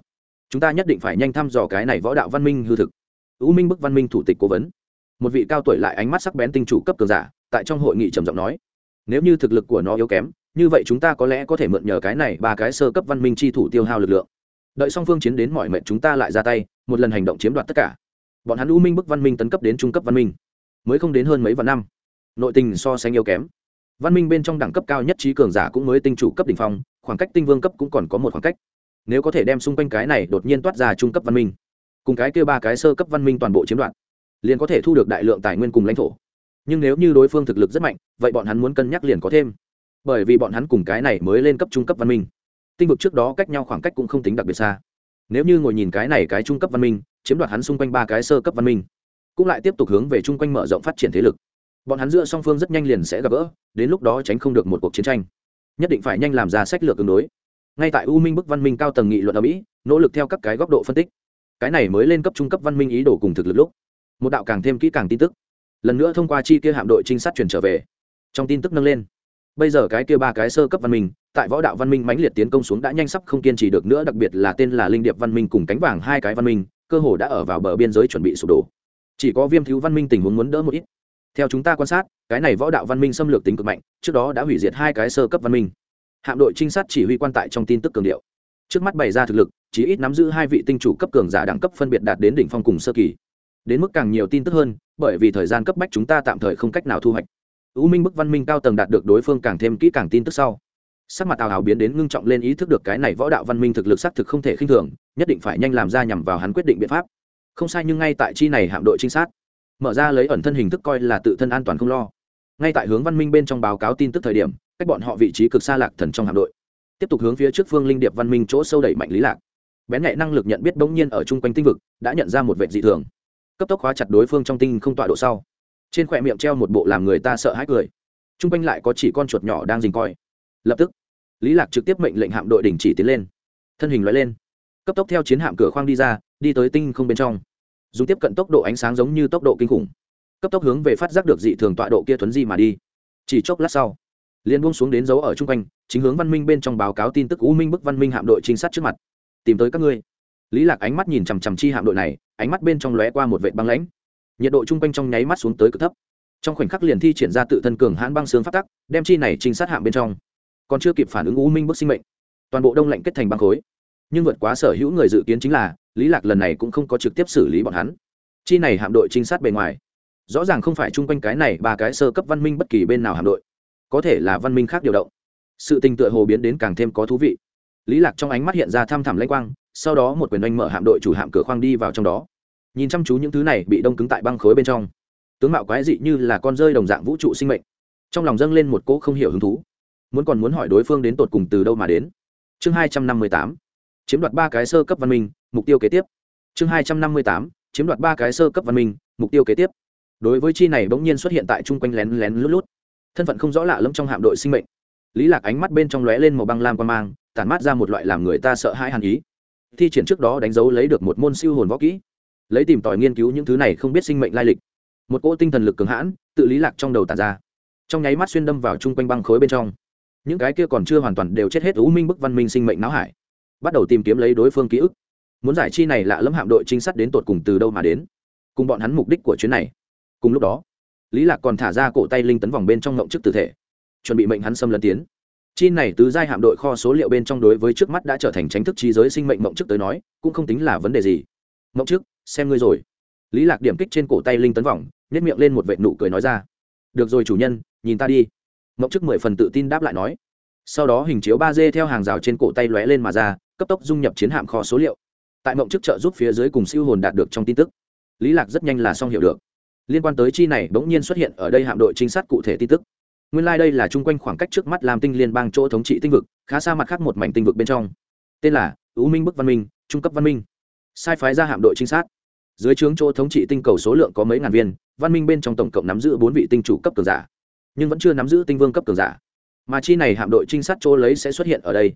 Chúng ta nhất định phải nhanh thăm dò cái này võ đạo văn minh hư thực. Ưu minh bức văn minh thủ tịch cố vấn. Một vị cao tuổi lại ánh mắt sắc bén tinh chủ cấp cường giả, tại trong hội nghị trầm giọng nói, nếu như thực lực của nó yếu kém, như vậy chúng ta có lẽ có thể mượn nhờ cái này ba cái sơ cấp văn minh chi thủ tiêu hao lực lượng. Đợi song phương chiến đến mọi mệnh chúng ta lại ra tay một lần hành động chiếm đoạt tất cả. Bọn hắn u minh bức văn minh tấn cấp đến trung cấp văn minh, mới không đến hơn mấy vạn năm. Nội tình so sánh yếu kém. Văn minh bên trong đẳng cấp cao nhất trí cường giả cũng mới tinh chủ cấp đ ỉ n h phong, khoảng cách tinh vương cấp cũng còn có một khoảng cách. Nếu có thể đem xung quanh cái này đột nhiên toát ra trung cấp văn minh, cùng cái kêu ba cái sơ cấp văn minh toàn bộ chiếm đoạt, liền có thể thu được đại lượng tài nguyên cùng lãnh thổ. Nhưng nếu như đối phương thực lực rất mạnh, vậy bọn hắn muốn cân nhắc liền có thêm. Bởi vì bọn hắn cùng cái này mới lên cấp trung cấp văn minh, tinh vực trước đó cách nhau khoảng cách cũng không tính đặc biệt xa nếu như ngồi nhìn cái này cái trung cấp văn minh, chiếm đoạt hắn xung quanh ba cái sơ cấp văn minh, cũng lại tiếp tục hướng về chung quanh mở rộng phát triển thế lực. Bọn hắn giữa song phương rất nhanh liền sẽ gặp gỡ, đến lúc đó tránh không được một cuộc chiến tranh. Nhất định phải nhanh làm ra sách lược tương đối. Ngay tại u minh bức văn minh cao tầng nghị luận ở mỹ, nỗ lực theo các cái góc độ phân tích. Cái này mới lên cấp trung cấp văn minh ý đồ cùng thực lực lúc. Một đạo càng thêm kỹ càng tin tức. Lần nữa thông qua chi kia hạm đội trinh sát chuyển trở về. Trong tin tức nâng lên bây giờ cái kia ba cái sơ cấp văn minh, tại võ đạo văn minh mãnh liệt tiến công xuống đã nhanh sắp không kiên trì được nữa, đặc biệt là tên là linh điệp văn minh cùng cánh vàng hai cái văn minh, cơ hồ đã ở vào bờ biên giới chuẩn bị sụp đổ. Chỉ có viêm thiếu văn minh tình huống muốn đỡ một ít. Theo chúng ta quan sát, cái này võ đạo văn minh xâm lược tính cực mạnh, trước đó đã hủy diệt hai cái sơ cấp văn minh. Hạm đội trinh sát chỉ huy quan tại trong tin tức cường điệu. Trước mắt bày ra thực lực, chỉ ít nắm giữ hai vị tinh chủ cấp cường giả đẳng cấp phân biệt đạt đến đỉnh phong cùng sơ kỳ. Đến mức càng nhiều tin tức hơn, bởi vì thời gian cấp bách chúng ta tạm thời không cách nào thu hoạch u minh bức văn minh cao tầng đạt được đối phương càng thêm kỹ càng tin tức sau. Sắc mặt tào hào biến đến ngưng trọng lên ý thức được cái này võ đạo văn minh thực lực xác thực không thể khinh thường, nhất định phải nhanh làm ra nhằm vào hắn quyết định biện pháp. Không sai nhưng ngay tại chi này hạm đội trinh sát. Mở ra lấy ẩn thân hình thức coi là tự thân an toàn không lo. Ngay tại hướng văn minh bên trong báo cáo tin tức thời điểm, cách bọn họ vị trí cực xa lạc thần trong hạm đội. Tiếp tục hướng phía trước phương linh điệp văn minh chỗ sâu đẩy mạnh lý lạc. Bén nhạy năng lực nhận biết bỗng nhiên ở chung quanh tinh vực, đã nhận ra một vệ dị thường. Cấp tốc khóa chặt đối phương trong tinh không tọa độ sau trên khỏe miệng treo một bộ làm người ta sợ hãi cười. Chung quanh lại có chỉ con chuột nhỏ đang dình coi. Lập tức, lý lạc trực tiếp mệnh lệnh hạm đội đình chỉ tiến lên. Thân hình loại lên. Cấp tốc theo chiến hạm cửa khoang đi ra, đi tới tinh không bên trong. Dùng tiếp cận tốc độ ánh sáng giống như tốc độ kinh khủng. Cấp tốc hướng về phát giác được dị thường tọa độ kia thuấn di mà đi. Chỉ chốc lát sau, liền buông xuống đến dấu ở chung quanh, chính hướng văn minh bên trong báo cáo tin tức u minh bức văn minh hạm đội trinh sát trước mặt. Tìm tới các ngươi. Lý lạc ánh mắt nhìn chằm chằm chi hạm đội này, ánh mắt bên trong lóe qua một vệ băng lãnh nhiệt độ chung quanh trong nháy mắt xuống tới cực thấp. Trong khoảnh khắc liền thi triển ra tự thân cường hãn băng xương phát tắc, đem chi này trinh sát hạm bên trong. Còn chưa kịp phản ứng u minh bức sinh mệnh, toàn bộ đông lạnh kết thành băng khối. Nhưng vượt quá sở hữu người dự kiến chính là, lý lạc lần này cũng không có trực tiếp xử lý bọn hắn. Chi này hạm đội trinh sát bề ngoài, rõ ràng không phải chung quanh cái này ba cái sơ cấp văn minh bất kỳ bên nào hạm đội. Có thể là văn minh khác điều động. Sự tình tựa hồ biến đến càng thêm có thú vị. Lý lạc trong ánh mắt hiện ra thăm thẳm lanh quang, sau đó một quyền oanh mở hạm đội chủ hạm cửa khoang đi vào trong đó nhìn chăm chú những thứ này bị đông cứng tại băng khối bên trong. Tướng mạo quái dị như là con rơi đồng dạng vũ trụ sinh mệnh. Trong lòng dâng lên một cỗ không hiểu hứng thú. Muốn còn muốn hỏi đối phương đến tột cùng từ đâu mà đến. Chương hai trăm năm mươi tám. Chiếm đoạt ba cái sơ cấp văn minh, mục tiêu kế tiếp. Chương hai trăm năm mươi tám. Chiếm đoạt ba cái sơ cấp văn minh, mục tiêu kế tiếp. Đối với chi này bỗng nhiên xuất hiện tại chung quanh lén lén lút lút. Thân phận không rõ lạ lẫm trong hạm đội sinh mệnh. Lý lạc ánh mắt bên trong lóe lên màu băng lam quan mang, tản mát ra một loại làm người ta sợ hãi hàn ý. Thi triển trước đó đánh dấu lấy được một môn siêu hồn võ kỹ lấy tìm tòi nghiên cứu những thứ này không biết sinh mệnh lai lịch. Một cỗ tinh thần lực cường hãn, tự lý lạc trong đầu tàn ra. Trong nháy mắt xuyên đâm vào chung quanh băng khối bên trong. Những cái kia còn chưa hoàn toàn đều chết hết u minh bức văn minh sinh mệnh não hải. Bắt đầu tìm kiếm lấy đối phương ký ức. Muốn giải chi này lạ lẫm hạm đội trinh sát đến tột cùng từ đâu mà đến. Cùng bọn hắn mục đích của chuyến này. Cùng lúc đó, lý lạc còn thả ra cổ tay linh tấn vòng bên trong ngộng chức tử thể. Chuẩn bị mệnh hắn xâm lấn tiến. Chi này tứ giai hạm đội kho số liệu bên trong đối với trước mắt đã trở thành tránh thức trí giới sinh mệnh ngộng chức tới nói, cũng không tính là vấn đề gì mộng chức xem ngươi rồi. Lý lạc điểm kích trên cổ tay linh tấn vòng nhét miệng lên một vệ nụ cười nói ra. Được rồi chủ nhân, nhìn ta đi. Mộng chức mười phần tự tin đáp lại nói. Sau đó hình chiếu ba d theo hàng rào trên cổ tay lóe lên mà ra, cấp tốc dung nhập chiến hạm kho số liệu. Tại mộng chức trợ giúp phía dưới cùng siêu hồn đạt được trong tin tức. Lý lạc rất nhanh là xong hiểu được. Liên quan tới chi này bỗng nhiên xuất hiện ở đây hạm đội trinh sát cụ thể tin tức. Nguyên lai、like、đây là chung quanh khoảng cách trước mắt làm tinh liên bang chỗ thống trị tinh vực, khá xa mặt khác một mảnh tinh vực bên trong. Tên là ưu minh bức văn minh, trung cấp văn minh sai phái ra hạm đội trinh sát. Dưới trướng chỗ thống trị tinh cầu số lượng có mấy ngàn viên, văn minh bên trong tổng cộng nắm giữ bốn vị tinh chủ cấp cường giả, nhưng vẫn chưa nắm giữ tinh vương cấp cường giả. Mà chi này hạm đội trinh sát chỗ lấy sẽ xuất hiện ở đây.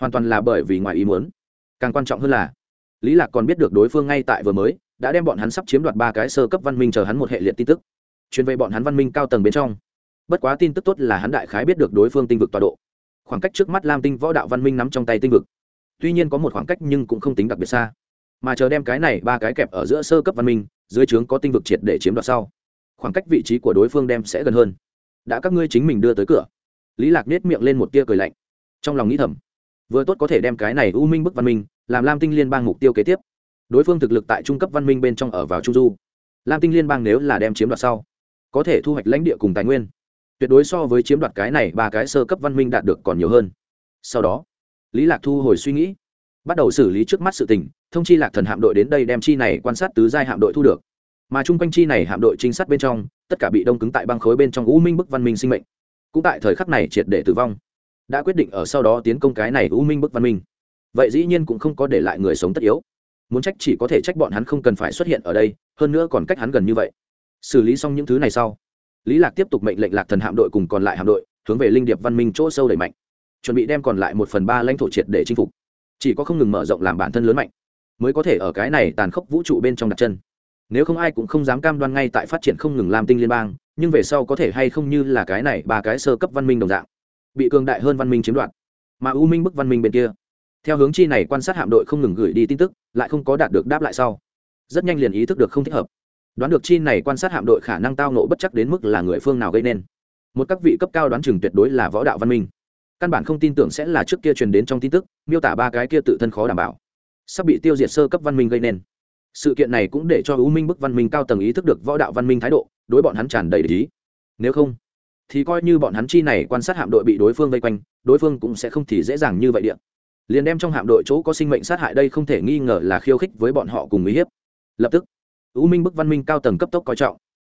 Hoàn toàn là bởi vì ngoài ý muốn. Càng quan trọng hơn là, lý lạc còn biết được đối phương ngay tại vừa mới, đã đem bọn hắn sắp chiếm đoạt ba cái sơ cấp văn minh chờ hắn một hệ liệt tin tức. Chuyên về bọn hắn văn minh cao tầng bên trong. Bất quá tin tức tốt là hắn đại khái biết được đối phương tinh vực tọa độ. Khoảng cách trước mắt lam tinh võ đạo văn minh nắm trong tay tinh vực. Tuy nhiên có một khoảng cách nhưng cũng không tính đặc biệt xa mà chờ đem cái này ba cái kẹp ở giữa sơ cấp văn minh, dưới trướng có tinh vực triệt để chiếm đoạt sau. Khoảng cách vị trí của đối phương đem sẽ gần hơn. Đã các ngươi chính mình đưa tới cửa. Lý lạc nết miệng lên một tia cười lạnh. Trong lòng nghĩ thầm, vừa tốt có thể đem cái này u minh bức văn minh làm lam tinh liên bang mục tiêu kế tiếp. Đối phương thực lực tại trung cấp văn minh bên trong ở vào trung du. Lam tinh liên bang nếu là đem chiếm đoạt sau, có thể thu hoạch lãnh địa cùng tài nguyên. Tuyệt đối so với chiếm đoạt cái này ba cái sơ cấp văn minh đạt được còn nhiều hơn. Sau đó, lý lạc thu hồi suy nghĩ bắt đầu xử lý trước mắt sự tình, thông chi lạc thần hạm đội đến đây đem chi này quan sát tứ giai hạm đội thu được. Mà chung quanh chi này hạm đội trinh sát bên trong, tất cả bị đông cứng tại băng khối bên trong u minh bức văn minh sinh mệnh. Cũng tại thời khắc này triệt để tử vong. Đã quyết định ở sau đó tiến công cái này u minh bức văn minh. Vậy dĩ nhiên cũng không có để lại người sống tất yếu. Muốn trách chỉ có thể trách bọn hắn không cần phải xuất hiện ở đây, hơn nữa còn cách hắn gần như vậy. Xử lý xong những thứ này sau, lý lạc tiếp tục mệnh lệnh lạc thần hạm đội cùng còn lại hạm đội hướng về linh điệp văn minh chỗ sâu đẩy mạnh. Chuẩn bị đem còn lại một phần ba lãnh thổ triệt để chinh phục chỉ có không ngừng mở rộng làm bản thân lớn mạnh, mới có thể ở cái này tàn khốc vũ trụ bên trong đặt chân. Nếu không ai cũng không dám cam đoan ngay tại phát triển không ngừng làm tinh liên bang, nhưng về sau có thể hay không như là cái này ba cái sơ cấp văn minh đồng dạng, bị cường đại hơn văn minh chiếm đoạt. Mà u minh bức văn minh bên kia, theo hướng chi này quan sát hạm đội không ngừng gửi đi tin tức, lại không có đạt được đáp lại sau. Rất nhanh liền ý thức được không thích hợp. Đoán được chi này quan sát hạm đội khả năng tao nộ bất chắc đến mức là người phương nào gây nên. Một các vị cấp cao đoán chừng tuyệt đối là võ đạo văn minh căn bản không tin tưởng sẽ là trước kia truyền đến trong tin tức, miêu tả ba cái kia tự thân khó đảm bảo. Sắp bị tiêu diệt sơ cấp văn minh gây nên. Sự kiện này cũng để cho ưu minh bức văn minh cao tầng ý thức được võ đạo văn minh thái độ, đối bọn hắn tràn đầy lý nếu không, thì coi như bọn hắn chi này quan sát hạm đội bị đối phương vây quanh, đối phương cũng sẽ không thì dễ dàng như vậy điện liền đem trong hạm đội chỗ có sinh mệnh sát hại đây không thể nghi ngờ là khiêu khích với bọn họ cùng uy hiếp. Lập tức ưu minh bức văn minh cao tầng cấp tốc coi trọng.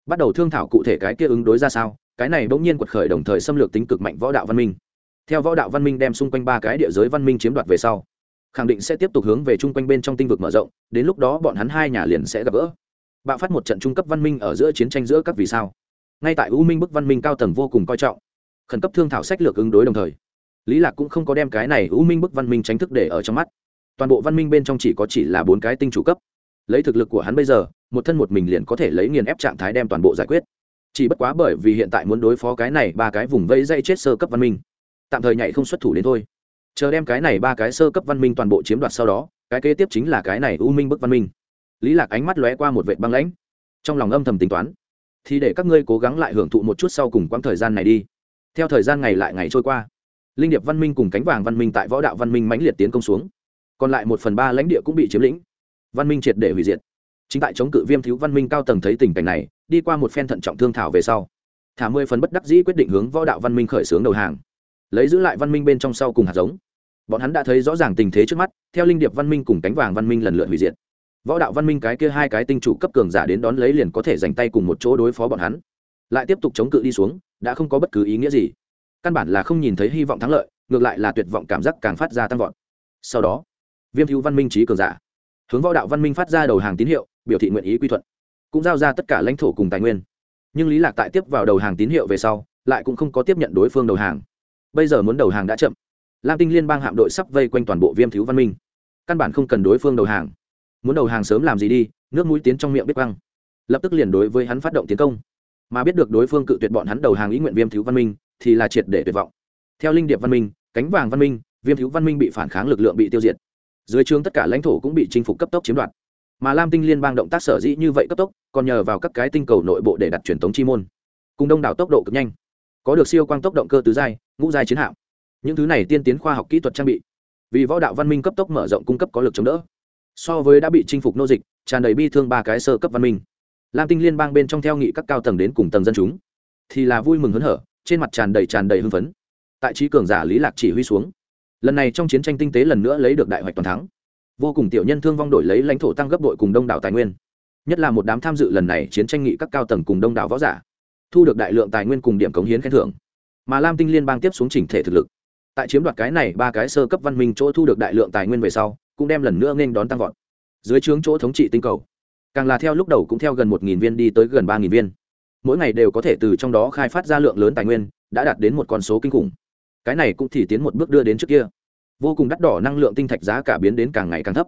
Bắt đầu thương thảo cụ thể cái kia ứng đối ra sao, cái này bỗng nhiên quật khởi đồng thời xâm lược tính cực mạnh võ đạo văn minh theo võ đạo văn minh đem xung quanh ba cái địa giới văn minh chiếm đoạt về sau, khẳng định sẽ tiếp tục hướng về chung quanh bên trong tinh vực mở rộng, đến lúc đó bọn hắn hai nhà liền sẽ gặp gỡ. Bạo phát một trận trung cấp văn minh ở giữa chiến tranh giữa các vì sao. Ngay tại u minh bức văn minh cao tầng vô cùng coi trọng, khẩn cấp thương thảo sách lược ứng đối đồng thời, lý lạc cũng không có đem cái này u minh bức văn minh tránh thức để ở trong mắt. Toàn bộ văn minh bên trong chỉ có chỉ là bốn cái tinh chủ cấp. Lấy thực lực của hắn bây giờ, một thân một mình liền có thể lấy nghiền ép trạng thái đem toàn bộ giải quyết. Chỉ bất quá bởi vì hiện tại muốn đối phó cái này ba cái vùng vây dây chết sơ cấp văn minh tạm thời nhảy không xuất thủ đến thôi. Chờ đem cái này ba cái sơ cấp văn minh toàn bộ chiếm đoạt sau đó, cái kế tiếp chính là cái này u minh bức văn minh. Lý lạc ánh mắt lóe qua một vệ băng lãnh. Trong lòng âm thầm tính toán, thì để các ngươi cố gắng lại hưởng thụ một chút sau cùng quãng thời gian này đi. Theo thời gian ngày lại ngày trôi qua, linh điệp văn minh cùng cánh vàng văn minh tại võ đạo văn minh mãnh liệt tiến công xuống. Còn lại một phần ba lãnh địa cũng bị chiếm lĩnh. Văn minh triệt để hủy diệt. Chính tại chống cự viêm thiếu văn minh cao tầng thấy tình cảnh này, đi qua một phen thận trọng thương thảo về sau, thả mười phần bất đắc dĩ quyết định hướng võ đạo văn minh khởi xướng đầu hàng lấy giữ lại văn minh bên trong sau cùng hạt giống. Bọn hắn đã thấy rõ ràng tình thế trước mắt, theo linh điệp văn minh cùng cánh vàng văn minh lần lượt hủy diệt. Võ đạo văn minh cái kia hai cái tinh chủ cấp cường giả đến đón lấy liền có thể dành tay cùng một chỗ đối phó bọn hắn. Lại tiếp tục chống cự đi xuống, đã không có bất cứ ý nghĩa gì. Căn bản là không nhìn thấy hy vọng thắng lợi, ngược lại là tuyệt vọng cảm giác càng phát ra tăng vọt. Sau đó, viêm thiếu văn minh trí cường giả, hướng võ đạo văn minh phát ra đầu hàng tín hiệu, biểu thị nguyện ý quy thuận, cũng giao ra tất cả lãnh thổ cùng tài nguyên. Nhưng lý lạc tại tiếp vào đầu hàng tín hiệu về sau, lại cũng không có tiếp nhận đối phương đầu hàng bây giờ muốn đầu hàng đã chậm. Lam tinh liên bang hạm đội sắp vây quanh toàn bộ viêm thiếu văn minh. Căn bản không cần đối phương đầu hàng. Muốn đầu hàng sớm làm gì đi, nước mũi tiến trong miệng biết băng lập tức liền đối với hắn phát động tiến công. Mà biết được đối phương cự tuyệt bọn hắn đầu hàng ý nguyện viêm thiếu văn minh, thì là triệt để tuyệt vọng. Theo linh điệp văn minh, cánh vàng văn minh, viêm thiếu văn minh bị phản kháng lực lượng bị tiêu diệt. Dưới trường tất cả lãnh thổ cũng bị chinh phục cấp tốc chiếm đoạt. Mà lam tinh liên bang động tác sở dĩ như vậy cấp tốc, còn nhờ vào các cái tinh cầu nội bộ để đặt truyền thống chi môn. Cùng đông đảo tốc độ cực nhanh có được siêu quang tốc động cơ tứ giai, ngũ giai chiến hạm. Những thứ này tiên tiến khoa học kỹ thuật trang bị. Vì võ đạo văn minh cấp tốc mở rộng cung cấp có lực chống đỡ. So với đã bị chinh phục nô dịch, tràn đầy bi thương ba cái sơ cấp văn minh. Lam tinh liên bang bên trong theo nghị các cao tầng đến cùng tầng dân chúng. Thì là vui mừng hớn hở, trên mặt tràn đầy tràn đầy hưng phấn. Tại trí cường giả lý lạc chỉ huy xuống. Lần này trong chiến tranh tinh tế lần nữa lấy được đại hoạch toàn thắng. Vô cùng tiểu nhân thương vong đổi lấy lãnh thổ tăng gấp đội cùng đông đảo tài nguyên. Nhất là một đám tham dự lần này chiến tranh nghị các cao tầng cùng đông đảo võ giả thu được đại lượng tài nguyên cùng điểm cống hiến khen thưởng. Mà lam tinh liên bang tiếp xuống chỉnh thể thực lực. Tại chiếm đoạt cái này ba cái sơ cấp văn minh chỗ thu được đại lượng tài nguyên về sau, cũng đem lần nữa nên đón tăng vọt. Dưới trướng chỗ thống trị tinh cầu, càng là theo lúc đầu cũng theo gần một nghìn viên đi tới gần ba nghìn viên. Mỗi ngày đều có thể từ trong đó khai phát ra lượng lớn tài nguyên, đã đạt đến một con số kinh khủng. Cái này cũng thì tiến một bước đưa đến trước kia. Vô cùng đắt đỏ năng lượng tinh thạch giá cả biến đến càng ngày càng thấp.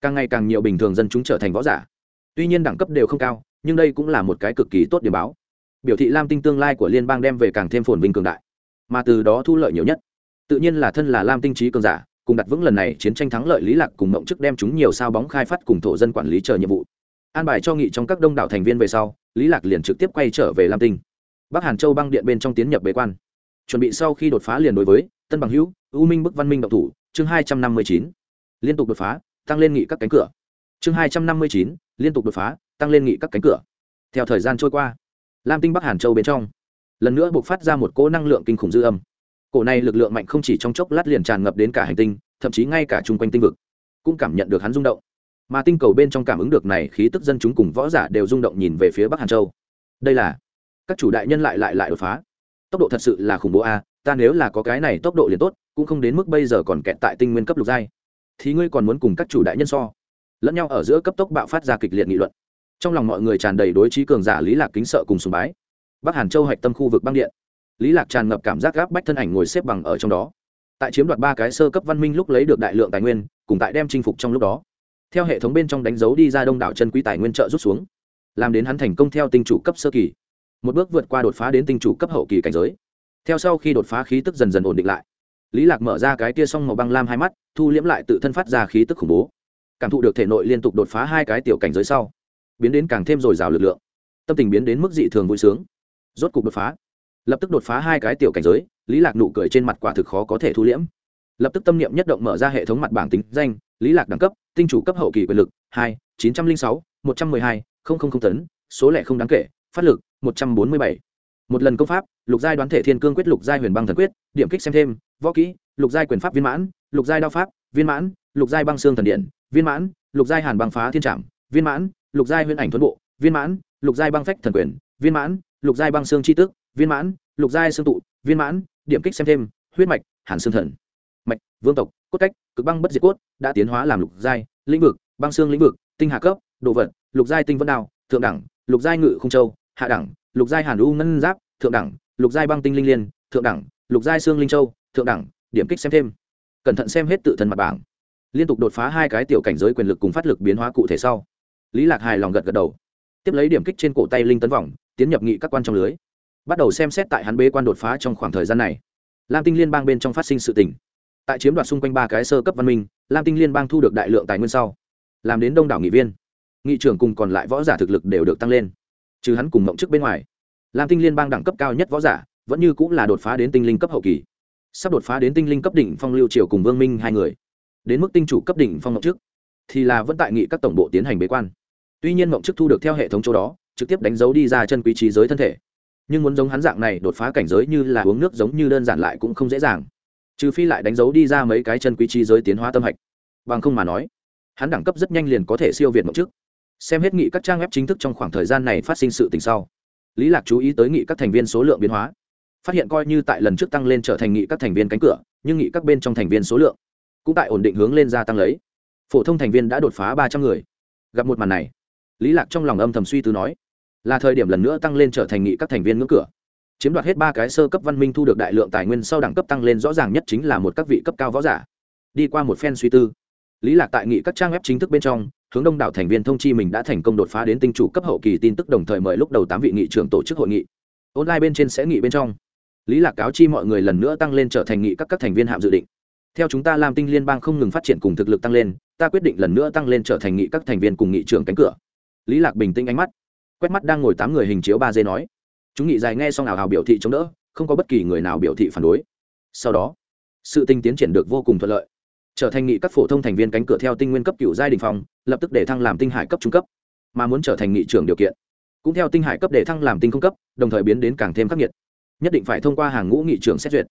Càng ngày càng nhiều bình thường dân chúng trở thành võ giả. Tuy nhiên đẳng cấp đều không cao, nhưng đây cũng là một cái cực kỳ tốt điểm báo biểu thị lam tinh tương lai của liên bang đem về càng thêm phồn vinh cường đại. Mà từ đó thu lợi nhiều nhất. Tự nhiên là thân là lam tinh trí cường giả, cùng đặt vững lần này chiến tranh thắng lợi lý lạc cùng mộng chức đem chúng nhiều sao bóng khai phát cùng thổ dân quản lý chờ nhiệm vụ. An bài cho nghị trong các đông đảo thành viên về sau, lý lạc liền trực tiếp quay trở về lam tinh. Bắc hàn châu băng điện bên trong tiến nhập bế quan. Chuẩn bị sau khi đột phá liền đối với tân bằng hữu, u minh bức văn minh độc thủ, chương hai trăm năm mươi chín. Liên tục đột phá, tăng lên nghị các cánh cửa. Chương hai trăm năm mươi chín, liên tục đột phá, tăng lên nghị các cánh cửa. Theo thời gian trôi qua lam tinh bắc hàn châu bên trong. Lần nữa buộc phát ra một cỗ năng lượng kinh khủng dư âm. Cổ này lực lượng mạnh không chỉ trong chốc lát liền tràn ngập đến cả hành tinh, thậm chí ngay cả chung quanh tinh vực cũng cảm nhận được hắn rung động. Mà tinh cầu bên trong cảm ứng được này khí tức dân chúng cùng võ giả đều rung động nhìn về phía bắc hàn châu. Đây là các chủ đại nhân lại lại lại đột phá. Tốc độ thật sự là khủng bố a, ta nếu là có cái này tốc độ liền tốt, cũng không đến mức bây giờ còn kẹt tại tinh nguyên cấp lục giai. Thì ngươi còn muốn cùng các chủ đại nhân so? Lẫn nhau ở giữa cấp tốc bạo phát ra kịch liệt nghị luận trong lòng mọi người tràn đầy đối trí cường giả lý lạc kính sợ cùng sùng bái. Bắc hàn châu hạch tâm khu vực băng điện. Lý lạc tràn ngập cảm giác gáp bách thân ảnh ngồi xếp bằng ở trong đó. Tại chiếm đoạt ba cái sơ cấp văn minh lúc lấy được đại lượng tài nguyên, cùng tại đem chinh phục trong lúc đó. Theo hệ thống bên trong đánh dấu đi ra đông đảo chân quý tài nguyên trợ rút xuống, làm đến hắn thành công theo tinh chủ cấp sơ kỳ. Một bước vượt qua đột phá đến tinh chủ cấp hậu kỳ cảnh giới. Theo sau khi đột phá khí tức dần dần ổn định lại, lý lạc mở ra cái tia song màu băng lam hai mắt, thu liễm lại tự thân phát ra khí tức khủng bố. Cảm thụ được thể nội liên tục đột phá hai cái tiểu cảnh giới sau biến đến càng thêm dồi dào lực lượng. Tâm tình biến đến mức dị thường vui sướng. Rốt cục đột phá. Lập tức đột phá hai cái tiểu cảnh giới, lý lạc nụ cười trên mặt quả thực khó có thể thu liễm. Lập tức tâm niệm nhất động mở ra hệ thống mặt bảng tính danh, lý lạc đẳng cấp, tinh chủ cấp hậu kỳ quyền lực, hai, chín trăm linh sáu, một trăm mười hai, không không không tấn, số lẻ không đáng kể, phát lực, một trăm bốn mươi bảy. Một lần công pháp, lục giai đoán thể thiên cương quyết lục giai huyền băng thần quyết, điểm kích xem thêm, võ kỹ, lục giai quyền pháp viên mãn, lục giai đao pháp, viên mãn, lục giai băng xương thần điện, viên mãn, lục giai hàn băng phá thiên trạm viên mãn lục giai huyễn ảnh thuẫn bộ, viên mãn, lục giai băng phách thần quyền, viên mãn, lục giai băng xương chi tức, viên mãn, lục giai xương tụ, viên mãn, điểm kích xem thêm, huyết mạch, hàn xương thần. Mạch, vương tộc, cốt cách, cực băng bất diệt cốt, đã tiến hóa làm lục giai, lĩnh vực, băng xương lĩnh vực, tinh hà cấp, đồ vật, lục giai tinh vân đao, thượng đẳng, lục giai ngự không châu, hạ đẳng, lục giai hàn u ngân giáp, thượng đẳng, lục giai băng tinh linh liên, thượng đẳng, lục giai xương linh châu, thượng đẳng, điểm kích xem thêm. Cẩn thận xem hết tự thân mặt bảng. Liên tục đột phá hai cái tiểu cảnh giới quyền lực cùng phát lực biến hóa cụ thể sau lý lạc hài lòng gật gật đầu. Tiếp lấy điểm kích trên cổ tay linh tấn vòng tiến nhập nghị các quan trong lưới. Bắt đầu xem xét tại hắn bế quan đột phá trong khoảng thời gian này. Lam tinh liên bang bên trong phát sinh sự tình. Tại chiếm đoạt xung quanh ba cái sơ cấp văn minh, lam tinh liên bang thu được đại lượng tài nguyên sau, làm đến đông đảo nghị viên. Nghị trưởng cùng còn lại võ giả thực lực đều được tăng lên. Trừ hắn cùng mộng chức bên ngoài, lam tinh liên bang đẳng cấp cao nhất võ giả vẫn như cũng là đột phá đến tinh linh cấp hậu kỳ. Sắp đột phá đến tinh linh cấp đỉnh phong lưu triều cùng vương minh hai người. Đến mức tinh chủ cấp đỉnh phong mộng chức thì là vẫn tại nghị các tổng bộ tiến hành bế quan tuy nhiên mộng chức thu được theo hệ thống chỗ đó, trực tiếp đánh dấu đi ra chân quý trí giới thân thể. Nhưng muốn giống hắn dạng này đột phá cảnh giới như là uống nước giống như đơn giản lại cũng không dễ dàng. Trừ phi lại đánh dấu đi ra mấy cái chân quý trí giới tiến hóa tâm hạch. Bằng không mà nói, hắn đẳng cấp rất nhanh liền có thể siêu việt mộng chức. xem hết nghị các trang web chính thức trong khoảng thời gian này phát sinh sự tình sau, lý lạc chú ý tới nghị các thành viên số lượng biến hóa. Phát hiện coi như tại lần trước tăng lên trở thành nghị các thành viên cánh cửa, nhưng nghị các bên trong thành viên số lượng cũng tại ổn định hướng lên gia tăng lấy. Phổ thông thành viên đã đột phá ba trăm người. Gặp một màn này lý lạc trong lòng âm thầm suy tư nói, là thời điểm lần nữa tăng lên trở thành nghị các thành viên ngưỡng cửa. Chiếm đoạt hết ba cái sơ cấp văn minh thu được đại lượng tài nguyên sau đẳng cấp tăng lên rõ ràng nhất chính là một các vị cấp cao võ giả. Đi qua một phen suy tư, lý lạc tại nghị các trang web chính thức bên trong, hướng đông đảo thành viên thông chi mình đã thành công đột phá đến tinh chủ cấp hậu kỳ tin tức đồng thời mời lúc đầu tám vị nghị trưởng tổ chức hội nghị. Online bên trên sẽ nghị bên trong, lý lạc cáo chi mọi người lần nữa tăng lên trở thành nghị các các thành viên hạm dự định. Theo chúng ta làm tinh liên bang không ngừng phát triển cùng thực lực tăng lên, ta quyết định lần nữa tăng lên trở thành nghị các thành viên cùng nghị trưởng cánh cửa lý lạc bình tĩnh ánh mắt, quét mắt đang ngồi tám người hình chiếu ba d nói, chúng nghị dài nghe xong ảo hào biểu thị chống đỡ, không có bất kỳ người nào biểu thị phản đối. Sau đó, sự tinh tiến triển được vô cùng thuận lợi, trở thành nghị các phổ thông thành viên cánh cửa theo tinh nguyên cấp cựu giai đình phòng lập tức để thăng làm tinh hải cấp trung cấp, mà muốn trở thành nghị trưởng điều kiện, cũng theo tinh hải cấp để thăng làm tinh không cấp, đồng thời biến đến càng thêm khắc nghiệt. Nhất định phải thông qua hàng ngũ nghị trưởng xét duyệt.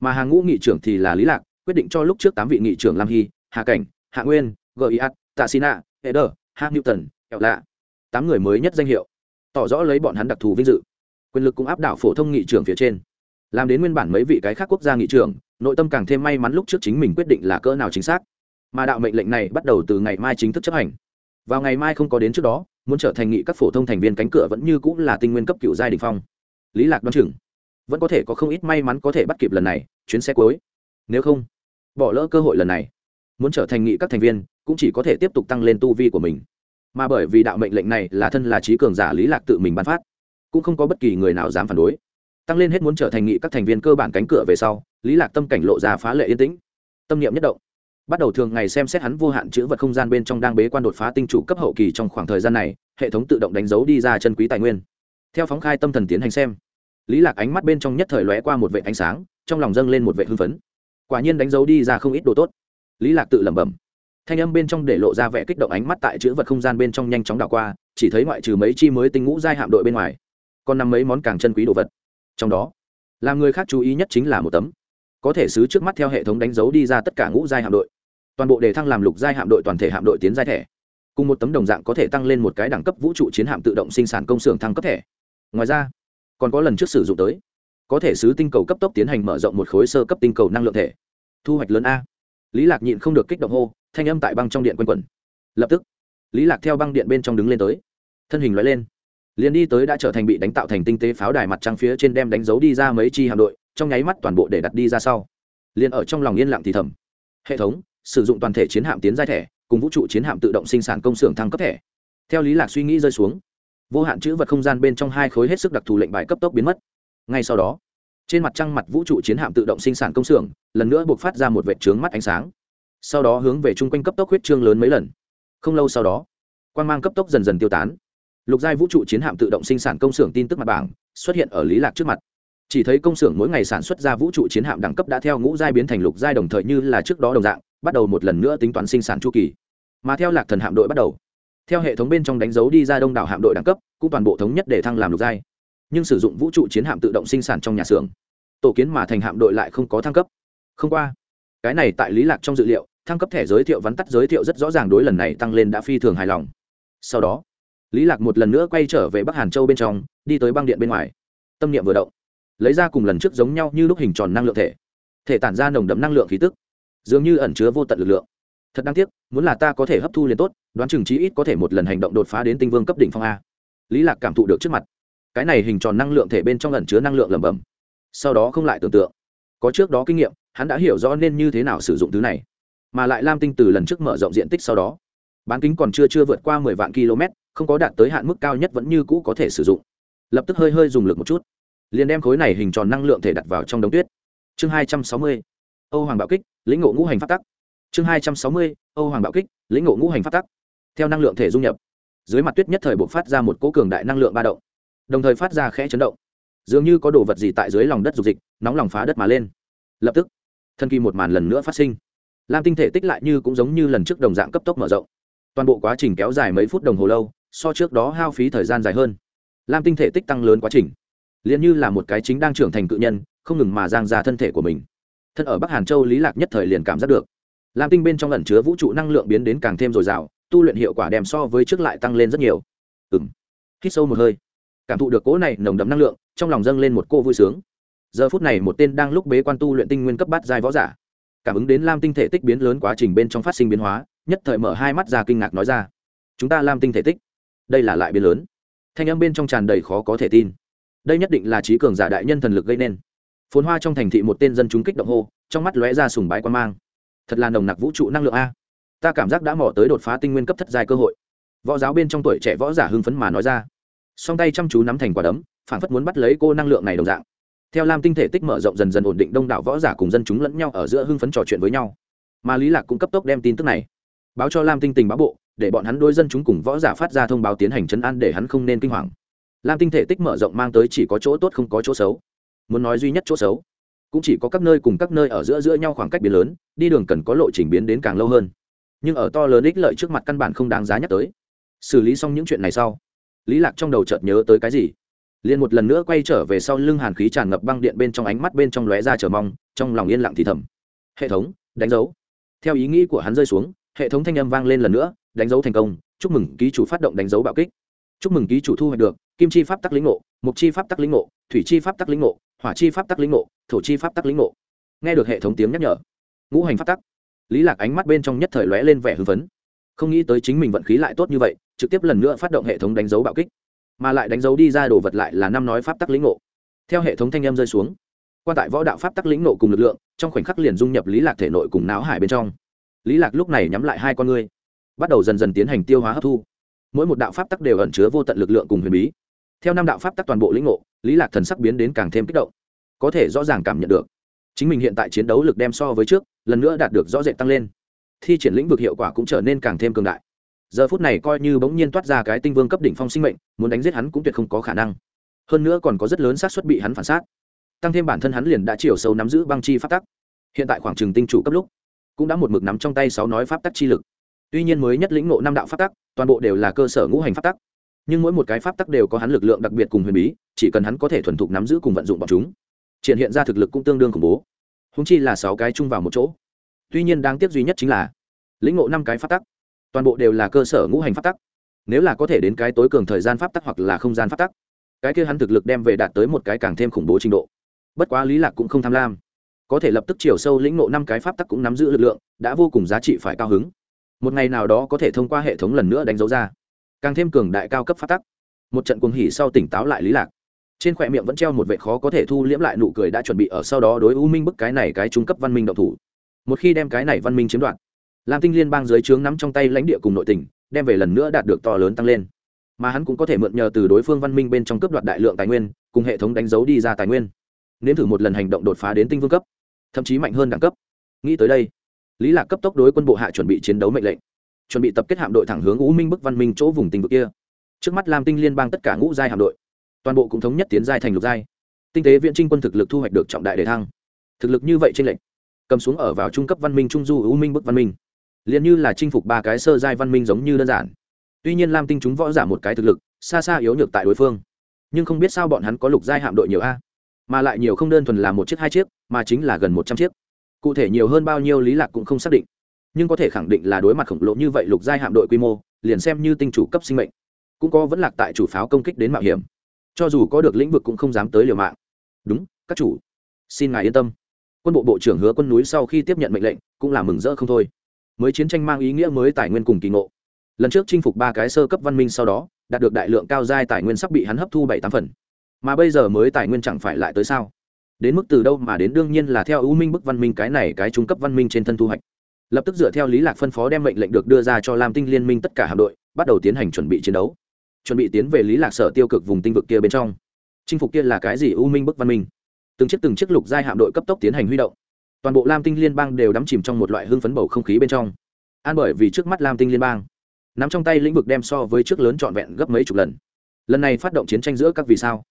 Mà hàng ngũ nghị trưởng thì là lý lạc, quyết định cho lúc trước tám vị nghị trưởng lam hy, Hà cảnh, hạ nguyên giat tạ sina eder, hạ newton, kẹo lạ tám người mới nhất danh hiệu. Tỏ rõ lấy bọn hắn đặc thù vinh dự. Quyền lực cũng áp đảo phổ thông nghị trưởng phía trên. Làm đến nguyên bản mấy vị cái khác quốc gia nghị trưởng, nội tâm càng thêm may mắn lúc trước chính mình quyết định là cỡ nào chính xác. Mà đạo mệnh lệnh này bắt đầu từ ngày mai chính thức chấp hành. Vào ngày mai không có đến trước đó, muốn trở thành nghị các phổ thông thành viên cánh cửa vẫn như cũng là tinh nguyên cấp cựu giai đình phong. Lý lạc đoán chừng, vẫn có thể có không ít may mắn có thể bắt kịp lần này, chuyến xe cuối. Nếu không, bỏ lỡ cơ hội lần này, muốn trở thành nghị các thành viên, cũng chỉ có thể tiếp tục tăng lên tu vi của mình mà bởi vì đạo mệnh lệnh này là thân là trí cường giả lý lạc tự mình ban phát, cũng không có bất kỳ người nào dám phản đối. Tăng lên hết muốn trở thành nghị các thành viên cơ bản cánh cửa về sau, lý lạc tâm cảnh lộ ra phá lệ yên tĩnh, tâm niệm nhất động. Bắt đầu thường ngày xem xét hắn vô hạn chữ vật không gian bên trong đang bế quan đột phá tinh chủ cấp hậu kỳ trong khoảng thời gian này, hệ thống tự động đánh dấu đi ra chân quý tài nguyên. Theo phóng khai tâm thần tiến hành xem, lý lạc ánh mắt bên trong nhất thời lóe qua một vệ ánh sáng, trong lòng dâng lên một vệ hưng phấn. Quả nhiên đánh dấu đi ra không ít đồ tốt. Lý lạc tự lẩm bẩm thanh âm bên trong để lộ ra vẻ kích động ánh mắt tại chữ vật không gian bên trong nhanh chóng đảo qua, chỉ thấy ngoại trừ mấy chi mới tinh ngũ giai hạm đội bên ngoài, còn nằm mấy món càng chân quý đồ vật. Trong đó, làm người khác chú ý nhất chính là một tấm. Có thể xứ trước mắt theo hệ thống đánh dấu đi ra tất cả ngũ giai hạm đội. Toàn bộ đề thăng làm lục giai hạm đội toàn thể hạm đội tiến giai thẻ. Cùng một tấm đồng dạng có thể tăng lên một cái đẳng cấp vũ trụ chiến hạm tự động sinh sản công xưởng thăng cấp thẻ. Ngoài ra, còn có lần trước sử dụng tới, có thể xứ tinh cầu cấp tốc tiến hành mở rộng một khối sơ cấp tinh cầu năng lượng thể thu hoạch lớn a. Lý lạc nhịn không được kích động hô thanh âm tại băng trong điện quanh quẩn. Lập tức, lý lạc theo băng điện bên trong đứng lên tới. Thân hình loại lên, liền đi tới đã trở thành bị đánh tạo thành tinh tế pháo đài mặt trăng phía trên đem đánh dấu đi ra mấy chi hạm đội, trong nháy mắt toàn bộ để đặt đi ra sau. Liền ở trong lòng yên lặng thì thầm. Hệ thống, sử dụng toàn thể chiến hạm tiến giai thẻ, cùng vũ trụ chiến hạm tự động sinh sản công xưởng thăng cấp thẻ. Theo lý lạc suy nghĩ rơi xuống, vô hạn chữ vật không gian bên trong hai khối hết sức đặc thù lệnh bài cấp tốc biến mất. Ngay sau đó, trên mặt trăng mặt vũ trụ chiến hạm tự động sinh sản công xưởng, lần nữa buộc phát ra một vệt trướng mắt ánh sáng sau đó hướng về chung quanh cấp tốc huyết trương lớn mấy lần. Không lâu sau đó quan g mang cấp tốc dần dần tiêu tán. Lục giai vũ trụ chiến hạm tự động sinh sản công xưởng tin tức mặt bảng xuất hiện ở lý lạc trước mặt. Chỉ thấy công xưởng mỗi ngày sản xuất ra vũ trụ chiến hạm đẳng cấp đã theo ngũ giai biến thành lục giai đồng thời như là trước đó đồng dạng, bắt đầu một lần nữa tính toán sinh sản chu kỳ. Mà theo lạc thần hạm đội bắt đầu, theo hệ thống bên trong đánh dấu đi ra đông đảo hạm đội đẳng cấp, cũng toàn bộ thống nhất để thăng làm lục giai. Nhưng sử dụng vũ trụ chiến hạm tự động sinh sản trong nhà xưởng, tổ kiến mà thành hạm đội lại không có thăng cấp. Không qua, cái này tại lý lạc trong dự liệu thăng cấp thẻ giới thiệu vắn tắt giới thiệu rất rõ ràng đối lần này tăng lên đã phi thường hài lòng. Sau đó, lý lạc một lần nữa quay trở về bắc hàn châu bên trong, đi tới băng điện bên ngoài. Tâm niệm vừa động, lấy ra cùng lần trước giống nhau như lúc hình tròn năng lượng thể. Thể tản ra nồng đậm năng lượng khí tức, dường như ẩn chứa vô tận lực lượng. Thật đáng tiếc, muốn là ta có thể hấp thu liền tốt, đoán chừng chí ít có thể một lần hành động đột phá đến tinh vương cấp đỉnh phong a. Lý lạc cảm thụ được trước mặt, cái này hình tròn năng lượng thể bên trong ẩn chứa năng lượng lẩm bẩm. Sau đó không lại tưởng tượng, có trước đó kinh nghiệm, hắn đã hiểu rõ nên như thế nào sử dụng thứ này mà lại lam tinh từ lần trước mở rộng diện tích sau đó. Bán kính còn chưa chưa vượt qua mười vạn km không có đạt tới hạn mức cao nhất vẫn như cũ có thể sử dụng. Lập tức hơi hơi dùng lực một chút. Liền đem khối này hình tròn năng lượng thể đặt vào trong đống tuyết. Chương hai trăm sáu mươi, âu hoàng bạo kích, lĩnh ngộ ngũ hành phát tắc. Chương hai trăm sáu mươi, âu hoàng bạo kích, lĩnh ngộ ngũ hành phát tắc. Theo năng lượng thể dung nhập, dưới mặt tuyết nhất thời buộc phát ra một cỗ cường đại năng lượng ba động, đồng thời phát ra khẽ chấn động. Dường như có đồ vật gì tại dưới lòng đất dục dịch, nóng lòng phá đất mà lên. Lập tức thân kỳ một màn lần nữa phát sinh lam tinh thể tích lại như cũng giống như lần trước đồng dạng cấp tốc mở rộng. Toàn bộ quá trình kéo dài mấy phút đồng hồ lâu, so trước đó hao phí thời gian dài hơn. Lam tinh thể tích tăng lớn quá trình. Liền như là một cái chính đang trưởng thành cự nhân, không ngừng mà giang ra thân thể của mình. Thân ở bắc hàn châu lý lạc nhất thời liền cảm giác được. Lam tinh bên trong ẩn chứa vũ trụ năng lượng biến đến càng thêm dồi dào, tu luyện hiệu quả đem so với trước lại tăng lên rất nhiều. Ừng hít sâu một hơi. Cảm thụ được cỗ này nồng đậm năng lượng, trong lòng dâng lên một cô vui sướng. Giờ phút này một tên đang lúc bế quan tu luyện tinh nguyên cấp bát giai võ giả cảm ứng đến lam tinh thể tích biến lớn quá trình bên trong phát sinh biến hóa, nhất thời mở hai mắt ra kinh ngạc nói ra, chúng ta lam tinh thể tích, đây là lại biến lớn. Thanh âm bên trong tràn đầy khó có thể tin. Đây nhất định là trí cường giả đại nhân thần lực gây nên. Phồn hoa trong thành thị một tên dân chúng kích động hô, trong mắt lóe ra sùng bái quan mang. Thật là nồng nặc vũ trụ năng lượng a. Ta cảm giác đã mỏ tới đột phá tinh nguyên cấp thất giai cơ hội. Võ giáo bên trong tuổi trẻ võ giả hưng phấn mà nói ra. Song tay chăm chú nắm thành quả đấm phản phất muốn bắt lấy cô năng lượng này đồng dạng theo lam tinh thể tích mở rộng dần dần ổn định, đông đảo võ giả cùng dân chúng lẫn nhau ở giữa hưng phấn trò chuyện với nhau. Mà lý lạc cũng cấp tốc đem tin tức này báo cho lam tinh tình báo bộ, để bọn hắn đối dân chúng cùng võ giả phát ra thông báo tiến hành chấn an để hắn không nên kinh hoàng. Lam tinh thể tích mở rộng mang tới chỉ có chỗ tốt không có chỗ xấu. Muốn nói duy nhất chỗ xấu, cũng chỉ có các nơi cùng các nơi ở giữa giữa nhau khoảng cách biến lớn, đi đường cần có lộ trình biến đến càng lâu hơn. Nhưng ở to lớn ích lợi trước mặt căn bản không đáng giá nhắc tới. Xử lý xong những chuyện này sau, lý lạc trong đầu chợt nhớ tới cái gì? Liền một lần nữa quay trở về sau lưng hàn khí tràn ngập băng điện bên trong ánh mắt bên trong lóe ra chờ mong, trong lòng yên lặng thì thầm. Hệ thống, đánh dấu. Theo ý nghĩ của hắn rơi xuống, hệ thống thanh âm vang lên lần nữa, đánh dấu thành công, chúc mừng ký chủ phát động đánh dấu bạo kích. Chúc mừng ký chủ thu hoạch được, kim chi pháp tắc lĩnh ngộ mục chi pháp tắc lĩnh ngộ, thủy chi pháp tắc lĩnh ngộ, hỏa chi pháp tắc lĩnh ngộ, thổ chi pháp tắc lĩnh ngộ. Nghe được hệ thống tiếng nhắc nhở, ngũ hành pháp tắc. Lý lạc ánh mắt bên trong nhất thời lóe lên vẻ hưng phấn. Không nghĩ tới chính mình vận khí lại tốt như vậy, trực tiếp lần nữa phát động hệ thống đánh dấu bạo kích mà lại đánh dấu đi ra đồ vật lại là năm nói pháp tắc lĩnh ngộ. Theo hệ thống thanh em rơi xuống, quan tại võ đạo pháp tắc lĩnh ngộ cùng lực lượng, trong khoảnh khắc liền dung nhập lý lạc thể nội cùng não hải bên trong. Lý lạc lúc này nhắm lại hai con ngươi, bắt đầu dần dần tiến hành tiêu hóa hấp thu. Mỗi một đạo pháp tắc đều ẩn chứa vô tận lực lượng cùng huyền bí. Theo năm đạo pháp tắc toàn bộ lĩnh ngộ, lý lạc thần sắc biến đến càng thêm kích động. Có thể rõ ràng cảm nhận được, chính mình hiện tại chiến đấu lực đem so với trước, lần nữa đạt được rõ rệt tăng lên. Thi triển lĩnh vực hiệu quả cũng trở nên càng thêm cường đại giờ phút này coi như bỗng nhiên toát ra cái tinh vương cấp đỉnh phong sinh mệnh, muốn đánh giết hắn cũng tuyệt không có khả năng. Hơn nữa còn có rất lớn xác suất bị hắn phản sát tăng thêm bản thân hắn liền đã chiều sâu nắm giữ băng chi pháp tắc. Hiện tại khoảng trường tinh chủ cấp lúc, cũng đã một mực nắm trong tay sáu nói pháp tắc chi lực. Tuy nhiên mới nhất lĩnh ngộ năm đạo pháp tắc, toàn bộ đều là cơ sở ngũ hành pháp tắc. Nhưng mỗi một cái pháp tắc đều có hắn lực lượng đặc biệt cùng huyền bí, chỉ cần hắn có thể thuần thục nắm giữ cùng vận dụng bọn chúng, triển hiện ra thực lực cũng tương đương khủng bố. Húng chi là sáu cái chung vào một chỗ. Tuy nhiên đáng tiếc duy nhất chính là, lĩnh ngộ năm cái pháp tắc toàn bộ đều là cơ sở ngũ hành pháp tắc. Nếu là có thể đến cái tối cường thời gian pháp tắc hoặc là không gian pháp tắc, cái kia hắn thực lực đem về đạt tới một cái càng thêm khủng bố trình độ. Bất quá lý lạc cũng không tham lam. Có thể lập tức chiều sâu lĩnh ngộ năm cái pháp tắc cũng nắm giữ lực lượng, đã vô cùng giá trị phải cao hứng. Một ngày nào đó có thể thông qua hệ thống lần nữa đánh dấu ra. Càng thêm cường đại cao cấp pháp tắc. Một trận cuồng hỉ sau tỉnh táo lại lý lạc. Trên khỏe miệng vẫn treo một vệ khó có thể thu liễm lại nụ cười đã chuẩn bị ở sau đó đối u minh bức cái này cái trung cấp văn minh động thủ. Một khi đem cái này văn minh chiếm đoạt lam tinh liên bang dưới trướng nắm trong tay lãnh địa cùng nội tỉnh đem về lần nữa đạt được to lớn tăng lên. Mà hắn cũng có thể mượn nhờ từ đối phương văn minh bên trong cướp đoạt đại lượng tài nguyên, cùng hệ thống đánh dấu đi ra tài nguyên. Nếm thử một lần hành động đột phá đến tinh vương cấp, thậm chí mạnh hơn đẳng cấp. Nghĩ tới đây, lý lạc cấp tốc đối quân bộ hạ chuẩn bị chiến đấu mệnh lệnh, chuẩn bị tập kết hạm đội thẳng hướng u minh bức văn minh chỗ vùng tinh vực kia. Trước mắt lam tinh liên bang tất cả ngũ giai hạm đội, toàn bộ cũng thống nhất tiến giai thành lục giai. Tinh tế viện trinh quân thực lực thu hoạch được trọng đại đề thăng. Thực lực như vậy trên lệnh, cầm xuống ở vào trung cấp văn minh trung du u minh bức văn minh liền như là chinh phục ba cái sơ giai văn minh giống như đơn giản. Tuy nhiên lam tinh chúng võ giả một cái thực lực, xa xa yếu nhược tại đối phương. Nhưng không biết sao bọn hắn có lục giai hạm đội nhiều a? Mà lại nhiều không đơn thuần là một chiếc, hai chiếc, mà chính là gần một trăm chiếc. Cụ thể nhiều hơn bao nhiêu lý lạc cũng không xác định. Nhưng có thể khẳng định là đối mặt khổng lồ như vậy lục giai hạm đội quy mô, liền xem như tinh chủ cấp sinh mệnh. Cũng có vẫn lạc tại chủ pháo công kích đến mạo hiểm. Cho dù có được lĩnh vực cũng không dám tới liều mạng. Đúng, các chủ. Xin ngài yên tâm. Quân bộ bộ trưởng hứa quân núi sau khi tiếp nhận mệnh lệnh, cũng là mừng rỡ không thôi mới chiến tranh mang ý nghĩa mới tài nguyên cùng kỳ ngộ. Lần trước chinh phục ba cái sơ cấp văn minh sau đó, đạt được đại lượng cao giai tài nguyên sắp bị hắn hấp thu bảy tám phần. Mà bây giờ mới tài nguyên chẳng phải lại tới sao? Đến mức từ đâu mà đến đương nhiên là theo ưu minh bức văn minh cái này cái trung cấp văn minh trên thân thu hoạch. Lập tức dựa theo lý lạc phân phó đem mệnh lệnh được đưa ra cho lam tinh liên minh tất cả hạm đội, bắt đầu tiến hành chuẩn bị chiến đấu. Chuẩn bị tiến về lý lạc sở tiêu cực vùng tinh vực kia bên trong. Chinh phục kia là cái gì ưu minh bức văn minh? Từng chiếc từng chiếc lục giai hạm đội cấp tốc tiến hành huy động toàn bộ lam tinh liên bang đều đắm chìm trong một loại hưng phấn bầu không khí bên trong. An bởi vì trước mắt lam tinh liên bang, nắm trong tay lĩnh vực đem so với trước lớn trọn vẹn gấp mấy chục lần. Lần này phát động chiến tranh giữa các vì sao,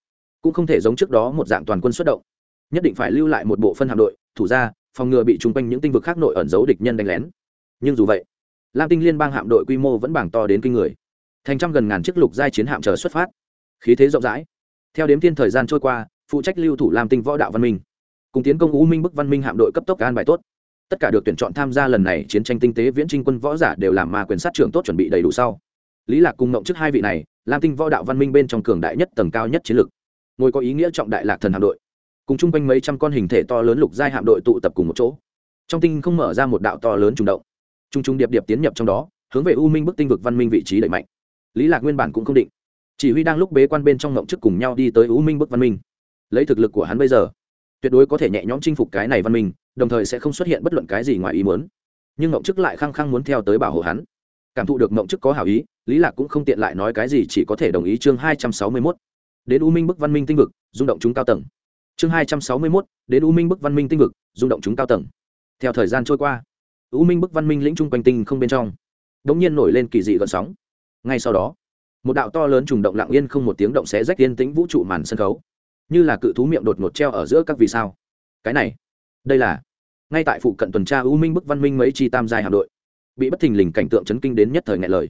cũng không thể giống trước đó một dạng toàn quân xuất động. Nhất định phải lưu lại một bộ phân hạm đội, thủ ra, phòng ngừa bị chung quanh những tinh vực khác nội ẩn giấu địch nhân đánh lén. Nhưng dù vậy, lam tinh liên bang hạm đội quy mô vẫn bảng to đến kinh người. Thành trăm gần ngàn chiếc lục giai chiến hạm chờ xuất phát. Khí thế rộng rãi. Theo đếm thiên thời gian trôi qua, phụ trách lưu thủ lam tinh võ đạo văn minh cùng tiến công u minh bức văn minh hạm đội cấp tốc an bài tốt. Tất cả được tuyển chọn tham gia lần này chiến tranh tinh tế viễn trinh quân võ giả đều làm mà quyền sát trưởng tốt chuẩn bị đầy đủ sau. Lý lạc cùng ngộng trước hai vị này, lam tinh võ đạo văn minh bên trong cường đại nhất tầng cao nhất chiến lược. Ngồi có ý nghĩa trọng đại lạc thần hạm đội. Cùng chung quanh mấy trăm con hình thể to lớn lục giai hạm đội tụ tập cùng một chỗ. Trong tinh không mở ra một đạo to lớn trùng động. Trung trung điệp điệp tiến nhập trong đó, hướng về u minh bức tinh vực văn minh vị trí đẩy mạnh. Lý lạc nguyên bản cũng không định. Chỉ huy đang lúc bế quan bên trong ngộng trước cùng nhau đi tới u minh bức văn minh. Lấy thực lực của hắn bây giờ tuyệt đối có thể nhẹ nhõm chinh phục cái này văn minh đồng thời sẽ không xuất hiện bất luận cái gì ngoài ý muốn. Nhưng ngộng chức lại khăng khăng muốn theo tới bảo hộ hắn. Cảm thụ được ngộng chức có hảo ý lý lạc cũng không tiện lại nói cái gì chỉ có thể đồng ý chương hai trăm sáu mươi 261. đến u minh bức văn minh tinh vực rung động chúng cao tầng. Chương hai trăm sáu mươi 261, đến u minh bức văn minh tinh vực rung động chúng cao tầng. Theo thời gian trôi qua u minh bức văn minh lĩnh trung quanh tinh không bên trong đống nhiên nổi lên kỳ dị gợn sóng. Ngay sau đó một đạo to lớn trùng động lặng yên không một tiếng động xé rách yên tĩnh vũ trụ màn sân khấu như là cự thú miệng đột ngột treo ở giữa các vì sao. Cái này, đây là, ngay tại phụ cận tuần tra u minh bức văn minh mấy chi tam giai hạm đội. Bị bất thình lình cảnh tượng chấn kinh đến nhất thời ngại lời.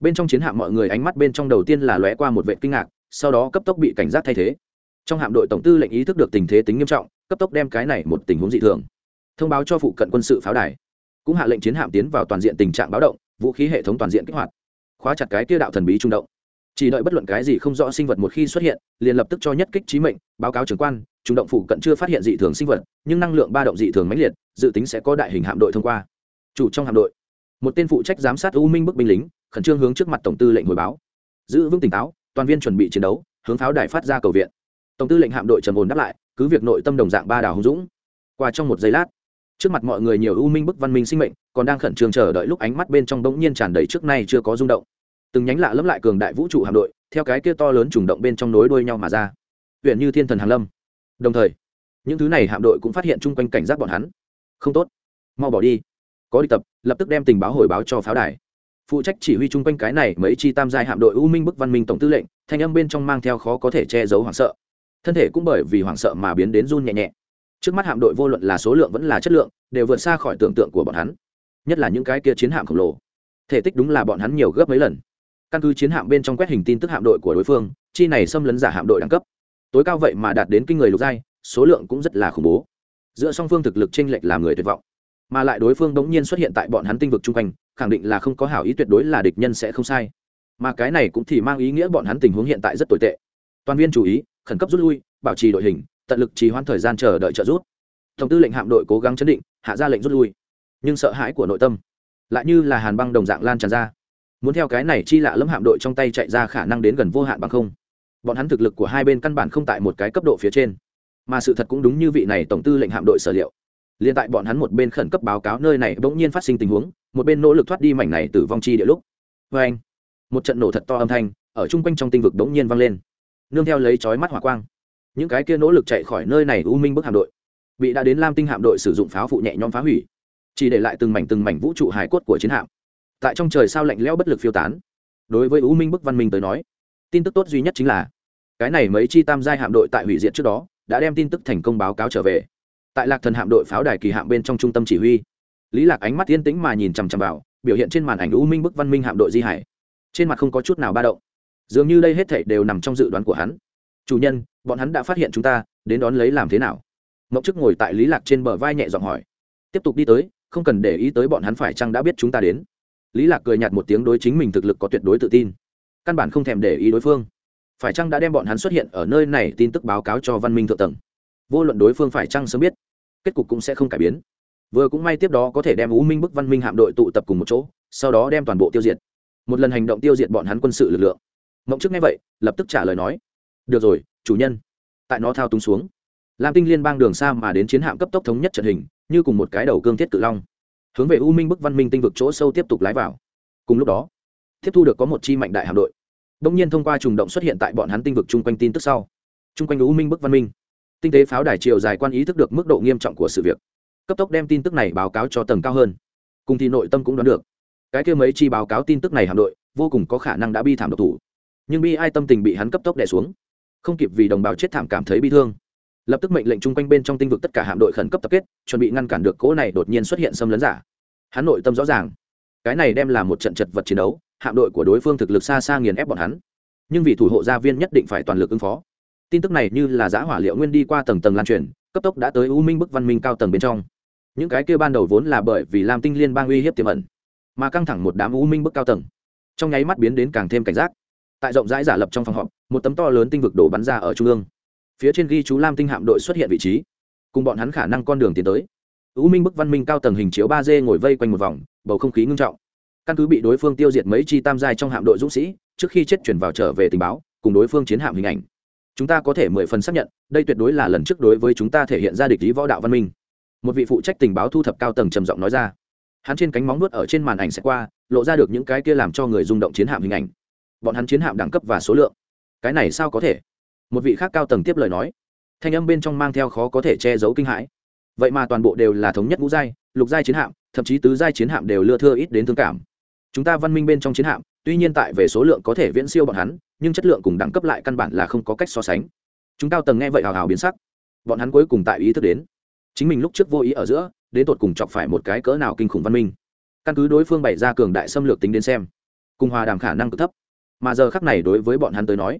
Bên trong chiến hạm mọi người ánh mắt bên trong đầu tiên là lóe qua một vệ kinh ngạc, sau đó cấp tốc bị cảnh giác thay thế. Trong hạm đội tổng tư lệnh ý thức được tình thế tính nghiêm trọng, cấp tốc đem cái này một tình huống dị thường. Thông báo cho phụ cận quân sự pháo đài. Cũng hạ lệnh chiến hạm tiến vào toàn diện tình trạng báo động, vũ khí hệ thống toàn diện kích hoạt. Khóa chặt cái kia đạo thần bí trung động chỉ đợi bất luận cái gì không rõ sinh vật một khi xuất hiện, liền lập tức cho nhất kích trí mệnh, báo cáo trưởng quan trung động phụ cận chưa phát hiện dị thường sinh vật, nhưng năng lượng ba động dị thường mãnh liệt, dự tính sẽ có đại hình hạm đội thông qua. Chủ trong hạm đội, một tên phụ trách giám sát u minh bức binh lính, khẩn trương hướng trước mặt tổng tư lệnh hồi báo. Giữ vững tỉnh táo, toàn viên chuẩn bị chiến đấu, hướng pháo đài phát ra cầu viện. Tổng tư lệnh hạm đội trầm ổn đáp lại, cứ việc nội tâm đồng dạng ba đảo hùng dũng. Qua trong một giây lát, trước mặt mọi người nhiều u minh bức văn minh sinh mệnh, còn đang khẩn trương chờ đợi lúc ánh mắt bên trong bỗng nhiên tràn đầy trước nay chưa có rung động từng nhánh lạ lẫm lại cường đại vũ trụ hạm đội, theo cái kia to lớn trùng động bên trong nối đuôi nhau mà ra. Huyện như thiên thần hàn lâm. Đồng thời, những thứ này hạm đội cũng phát hiện chung quanh cảnh giác bọn hắn. Không tốt. Mau bỏ đi. Có đi tập, lập tức đem tình báo hồi báo cho pháo đài. Phụ trách chỉ huy chung quanh cái này mấy chi tam giai hạm đội u minh bức văn minh tổng tư lệnh, thanh âm bên trong mang theo khó có thể che giấu hoảng sợ. Thân thể cũng bởi vì hoảng sợ mà biến đến run nhẹ nhẹ. Trước mắt hạm đội vô luận là số lượng vẫn là chất lượng, đều vượt xa khỏi tưởng tượng của bọn hắn. Nhất là những cái kia chiến hạm khổng lồ. Thể tích đúng là bọn hắn nhiều gấp mấy lần căn cứ chiến hạm bên trong quét hình tin tức hạm đội của đối phương, chi này xâm lấn giả hạm đội đẳng cấp. Tối cao vậy mà đạt đến kinh người lục giai, số lượng cũng rất là khủng bố. Giữa song phương thực lực chênh lệch làm người tuyệt vọng. Mà lại đối phương đống nhiên xuất hiện tại bọn hắn tinh vực chung quanh, khẳng định là không có hảo ý tuyệt đối là địch nhân sẽ không sai. Mà cái này cũng thì mang ý nghĩa bọn hắn tình huống hiện tại rất tồi tệ. Toàn viên chú ý, khẩn cấp rút lui, bảo trì đội hình, tận lực trì hoãn thời gian chờ đợi trợ rút tổng tư lệnh hạm đội cố gắng chấn định, hạ ra lệnh rút lui. Nhưng sợ hãi của nội tâm lại như là hàn băng đồng dạng lan tràn ra muốn theo cái này chi lạ lẫm hạm đội trong tay chạy ra khả năng đến gần vô hạn bằng không. Bọn hắn thực lực của hai bên căn bản không tại một cái cấp độ phía trên. Mà sự thật cũng đúng như vị này tổng tư lệnh hạm đội sở liệu. Liên tại bọn hắn một bên khẩn cấp báo cáo nơi này bỗng nhiên phát sinh tình huống, một bên nỗ lực thoát đi mảnh này từ vong chi địa lúc. Vê anh, một trận nổ thật to âm thanh, ở chung quanh trong tinh vực bỗng nhiên vang lên. Nương theo lấy chói mắt hỏa quang, những cái kia nỗ lực chạy khỏi nơi này u minh bức hạm đội, bị đã đến lam tinh hạm đội sử dụng pháo phụ nhẹ nhõm phá hủy, chỉ để lại từng mảnh từng mảnh vũ trụ hài cốt của chiến hạm tại trong trời sao lạnh lẽo bất lực phiêu tán. Đối với u minh bức văn minh tới nói, tin tức tốt duy nhất chính là, cái này mấy chi tam giai hạm đội tại hủy diệt trước đó, đã đem tin tức thành công báo cáo trở về. Tại lạc thần hạm đội pháo đài kỳ hạm bên trong trung tâm chỉ huy, lý lạc ánh mắt yên tĩnh mà nhìn chằm chằm vào, biểu hiện trên màn ảnh u minh bức văn minh hạm đội di hải. Trên mặt không có chút nào ba động. Dường như đây hết thảy đều nằm trong dự đoán của hắn. Chủ nhân, bọn hắn đã phát hiện chúng ta, đến đón lấy làm thế nào? Mộng chức ngồi tại lý lạc trên bờ vai nhẹ giọng hỏi. Tiếp tục đi tới, không cần để ý tới bọn hắn phải chăng đã biết chúng ta đến lý lạc cười nhạt một tiếng đối chính mình thực lực có tuyệt đối tự tin. Căn bản không thèm để ý đối phương. Phải chăng đã đem bọn hắn xuất hiện ở nơi này tin tức báo cáo cho văn minh thượng tầng? Vô luận đối phương phải chăng sớm biết, kết cục cũng sẽ không cải biến. Vừa cũng may tiếp đó có thể đem u minh bức văn minh hạm đội tụ tập cùng một chỗ, sau đó đem toàn bộ tiêu diệt. Một lần hành động tiêu diệt bọn hắn quân sự lực lượng. Mộng trước nghe vậy, lập tức trả lời nói, được rồi, chủ nhân. Tại nó thao túng xuống, lam tinh liên bang đường xa mà đến chiến hạm cấp tốc thống nhất trận hình, như cùng một cái đầu cương thiết cự long hướng về u minh bức văn minh tinh vực chỗ sâu tiếp tục lái vào. Cùng lúc đó, tiếp thu được có một chi mạnh đại hạm đội. Đông nhiên thông qua trùng động xuất hiện tại bọn hắn tinh vực chung quanh tin tức sau. Chung quanh u minh bức văn minh, tinh tế pháo đài chiều dài quan ý thức được mức độ nghiêm trọng của sự việc. Cấp tốc đem tin tức này báo cáo cho tầng cao hơn. Cùng thì nội tâm cũng đoán được, cái kia mấy chi báo cáo tin tức này hạm đội vô cùng có khả năng đã bi thảm độc thủ. Nhưng bi ai tâm tình bị hắn cấp tốc đẻ xuống, không kịp vì đồng bào chết thảm cảm thấy bi thương lập tức mệnh lệnh chung quanh bên trong tinh vực tất cả hạm đội khẩn cấp tập kết, chuẩn bị ngăn cản được cỗ này đột nhiên xuất hiện xâm lấn giả. Hắn nội tâm rõ ràng, cái này đem là một trận chật vật chiến đấu, hạm đội của đối phương thực lực xa xa nghiền ép bọn hắn. Nhưng vì thủ hộ gia viên nhất định phải toàn lực ứng phó. Tin tức này như là giã hỏa liệu nguyên đi qua tầng tầng lan truyền, cấp tốc đã tới u minh bức văn minh cao tầng bên trong. Những cái kia ban đầu vốn là bởi vì lam tinh liên bang uy hiếp tiềm ẩn, mà căng thẳng một đám u minh bức cao tầng, trong nháy mắt biến đến càng thêm cảnh giác. Tại rộng rãi giả lập trong phòng họp, một tấm to lớn tinh vực đổ bắn ra ở trung ương phía trên ghi chú lam tinh hạm đội xuất hiện vị trí. Cùng bọn hắn khả năng con đường tiến tới. Ưu minh bức văn minh cao tầng hình chiếu ba d ngồi vây quanh một vòng, bầu không khí ngưng trọng. Căn cứ bị đối phương tiêu diệt mấy chi tam giai trong hạm đội dũng sĩ, trước khi chết chuyển vào trở về tình báo, cùng đối phương chiến hạm hình ảnh. Chúng ta có thể mười phần xác nhận, đây tuyệt đối là lần trước đối với chúng ta thể hiện ra địch lý võ đạo văn minh. Một vị phụ trách tình báo thu thập cao tầng trầm giọng nói ra. Hắn trên cánh móng nuốt ở trên màn ảnh sẽ qua, lộ ra được những cái kia làm cho người rung động chiến hạm hình ảnh. Bọn hắn chiến hạm đẳng cấp và số lượng. Cái này sao có thể? Một vị khác cao tầng tiếp lời nói. Thanh âm bên trong mang theo khó có thể che giấu kinh hãi. Vậy mà toàn bộ đều là thống nhất ngũ giai, lục giai chiến hạm, thậm chí tứ giai chiến hạm đều lưa thưa ít đến thương cảm. Chúng ta văn minh bên trong chiến hạm, tuy nhiên tại về số lượng có thể viễn siêu bọn hắn, nhưng chất lượng cùng đẳng cấp lại căn bản là không có cách so sánh. Chúng cao tầng nghe vậy hào hào biến sắc. Bọn hắn cuối cùng tại ý thức đến. Chính mình lúc trước vô ý ở giữa, đến tột cùng chọc phải một cái cỡ nào kinh khủng văn minh. Căn cứ đối phương bày ra cường đại xâm lược tính đến xem, cùng hòa đàm khả năng cực thấp. Mà giờ khắc này đối với bọn hắn tới nói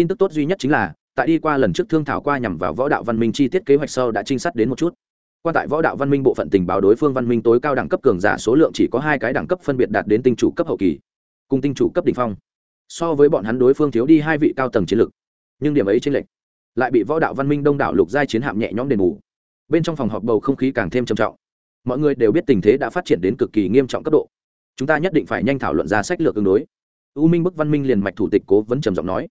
tin tức tốt duy nhất chính là, tại đi qua lần trước thương thảo qua nhằm vào võ đạo văn minh chi tiết kế hoạch sau đã trinh sát đến một chút. Qua tại võ đạo văn minh bộ phận tình báo đối phương văn minh tối cao đẳng cấp cường giả số lượng chỉ có hai cái đẳng cấp phân biệt đạt đến tinh chủ cấp hậu kỳ, cùng tinh chủ cấp đ ỉ n h phong. So với bọn hắn đối phương thiếu đi hai vị cao tầng chiến lược nhưng điểm ấy t r ê n lệch. Lại bị võ đạo văn minh đông đảo lục giai chiến hạm nhẹ nhõm đền bù. Bên trong phòng họp bầu không khí càng thêm trầm trọng. Mọi người đều biết tình thế đã phát triển đến cực kỳ nghiêm trọng cấp độ. Chúng ta nhất định phải nhanh thảo luận ra sách lược tương đối. U minh bức văn minh liền mạch thủ tịch cố vấn trầm giọng nói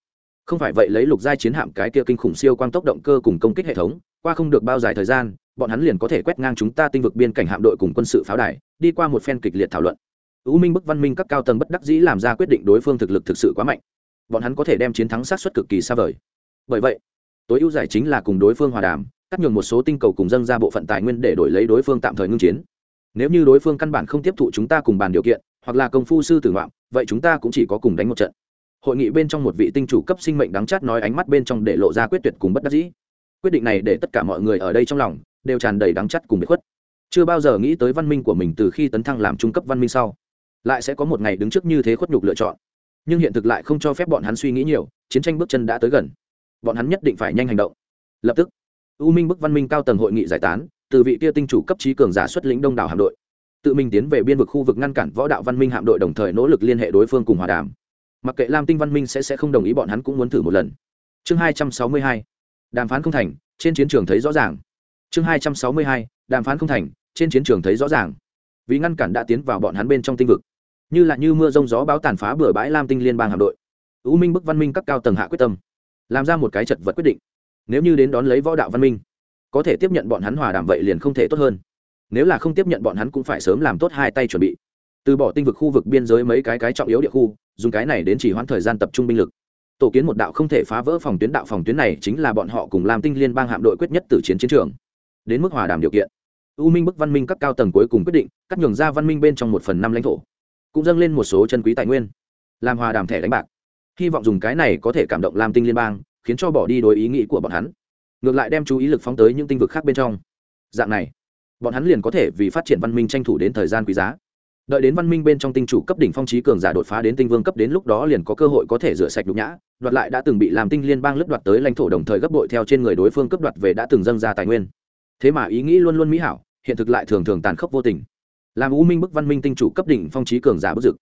không phải vậy lấy lục giai chiến hạm cái kia kinh khủng siêu quang tốc động cơ cùng công kích hệ thống qua không được bao dài thời gian bọn hắn liền có thể quét ngang chúng ta tinh vực biên cảnh hạm đội cùng quân sự pháo đài đi qua một phen kịch liệt thảo luận U Minh bức văn minh các cao tầng bất đắc dĩ làm ra quyết định đối phương thực lực thực sự quá mạnh. Bọn hắn có thể đem chiến thắng sát suất cực kỳ xa vời. Bởi vậy, tối ưu giải chính là cùng đối phương hòa đàm, cắt nhường một số tinh cầu cùng dâng ra bộ phận tài nguyên để đổi lấy đối phương tạm thời ngưng chiến. Nếu như đối phương căn bản không tiếp thụ chúng ta cùng bàn điều kiện, hoặc là công phu sư tử ngoạm, vậy chúng ta cũng chỉ có cùng đánh một trận. Hội nghị bên trong một vị tinh chủ cấp sinh mệnh đáng chát nói ánh mắt bên trong để lộ ra quyết tuyệt cùng bất đắc dĩ. Quyết định này để tất cả mọi người ở đây trong lòng đều tràn đầy đáng chát cùng bị khuất. Chưa bao giờ nghĩ tới văn minh của mình từ khi tấn thăng làm trung cấp văn minh sau, lại sẽ có một ngày đứng trước như thế khuất nhục lựa chọn nhưng hiện thực lại không cho phép bọn hắn suy nghĩ nhiều, chiến tranh bước chân đã tới gần bọn hắn nhất định phải nhanh hành động lập tức, u minh bức văn minh cao tầng hội nghị giải tán, từ vị kia tinh chủ cấp trí cường giả xuất lĩnh đông đảo hạm đội, tự mình tiến về biên vực khu vực ngăn cản võ đạo văn minh hạm đội, đồng thời nỗ lực liên hệ đối phương cùng hòa đàm mặc kệ lam tinh văn minh sẽ sẽ không đồng ý bọn hắn cũng muốn thử một lần. Chương hai trăm sáu mươi hai, đàm phán không thành, trên chiến trường thấy rõ ràng. Chương hai trăm sáu mươi hai, đàm phán không thành, trên chiến trường thấy rõ ràng. Vì ngăn cản đã tiến vào bọn hắn bên trong tinh vực. Như là như mưa rông gió báo tàn phá bừa bãi lam tinh liên bang hạm đội. Ưu minh bức văn minh các cao tầng hạ quyết tâm, làm ra một cái chật vật quyết định. Nếu như đến đón lấy võ đạo văn minh, có thể tiếp nhận bọn hắn hòa đàm vậy liền không thể tốt hơn. Nếu là không tiếp nhận bọn hắn cũng phải sớm làm tốt hai tay chuẩn bị từ bỏ tinh vực khu vực biên giới mấy cái cái trọng yếu địa khu, dùng cái này đến chỉ hoãn thời gian tập trung binh lực. Tổ kiến một đạo không thể phá vỡ phòng tuyến, đạo phòng tuyến này chính là bọn họ cùng làm tinh liên bang hạm đội quyết nhất từ chiến chiến trường. Đến mức hòa đàm điều kiện, u minh bức văn minh các cao tầng cuối cùng quyết định, cắt nhường ra văn minh bên trong một phần năm lãnh thổ, cũng dâng lên một số chân quý tài nguyên, làm hòa đàm thẻ đánh bạc. Hy vọng dùng cái này có thể cảm động làm tinh liên bang, khiến cho bỏ đi đối ý nghĩ của bọn hắn. Ngược lại đem chú ý lực phóng tới những tinh vực khác bên trong. Dạng này, bọn hắn liền có thể vì phát triển văn minh tranh thủ đến thời gian quý giá đợi đến văn minh bên trong tinh chủ cấp đỉnh phong trí cường giả đột phá đến tinh vương cấp đến lúc đó liền có cơ hội có thể rửa sạch nhục nhã, đoạt lại đã từng bị làm tinh liên bang lướt đoạt tới lãnh thổ đồng thời gấp đội theo trên người đối phương cấp đoạt về đã từng dâng ra tài nguyên. Thế mà ý nghĩ luôn luôn mỹ hảo, hiện thực lại thường thường tàn khốc vô tình. Làm u minh bức văn minh tinh chủ cấp đỉnh phong trí cường giả bức dực.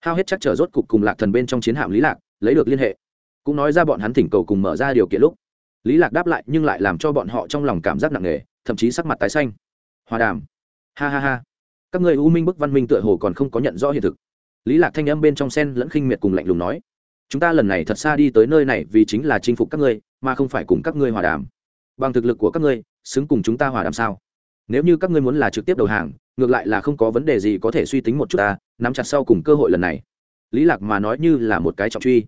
Hao hết chắc trở rốt cục cùng lạc thần bên trong chiến hạm lý lạc, lấy được liên hệ. Cũng nói ra bọn hắn thỉnh cầu cùng mở ra điều kiện lúc. Lý lạc đáp lại nhưng lại làm cho bọn họ trong lòng cảm giác nặng nề, thậm chí sắc mặt tái xanh. Hòa đàm. Ha ha ha các người u minh bức văn minh tựa hồ còn không có nhận rõ hiện thực. Lý lạc thanh âm bên trong sen lẫn khinh miệt cùng lạnh lùng nói, chúng ta lần này thật xa đi tới nơi này vì chính là chinh phục các ngươi, mà không phải cùng các ngươi hòa đàm. Bằng thực lực của các ngươi, xứng cùng chúng ta hòa đàm sao? Nếu như các ngươi muốn là trực tiếp đầu hàng, ngược lại là không có vấn đề gì có thể suy tính một chút ta, nắm chặt sau cùng cơ hội lần này. Lý lạc mà nói như là một cái trọng truy.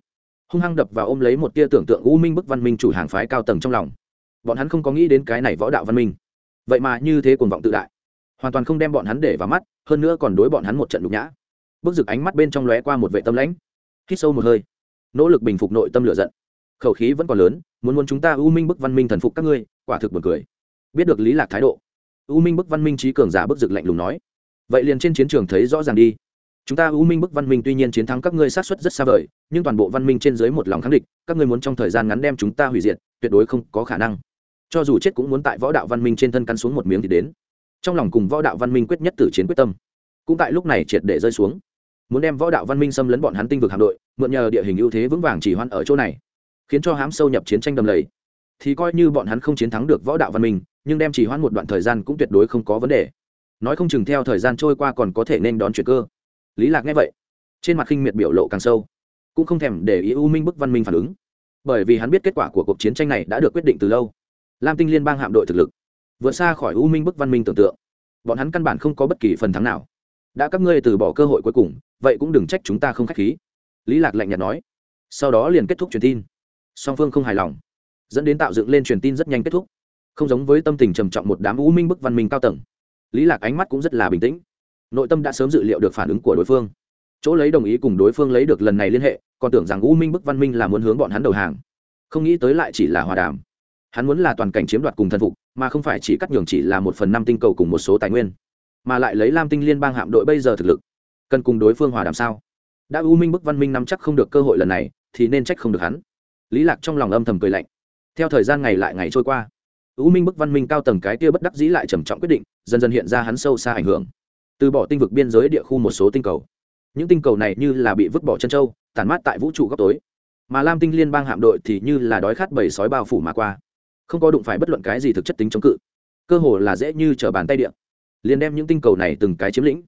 Hung hăng đập và ôm lấy một tia tưởng tượng u minh bức văn minh chủ hàng phái cao tầng trong lòng. Bọn hắn không có nghĩ đến cái này võ đạo văn minh. Vậy mà như thế cuồng vọng tự đại hoàn toàn không đem bọn hắn để vào mắt, hơn nữa còn đối bọn hắn một trận nhục nhã. Bước rực ánh mắt bên trong lóe qua một vệ tâm lãnh. Hít sâu một hơi. Nỗ lực bình phục nội tâm lửa giận. Khẩu khí vẫn còn lớn, muốn muốn chúng ta u minh bức văn minh thần phục các ngươi, quả thực buồn cười. Biết được lý lạc thái độ, u minh bức văn minh trí cường giả bức rực lạnh lùng nói. Vậy liền trên chiến trường thấy rõ ràng đi. Chúng ta u minh bức văn minh tuy nhiên chiến thắng các ngươi sát xuất rất xa vời, nhưng toàn bộ văn minh trên dưới một lòng kháng địch, các ngươi muốn trong thời gian ngắn đem chúng ta hủy diệt, tuyệt đối không có khả năng. Cho dù chết cũng muốn tại võ đạo văn minh trên thân cắn xuống một miếng thì đến trong lòng cùng võ đạo văn minh quyết nhất tử chiến quyết tâm. Cũng tại lúc này triệt để rơi xuống. Muốn đem võ đạo văn minh xâm lấn bọn hắn tinh vực hạm đội, mượn nhờ địa hình ưu thế vững vàng chỉ hoan ở chỗ này, khiến cho hám sâu nhập chiến tranh đầm lầy. Thì coi như bọn hắn không chiến thắng được võ đạo văn minh, nhưng đem chỉ hoãn một đoạn thời gian cũng tuyệt đối không có vấn đề. Nói không chừng theo thời gian trôi qua còn có thể nên đón chuyện cơ. Lý lạc nghe vậy, trên mặt khinh miệt biểu lộ càng sâu, cũng không thèm để ý u minh bức văn minh phản ứng. Bởi vì hắn biết kết quả của cuộc chiến tranh này đã được quyết định từ lâu. Lam tinh liên bang hạm đội thực lực vượt xa khỏi u minh bức văn minh tưởng tượng. Bọn hắn căn bản không có bất kỳ phần thắng nào. Đã các ngươi từ bỏ cơ hội cuối cùng, vậy cũng đừng trách chúng ta không k h á c h khí. Lý lạc lạnh nhạt nói. Sau đó liền kết thúc truyền tin. Song phương không hài lòng, dẫn đến tạo dựng lên truyền tin rất nhanh kết thúc. Không giống với tâm tình trầm trọng một đám u minh bức văn minh cao tầng. Lý lạc ánh mắt cũng rất là bình tĩnh. Nội tâm đã sớm dự liệu được phản ứng của đối phương. Chỗ lấy đồng ý cùng đối phương lấy được lần này liên hệ, còn tưởng rằng u minh bức văn minh là muốn hướng bọn hắn đầu hàng. Không nghĩ tới lại chỉ là hòa đàm hắn muốn là toàn cảnh chiếm đoạt cùng thần phục, mà không phải chỉ cắt nhường chỉ là một phần năm tinh cầu cùng một số tài nguyên, mà lại lấy lam tinh liên bang hạm đội bây giờ thực lực, cần cùng đối phương hòa đàm sao? Đã u minh bức văn minh nắm chắc không được cơ hội lần này, thì nên trách không được hắn. Lý lạc trong lòng âm thầm cười lạnh. Theo thời gian ngày lại ngày trôi qua, u minh bức văn minh cao tầng cái kia bất đắc dĩ lại trầm trọng quyết định, dần dần hiện ra hắn sâu xa ảnh hưởng. Từ bỏ tinh vực biên giới địa khu một số tinh cầu. Những tinh cầu này như là bị vứt bỏ chân trâu tàn mát tại vũ trụ góc tối. Mà lam tinh liên bang hạm đội thì như là đói khát bầy sói bao phủ mà qua không có đụng phải bất luận cái gì thực chất tính chống cự. Cơ hồ là dễ như t bàn tay điện liền đem những tinh cầu này từng cái chiếm lĩnh.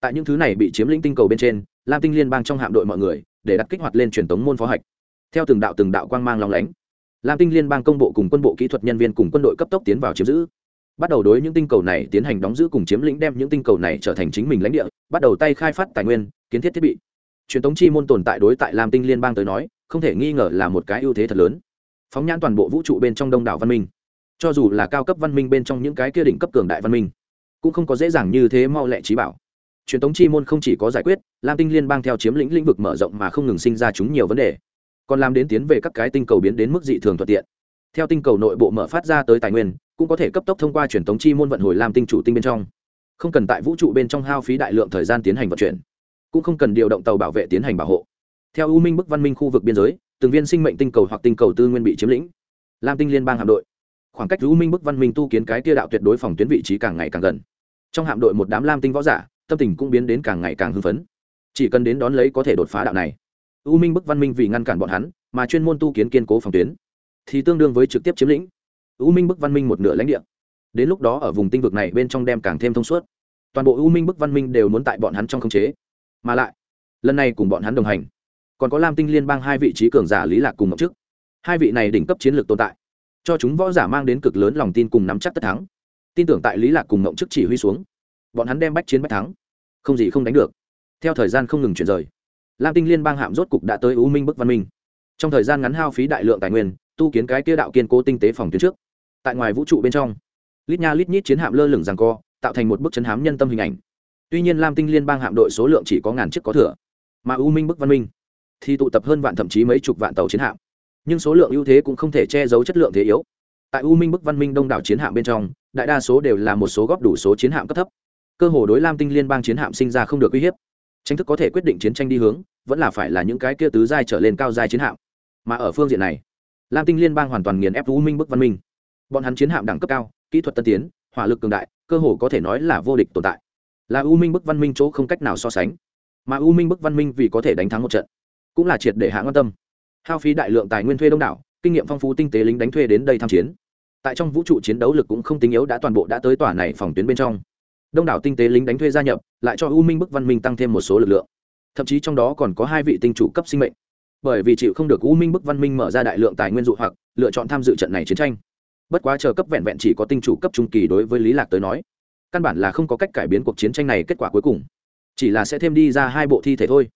Tại những thứ này bị chiếm lĩnh tinh cầu bên trên, lam tinh liên bang trong hạm đội mọi người, để đặt kích hoạt lên truyền tống môn phó hạch. Theo từng đạo từng đạo quang mang lòng lánh, lam tinh liên bang công bộ cùng quân bộ kỹ thuật nhân viên cùng quân đội cấp tốc tiến vào chiếm giữ. Bắt đầu đối những tinh cầu này tiến hành đóng giữ cùng chiếm lĩnh đem những tinh cầu này trở thành chính mình lãnh địa, bắt đầu tay khai phát tài nguyên, kiến thiết thiết bị. Truyền thống chi môn tồn tại đối tại lam tinh liên bang tới nói, không thể nghi ngờ là một cái ưu thế thật lớn phóng nhãn toàn bộ vũ trụ bên trong đông đảo văn minh. Cho dù là cao cấp văn minh bên trong những cái kia đỉnh cấp cường đại văn minh, cũng không có dễ dàng như thế mau lẹ trí bảo. Truyền thống chi môn không chỉ có giải quyết, lam tinh liên bang theo chiếm lĩnh lĩnh vực mở rộng mà không ngừng sinh ra chúng nhiều vấn đề, còn làm đến tiến về các cái tinh cầu biến đến mức dị thường thuận tiện. Theo tinh cầu nội bộ mở phát ra tới tài nguyên, cũng có thể cấp tốc thông qua truyền thống chi môn vận hồi làm tinh chủ tinh bên trong. Không cần tại vũ trụ bên trong hao phí đại lượng thời gian tiến hành vận chuyển, cũng không cần điều động tàu bảo vệ tiến hành bảo hộ. Theo u minh bức văn minh khu vực biên giới từng viên sinh mệnh tinh cầu hoặc tinh cầu tư nguyên bị chiếm lĩnh. Lam tinh liên bang hạm đội. Khoảng cách u minh bức văn minh tu kiến cái kia đạo tuyệt đối phòng tuyến vị trí càng ngày càng gần. Trong hạm đội một đám lam tinh võ giả, tâm tình cũng biến đến càng ngày càng hưng phấn. Chỉ cần đến đón lấy có thể đột phá đạo này. U minh bức văn minh vì ngăn cản bọn hắn, mà chuyên môn tu kiến kiên cố phòng tuyến, thì tương đương với trực tiếp chiếm lĩnh. U minh bức văn minh một nửa lãnh địa. Đến lúc đó ở vùng tinh vực này bên trong đem càng thêm thông suốt. Toàn bộ u minh bức văn minh đều muốn tại bọn hắn trong khống chế. Mà lại, lần này cùng bọn hắn đồng hành còn có lam tinh liên bang hai vị trí cường giả lý lạc cùng ngọc chức hai vị này đỉnh cấp chiến lược tồn tại. Cho chúng võ giả mang đến cực lớn lòng tin cùng nắm chắc tất thắng. Tin tưởng tại lý lạc cùng ngậm chức chỉ huy xuống, bọn hắn đem bách chiến bách thắng. Không gì không đánh được. Theo thời gian không ngừng chuyển rời, lam tinh liên bang hạm rốt cục đã tới u minh bức văn minh. Trong thời gian ngắn hao phí đại lượng tài nguyên, tu kiến cái kia đạo kiên cố tinh tế phòng tuyến trước. Tại ngoài vũ trụ bên trong, lít nha lít nhít chiến hạm lơ lửng rằng co, tạo thành một bức chấn hám nhân tâm hình ảnh. Tuy nhiên lam tinh liên bang hạm đội số lượng chỉ có ngàn chiếc có thừa, mà u minh bức văn minh thì tụ tập hơn vạn thậm chí mấy chục vạn tàu chiến hạm. Nhưng số lượng ưu thế cũng không thể che giấu chất lượng thế yếu. Tại u minh bức văn minh đông đảo chiến hạm bên trong, đại đa số đều là một số góp đủ số chiến hạm cấp thấp. Cơ hồ đối lam tinh liên bang chiến hạm sinh ra không được uy hiếp. Tranh thức có thể quyết định chiến tranh đi hướng, vẫn là phải là những cái kia tứ giai trở lên cao giai chiến hạm. Mà ở phương diện này, lam tinh liên bang hoàn toàn nghiền ép u minh bức văn minh. Bọn hắn chiến hạm đẳng cấp cao, kỹ thuật tân tiến, hỏa lực cường đại, cơ hồ có thể nói là vô địch tồn tại. Là u minh bức văn minh chỗ không cách nào so sánh. Mà u minh bức văn minh vì có thể đánh thắng một trận cũng là triệt để hạ quan tâm. Hao phí đại lượng tài nguyên thuê đông đảo, kinh nghiệm phong phú tinh tế lính đánh thuê đến đây tham chiến. Tại trong vũ trụ chiến đấu lực cũng không tính yếu đã toàn bộ đã tới tòa này phòng tuyến bên trong. Đông đảo tinh tế lính đánh thuê gia nhập, lại cho u minh bức văn minh tăng thêm một số lực lượng. Thậm chí trong đó còn có hai vị tinh chủ cấp sinh mệnh. Bởi vì chịu không được u minh bức văn minh mở ra đại lượng tài nguyên dụ hoặc, lựa chọn tham dự trận này chiến tranh. Bất quá chờ cấp vẹn vẹn chỉ có tinh chủ cấp trung kỳ đối với lý lạc tới nói, căn bản là không có cách cải biến cuộc chiến tranh này kết quả cuối cùng. Chỉ là sẽ thêm đi ra hai bộ thi thể thôi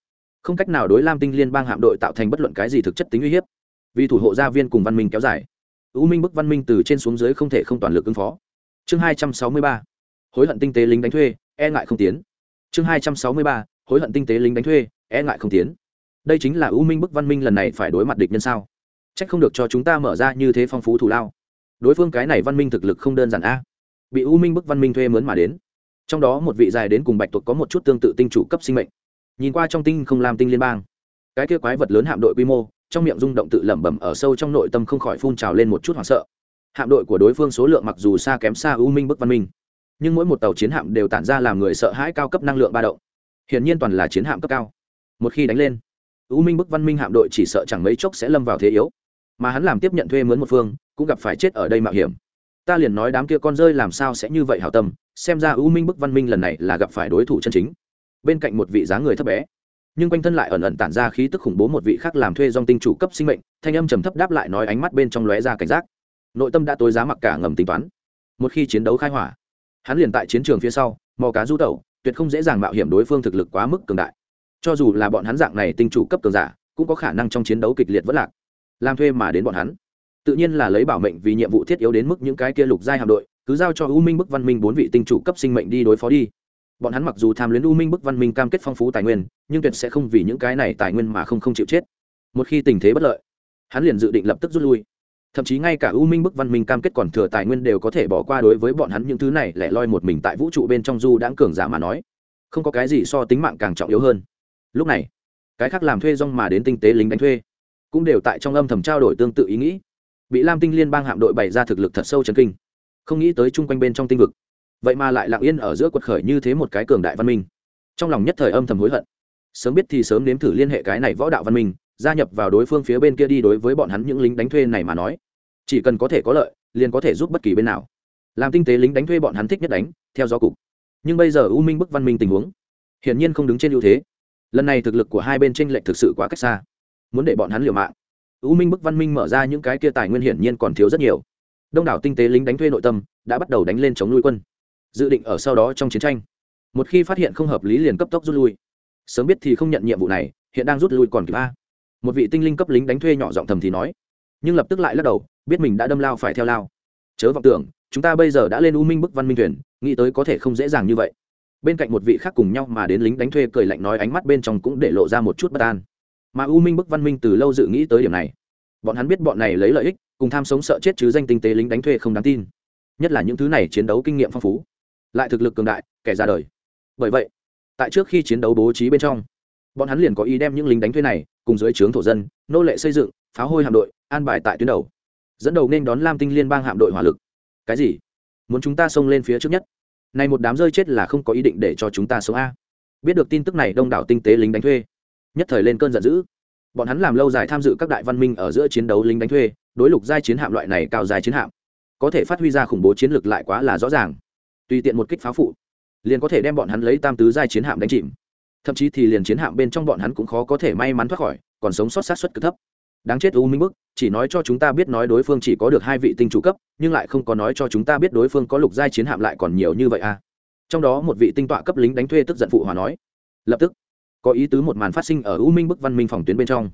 không cách nào đối lam tinh liên bang hạm đội tạo thành bất luận cái gì thực chất tính uy hiếp vì thủ hộ gia viên cùng văn minh kéo dài u minh bức văn minh từ trên xuống dưới không thể không toàn lực ứng phó chương hai trăm sáu mươi ba hối hận tinh tế lính đánh thuê e ngại không tiến chương hai trăm sáu mươi ba hối hận tinh tế lính đánh thuê e ngại không tiến đây chính là u minh bức văn minh lần này phải đối mặt địch nhân sao c h ắ c không được cho chúng ta mở ra như thế phong phú thủ lao đối phương cái này văn minh thực lực không đơn giản a bị u minh bức văn minh thuê mướn mà đến trong đó một vị dài đến cùng bạch tuộc có một chút tương tự tinh chủ cấp sinh mệnh nhìn qua trong tinh không làm tinh liên bang. Cái kia quái vật lớn hạm đội quy mô, trong miệng rung động tự lẩm bẩm ở sâu trong nội tâm không khỏi phun trào lên một chút hoảng sợ. Hạm đội của đối phương số lượng mặc dù xa kém xa u minh bức văn minh, nhưng mỗi một tàu chiến hạm đều tản ra làm người sợ hãi cao cấp năng lượng ba động. Hiển nhiên toàn là chiến hạm cấp cao. Một khi đánh lên, u minh bức văn minh hạm đội chỉ sợ chẳng mấy chốc sẽ lâm vào thế yếu. Mà hắn làm tiếp nhận thuê mướn một phương, cũng gặp phải chết ở đây mạo hiểm. Ta liền nói đám kia con rơi làm sao sẽ như vậy hảo tâm, xem ra u minh bức văn minh lần này là gặp phải đối thủ chân chính bên cạnh một vị dáng người thấp bé. Nhưng quanh thân lại ẩn ẩn tản ra khí tức khủng bố một vị khác làm thuê dòng tinh chủ cấp sinh mệnh, thanh âm trầm thấp đáp lại nói ánh mắt bên trong lóe ra cảnh giác. Nội tâm đã tối giá mặc cả ngầm tính toán. Một khi chiến đấu khai hỏa, hắn liền tại chiến trường phía sau, mò cá du tẩu, tuyệt không dễ dàng mạo hiểm đối phương thực lực quá mức cường đại. Cho dù là bọn hắn dạng này tinh chủ cấp cường giả, cũng có khả năng trong chiến đấu kịch liệt vất lạc. Làm thuê mà đến bọn hắn, tự nhiên là lấy bảo mệnh vì nhiệm vụ thiết yếu đến mức những cái kia lục giai hạm đội, cứ giao cho u minh bức văn minh bốn vị tinh chủ cấp sinh mệnh đi đối phó đi bọn hắn mặc dù tham luyến u minh bức văn minh cam kết phong phú tài nguyên, nhưng tuyệt sẽ không vì những cái này tài nguyên mà không không chịu chết. Một khi tình thế bất lợi, hắn liền dự định lập tức rút lui. Thậm chí ngay cả u minh bức văn minh cam kết còn thừa tài nguyên đều có thể bỏ qua đối với bọn hắn những thứ này lẻ loi một mình tại vũ trụ bên trong du đãng cường giả mà nói. Không có cái gì so tính mạng càng trọng yếu hơn. Lúc này, cái khác làm thuê rong mà đến tinh tế lính đánh thuê, cũng đều tại trong âm thầm trao đổi tương tự ý nghĩ. Bị lam tinh liên bang hạm đội bày ra thực lực thật sâu chấn kinh. Không nghĩ tới chung quanh bên trong tinh vực vậy mà lại lặng yên ở giữa quật khởi như thế một cái cường đại văn minh. Trong lòng nhất thời âm thầm hối hận. Sớm biết thì sớm nếm thử liên hệ cái này võ đạo văn minh, gia nhập vào đối phương phía bên kia đi đối với bọn hắn những lính đánh thuê này mà nói. Chỉ cần có thể có lợi, liền có thể giúp bất kỳ bên nào. Làm tinh tế lính đánh thuê bọn hắn thích nhất đánh, theo gió cục. Nhưng bây giờ u minh bức văn minh tình huống, hiển nhiên không đứng trên ưu thế. Lần này thực lực của hai bên tranh lệch thực sự quá cách xa. Muốn để bọn hắn liều mạng, u minh bức văn minh mở ra những cái kia tài nguyên hiển nhiên còn thiếu rất nhiều. Đông đảo tinh tế lính đánh thuê nội tâm đã bắt đầu đánh lên chống nuôi quân dự định ở sau đó trong chiến tranh. Một khi phát hiện không hợp lý liền cấp tốc rút lui. Sớm biết thì không nhận nhiệm vụ này, hiện đang rút lui còn kịp a. Một vị tinh linh cấp lính đánh thuê nhỏ giọng thầm thì nói. Nhưng lập tức lại lắc đầu, biết mình đã đâm lao phải theo lao. Chớ vọng tưởng, chúng ta bây giờ đã lên u minh bức văn minh thuyền, nghĩ tới có thể không dễ dàng như vậy. Bên cạnh một vị khác cùng nhau mà đến lính đánh thuê cười lạnh nói ánh mắt bên trong cũng để lộ ra một chút bất an. Mà u minh bức văn minh từ lâu dự nghĩ tới điểm này. Bọn hắn biết bọn này lấy lợi ích, cùng tham sống sợ chết chứ danh tinh tế lính đánh thuê không đáng tin. Nhất là những thứ này chiến đấu kinh nghiệm phong phú lại thực lực cường đại, kẻ ra đời. Bởi vậy, tại trước khi chiến đấu bố trí bên trong, bọn hắn liền có ý đem những lính đánh thuê này cùng dưới trướng thổ dân, nô lệ xây dựng pháo hôi hạm đội, an bài tại tuyến đầu. Dẫn đầu nên đón lam tinh liên bang hạm đội hỏa lực. Cái gì? Muốn chúng ta xông lên phía trước nhất? Này một đám rơi chết là không có ý định để cho chúng ta sống a. Biết được tin tức này, đông đảo tinh tế lính đánh thuê, nhất thời lên cơn giận dữ. Bọn hắn làm lâu dài tham dự các đại văn minh ở giữa chiến đấu lính đánh thuê, đối lục giai chiến hạm loại này cao dài chiến hạm, có thể phát huy ra khủng bố chiến lược lại quá là rõ ràng tùy tiện một kích pháo phụ, liền có thể đem bọn hắn lấy tam tứ giai chiến hạm đánh chìm. Thậm chí thì liền chiến hạm bên trong bọn hắn cũng khó có thể may mắn thoát khỏi, còn sống sót sát xuất cực thấp. Đáng chết u minh bức, chỉ nói cho chúng ta biết nói đối phương chỉ có được hai vị tinh chủ cấp, nhưng lại không có nói cho chúng ta biết đối phương có lục giai chiến hạm lại còn nhiều như vậy à. Trong đó một vị tinh tọa cấp lính đánh thuê tức giận phụ hòa nói, lập tức, có ý tứ một màn phát sinh ở u minh bức văn minh phòng tuyến bên trong.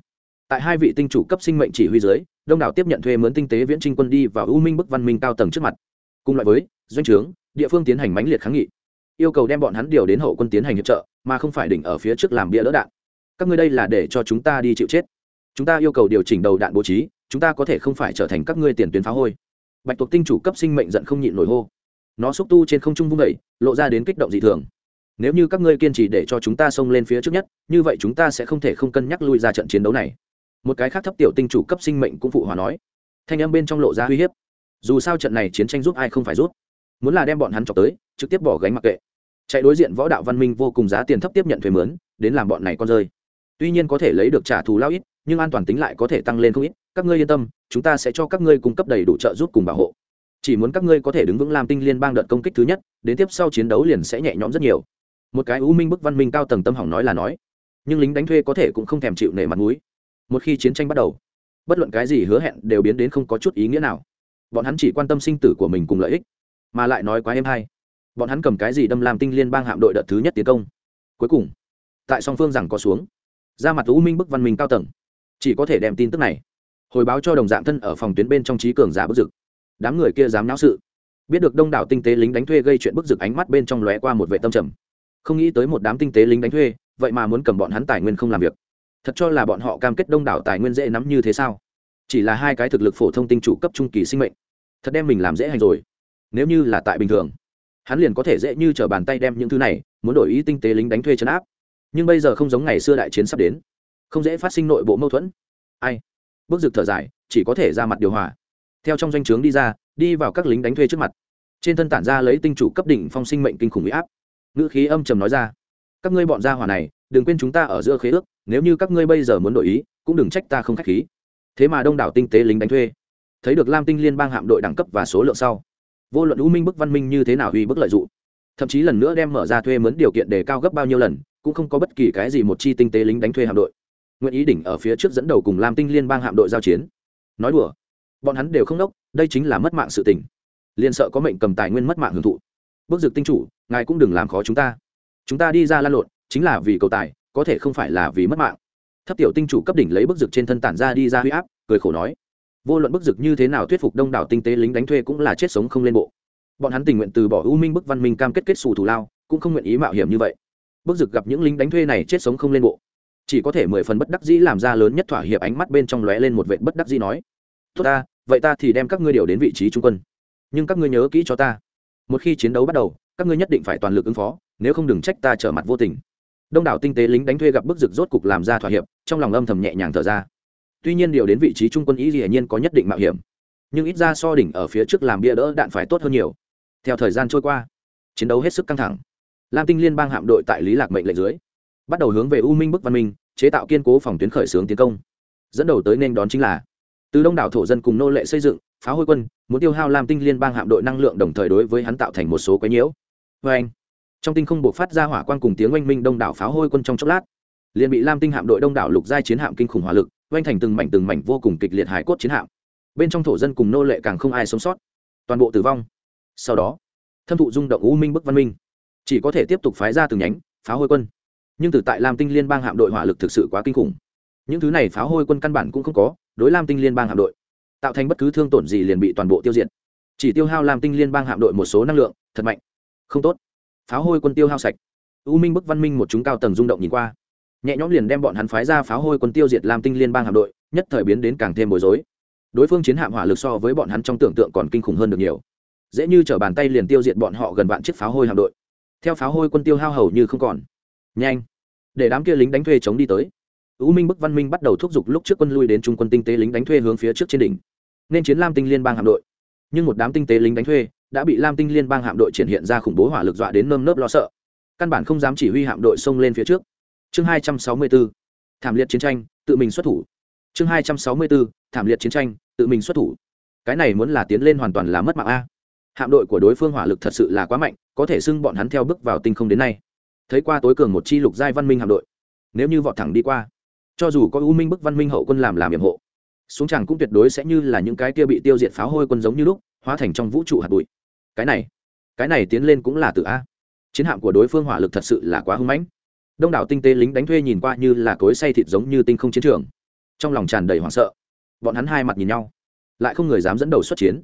Tại hai vị tinh chủ cấp sinh mệnh chỉ huy dưới, đông đảo tiếp nhận thuê mướn tinh tế viễn trinh quân đi vào u minh bức văn minh cao tầng trước mặt. Cùng loại với doanh trướng, địa phương tiến hành mãnh liệt kháng nghị. Yêu cầu đem bọn hắn điều đến hậu quân tiến hành hiệp trợ, mà không phải đỉnh ở phía trước làm bia đỡ đạn. Các ngươi đây là để cho chúng ta đi chịu chết. Chúng ta yêu cầu điều chỉnh đầu đạn bố trí, chúng ta có thể không phải trở thành các ngươi tiền tuyến phá hôi. Bạch tuộc tinh chủ cấp sinh mệnh giận không nhịn nổi hô. Nó xúc tu trên không trung vung vẩy lộ ra đến kích động dị thường. Nếu như các ngươi kiên trì để cho chúng ta xông lên phía trước nhất, như vậy chúng ta sẽ không thể không cân nhắc lui ra trận chiến đấu này. Một cái khác thấp tiểu tinh chủ cấp sinh mệnh cũng phụ hòa nói. Thanh âm bên trong lộ ra uy hiếp. Dù sao trận này chiến tranh giúp ai không phải rút muốn là đem bọn hắn chọc tới, trực tiếp bỏ gánh mặc kệ. Chạy đối diện võ đạo văn minh vô cùng giá tiền thấp tiếp nhận thuế mướn, đến làm bọn này con rơi. Tuy nhiên có thể lấy được trả thù lao ít, nhưng an toàn tính lại có thể tăng lên không ít. Các ngươi yên tâm, chúng ta sẽ cho các ngươi cung cấp đầy đủ trợ giúp cùng bảo hộ. Chỉ muốn các ngươi có thể đứng vững làm tinh liên bang đợt công kích thứ nhất, đến tiếp sau chiến đấu liền sẽ nhẹ nhõm rất nhiều. Một cái u minh bức văn minh cao tầng tâm hỏng nói là nói, nhưng lính đánh thuê có thể cũng không thèm chịu nể mặt mũi. Một khi chiến tranh bắt đầu, bất luận cái gì hứa hẹn đều biến đến không có chút ý nghĩa nào. Bọn hắn chỉ quan tâm sinh tử của mình cùng lợi ích mà lại nói quá êm hay. Bọn hắn cầm cái gì đâm làm tinh liên bang hạm đội đợt thứ nhất tiến công? Cuối cùng, tại song phương rằng có xuống, ra mặt u minh bức văn minh cao tầng. Chỉ có thể đem tin tức này hồi báo cho đồng dạng thân ở phòng tuyến bên trong trí cường giả bức dực. Đám người kia dám náo sự. Biết được đông đảo tinh tế lính đánh thuê gây chuyện bức dực ánh mắt bên trong lóe qua một vệ tâm trầm. Không nghĩ tới một đám tinh tế lính đánh thuê, vậy mà muốn cầm bọn hắn tài nguyên không làm việc. Thật cho là bọn họ cam kết đông đảo tài nguyên dễ nắm như thế sao? Chỉ là hai cái thực lực phổ thông tinh chủ cấp trung kỳ sinh mệnh. Thật đem mình làm dễ hành rồi nếu như là tại bình thường, hắn liền có thể dễ như t r ở bàn tay đem những thứ này, muốn đổi ý tinh tế lính đánh thuê chấn áp. Nhưng bây giờ không giống ngày xưa đại chiến sắp đến, không dễ phát sinh nội bộ mâu thuẫn. Ai? Bước rực thở dài, chỉ có thể ra mặt điều hòa. Theo trong doanh trướng đi ra, đi vào các lính đánh thuê trước mặt. Trên thân tản ra lấy tinh chủ cấp đỉnh phong sinh mệnh kinh khủng huy áp. Ngữ khí âm trầm nói ra, các ngươi bọn gia hỏa này, đừng quên chúng ta ở giữa khế ước, nếu như các ngươi bây giờ muốn đổi ý, cũng đừng trách ta không k h á c h khí. Thế mà đông đảo tinh tế lính đánh thuê, thấy được lam tinh liên bang hạm đội đẳng cấp và số lượng sau vô luận u minh bức văn minh như thế nào uy bức lợi dụng, thậm chí lần nữa đem mở ra thuê mướn điều kiện để cao gấp bao nhiêu lần, cũng không có bất kỳ cái gì một chi tinh tế lính đánh thuê hạm đội. Nguyện ý đỉnh ở phía trước dẫn đầu cùng lam tinh liên bang hạm đội giao chiến. Nói đùa, bọn hắn đều không đốc, đây chính là mất mạng sự tình. Liền sợ có mệnh cầm tài nguyên mất mạng hưởng thụ. Bước dực tinh chủ, ngài cũng đừng làm khó chúng ta. Chúng ta đi ra lan lộn, chính là vì cầu tài, có thể không phải là vì mất mạng. Thấp tiểu tinh chủ cấp đỉnh lấy bức dực trên thân tản ra đi ra huy áp, cười khổ nói vô luận bức dực như thế nào thuyết phục đông đảo tinh tế lính đánh thuê cũng là chết sống không lên bộ. Bọn hắn tình nguyện từ bỏ u minh bức văn minh cam kết kết xù thù lao, cũng không nguyện ý mạo hiểm như vậy. Bức dực gặp những lính đánh thuê này chết sống không lên bộ. Chỉ có thể mười phần bất đắc dĩ làm ra lớn nhất thỏa hiệp ánh mắt bên trong lóe lên một vệ bất đắc dĩ nói, tốt ta, vậy ta thì đem các ngươi điều đến vị trí trung quân. Nhưng các ngươi nhớ kỹ cho ta. Một khi chiến đấu bắt đầu, các ngươi nhất định phải toàn lực ứng phó, nếu không đừng trách ta trở mặt vô tình. Đông đảo tinh tế lính đánh thuê gặp bức dực rốt cục làm ra thỏa hiệp, trong lòng âm thầm nhẹ nhàng thở ra tuy nhiên điều đến vị trí trung quân ý hiển nhiên có nhất định mạo hiểm. Nhưng ít ra so đỉnh ở phía trước làm bia đỡ đạn phải tốt hơn nhiều. Theo thời gian trôi qua, chiến đấu hết sức căng thẳng. Lam tinh liên bang hạm đội tại lý lạc mệnh lệnh dưới, bắt đầu hướng về u minh bức văn minh, chế tạo kiên cố phòng tuyến khởi xướng tiến công. Dẫn đầu tới nên đón chính là, từ đông đảo thổ dân cùng nô lệ xây dựng, phá hôi quân, muốn tiêu hao lam tinh liên bang hạm đội năng lượng đồng thời đối với hắn tạo thành một số quái nhiễu. Vê anh, trong tinh không buộc phát ra hỏa quan cùng tiếng oanh minh đông đảo pháo hôi quân trong chốc lát, liền bị lam tinh hạm đội đông đảo lục giai chiến hạm kinh khủng hỏa lực oanh thành từng mảnh từng mảnh vô cùng kịch liệt hải cốt chiến hạm. Bên trong thổ dân cùng nô lệ càng không ai sống sót. Toàn bộ tử vong. Sau đó, thâm thụ rung động u minh bức văn minh. Chỉ có thể tiếp tục phái ra từng nhánh pháo hôi quân. Nhưng từ tại lam tinh liên bang hạm đội hỏa lực thực sự quá kinh khủng. Những thứ này pháo hôi quân căn bản cũng không có, đối lam tinh liên bang hạm đội, tạo thành bất cứ thương tổn gì liền bị toàn bộ tiêu diệt. Chỉ tiêu hao lam tinh liên bang hạm đội một số năng lượng, thật mạnh. Không tốt. Pháo hôi quân tiêu hao sạch. U minh bức văn minh một chúng cao tầng rung động nhìn qua nhẹ nhõm liền đem bọn hắn phái ra pháo hôi quân tiêu diệt lam tinh liên bang hạm đội, nhất thời biến đến càng thêm bối rối. Đối phương chiến hạm hỏa lực so với bọn hắn trong tưởng tượng còn kinh khủng hơn được nhiều. Dễ như t bàn tay liền tiêu diệt bọn họ gần vạn chiếc pháo hôi hạm đội. Theo pháo hôi quân tiêu hao hầu như không còn. Nhanh! Để đám kia lính đánh thuê chống đi tới. U minh bức văn minh bắt đầu thúc giục lúc trước quân lui đến trung quân tinh tế lính đánh thuê hướng phía trước trên đỉnh. Nên chiến lam tinh liên bang hạm đội. Nhưng một đám tinh tế lính đánh thuê đã bị lam tinh liên bang hạm đội triển hiện ra khủng bố hỏa lực dọa đến nơm nớp lo sợ. Căn bản không dám chỉ huy hạm đội xông lên phía trước chương hai trăm sáu mươi bốn thảm liệt chiến tranh, tự mình xuất thủ. Chương hai trăm sáu mươi bốn thảm liệt chiến tranh, tự mình xuất thủ. Cái này muốn là tiến lên hoàn toàn là mất mạng a. Hạm đội của đối phương hỏa lực thật sự là quá mạnh, có thể xưng bọn hắn theo bước vào tinh không đến nay. Thấy qua tối cường một chi lục giai văn minh hạm đội, nếu như vọt thẳng đi qua, cho dù có u minh bức văn minh hậu quân làm làm nhiệm hộ, xuống chẳng cũng tuyệt đối sẽ như là những cái kia bị tiêu diệt pháo hôi quân giống như lúc, hóa thành trong vũ trụ hạt bụi. Cái này cái này tiến lên cũng là tự a. Chiến hạm của đối phương hỏa lực thật sự là quá hưng mãnh đông đảo tinh tế lính đánh thuê nhìn qua như là cối say thịt giống như tinh không chiến trường. Trong lòng tràn đầy hoảng sợ. Bọn hắn hai mặt nhìn nhau, lại không người dám dẫn đầu xuất chiến.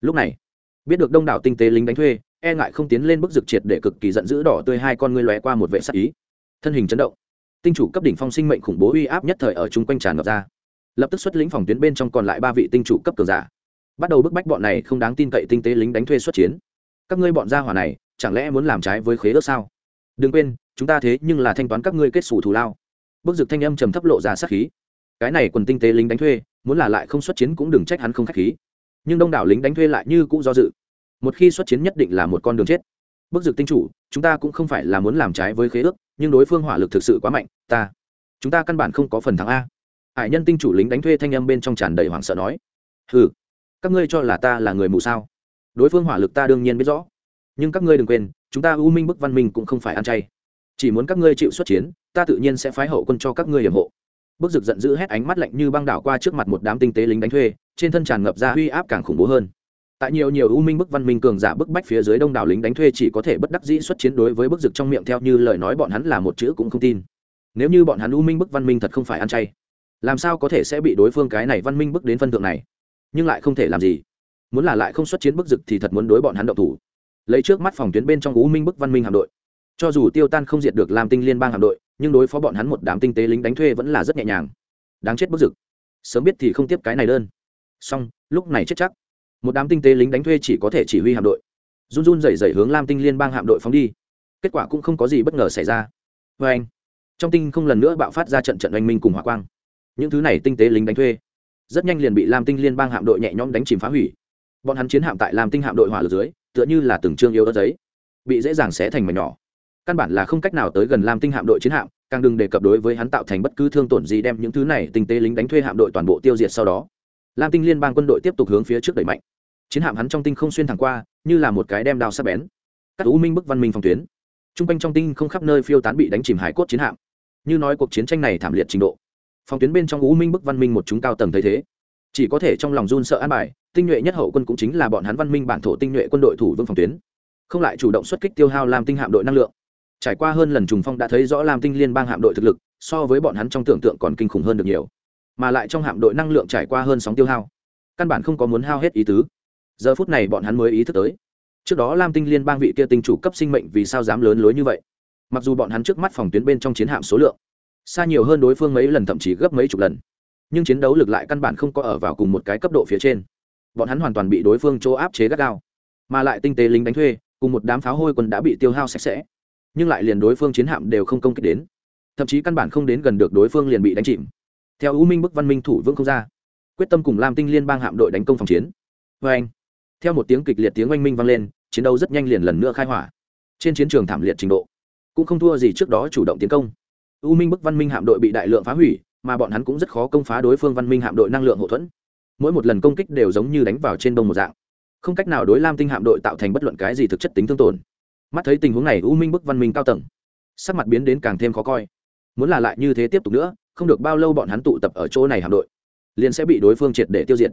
Lúc này, biết được đông đảo tinh tế lính đánh thuê e ngại không tiến lên bức dực triệt để cực kỳ giận dữ đỏ tươi hai con ngươi lóe qua một vệ sắc ý. Thân hình chấn động, tinh chủ cấp đỉnh phong sinh mệnh khủng bố uy áp nhất thời ở chung quanh tràn ngập ra. Lập tức xuất lĩnh phòng tuyến bên trong còn lại ba vị tinh chủ cấp cường giả. Bắt đầu bức bách bọn này không đáng tin cậy tinh tế lính đánh thuê xuất chiến. Các ngươi bọn gia hỏa này, chẳng lẽ muốn làm trái với khế ước sao? Đừng quên chúng ta thế nhưng là thanh toán các ngươi kết xù thù lao. Bức dực thanh âm trầm thấp lộ ra sát khí. Cái này quần tinh tế lính đánh thuê, muốn là lại không xuất chiến cũng đừng trách hắn không khách khí. Nhưng đông đảo lính đánh thuê lại như cũng do dự. Một khi xuất chiến nhất định là một con đường chết. Bức dực tinh chủ, chúng ta cũng không phải là muốn làm trái với khế ước, nhưng đối phương hỏa lực thực sự quá mạnh, ta, chúng ta căn bản không có phần thắng a. Hải nhân tinh chủ lính đánh thuê thanh âm bên trong tràn đầy hoảng sợ nói. Ừ các ngươi cho là ta là người mù sao? Đối phương hỏa lực ta đương nhiên biết rõ. Nhưng các ngươi đừng quên, chúng ta u minh bức văn minh cũng không phải ăn chay chỉ muốn các ngươi chịu xuất chiến, ta tự nhiên sẽ phái hậu quân cho các ngươi hiểm hộ. Bức rực giận dữ hét ánh mắt lạnh như băng đảo qua trước mặt một đám tinh tế lính đánh thuê, trên thân tràn ngập ra uy áp càng khủng bố hơn. Tại nhiều nhiều u minh bức văn minh cường giả bức bách phía dưới đông đảo lính đánh thuê chỉ có thể bất đắc dĩ xuất chiến đối với bức rực trong miệng theo như lời nói bọn hắn là một chữ cũng không tin. Nếu như bọn hắn u minh bức văn minh thật không phải ăn chay, làm sao có thể sẽ bị đối phương cái này văn minh bức đến phân thượng này? Nhưng lại không thể làm gì. Muốn là lại không xuất chiến bức rực thì thật muốn đối bọn hắn động thủ. Lấy trước mắt phòng tuyến bên trong u minh bức văn minh hạm đội cho dù tiêu tan không diệt được làm tinh liên bang hạm đội, nhưng đối phó bọn hắn một đám tinh tế lính đánh thuê vẫn là rất nhẹ nhàng. Đáng chết bất dực. Sớm biết thì không tiếp cái này đơn. Song lúc này chết chắc. Một đám tinh tế lính đánh thuê chỉ có thể chỉ huy hạm đội. Run run rẩy rẩy hướng lam tinh liên bang hạm đội phóng đi. Kết quả cũng không có gì bất ngờ xảy ra. Vê anh, trong tinh không lần nữa bạo phát ra trận trận oanh minh cùng hỏa quang. Những thứ này tinh tế lính đánh thuê, rất nhanh liền bị lam tinh liên bang hạm đội nhẹ nhõm đánh chìm phá hủy. Bọn hắn chiến hạm tại lam tinh hạm đội hỏa lực dưới, tựa như là từng trương yêu đất giấy, bị dễ dàng xé thành mảnh nhỏ căn bản là không cách nào tới gần lam tinh hạm đội chiến hạm, càng đừng đề cập đối với hắn tạo thành bất cứ thương tổn gì đem những thứ này tinh tế lính đánh thuê hạm đội toàn bộ tiêu diệt sau đó. Lam tinh liên bang quân đội tiếp tục hướng phía trước đẩy mạnh. Chiến hạm hắn trong tinh không xuyên thẳng qua, như là một cái đem đao sắp bén. Các u minh bức văn minh phòng tuyến. T r u n g quanh trong tinh không khắp nơi phiêu tán bị đánh chìm hải cốt chiến hạm. Như nói cuộc chiến tranh này thảm liệt trình độ. Phòng tuyến bên trong u minh bức văn minh một chúng cao tầng thấy thế. Chỉ có thể trong lòng run sợ an bài, tinh nhuệ nhất hậu quân cũng chính là bọn hắn văn minh bản thổ tinh nhuệ quân đội thủ vương phòng tuyến. Không lại chủ động xuất kích tiêu hao làm tinh hạm đội năng lượng trải qua hơn lần trùng phong đã thấy rõ Lam tinh liên bang hạm đội thực lực, so với bọn hắn trong tưởng tượng còn kinh khủng hơn được nhiều. Mà lại trong hạm đội năng lượng trải qua hơn sóng tiêu hao, căn bản không có muốn hao hết ý tứ. Giờ phút này bọn hắn mới ý thức tới. Trước đó lam tinh liên bang vị kia tinh chủ cấp sinh mệnh vì sao dám lớn lối như vậy? Mặc dù bọn hắn trước mắt phòng tuyến bên trong chiến hạm số lượng xa nhiều hơn đối phương mấy lần thậm chí gấp mấy chục lần, nhưng chiến đấu lực lại căn bản không có ở vào cùng một cái cấp độ phía trên. Bọn hắn hoàn toàn bị đối phương chỗ áp chế gắt gao, mà lại tinh tế lính đánh thuê, cùng một đám pháo hôi quân đã bị tiêu hao sạch sẽ nhưng lại liền đối phương chiến hạm đều không công kích đến. Thậm chí căn bản không đến gần được đối phương liền bị đánh chìm. Theo u minh bức văn minh thủ vương không ra, quyết tâm cùng lam tinh liên bang hạm đội đánh công phòng chiến. Vê anh, theo một tiếng kịch liệt tiếng oanh minh vang lên, chiến đấu rất nhanh liền lần nữa khai hỏa. Trên chiến trường thảm liệt trình độ, cũng không thua gì trước đó chủ động tiến công. U minh bức văn minh hạm đội bị đại lượng phá hủy, mà bọn hắn cũng rất khó công phá đối phương văn minh hạm đội năng lượng hậu thuẫn. Mỗi một lần công kích đều giống như đánh vào trên đông một dạng. Không cách nào đối lam tinh hạm đội tạo thành bất luận cái gì thực chất tính thương tổn mắt thấy tình huống này u minh bức văn minh cao tầng sắc mặt biến đến càng thêm khó coi muốn là lại như thế tiếp tục nữa không được bao lâu bọn hắn tụ tập ở chỗ này hạm đội liền sẽ bị đối phương triệt để tiêu diệt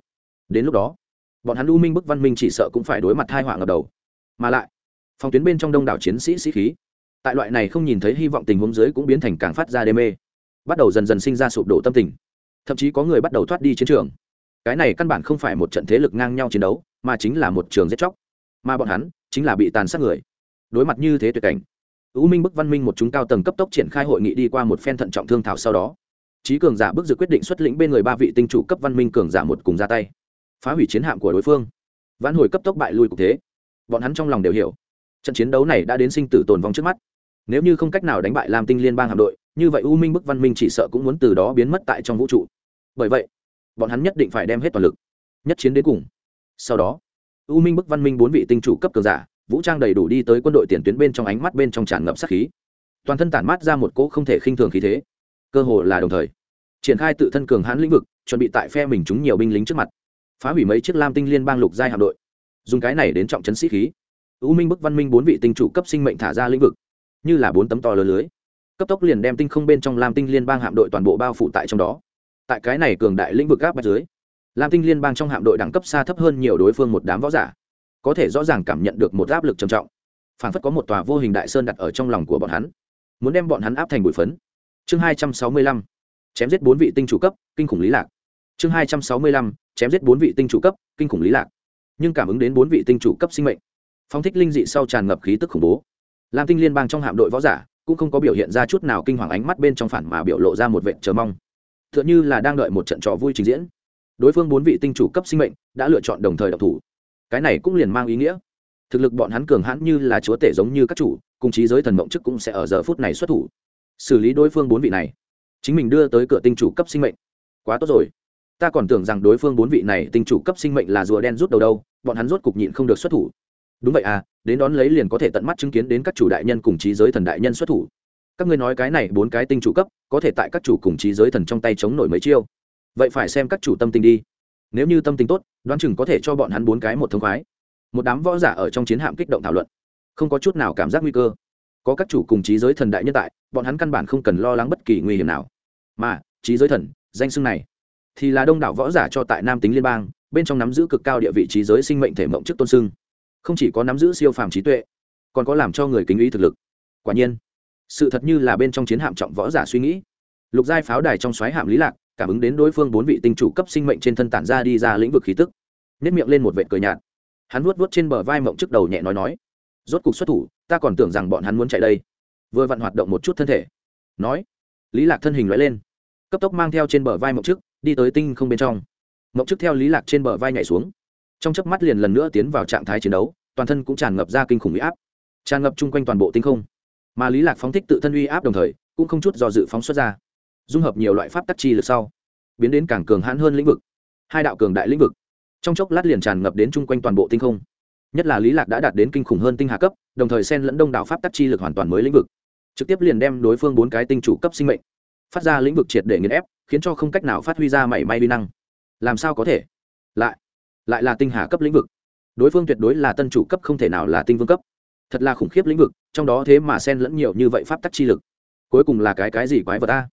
đến lúc đó bọn hắn u minh bức văn minh chỉ sợ cũng phải đối mặt thai họa ngập đầu mà lại phòng tuyến bên trong đông đảo chiến sĩ sĩ khí tại loại này không nhìn thấy hy vọng tình huống dưới cũng biến thành càng phát ra đê mê bắt đầu dần dần sinh ra sụp đổ tâm tình thậm chí có người bắt đầu thoát đi chiến trường cái này căn bản không phải một trận thế lực ngang nhau chiến đấu mà chính là một trường giết chóc mà bọn hắn chính là bị tàn sát người đối mặt như thế tuyệt cảnh U Minh bức văn minh một chúng cao tầng cấp tốc triển khai hội nghị đi qua một phen thận trọng thương thảo sau đó, trí cường giả bức dự quyết định xuất lĩnh bên người ba vị tinh chủ cấp văn minh cường giả một cùng ra tay, phá hủy chiến hạm của đối phương, vãn hồi cấp tốc bại lui cục thế. Bọn hắn trong lòng đều hiểu, trận chiến đấu này đã đến sinh tử tồn vong trước mắt. Nếu như không cách nào đánh bại Lam Tinh Liên bang hạm đội, như vậy u minh bức văn minh chỉ sợ cũng muốn từ đó biến mất tại trong vũ trụ bởi vậy bọn hắn nhất định phải đem hết toàn lực nhất chiến đến cùng sau đó u minh bức văn minh bốn vị tinh chủ cấp cường giả vũ trang đầy đủ đi tới quân đội tiền tuyến bên trong ánh mắt bên trong tràn ngập sát khí. Toàn thân tản mát ra một cỗ không thể khinh thường khí thế. Cơ hồ là đồng thời, triển khai tự thân cường hãn lĩnh vực, chuẩn bị tại phe mình chúng nhiều binh lính trước mặt, phá hủy mấy chiếc lam tinh liên bang lục giai hạm đội. Dùng cái này đến trọng chấn sĩ khí. U minh bức văn minh bốn vị tinh chủ cấp sinh mệnh thả ra lĩnh vực, như là bốn tấm to lớn lưới. Cấp tốc liền đem tinh không bên trong lam tinh liên bang hạm đội toàn bộ bao phủ tại trong đó. Tại cái này cường đại lĩnh vực gáp bách dưới, lam tinh liên bang trong hạm đội đẳng cấp xa thấp hơn nhiều đối phương một đám võ giả có thể rõ ràng cảm nhận được một áp lực trầm trọng. Phản phất có một tòa vô hình đại sơn đặt ở trong lòng của bọn hắn. Muốn đem bọn hắn áp thành bụi phấn. Chương hai trăm sáu mươi lăm. Chém giết bốn vị tinh chủ cấp, kinh khủng lý lạc. Chương hai trăm sáu mươi lăm. Chém giết bốn vị tinh chủ cấp, kinh khủng lý lạc. Nhưng cảm ứng đến bốn vị tinh chủ cấp sinh mệnh phong thích linh dị sau tràn ngập khí tức khủng bố. Lam tinh liên bang trong hạm đội võ giả cũng không có biểu hiện ra chút nào kinh hoàng ánh mắt bên trong phản mà biểu lộ ra một vệ chờ mong. T h ư ợ n như là đang đợi một trận trò vui trình diễn. Đối phương bốn vị tinh chủ cấp sinh mệnh đã lựa chọn đồng thời độc thủ cái này cũng liền mang ý nghĩa. Thực lực bọn hắn cường hãn như là chúa tể giống như các chủ, cùng trí giới thần mộng chức cũng sẽ ở giờ phút này xuất thủ. Xử lý đối phương bốn vị này. Chính mình đưa tới cửa tinh chủ cấp sinh mệnh. Quá tốt rồi. Ta còn tưởng rằng đối phương bốn vị này tinh chủ cấp sinh mệnh là rùa đen rút đầu đâu, bọn hắn rốt cục nhịn không được xuất thủ. Đúng vậy à đến đón lấy liền có thể tận mắt chứng kiến đến các chủ đại nhân cùng trí giới thần đại nhân xuất thủ. Các ngươi nói cái này bốn cái tinh chủ cấp, có thể tại các chủ cùng trí giới thần trong tay chống nổi mấy chiêu? Vậy phải xem các chủ tâm tình đi nếu như tâm tình tốt, đoán chừng có thể cho bọn hắn bốn cái một thông khoái. Một đám võ giả ở trong chiến hạm kích động thảo luận. Không có chút nào cảm giác nguy cơ. Có các chủ cùng trí giới thần đại nhân tại, bọn hắn căn bản không cần lo lắng bất kỳ nguy hiểm nào. Mà, trí giới thần, danh xưng này, thì là đông đảo võ giả cho tại nam tính liên bang, bên trong nắm giữ cực cao địa vị trí giới sinh mệnh thể mộng chức tôn sưng. Không chỉ có nắm giữ siêu phàm trí tuệ, còn có làm cho người kính ý thực lực. Quả nhiên, sự thật như là bên trong chiến hạm trọng võ giả suy nghĩ. Lục giai pháo đài trong xoáy hạm lý lạc cảm ứng đến đối phương bốn vị tinh chủ cấp sinh mệnh trên thân tản ra đi ra lĩnh vực khí tức. Nếp miệng lên một vệ cười nhạt. Hắn vuốt vuốt trên bờ vai mộng trước đầu nhẹ nói nói, rốt cục xuất thủ, ta còn tưởng rằng bọn hắn muốn chạy đây. Vừa vặn hoạt động một chút thân thể. Nói, lý lạc thân hình loại lên, cấp tốc mang theo trên bờ vai mộng trước, đi tới tinh không bên trong. Mộng trước theo lý lạc trên bờ vai nhảy xuống. Trong chớp mắt liền lần nữa tiến vào trạng thái chiến đấu, toàn thân cũng tràn ngập ra kinh khủng uy áp, tràn ngập chung quanh toàn bộ tinh không. Mà lý lạc phóng thích tự thân uy áp đồng thời, cũng không chút do dự phóng xuất ra dung hợp nhiều loại pháp tắc chi lực sau, biến đến càng cường hãn hơn lĩnh vực, hai đạo cường đại lĩnh vực. Trong chốc lát liền tràn ngập đến chung quanh toàn bộ tinh không. Nhất là lý lạc đã đạt đến kinh khủng hơn tinh hà cấp, đồng thời xen lẫn đông đạo pháp tắc chi lực hoàn toàn mới lĩnh vực. Trực tiếp liền đem đối phương bốn cái tinh chủ cấp sinh mệnh, phát ra lĩnh vực triệt để nghiền ép, khiến cho không cách nào phát huy ra mảy may vi năng. Làm sao có thể? Lại lại là tinh hà cấp lĩnh vực. Đối phương tuyệt đối là tân chủ cấp không thể nào là tinh vương cấp. Thật là khủng khiếp lĩnh vực, trong đó thế mà xen lẫn nhiều như vậy pháp tắc chi lực. Cuối cùng là cái cái gì quái vật ta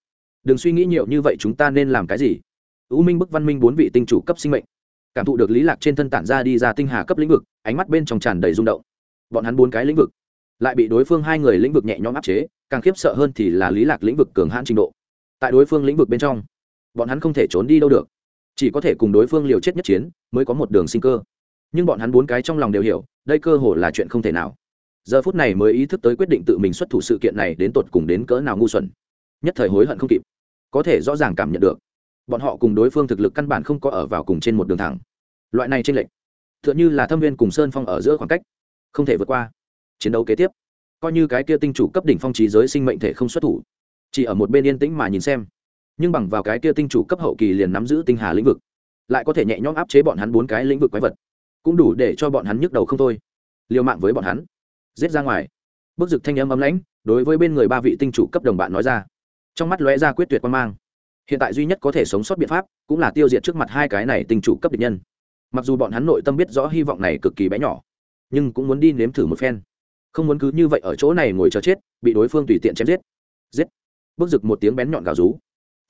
đừng suy nghĩ nhiều như vậy chúng ta nên làm cái gì? U minh bức văn minh bốn vị tinh chủ cấp sinh mệnh. Cảm thụ được lý lạc trên thân tản ra đi ra tinh hà cấp lĩnh vực, ánh mắt bên trong tràn đầy rung động. Bọn hắn bốn cái lĩnh vực lại bị đối phương hai người lĩnh vực nhẹ nhõm áp chế, càng khiếp sợ hơn thì là lý lạc lĩnh vực cường hãn trình độ. Tại đối phương lĩnh vực bên trong, bọn hắn không thể trốn đi đâu được. Chỉ có thể cùng đối phương liều chết nhất chiến mới có một đường sinh cơ. Nhưng bọn hắn bốn cái trong lòng đều hiểu, đây cơ hồ là chuyện không thể nào. Giờ phút này mới ý thức tới quyết định tự mình xuất thủ sự kiện này đến tột cùng đến cỡ nào ngu xuẩn nhất thời hối hận không kịp. Có thể rõ ràng cảm nhận được, bọn họ cùng đối phương thực lực căn bản không có ở vào cùng trên một đường thẳng. Loại này trên lệnh t h ư ợ n h ư là thâm viên cùng sơn phong ở giữa khoảng cách, không thể vượt qua. Chiến đấu kế tiếp, coi như cái kia tinh chủ cấp đỉnh phong trí giới sinh mệnh thể không xuất thủ, chỉ ở một bên yên tĩnh mà nhìn xem. Nhưng bằng vào cái kia tinh chủ cấp hậu kỳ liền nắm giữ tinh hà lĩnh vực, lại có thể nhẹ nhõm áp chế bọn hắn bốn cái lĩnh vực quái vật, cũng đủ để cho bọn hắn nhức đầu không thôi. Liều mạng với bọn hắn, giết ra ngoài. Bức dực thanh âm ấm lãnh, đối với bên người ba vị tinh chủ cấp đồng bạn nói ra trong mắt lóe ra quyết tuyệt quan mang. Hiện tại duy nhất có thể sống sót biện pháp cũng là tiêu diệt trước mặt hai cái này tinh chủ cấp địch nhân. Mặc dù bọn hắn nội tâm biết rõ hy vọng này cực kỳ bé nhỏ, nhưng cũng muốn đi nếm thử một phen. Không muốn cứ như vậy ở chỗ này ngồi chờ chết, bị đối phương tùy tiện chém giết. Giết. Bước rực một tiếng bén nhọn gào rú.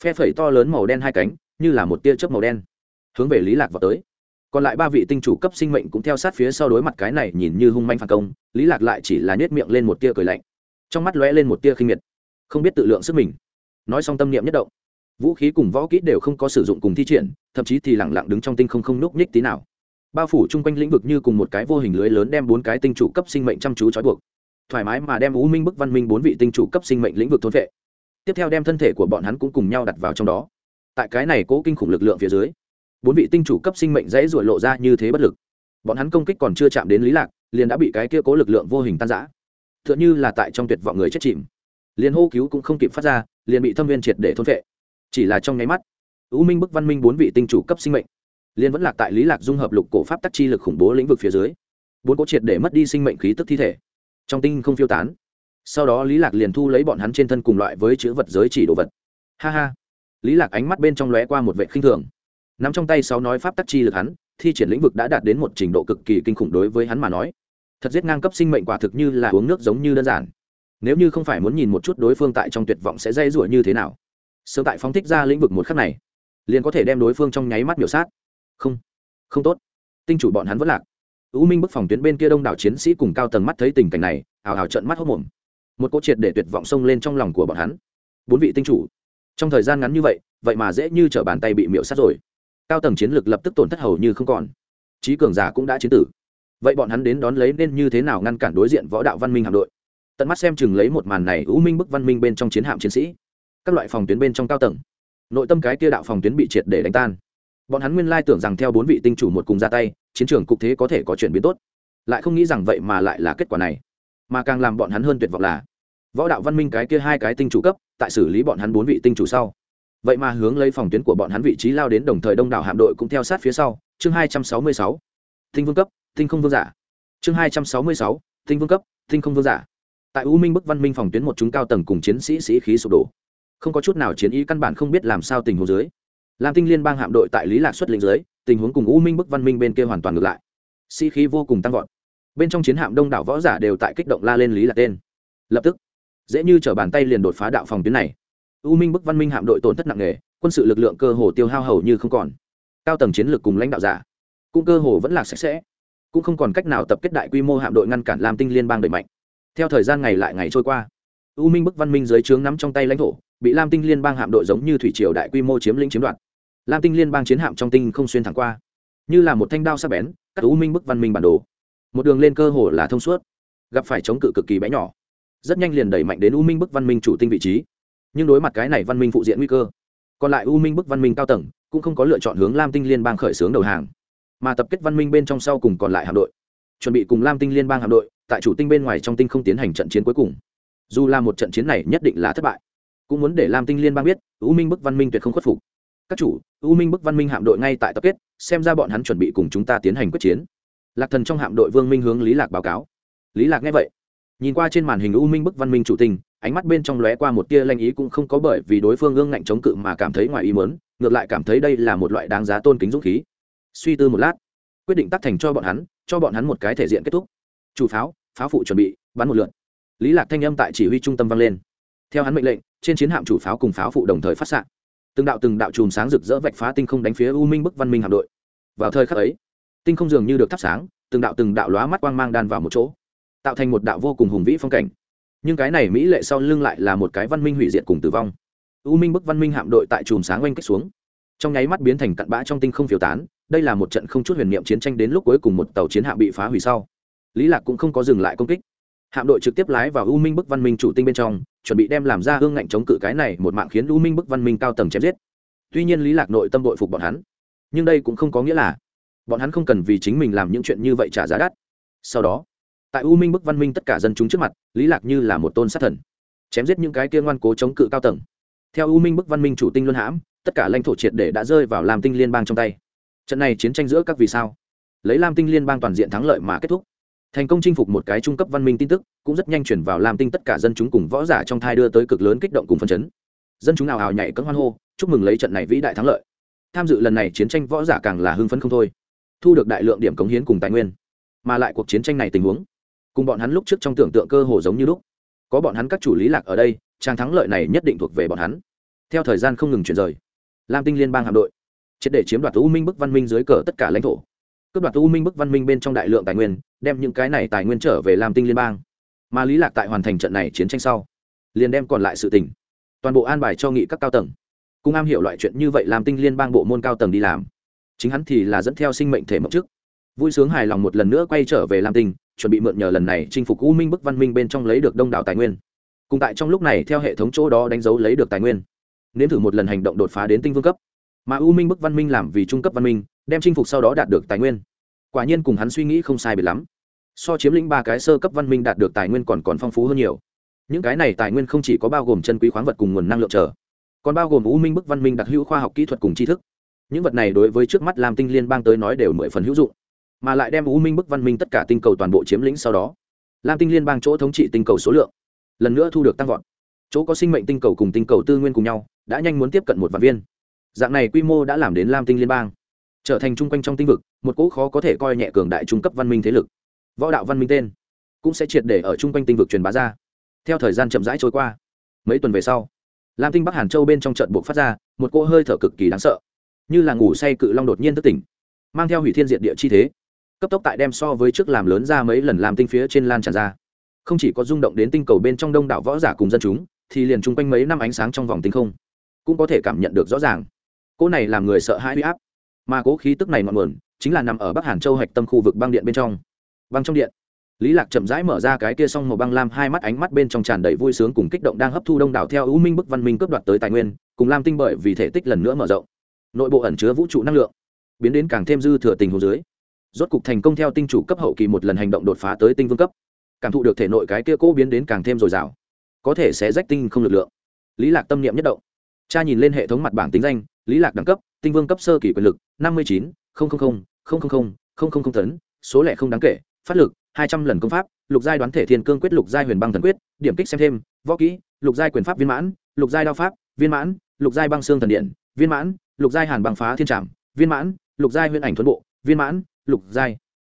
Phe phẩy to lớn màu đen hai cánh, như là một tia chớp màu đen, hướng về lý lạc vào tới. Còn lại ba vị tinh chủ cấp sinh mệnh cũng theo sát phía sau đối mặt cái này nhìn như hung manh phản công, lý lạc lại chỉ là nhếch miệng lên một tia cười lạnh. Trong mắt lóe lên một tia khinh miệt. Không biết tự lượng sức mình nói xong tâm niệm nhất động. Vũ khí cùng võ kỹ đều không có sử dụng cùng thi triển, thậm chí thì lẳng lặng đứng trong tinh không không núc nhích tí nào. Bao phủ chung quanh lĩnh vực như cùng một cái vô hình lưới lớn đem bốn cái tinh chủ cấp sinh mệnh chăm chú trói buộc. Thoải mái mà đem u minh bức văn minh bốn vị tinh chủ cấp sinh mệnh lĩnh vực thôn vệ. Tiếp theo đem thân thể của bọn hắn cũng cùng nhau đặt vào trong đó. Tại cái này cố kinh khủng lực lượng phía dưới, bốn vị tinh chủ cấp sinh mệnh dễ ruổi lộ ra như thế bất lực. Bọn hắn công kích còn chưa chạm đến lý lạc, liền đã bị cái kia cố lực lượng vô hình tan rã. Tựa như là tại trong tuyệt vọng người chết chìm liền hô cứu cũng không kịp phát ra, liền bị thâm viên triệt để thôn vệ chỉ là trong nháy mắt, u minh bức văn minh bốn vị tinh chủ cấp sinh mệnh, liền vẫn lạc tại lý lạc dung hợp lục cổ pháp tắc chi lực khủng bố lĩnh vực phía dưới. Bốn cỗ triệt để mất đi sinh mệnh khí tức thi thể. Trong tinh không phiêu tán. Sau đó lý lạc liền thu lấy bọn hắn trên thân cùng loại với chữ vật giới chỉ đồ vật. Ha ha. Lý lạc ánh mắt bên trong lóe qua một vệ khinh thường. Nắm trong tay sáu nói pháp tắc chi lực hắn, thi triển lĩnh vực đã đạt đến một trình độ cực kỳ kinh khủng đối với hắn mà nói. Thật giết ngang cấp sinh mệnh quả thực như là uống nước giống như đơn giản nếu như không phải muốn nhìn một chút đối phương tại trong tuyệt vọng sẽ dây rủa như thế nào, sớm tại phóng thích ra lĩnh vực một khắc này, liền có thể đem đối phương trong nháy mắt biểu sát. Không không tốt. Tinh chủ bọn hắn vẫn lạc. Ưu minh bức phòng tuyến bên kia đông đảo chiến sĩ cùng cao tầng mắt thấy tình cảnh này hào hào trận mắt hốc mồm. Một cỗ triệt để tuyệt vọng xông lên trong lòng của bọn hắn. Bốn vị tinh chủ, trong thời gian ngắn như vậy vậy mà dễ như t r ở bàn tay bị miễu sát rồi. Cao tầng chiến lược lập tức tổn thất hầu như không còn. Trí cường giả cũng đã chiến tử. Vậy bọn hắn đến đón lấy nên như thế nào ngăn cản đối diện võ đạo văn minh hạm đội? Tận mắt xem chừng lấy một màn này ưu minh bức văn minh bên trong chiến hạm chiến sĩ, các loại phòng tuyến bên trong cao tầng. Nội tâm cái kia đạo phòng tuyến bị triệt để đánh tan. Bọn hắn nguyên lai tưởng rằng theo bốn vị tinh chủ một cùng ra tay, chiến trường cục thế có thể có chuyển biến tốt. Lại không nghĩ rằng vậy mà lại là kết quả này. Mà càng làm bọn hắn hơn tuyệt vọng là, võ đạo văn minh cái kia hai cái tinh chủ cấp, tại xử lý bọn hắn bốn vị tinh chủ sau. Vậy mà hướng lấy phòng tuyến của bọn hắn vị trí lao đến đồng thời đông đảo hạm đội cũng theo sát phía sau. Chương hai trăm sáu mươi sáu, tinh vương cấp, tinh không vương giả. Chương hai trăm sáu mươi sáu, tinh vương cấp, tinh không vương giả tại u minh bức văn minh phòng tuyến một chúng cao tầng cùng chiến sĩ sĩ khí sụp đổ. Không có chút nào chiến ý căn bản không biết làm sao tình huống dưới. Lam tinh liên bang hạm đội tại lý lạc xuất lĩnh dưới, tình huống cùng u minh bức văn minh bên kia hoàn toàn ngược lại. Sĩ khí vô cùng tăng vọt. Bên trong chiến hạm đông đảo võ giả đều tại kích động la lên lý lạc tên. Lập tức, dễ như trở bàn tay liền đột phá đạo phòng tuyến này. U minh bức văn minh hạm đội tổn thất nặng nề, quân sự lực lượng cơ hồ tiêu hao hầu như không còn. Cao tầng chiến lược cùng lãnh đạo giả, cũng cơ hồ vẫn là sạch sẽ. Cũng không còn cách nào tập kết đại quy mô hạm đội ngăn cản lam tinh liên bang đẩy mạnh theo thời gian ngày lại ngày trôi qua, u minh bức văn minh dưới trướng nắm trong tay lãnh thổ, bị lam tinh liên bang hạm đội giống như thủy triều đại quy mô chiếm lĩnh chiếm đoạt. Lam tinh liên bang chiến hạm trong tinh không xuyên thẳng qua, như là một thanh đao sắc bén các u minh bức văn minh bản đồ. Một đường lên cơ hồ là thông suốt, gặp phải chống cự cực kỳ bé nhỏ, rất nhanh liền đẩy mạnh đến u minh bức văn minh chủ tinh vị trí. Nhưng đối mặt cái này văn minh phụ diện nguy cơ, còn lại u minh bức văn minh cao tầng cũng không có lựa chọn hướng lam tinh liên bang khởi xướng đầu hàng, mà tập kết văn minh bên trong sau cùng còn lại hạm đội, chuẩn bị cùng lam tinh liên bang hạm đội tại chủ tinh bên ngoài trong tinh không tiến hành trận chiến cuối cùng. Dù là một trận chiến này nhất định là thất bại, cũng muốn để lam tinh liên bang biết, u minh bức văn minh tuyệt không khuất phục. Các chủ, u minh bức văn minh hạm đội ngay tại tập kết, xem ra bọn hắn chuẩn bị cùng chúng ta tiến hành quyết chiến. Lạc thần trong hạm đội vương minh hướng lý lạc báo cáo. Lý lạc nghe vậy, nhìn qua trên màn hình u minh bức văn minh chủ tinh, ánh mắt bên trong lóe qua một tia lanh ý cũng không có bởi vì đối phương ương ngạnh chống cự mà cảm thấy ngoài ý mớn ngược lại cảm thấy đây là một loại đáng giá tôn kính dũng khí. Suy tư một lát, quyết định tắt thành cho bọn hắn, cho bọn hắn một cái thể diện kết thúc. Chủ pháo pháo phụ chuẩn bị, bắn một lượn lý lạc thanh âm tại chỉ huy trung tâm vang lên. Theo hắn mệnh lệnh, trên chiến hạm chủ pháo cùng pháo phụ đồng thời phát xạ. Từng đạo từng đạo chùm sáng rực rỡ vạch phá tinh không đánh phía u minh bức văn minh hạm đội. Vào thời khắc ấy, tinh không dường như được thắp sáng, từng đạo từng đạo lóa mắt quang mang đan vào một chỗ, tạo thành một đạo vô cùng hùng vĩ phong cảnh. Nhưng cái này mỹ lệ sau lưng lại là một cái văn minh hủy diệt cùng tử vong. U minh bức văn minh hạm đội tại chùm sáng oanh kích xuống. Trong nháy mắt biến thành cặn bã trong tinh không phiêu tán, đây là một trận không chút huyền niệm chiến tranh đến lúc cuối cùng một tàu chiến hạm bị phá hủy sau lý lạc cũng không có dừng lại công kích. Hạm đội trực tiếp lái vào u minh bức văn minh chủ tinh bên trong, chuẩn bị đem làm ra hương ngạnh chống cự cái này một mạng khiến u minh bức văn minh cao tầng chém giết. Tuy nhiên lý lạc nội tâm đội phục bọn hắn. Nhưng đây cũng không có nghĩa là bọn hắn không cần vì chính mình làm những chuyện như vậy trả giá đắt. Sau đó, tại u minh bức văn minh tất cả dân chúng trước mặt, lý lạc như là một tôn sát thần, chém giết những cái kia ngoan cố chống cự cao tầng. Theo u minh bức văn minh chủ tinh luân hãm, tất cả lãnh thổ triệt để đã rơi vào làm tinh liên bang trong tay. Trận này chiến tranh giữa các vì sao? Lấy lam tinh liên bang toàn diện thắng lợi mà kết thúc thành công chinh phục một cái trung cấp văn minh tin tức, cũng rất nhanh chuyển vào làm tinh tất cả dân chúng cùng võ giả trong thai đưa tới cực lớn kích động cùng phân chấn. Dân chúng nào hào nhảy cất hoan hô, chúc mừng lấy trận này vĩ đại thắng lợi. Tham dự lần này chiến tranh võ giả càng là hưng phấn không thôi. Thu được đại lượng điểm cống hiến cùng tài nguyên. Mà lại cuộc chiến tranh này tình huống, cùng bọn hắn lúc trước trong tưởng tượng cơ hồ giống như lúc. Có bọn hắn các chủ lý lạc ở đây, trang thắng lợi này nhất định thuộc về bọn hắn. Theo thời gian không ngừng chuyển rời, lam tinh liên bang hạm đội, triệt để chiếm đoạt u minh bức văn minh dưới cờ tất cả lãnh thổ cướp đoạt u minh bức văn minh bên trong đại lượng tài nguyên, đem những cái này tài nguyên trở về lam tinh liên bang. Mà lý lạc tại hoàn thành trận này chiến tranh sau, liền đem còn lại sự tình, toàn bộ an bài cho nghị các cao tầng. Cũng am hiểu loại chuyện như vậy làm tinh liên bang bộ môn cao tầng đi làm, chính hắn thì là dẫn theo sinh mệnh thể mộng trước. Vui sướng hài lòng một lần nữa quay trở về lam tinh, chuẩn bị mượn nhờ lần này chinh phục u minh bức văn minh bên trong lấy được đông đảo tài nguyên. Cùng tại trong lúc này theo hệ thống chỗ đó đánh dấu lấy được tài nguyên, nếm thử một lần hành động đột phá đến tinh vương cấp. Mà u minh bức văn minh làm vì trung cấp văn minh đem chinh phục sau đó đạt được tài nguyên. Quả nhiên cùng hắn suy nghĩ không sai biệt lắm. So chiếm lĩnh ba cái sơ cấp văn minh đạt được tài nguyên còn còn phong phú hơn nhiều. Những cái này tài nguyên không chỉ có bao gồm chân quý khoáng vật cùng nguồn năng lượng trở còn bao gồm u minh bức văn minh đặc hữu khoa học kỹ thuật cùng tri thức. Những vật này đối với trước mắt lam tinh liên bang tới nói đều mười phần hữu dụng, mà lại đem u minh bức văn minh tất cả tinh cầu toàn bộ chiếm lĩnh sau đó, lam tinh liên bang chỗ thống trị tinh cầu số lượng lần nữa thu được tăng vọt. Chỗ có sinh mệnh tinh cầu cùng tinh cầu tư nguyên cùng nhau, đã nhanh muốn tiếp cận một vạn viên. Dạng này quy mô đã làm đến lam tinh liên bang trở thành chung quanh trong tinh vực, một cỗ khó có thể coi nhẹ cường đại trung cấp văn minh thế lực. Võ đạo văn minh tên cũng sẽ triệt để ở chung quanh tinh vực truyền bá ra. Theo thời gian chậm rãi trôi qua, mấy tuần về sau, lam tinh bắc hàn châu bên trong trận buộc phát ra, một cỗ hơi thở cực kỳ đáng sợ. Như là ngủ say cự long đột nhiên thức tỉnh, mang theo hủy thiên diện địa chi thế, cấp tốc tại đem so với trước làm lớn ra mấy lần làm tinh phía trên lan tràn ra. Không chỉ có rung động đến tinh cầu bên trong đông đảo võ giả cùng dân chúng, thì liền chung quanh mấy năm ánh sáng trong vòng tinh không cũng có thể cảm nhận được rõ ràng. Cỗ này làm người sợ hãi huy áp mà cố khí tức này ngọn nguồn chính là nằm ở bắc hàn châu hạch tâm khu vực băng điện bên trong băng trong điện lý lạc chậm rãi mở ra cái kia xong màu băng lam hai mắt ánh mắt bên trong tràn đầy vui sướng cùng kích động đang hấp thu đông đảo theo ưu minh bức văn minh cướp đoạt tới tài nguyên cùng lam tinh bởi vì thể tích lần nữa mở rộng nội bộ ẩn chứa vũ trụ năng lượng biến đến càng thêm dư thừa tình hồ dưới rốt cục thành công theo tinh chủ cấp hậu kỳ một lần hành động đột phá tới tinh vương cấp cảm thụ được thể nội cái kia cố biến đến càng thêm dồi dào có thể sẽ rách tinh không lực lượng lý lạc tâm niệm nhất động cha nhìn lên hệ thống mặt bảng tính danh lý lạc đẳng cấp tinh vương cấp sơ kỳ quyền lực năm mươi chín tấn số lẻ không đáng kể phát lực hai trăm lần công pháp lục giai đoán thể thiên cương quyết lục giai huyền băng thần quyết điểm kích xem thêm võ kỹ lục giai quyền pháp viên mãn lục giai đao pháp viên mãn lục giai băng xương thần điện viên mãn lục giai hàn băng phá thiên trảm viên mãn lục giai huyền ảnh thuấn bộ viên mãn lục giai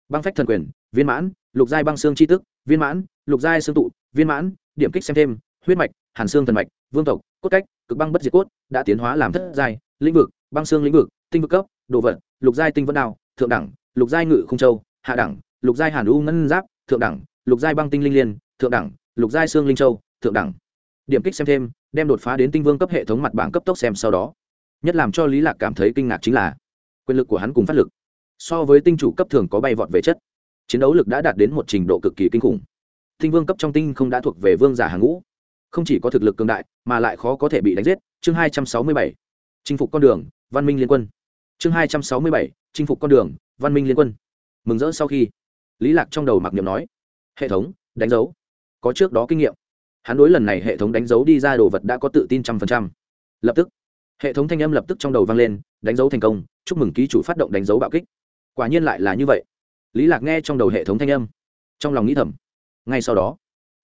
băng phách thần quyền viên mãn lục giai băng xương chi tức viên mãn lục giai xương tụ viên mãn điểm kích xem thêm huyết mạch hàn xương thần mạch vương tộc cốt cách cực băng bất diệt cốt đã tiến hóa làm thất giai lĩnh vực, băng xương lĩnh vực, tinh vực cấp, đồ vật, lục giai tinh vân đao, thượng đẳng, lục giai ngự không châu, hạ đẳng, lục giai hàn u ngân giáp, thượng đẳng, lục giai băng tinh linh liên, thượng đẳng, lục giai xương linh châu, thượng đẳng. Điểm kích xem thêm, đem đột phá đến tinh vương cấp hệ thống mặt bảng cấp tốc xem sau đó. Nhất làm cho lý lạc cảm thấy kinh ngạc chính là, quyền lực của hắn cùng phát lực, so với tinh chủ cấp thường có bay vọt về chất. Chiến đấu lực đã đạt đến một trình độ cực kỳ kinh khủng. Tinh vương cấp trong tinh không đã thuộc về vương giả hàng ngũ. Không chỉ có thực lực cường đại, mà lại khó có thể bị đánh giết. Chương hai trăm sáu mươi bảy chinh phục con đường, văn minh liên quân. Chương hai trăm sáu mươi bảy, chinh phục con đường, văn minh liên quân. Mừng rỡ sau khi, lý lạc trong đầu mặc niệm nói, hệ thống, đánh dấu. Có trước đó kinh nghiệm. Hắn đối lần này hệ thống đánh dấu đi ra đồ vật đã có tự tin trăm phần trăm. Lập tức, hệ thống thanh âm lập tức trong đầu vang lên, đánh dấu thành công. Chúc mừng ký chủ phát động đánh dấu bạo kích. Quả nhiên lại là như vậy. Lý lạc nghe trong đầu hệ thống thanh âm, trong lòng nghĩ thầm. Ngay sau đó,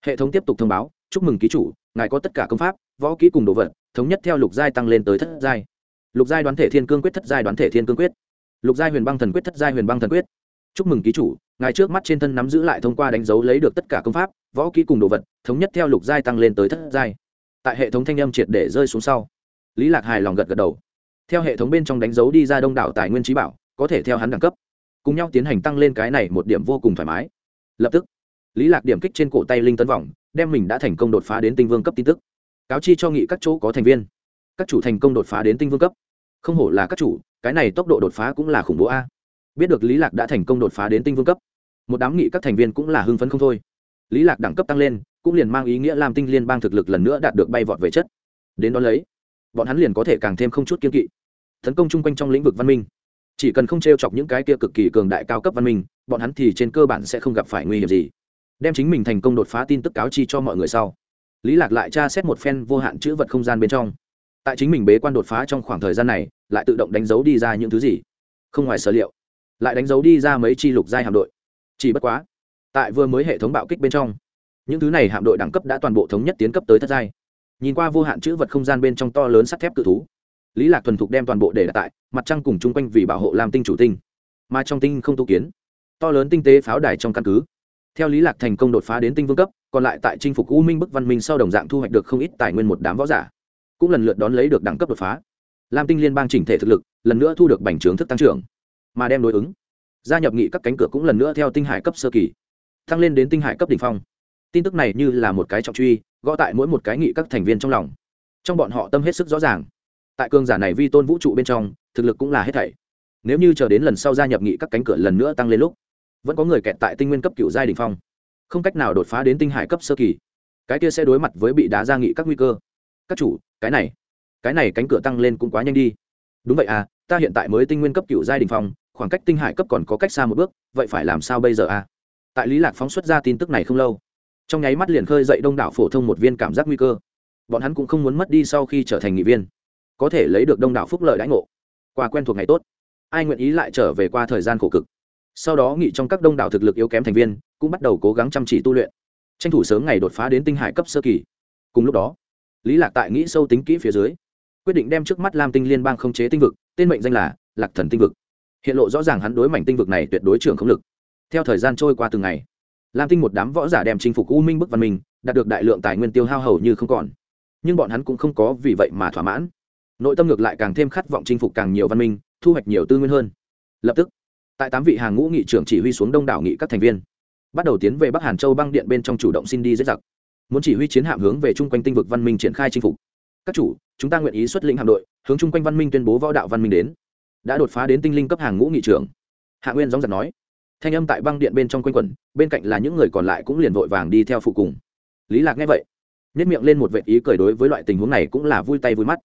hệ thống tiếp tục thông báo, chúc mừng ký chủ, ngài có tất cả công pháp, võ kỹ cùng đồ vật thống nhất theo lục giai tăng lên tới thất giai. Lục giai đoán thể thiên cương quyết, thất giai đoán thể thiên cương quyết. Lục giai huyền băng thần quyết, thất giai huyền băng thần quyết. Chúc mừng ký chủ, ngài trước mắt trên thân nắm giữ lại thông qua đánh dấu lấy được tất cả công pháp, võ kỹ cùng đồ vật, thống nhất theo lục giai tăng lên tới thất giai. Tại hệ thống thanh âm triệt để rơi xuống sau, lý lạc hài lòng gật gật đầu. Theo hệ thống bên trong đánh dấu đi ra đông đảo tài nguyên trí bảo, có thể theo hắn đẳng cấp, cùng nhau tiến hành tăng lên cái này một điểm vô cùng thoải mái. Lập tức, lý lạc điểm kích trên cổ tay linh tấn vòng đem mình đã thành công đột phá đến tinh vương cấp tin tức cáo chi cho nghị các chỗ có thành viên. Các chủ thành công đột phá đến tinh vương cấp. Không hổ là các chủ, cái này tốc độ đột phá cũng là khủng bố a. Biết được lý lạc đã thành công đột phá đến tinh vương cấp, một đám nghị các thành viên cũng là hưng phấn không thôi. Lý lạc đẳng cấp tăng lên, cũng liền mang ý nghĩa làm tinh liên bang thực lực lần nữa đạt được bay vọt về chất. Đến đó lấy, bọn hắn liền có thể càng thêm không chút kiên kỵ. Tấn công chung quanh trong lĩnh vực văn minh. Chỉ cần không t chọc những cái kia cực kỳ cường đại cao cấp văn minh, bọn hắn thì trên cơ bản sẽ không gặp phải nguy hiểm gì. Đem chính mình thành công đột phá tin tức cáo chi cho mọi người sau lý lạc lại tra xét một phen vô hạn chữ vật không gian bên trong. Tại chính mình bế quan đột phá trong khoảng thời gian này, lại tự động đánh dấu đi ra những thứ gì? Không ngoài sở liệu, lại đánh dấu đi ra mấy chi lục giai hạm đội. Chỉ bất quá, tại vừa mới hệ thống bạo kích bên trong, những thứ này hạm đội đẳng cấp đã toàn bộ thống nhất tiến cấp tới thất giai. Nhìn qua vô hạn chữ vật không gian bên trong to lớn sắt thép cự thú, lý lạc thuần thục đem toàn bộ để đặt tại mặt trăng cùng chung quanh vì bảo hộ làm tinh chủ tinh. Mà trong tinh không tu kiến, to lớn tinh tế pháo đài trong căn cứ theo lý lạc thành công đột phá đến tinh vương cấp, còn lại tại chinh phục u minh bức văn minh sau đồng dạng thu hoạch được không ít tài nguyên một đám võ giả. Cũng lần lượt đón lấy được đẳng cấp đột phá. Lam tinh liên bang chỉnh thể thực lực, lần nữa thu được bành trướng thức tăng trưởng. Mà đem đối ứng, gia nhập nghị các cánh cửa cũng lần nữa theo tinh hải cấp sơ kỳ, tăng lên đến tinh hải cấp đỉnh phong. Tin tức này như là một cái trọng truy, gõ tại mỗi một cái nghị các thành viên trong lòng. Trong bọn họ tâm hết sức rõ ràng. Tại cương giả này vi tôn vũ trụ bên trong, thực lực cũng là hết thảy. Nếu như chờ đến lần sau gia nhập nghị các cánh cửa lần nữa tăng lên lúc vẫn có người kẹt tại tinh nguyên cấp cựu giai đình phong. Không cách nào đột phá đến tinh hải cấp sơ kỳ. Cái kia sẽ đối mặt với bị đá ra nghị các nguy cơ. Các chủ, cái này cái này cánh cửa tăng lên cũng quá nhanh đi. Đúng vậy à ta hiện tại mới tinh nguyên cấp cựu giai đình phong, khoảng cách tinh hải cấp còn có cách xa một bước, vậy phải làm sao bây giờ à? Tại lý lạc phóng xuất ra tin tức này không lâu, trong nháy mắt liền khơi dậy đông đảo phổ thông một viên cảm giác nguy cơ. Bọn hắn cũng không muốn mất đi sau khi trở thành nghị viên. Có thể lấy được đông đảo phúc lợi đãi ngộ. Qua quen thuộc ngày tốt. Ai nguyện ý lại trở về qua thời gian khổ cực? Sau đó nghị trong các đông đảo thực lực yếu kém thành viên cũng bắt đầu cố gắng chăm chỉ tu luyện tranh thủ sớm ngày đột phá đến tinh hải cấp sơ kỳ cùng lúc đó lý lạc tại nghĩ sâu tính kỹ phía dưới quyết định đem trước mắt lam tinh liên bang không chế tinh vực tên mệnh danh là lạc thần tinh vực hiện lộ rõ ràng hắn đối mảnh tinh vực này tuyệt đối trưởng không lực theo thời gian trôi qua từng ngày lam tinh một đám võ giả đem chinh phục u minh bức văn minh đạt được đại lượng tài nguyên tiêu hao hầu như không còn nhưng bọn hắn cũng không có vì vậy mà thỏa mãn nội tâm ngược lại càng thêm khát vọng chinh phục càng nhiều văn minh thu hoạch nhiều tư nguyên hơn lập tức tại tám vị hàng ngũ nghị trưởng chỉ huy xuống đông đảo nghị các thành viên, bắt đầu tiến về bắc hàn châu băng điện bên trong chủ động xin đi dễ giặc. Muốn chỉ huy chiến hạm hướng về chung quanh tinh vực văn minh triển khai chinh phục. Các chủ, chúng ta nguyện ý xuất lĩnh hạm đội, hướng chung quanh văn minh tuyên bố võ đạo văn minh đến. Đã đột phá đến tinh linh cấp hàng ngũ nghị trưởng. Hạ nguyên gióng giặc nói. Thanh âm tại băng điện bên trong quanh quẩn, bên cạnh là những người còn lại cũng liền vội vàng đi theo phụ cùng. Lý lạc nghe vậy nhất miệng lên một vệ ý cười đối với loại tình huống này cũng là vui tay vui mắt.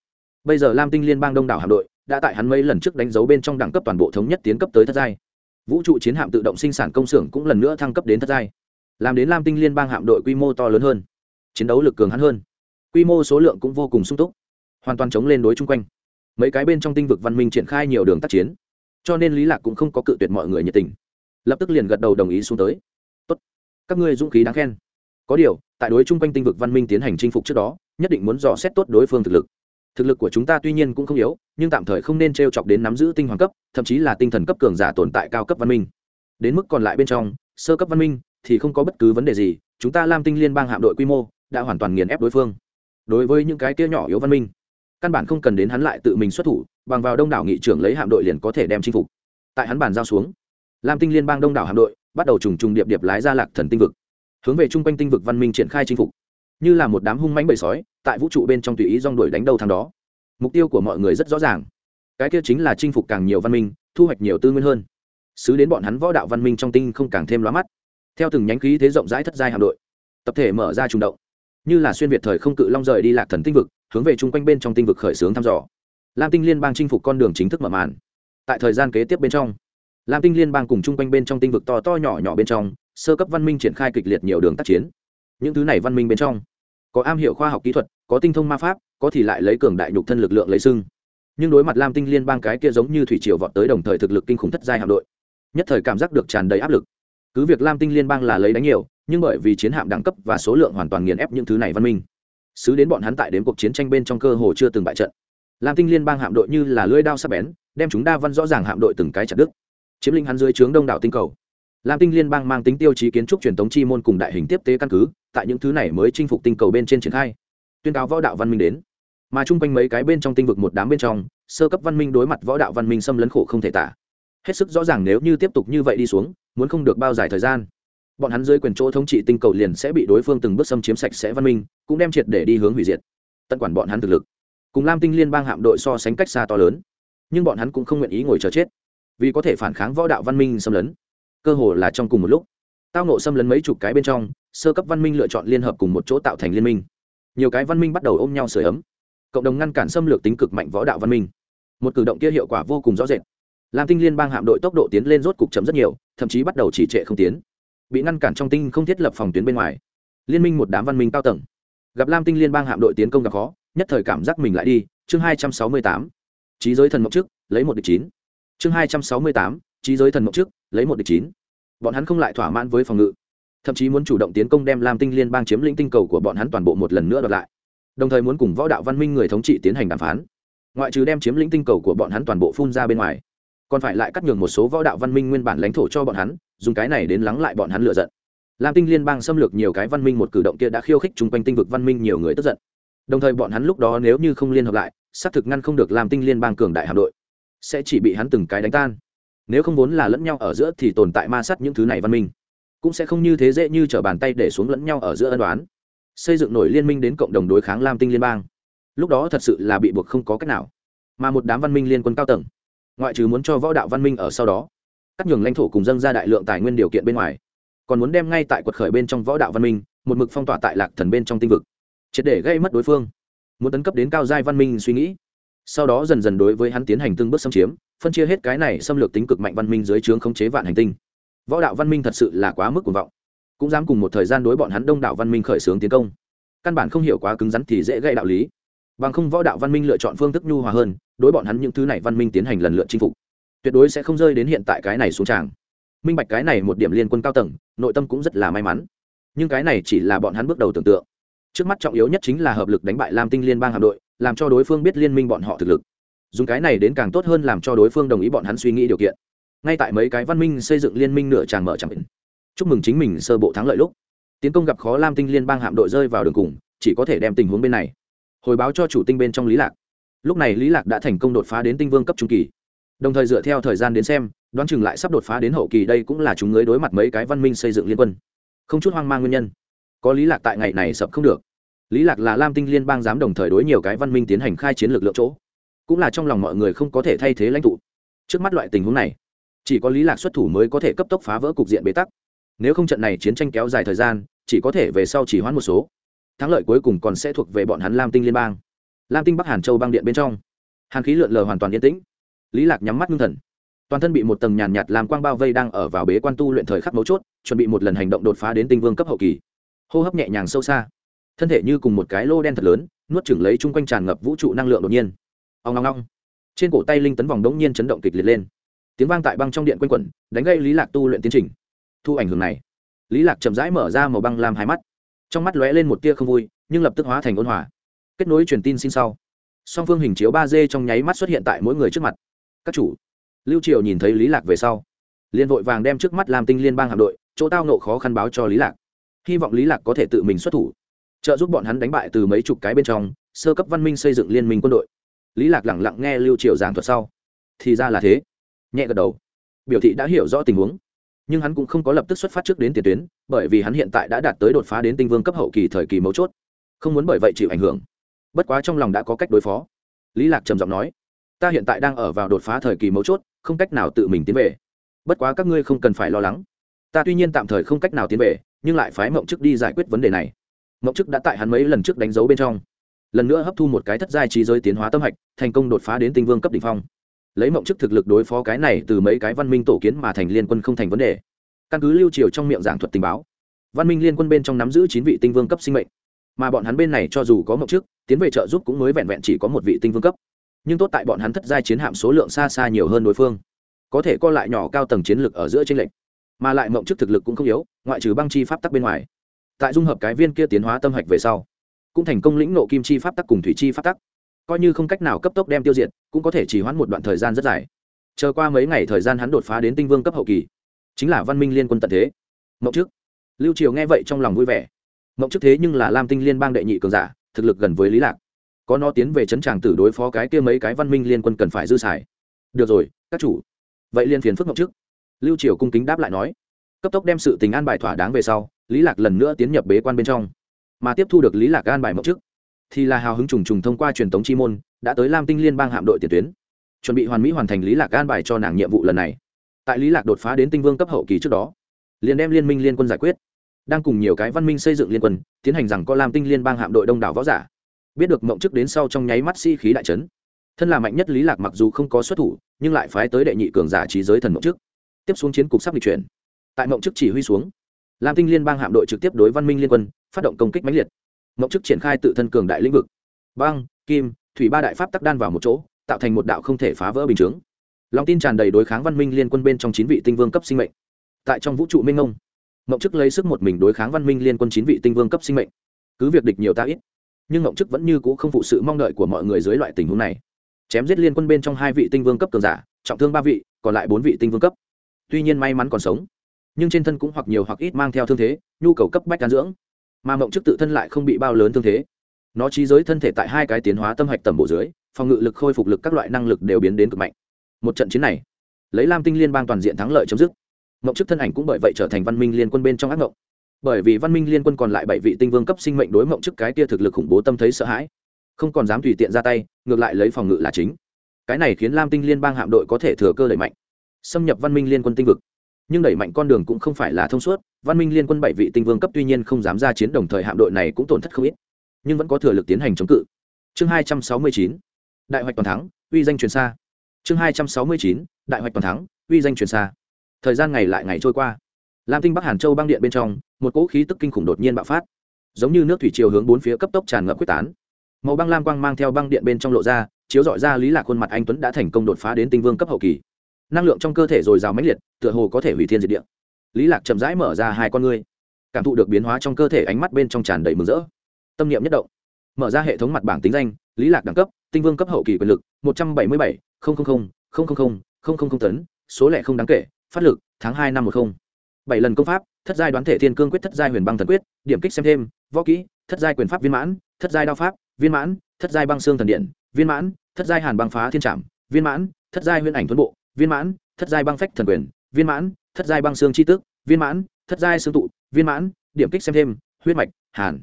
Bây giờ lam tinh liên bang đông đảo hạm đội đã tại hắn mấy lần trước đánh dấu bên trong đẳng cấp toàn bộ thống nhất tiến cấp tới thất giai. Vũ trụ chiến hạm tự động sinh sản công xưởng cũng lần nữa thăng cấp đến thất giai, làm đến lam tinh liên bang hạm đội quy mô to lớn hơn, chiến đấu lực cường hắn hơn. Quy mô số lượng cũng vô cùng sung túc, hoàn toàn chống lên đối chung quanh. Mấy cái bên trong tinh vực văn minh triển khai nhiều đường tác chiến, cho nên lý lạc cũng không có cự tuyệt mọi người nhiệt tình. Lập tức liền gật đầu đồng ý xuống tới. Tốt, các ngươi dũng khí đáng khen. Có điều, tại đối chung quanh tinh vực văn minh tiến hành chinh phục trước đó, nhất định muốn dò xét tốt đối phương thực lực thực lực của chúng ta tuy nhiên cũng không yếu, nhưng tạm thời không nên t r e o chọc đến nắm giữ tinh hoàng cấp, thậm chí là tinh thần cấp cường giả tồn tại cao cấp văn minh. Đến mức còn lại bên trong, sơ cấp văn minh thì không có bất cứ vấn đề gì, chúng ta lam tinh liên bang hạm đội quy mô đã hoàn toàn nghiền ép đối phương. Đối với những cái kia nhỏ yếu văn minh, căn bản không cần đến hắn lại tự mình xuất thủ, bằng vào đông đảo nghị trưởng lấy hạm đội liền có thể đem chinh phục. Tại hắn bàn giao xuống, lam tinh liên bang đông đảo hạm đội bắt đầu trùng trùng điệp điệp lái ra lạc thần tinh vực, hướng về chung quanh tinh vực văn minh triển khai chinh phục như là một đám hung mãnh bầy sói, tại vũ trụ bên trong tùy ý rong đuổi đánh đầu thằng đó. Mục tiêu của mọi người rất rõ ràng. Cái kia chính là chinh phục càng nhiều văn minh, thu hoạch nhiều tư nguyên hơn. Xứ đến bọn hắn võ đạo văn minh trong tinh không càng thêm lóa mắt. Theo từng nhánh khí thế rộng rãi thất giai hạm đội, tập thể mở ra trùng động. Như là xuyên việt thời không cự long rời đi lạc thần tinh vực, hướng về chung quanh bên trong tinh vực khởi xướng thăm dò. Lam tinh liên bang chinh phục con đường chính thức mở màn. Tại thời gian kế tiếp bên trong, lam tinh liên bang cùng chung quanh bên trong tinh vực to to nhỏ nhỏ bên trong, sơ cấp văn minh triển khai kịch liệt nhiều đường tác chiến. Những thứ này văn minh bên trong có am hiểu khoa học kỹ thuật, có tinh thông ma pháp, có thì lại lấy cường đại nhục thân lực lượng lấy sưng nhưng đối mặt lam tinh liên bang cái kia giống như thủy triều vọt tới đồng thời thực lực kinh khủng thất giai hạm đội, nhất thời cảm giác được tràn đầy áp lực. Cứ việc lam tinh liên bang là lấy đánh nhiều, nhưng bởi vì chiến hạm đẳng cấp và số lượng hoàn toàn nghiền ép những thứ này văn minh. Xứ đến bọn hắn tại đến cuộc chiến tranh bên trong cơ hồ chưa từng bại trận. Lam tinh liên bang hạm đội như là lưỡi đao sắc bén, đem chúng đa văn rõ ràng hạm đội từng cái chặt đứt. Chiếm lĩnh hắn dưới trướng đông đảo tinh cầu lam tinh liên bang mang tính tiêu chí kiến trúc truyền thống chi môn cùng đại hình tiếp tế căn cứ, tại những thứ này mới chinh phục tinh cầu bên trên triển khai. Tuyên cáo võ đạo văn minh đến. Mà chung quanh mấy cái bên trong tinh vực một đám bên trong, sơ cấp văn minh đối mặt võ đạo văn minh xâm lấn khổ không thể tả. Hết sức rõ ràng nếu như tiếp tục như vậy đi xuống, muốn không được bao dài thời gian. Bọn hắn dưới quyền chỗ thống trị tinh cầu liền sẽ bị đối phương từng bước xâm chiếm sạch sẽ văn minh, cũng đem triệt để đi hướng hủy diệt. Tận quản bọn hắn thực lực. Cùng lam tinh liên bang hạm đội so sánh cách xa to lớn. Nhưng bọn hắn cũng không nguyện ý ngồi chờ chết. Vì có thể phản kháng võ đạo văn minh xâm lấn cơ hồ là trong cùng một lúc. Tao nộ xâm lấn mấy chục cái bên trong, sơ cấp văn minh lựa chọn liên hợp cùng một chỗ tạo thành liên minh. Nhiều cái văn minh bắt đầu ôm nhau sửa ấm. Cộng đồng ngăn cản xâm lược tính cực mạnh võ đạo văn minh. Một cử động kia hiệu quả vô cùng rõ rệt. Lam tinh liên bang hạm đội tốc độ tiến lên rốt cục chấm rất nhiều, thậm chí bắt đầu chỉ trệ không tiến. Bị ngăn cản trong tinh không thiết lập phòng tuyến bên ngoài. Liên minh một đám văn minh cao tầng. Gặp lam tinh liên bang hạm đội tiến công gặp khó, nhất thời cảm giác mình lại đi. Chương hai trăm sáu mươi tám. Trí giới thần mộc trước, lấy một địch chín. Chương hai trăm sáu mươi tám trí giới thần mộng trước, lấy một địch chín. Bọn hắn không lại thỏa mãn với phòng ngự, thậm chí muốn chủ động tiến công đem lam tinh liên bang chiếm lĩnh tinh cầu của bọn hắn toàn bộ một lần nữa đoạt lại. Đồng thời muốn cùng võ đạo văn minh người thống trị tiến hành đàm phán. Ngoại trừ đem chiếm lĩnh tinh cầu của bọn hắn toàn bộ phun ra bên ngoài, còn phải lại cắt nhường một số võ đạo văn minh nguyên bản lãnh thổ cho bọn hắn, dùng cái này đến lắng lại bọn hắn lựa giận. Lam tinh liên bang xâm lược nhiều cái văn minh một cử động kia đã khiêu khích chung quanh tinh vực văn minh nhiều người tức giận. Đồng thời bọn hắn lúc đó nếu như không liên hợp lại, xác thực ngăn không được lam tinh liên bang cường đại hạm đội, sẽ chỉ bị hắn từng cái đánh tan nếu không vốn là lẫn nhau ở giữa thì tồn tại ma sát những thứ này văn minh, cũng sẽ không như thế dễ như t r ở bàn tay để xuống lẫn nhau ở giữa ân đoán xây dựng nổi liên minh đến cộng đồng đối kháng lam tinh liên bang, lúc đó thật sự là bị buộc không có cách nào. Mà một đám văn minh liên quân cao tầng, ngoại trừ muốn cho võ đạo văn minh ở sau đó cắt nhường lãnh thổ cùng dâng ra đại lượng tài nguyên điều kiện bên ngoài, còn muốn đem ngay tại quật khởi bên trong võ đạo văn minh, một mực phong tỏa tại lạc thần bên trong tinh vực, triệt để gây mất đối phương. Muốn tấn cấp đến cao giai văn minh suy nghĩ, sau đó dần dần đối với hắn tiến hành từng bước xâm chiếm phân chia hết cái này xâm lược tính cực mạnh văn minh dưới trướng khống chế vạn hành tinh. Võ đạo văn minh thật sự là quá mức cuồng vọng. Cũng dám cùng một thời gian đối bọn hắn đông đảo văn minh khởi xướng tiến công. Căn bản không hiểu quá cứng rắn thì dễ gây đạo lý. Bằng không võ đạo văn minh lựa chọn phương thức nhu hòa hơn, đối bọn hắn những thứ này văn minh tiến hành lần lượt chinh phục. Tuyệt đối sẽ không rơi đến hiện tại cái này xuống tràng. Minh bạch cái này một điểm liên quân cao tầng, nội tâm cũng rất là may mắn. Nhưng cái này chỉ là bọn hắn bước đầu tưởng tượng. Trước mắt trọng yếu nhất chính là hợp lực đánh bại lam tinh liên bang hạm đội, làm cho đối phương biết liên minh bọn họ thực lực dùng cái này đến càng tốt hơn làm cho đối phương đồng ý bọn hắn suy nghĩ điều kiện. Ngay tại mấy cái văn minh xây dựng liên minh nửa tràng mở chẳng định chúc mừng chính mình sơ bộ thắng lợi lúc. Tiến công gặp khó lam tinh liên bang hạm đội rơi vào đường cùng, chỉ có thể đem tình huống bên này. Hồi báo cho chủ tinh bên trong lý lạc. Lúc này lý lạc đã thành công đột phá đến tinh vương cấp trung kỳ. Đồng thời dựa theo thời gian đến xem, đoán chừng lại sắp đột phá đến hậu kỳ đây cũng là chúng người đối mặt mấy cái văn minh xây dựng liên quân. Không chút hoang mang nguyên nhân. Có lý lạc tại ngày này sập không được. Lý lạc là lam tinh liên bang dám đồng thời đối nhiều cái văn minh tiến hành khai chiến lược lượng chỗ cũng là trong lòng mọi người không có thể thay thế lãnh tụ. Trước mắt loại tình huống này, chỉ có lý lạc xuất thủ mới có thể cấp tốc phá vỡ cục diện bế tắc. Nếu không trận này chiến tranh kéo dài thời gian, chỉ có thể về sau chỉ hoãn một số. Thắng lợi cuối cùng còn sẽ thuộc về bọn hắn lam tinh liên bang. Lam tinh bắc hàn châu bang điện bên trong, hàn khí lượn lờ hoàn toàn yên tĩnh. Lý lạc nhắm mắt ngưng thần. Toàn thân bị một tầng nhàn nhạt làm quang bao vây đang ở vào bế quan tu luyện thời khắc mấu chốt, chuẩn bị một lần hành động đột phá đến tinh vương cấp hậu kỳ. Hô hấp nhẹ nhàng sâu xa. Thân thể như cùng một cái lô đen thật lớn, nuốt chửng lấy chung quanh tràn ngập vũ trụ năng lượng đột nhiên ông ngong ngong trên cổ tay linh tấn vòng đống nhiên chấn động kịch liệt lên. Tiếng vang tại băng trong điện quanh quẩn, đánh gây lý lạc tu luyện tiến trình. Thu ảnh hưởng này. Lý lạc chậm rãi mở ra màu băng làm hai mắt. Trong mắt lóe lên một tia không vui, nhưng lập tức hóa thành ôn hòa. Kết nối truyền tin xin sau. Song phương hình chiếu ba d trong nháy mắt xuất hiện tại mỗi người trước mặt. Các chủ. Lưu triều nhìn thấy lý lạc về sau. Liền vội vàng đem trước mắt làm tinh liên bang hạm đội, chỗ tao nộ khó khăn báo cho lý lạc. Hy vọng lý lạc có thể tự mình xuất thủ. Trợ giúp bọn hắn đánh bại từ mấy chục cái bên trong, sơ cấp văn minh xây dựng liên minh quân đội lý lạc lẳng lặng nghe lưu triều giảng thuật sau. Thì ra là thế. Nhẹ gật đầu. Biểu thị đã hiểu rõ tình huống. Nhưng hắn cũng không có lập tức xuất phát trước đến tiền tuyến, bởi vì hắn hiện tại đã đạt tới đột phá đến tinh vương cấp hậu kỳ thời kỳ mấu chốt. Không muốn bởi vậy chịu ảnh hưởng. Bất quá trong lòng đã có cách đối phó. Lý lạc trầm giọng nói, ta hiện tại đang ở vào đột phá thời kỳ mấu chốt, không cách nào tự mình tiến về. Bất quá các ngươi không cần phải lo lắng. Ta tuy nhiên tạm thời không cách nào tiến về, nhưng lại phái mộng chức đi giải quyết vấn đề này. Mộng chức đã tại hắn mấy lần trước đánh dấu bên trong lần nữa hấp thu một cái thất giai trí giới tiến hóa tâm hạch, thành công đột phá đến tinh vương cấp đ ỉ n h phong. Lấy mộng chức thực lực đối phó cái này từ mấy cái văn minh tổ kiến mà thành liên quân không thành vấn đề. Căn cứ lưu triều trong miệng giảng thuật tình báo, văn minh liên quân bên trong nắm giữ chín vị tinh vương cấp sinh mệnh. Mà bọn hắn bên này cho dù có mộng chức, tiến về trợ giúp cũng mới vẹn vẹn chỉ có một vị tinh vương cấp. Nhưng tốt tại bọn hắn thất giai chiến hạm số lượng xa xa nhiều hơn đối phương. Có thể co lại nhỏ cao tầng chiến lược ở giữa trên lệnh mà lại mộng chức thực lực cũng không yếu, ngoại trừ băng chi pháp tắc bên ngoài. Tại dung hợp cái viên kia tiến hóa tâm hạch về sau cũng thành công lĩnh nộ kim chi pháp tắc cùng thủy chi pháp tắc. Coi như không cách nào cấp tốc đem tiêu diệt, cũng có thể chỉ hoãn một đoạn thời gian rất dài. Chờ qua mấy ngày thời gian hắn đột phá đến tinh vương cấp hậu kỳ. Chính là văn minh liên quân tận thế. Mậu trước. Lưu triều nghe vậy trong lòng vui vẻ. Mậu trước thế nhưng là lam tinh liên bang đệ nhị cường giả, thực lực gần với lý lạc. Có nó tiến về chấn tràng tử đối phó cái kia mấy cái văn minh liên quân cần phải dư xài. Được rồi, các chủ. Vậy liên phiền phức mậu trước. Lưu triều cung kính đáp lại nói. Cấp tốc đem sự tình an bài thỏa đáng về sau, lý lạc lần nữa tiến nhập bế quan bên trong mà tiếp thu được lý lạc an bài mộng trước thì là hào hứng trùng trùng thông qua truyền thống chi môn, đã tới lam tinh liên bang hạm đội tiền tuyến, chuẩn bị hoàn mỹ hoàn thành lý lạc an bài cho nàng nhiệm vụ lần này. Tại lý lạc đột phá đến tinh vương cấp hậu kỳ trước đó, liền đem liên minh liên quân giải quyết, đang cùng nhiều cái văn minh xây dựng liên quân, tiến hành rằng có lam tinh liên bang hạm đội đông đảo võ giả, biết được mộng chức đến sau trong nháy mắt si khí đại trấn thân là mạnh nhất lý lạc mặc dù không có xuất thủ, nhưng lại phái tới đệ nhị cường giả trí giới thần mộng chức. Tiếp xuống chiến cục sắp lịch chuyển. Tại mộng chức chỉ huy xuống, lam tinh liên bang hạm đội trực tiếp đối văn minh liên quân phát động công kích mãnh liệt. Mộng chức triển khai tự thân cường đại lĩnh vực. Băng kim thủy ba đại pháp tắc đan vào một chỗ tạo thành một đạo không thể phá vỡ bình chướng. Lòng tin tràn đầy đối kháng văn minh liên quân bên trong chín vị tinh vương cấp sinh mệnh. Tại trong vũ trụ minh mông, mộng chức lấy sức một mình đối kháng văn minh liên quân chín vị tinh vương cấp sinh mệnh. Cứ việc địch nhiều ta ít nhưng mộng chức vẫn như c ũ không phụ sự mong đợi của mọi người dưới loại tình huống này. Chém giết liên quân bên trong hai vị tinh vương cấp cường giả trọng thương ba vị còn lại bốn vị tinh vương cấp. Tuy nhiên may mắn còn sống nhưng trên thân cũng hoặc nhiều hoặc ít mang theo thương thế nhu cầu cấp bách can dưỡng mà mộng chức tự thân lại không bị bao lớn thương thế. Nó trí giới thân thể tại hai cái tiến hóa tâm hạch tầm bộ dưới, phòng ngự lực khôi phục lực các loại năng lực đều biến đến cực mạnh. Một trận chiến này, lấy lam tinh liên bang toàn diện thắng lợi chấm dứt. Mộng chức thân ảnh cũng bởi vậy trở thành văn minh liên quân bên trong ác mộng. Bởi vì văn minh liên quân còn lại bảy vị tinh vương cấp sinh mệnh đối mộng chức cái tia thực lực khủng bố tâm thấy sợ hãi. Không còn dám tùy tiện ra tay, ngược lại lấy phòng ngự là chính. Cái này khiến lam tinh liên bang hạm đội có thể thừa cơ đẩy mạnh. Xâm nhập văn minh liên quân tinh vực nhưng đẩy mạnh con đường cũng không phải là thông suốt, văn minh liên quân bảy vị tinh vương cấp tuy nhiên không dám ra chiến đồng thời hạm đội này cũng tổn thất không ít, nhưng vẫn có thừa lực tiến hành chống cự. Chương hai trăm sáu mươi chín, đại hoạch toàn thắng, uy danh truyền xa. Chương hai trăm sáu mươi chín, đại hoạch toàn thắng, uy danh truyền xa. Thời gian ngày lại ngày trôi qua. Lam tinh bắc hàn châu băng điện bên trong, một cỗ khí tức kinh khủng đột nhiên bạo phát. Giống như nước thủy chiều hướng bốn phía cấp tốc tràn ngập quyết tán. Màu băng lam quang mang theo băng điện bên trong lộ ra, chiếu dọi ra lý lạc khuôn mặt anh tuấn đã thành công đột phá đến tinh vương cấp hậu kỳ năng lượng trong cơ thể dồi dào mãnh liệt, tựa hồ có thể hủy thiên diệt địa. Lý lạc chậm rãi mở ra hai con ngươi. Cảm thụ được biến hóa trong cơ thể ánh mắt bên trong tràn đầy mừng rỡ. Tâm niệm nhất động. Mở ra hệ thống mặt bảng tính danh, lý lạc đẳng cấp, tinh vương cấp hậu kỳ quyền lực, một trăm bảy mươi bảy tấn, số lẻ không đáng kể, phát lực, tháng hai năm một không. Bảy lần công pháp, thất giai đoán thể thiên cương quyết, thất giai huyền băng thần quyết, điểm kích xem thêm, võ kỹ, thất giai quyền pháp viên mãn, thất giai đao pháp, viên mãn, thất giai băng xương thần điện, viên mãn, thất giai hàn băng phá thiên trảm, viên mãn, thất giai huyền ảnh thuẫn bộ viên mãn, thất giai băng phách thần quyền, viên mãn, thất giai băng xương chi tức viên mãn, thất giai xương tụ, viên mãn, điểm kích xem thêm, huyết mạch, hàn,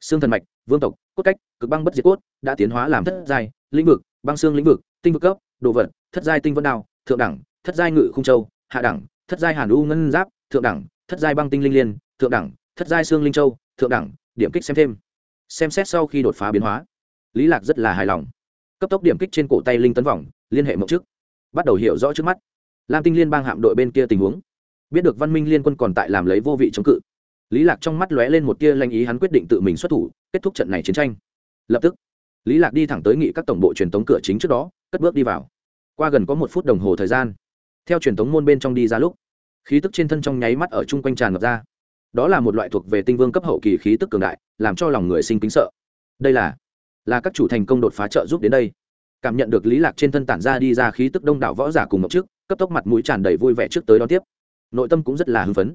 xương thần mạch, vương tộc, cốt cách, cực băng bất diệt cốt, đã tiến hóa làm thất giai, lĩnh vực, băng xương lĩnh vực, tinh vực cấp, đồ vật, thất giai tinh vân đao, thượng đẳng, thất giai ngự không châu, hạ đẳng, thất giai hàn u ngân giáp, thượng đẳng, thất giai băng tinh linh liên, thượng đẳng, thất giai xương linh châu, thượng đẳng, điểm kích xem thêm. Xem xét sau khi đột phá biến hóa, lý lạc rất là hài lòng. Cấp tốc điểm kích trên cổ tay linh tấn vòng, liên hệ mộng trước bắt đầu hiểu rõ trước mắt. Lam tinh liên bang hạm đội bên kia tình huống. Biết được văn minh liên quân còn tại làm lấy vô vị chống cự. Lý lạc trong mắt lóe lên một tia lanh ý, hắn quyết định tự mình xuất thủ, kết thúc trận này chiến tranh. Lập tức, lý lạc đi thẳng tới nghị các tổng bộ truyền thống cửa chính trước đó, cất bước đi vào. Qua gần có một phút đồng hồ thời gian, theo truyền thống môn bên trong đi ra lúc, khí tức trên thân trong nháy mắt ở chung quanh tràn ngập ra. Đó là một loại thuộc về tinh vương cấp hậu kỳ khí tức cường đại, làm cho lòng người sinh kính sợ. Đây là là các chủ thành công đột phá trợ giúp đến đây cảm nhận được lý lạc trên thân tản ra đi ra khí tức đông đảo võ giả cùng ngọc trước, cấp tốc mặt mũi tràn đầy vui vẻ trước tới đón tiếp. Nội tâm cũng rất là hưng phấn.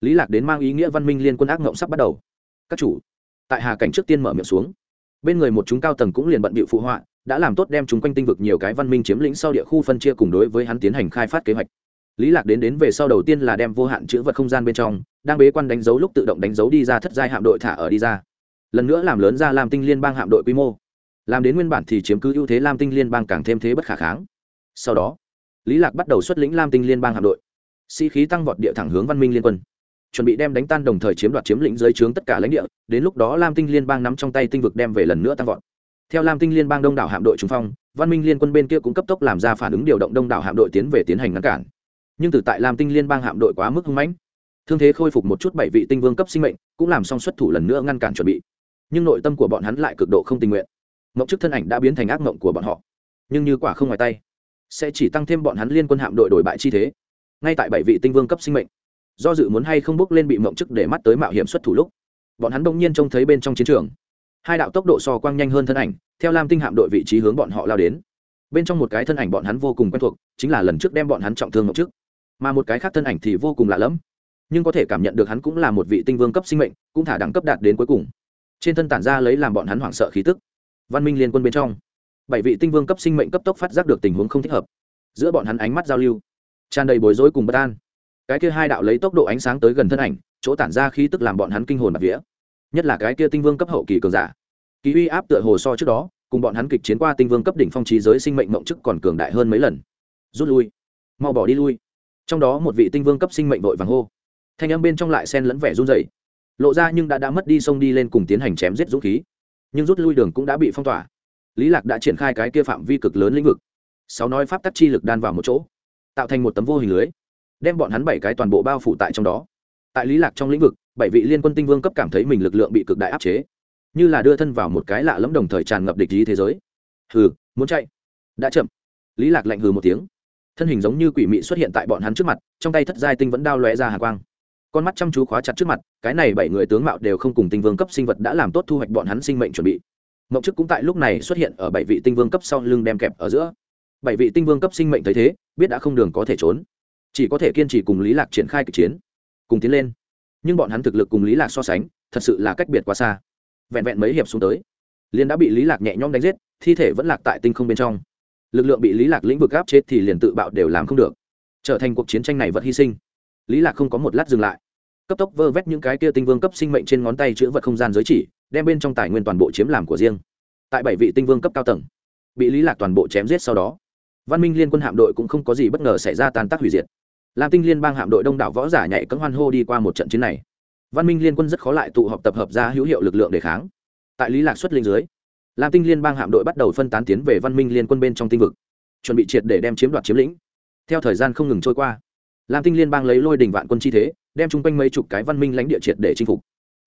Lý lạc đến mang ý nghĩa văn minh liên quân ác ngộng sắp bắt đầu. Các chủ, tại hà cảnh trước tiên mở miệng xuống. Bên người một chúng cao tầng cũng liền bận bịu phụ họa, đã làm tốt đem chúng quanh tinh vực nhiều cái văn minh chiếm lĩnh sau địa khu phân chia cùng đối với hắn tiến hành khai phát kế hoạch. Lý lạc đến đến về sau đầu tiên là đem vô hạn chữ vật không gian bên trong, đang bế quan đánh dấu lúc tự động đánh dấu đi ra thất giai hạm đội thả ở đi ra. Lần nữa làm lớn ra làm tinh liên bang hạm đội quy mô làm đến nguyên bản thì chiếm cứ ưu thế lam tinh liên bang càng thêm thế bất khả kháng. Sau đó, lý lạc bắt đầu xuất lĩnh lam tinh liên bang hạm đội. Sĩ、si、khí tăng vọt địa thẳng hướng văn minh liên quân. Chuẩn bị đem đánh tan đồng thời chiếm đoạt chiếm lĩnh dưới trướng tất cả lãnh địa, đến lúc đó lam tinh liên bang nắm trong tay tinh vực đem về lần nữa tăng vọt. Theo lam tinh liên bang đông đảo hạm đội trung phong, văn minh liên quân bên kia cũng cấp tốc làm ra phản ứng điều động đông đảo hạm đội tiến về tiến hành ngăn cản. Nhưng từ tại lam tinh liên bang hạm đội quá mức hưng mãnh, thương thế khôi phục một chút bảy vị tinh vương cấp sinh mệnh, cũng làm xong xuất thủ lần nữa ngăn cản chuẩn bị. Nhưng nội tâm của bọn hắn lại cực độ không tình nguyện mộng chức thân ảnh đã biến thành ác mộng của bọn họ. Nhưng như quả không ngoài tay, sẽ chỉ tăng thêm bọn hắn liên quân hạm đội đổi bại chi thế. Ngay tại bảy vị tinh vương cấp sinh mệnh, do dự muốn hay không bước lên bị mộng chức để mắt tới mạo hiểm xuất thủ lúc, bọn hắn bỗng nhiên trông thấy bên trong chiến trường. Hai đạo tốc độ so quang nhanh hơn thân ảnh, theo lam tinh hạm đội vị trí hướng bọn họ lao đến. Bên trong một cái thân ảnh bọn hắn vô cùng quen thuộc, chính là lần trước đem bọn hắn trọng thương mộng chức mà một cái khác thân ảnh thì vô cùng lạ lẫm, nhưng có thể cảm nhận được hắn cũng là một vị tinh vương cấp sinh mệnh, cũng thả đẳng cấp đạt đến cuối cùng. Trên thân tản ra lấy làm bọn hắn hoảng sợ khí tức văn minh liên quân bên trong. Bảy vị tinh vương cấp sinh mệnh cấp tốc phát giác được tình huống không thích hợp. Giữa bọn hắn ánh mắt giao lưu, tràn đầy bối rối cùng bất an. Cái kia hai đạo lấy tốc độ ánh sáng tới gần thân ảnh, chỗ tản ra khí tức làm bọn hắn kinh hồn bạc vía. Nhất là cái kia tinh vương cấp hậu kỳ cường giả. Kỳ uy áp tựa hồ so trước đó, cùng bọn hắn kịch chiến qua tinh vương cấp đỉnh phong trí giới sinh mệnh mộng chức còn cường đại hơn mấy lần. Rút lui, mau bỏ đi lui. Trong đó một vị tinh vương cấp sinh mệnh vội vàng hô. Thanh âm bên trong lại sen lẫn vẻ run rẩy. Lộ ra nhưng đã đã mất đi sông đi lên cùng tiến hành chém giết dũng khí nhưng rút lui đường cũng đã bị phong tỏa. Lý lạc đã triển khai cái kia phạm vi cực lớn lĩnh vực. Sáu nói pháp tắc chi lực đan vào một chỗ, tạo thành một tấm vô hình lưới, đem bọn hắn bảy cái toàn bộ bao phủ tại trong đó. Tại lý lạc trong lĩnh vực, bảy vị liên quân tinh vương cấp cảm thấy mình lực lượng bị cực đại áp chế, như là đưa thân vào một cái lạ lẫm đồng thời tràn ngập địch ý thế giới. Hừ, muốn chạy. Đã chậm. Lý lạc lạnh hừ một tiếng. Thân hình giống như quỷ mị xuất hiện tại bọn hắn trước mặt, trong tay thất giai tinh vẫn đao lóe ra hàn quang con mắt chăm chú khóa chặt trước mặt, cái này bảy người tướng mạo đều không cùng tinh vương cấp sinh vật đã làm tốt thu hoạch bọn hắn sinh mệnh chuẩn bị. Mậu chức cũng tại lúc này xuất hiện ở bảy vị tinh vương cấp sau lưng đem kẹp ở giữa. Bảy vị tinh vương cấp sinh mệnh thấy thế, biết đã không đường có thể trốn. Chỉ có thể kiên trì cùng lý lạc triển khai kịch chiến, cùng tiến lên. Nhưng bọn hắn thực lực cùng lý lạc so sánh, thật sự là cách biệt quá xa. Vẹn vẹn mấy hiệp xuống tới, liền đã bị lý lạc nhẹ nhõm đánh giết, thi thể vẫn lạc tại tinh không bên trong. Lực lượng bị lý lạc lĩnh vực áp chết thì liền tự bạo đều làm không được. Trở thành cuộc chiến tranh này vật hy sinh. Lý lạc không có một lát dừng lại cấp tốc vơ vét những cái kia tinh vương cấp sinh mệnh trên ngón tay chứa vật không gian giới chỉ, đem bên trong tài nguyên toàn bộ chiếm làm của riêng. Tại bảy vị tinh vương cấp cao tầng, bị lý lạc toàn bộ chém giết sau đó, văn minh liên quân hạm đội cũng không có gì bất ngờ xảy ra tan tác hủy diệt. Lam tinh liên bang hạm đội đông đảo võ giả nhảy cấm hoan hô đi qua một trận chiến này. Văn minh liên quân rất khó lại tụ họp tập hợp ra hữu hiệu lực lượng để kháng. Tại lý lạc xuất linh dưới, lam tinh liên bang hạm đội bắt đầu phân tán tiến về văn minh liên quân bên trong tinh vực, chuẩn bị triệt để đem chiếm đoạt chiếm lĩnh. Theo thời gian không ngừng trôi qua, lam tinh liên bang lấy lôi đình vạn quân chi thế đem chung quanh mấy chục cái văn minh lãnh địa triệt để chinh phục.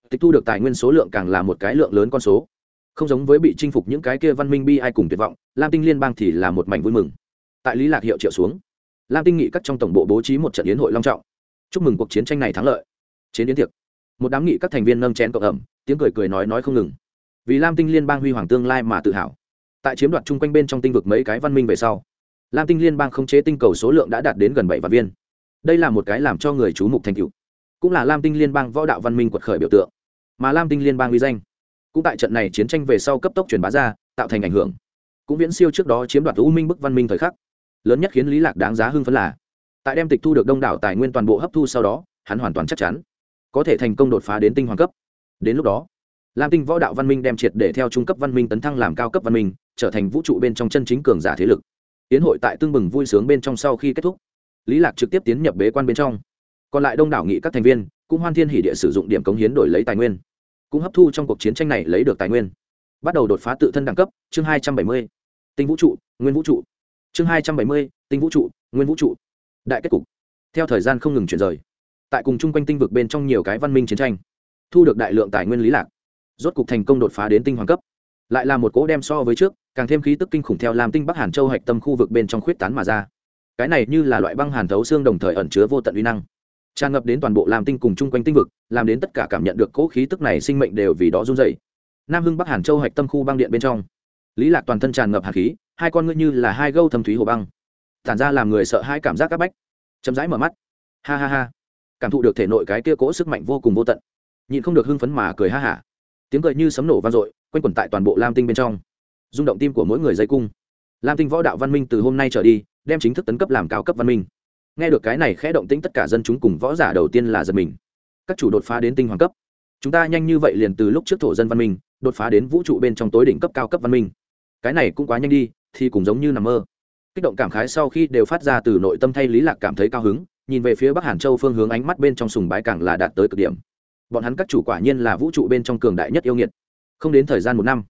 Tịch thu được tài nguyên số lượng càng là một cái lượng lớn con số. Không giống với bị chinh phục những cái kia văn minh bi ai cùng tuyệt vọng, lam tinh liên bang thì là một mảnh vui mừng. Tại lý lạc hiệu triệu xuống, lam tinh nghị các trong tổng bộ bố trí một trận yến hội long trọng. Chúc mừng cuộc chiến tranh này thắng lợi. Chiến yến tiệc. Một đám nghị các thành viên nâng chén cộng ẩm, tiếng cười cười nói nói không ngừng. Vì lam tinh liên bang huy hoàng tương lai mà tự hào. Tại chiếm đoạt chung quanh bên trong tinh vực mấy cái văn minh về sau, lam tinh liên bang không chế tinh cầu số lượng đã đạt đến gần bảy vạn viên đây là một cái làm cho người chú mục thành tựu, cũng là lam tinh liên bang võ đạo văn minh quật khởi biểu tượng. Mà lam tinh liên bang uy danh, cũng tại trận này chiến tranh về sau cấp tốc truyền bá ra, tạo thành ảnh hưởng. Cũng viễn siêu trước đó chiếm đoạt u minh bức văn minh thời khắc. Lớn nhất khiến lý lạc đáng giá hưng phấn là, tại đem tịch thu được đông đảo tài nguyên toàn bộ hấp thu sau đó, hắn hoàn toàn chắc chắn, có thể thành công đột phá đến tinh hoàng cấp. Đến lúc đó, lam tinh võ đạo văn minh đem triệt để theo trung cấp văn minh tấn thăng làm cao cấp văn minh, trở thành vũ trụ bên trong chân chính cường giả thế lực. Tiến hội tại tương bừng vui sướng bên trong sau khi kết thúc lý lạc trực tiếp tiến nhập bế quan bên trong. Còn lại đông đảo nghị các thành viên cũng hoan thiên hỷ địa sử dụng điểm cống hiến đổi lấy tài nguyên, cũng hấp thu trong cuộc chiến tranh này lấy được tài nguyên. Bắt đầu đột phá tự thân đẳng cấp, chương hai trăm bảy mươi, tinh vũ trụ, nguyên vũ trụ. Chương hai trăm bảy mươi, tinh vũ trụ, nguyên vũ trụ. Đại kết cục. Theo thời gian không ngừng chuyển rời, tại cùng chung quanh tinh vực bên trong nhiều cái văn minh chiến tranh, thu được đại lượng tài nguyên lý lạc, rốt cục thành công đột phá đến tinh hoàng cấp. Lại là một cỗ đem so với trước, càng thêm khí tức kinh khủng theo làm tinh bắc hàn châu hạch tâm khu vực bên trong khuyết tán mà ra cái này như là loại băng hàn thấu xương đồng thời ẩn chứa vô tận uy năng. Tràn ngập đến toàn bộ làm tinh cùng chung quanh tinh vực, làm đến tất cả cảm nhận được cỗ khí tức này sinh mệnh đều vì đó run dày nam hưng bắc hàn châu hạch tâm khu băng điện bên trong. Lý lạc toàn thân tràn ngập hạt khí, hai con ngươi như là hai gâu thâm thúy hồ băng. Tản ra làm người sợ hai cảm giác áp bách. Chậm rãi mở mắt. Ha ha ha. Cảm thụ được thể nội cái kia cỗ sức mạnh vô cùng vô tận. Nhịn không được hưng phấn mà cười ha hả. Tiếng cười như sấm nổ vang dội, quanh quẩn tại toàn bộ lam tinh bên trong. Rung động tim của mỗi người dây cung. Lam tinh võ đạo văn minh từ hôm nay trở đi đem chính thức tấn cấp làm cao cấp văn minh. Nghe được cái này khẽ động tĩnh tất cả dân chúng cùng võ giả đầu tiên là giật mình. Các chủ đột phá đến tinh hoàng cấp. Chúng ta nhanh như vậy liền từ lúc trước thổ dân văn minh, đột phá đến vũ trụ bên trong tối đỉnh cấp cao cấp văn minh. Cái này cũng quá nhanh đi, thì cũng giống như nằm mơ. Kích động cảm khái sau khi đều phát ra từ nội tâm thay lý lạc cảm thấy cao hứng, nhìn về phía bắc hàn châu phương hướng ánh mắt bên trong sùng bái càng là đạt tới cực điểm. Bọn hắn các chủ quả nhiên là vũ trụ bên trong cường đại nhất yêu nghiệt. Không đến thời gian một năm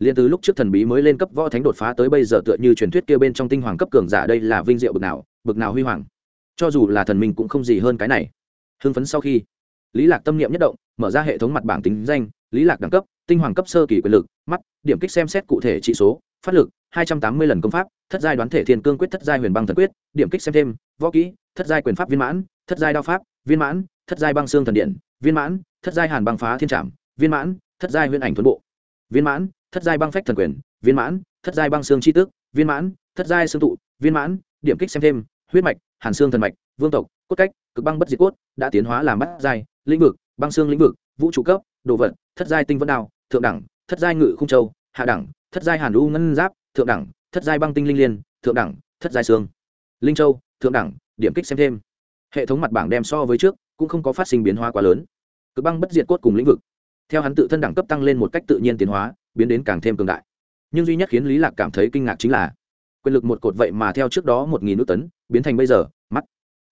liền từ lúc trước thần bí mới lên cấp võ thánh đột phá tới bây giờ tựa như truyền thuyết kia bên trong tinh hoàng cấp cường giả đây là vinh diệu bực nào bực nào huy hoàng. Cho dù là thần minh cũng không gì hơn cái này. Hưng phấn sau khi, lý lạc tâm niệm nhất động, mở ra hệ thống mặt bảng tính danh, lý lạc đẳng cấp, tinh hoàng cấp sơ kỳ quyền lực, mắt, điểm kích xem xét cụ thể trị số, phát lực, hai trăm tám mươi lần công pháp, thất giai đoán thể thiên cương quyết, thất giai huyền băng thần quyết, điểm kích xem thêm, võ kỹ, thất giai quyền pháp viên mãn, thất giai đao pháp, viên mãn, thất giai băng xương thần điện, viên mãn, thất giai hàn băng phá thiên trảm, viên mãn, thất giai huyền ảnh thuần bộ, viên mãn thất giai băng phách thần quyền, viên mãn, thất giai băng xương chi tước, viên mãn, thất giai xương tụ, viên mãn, điểm kích xem thêm, huyết mạch, hàn xương thần mạch, vương tộc, cốt cách, cực băng bất diệt cốt, đã tiến hóa làm bắt giai, lĩnh vực, băng xương lĩnh vực, vũ trụ cấp, đồ vật, thất giai tinh vân đao, thượng đẳng, thất giai ngự khung châu, hạ đẳng, thất giai hàn u ngân giáp, thượng đẳng, thất giai băng tinh linh liên, thượng đẳng, thất giai xương. Linh châu, thượng đẳng, điểm kích xem thêm. Hệ thống mặt bảng đem so với trước, cũng không có phát sinh biến hóa quá lớn. Cực băng bất diệt cốt cùng lĩnh vực. Theo hắn tự thân đẳng cấp tăng lên một cách tự nhiên tiến hóa biến đến càng thêm cường đại. Nhưng duy nhất khiến lý lạc cảm thấy kinh ngạc chính là, quyền lực một cột vậy mà theo trước đó một nghìn nước tấn, biến thành bây giờ, mắt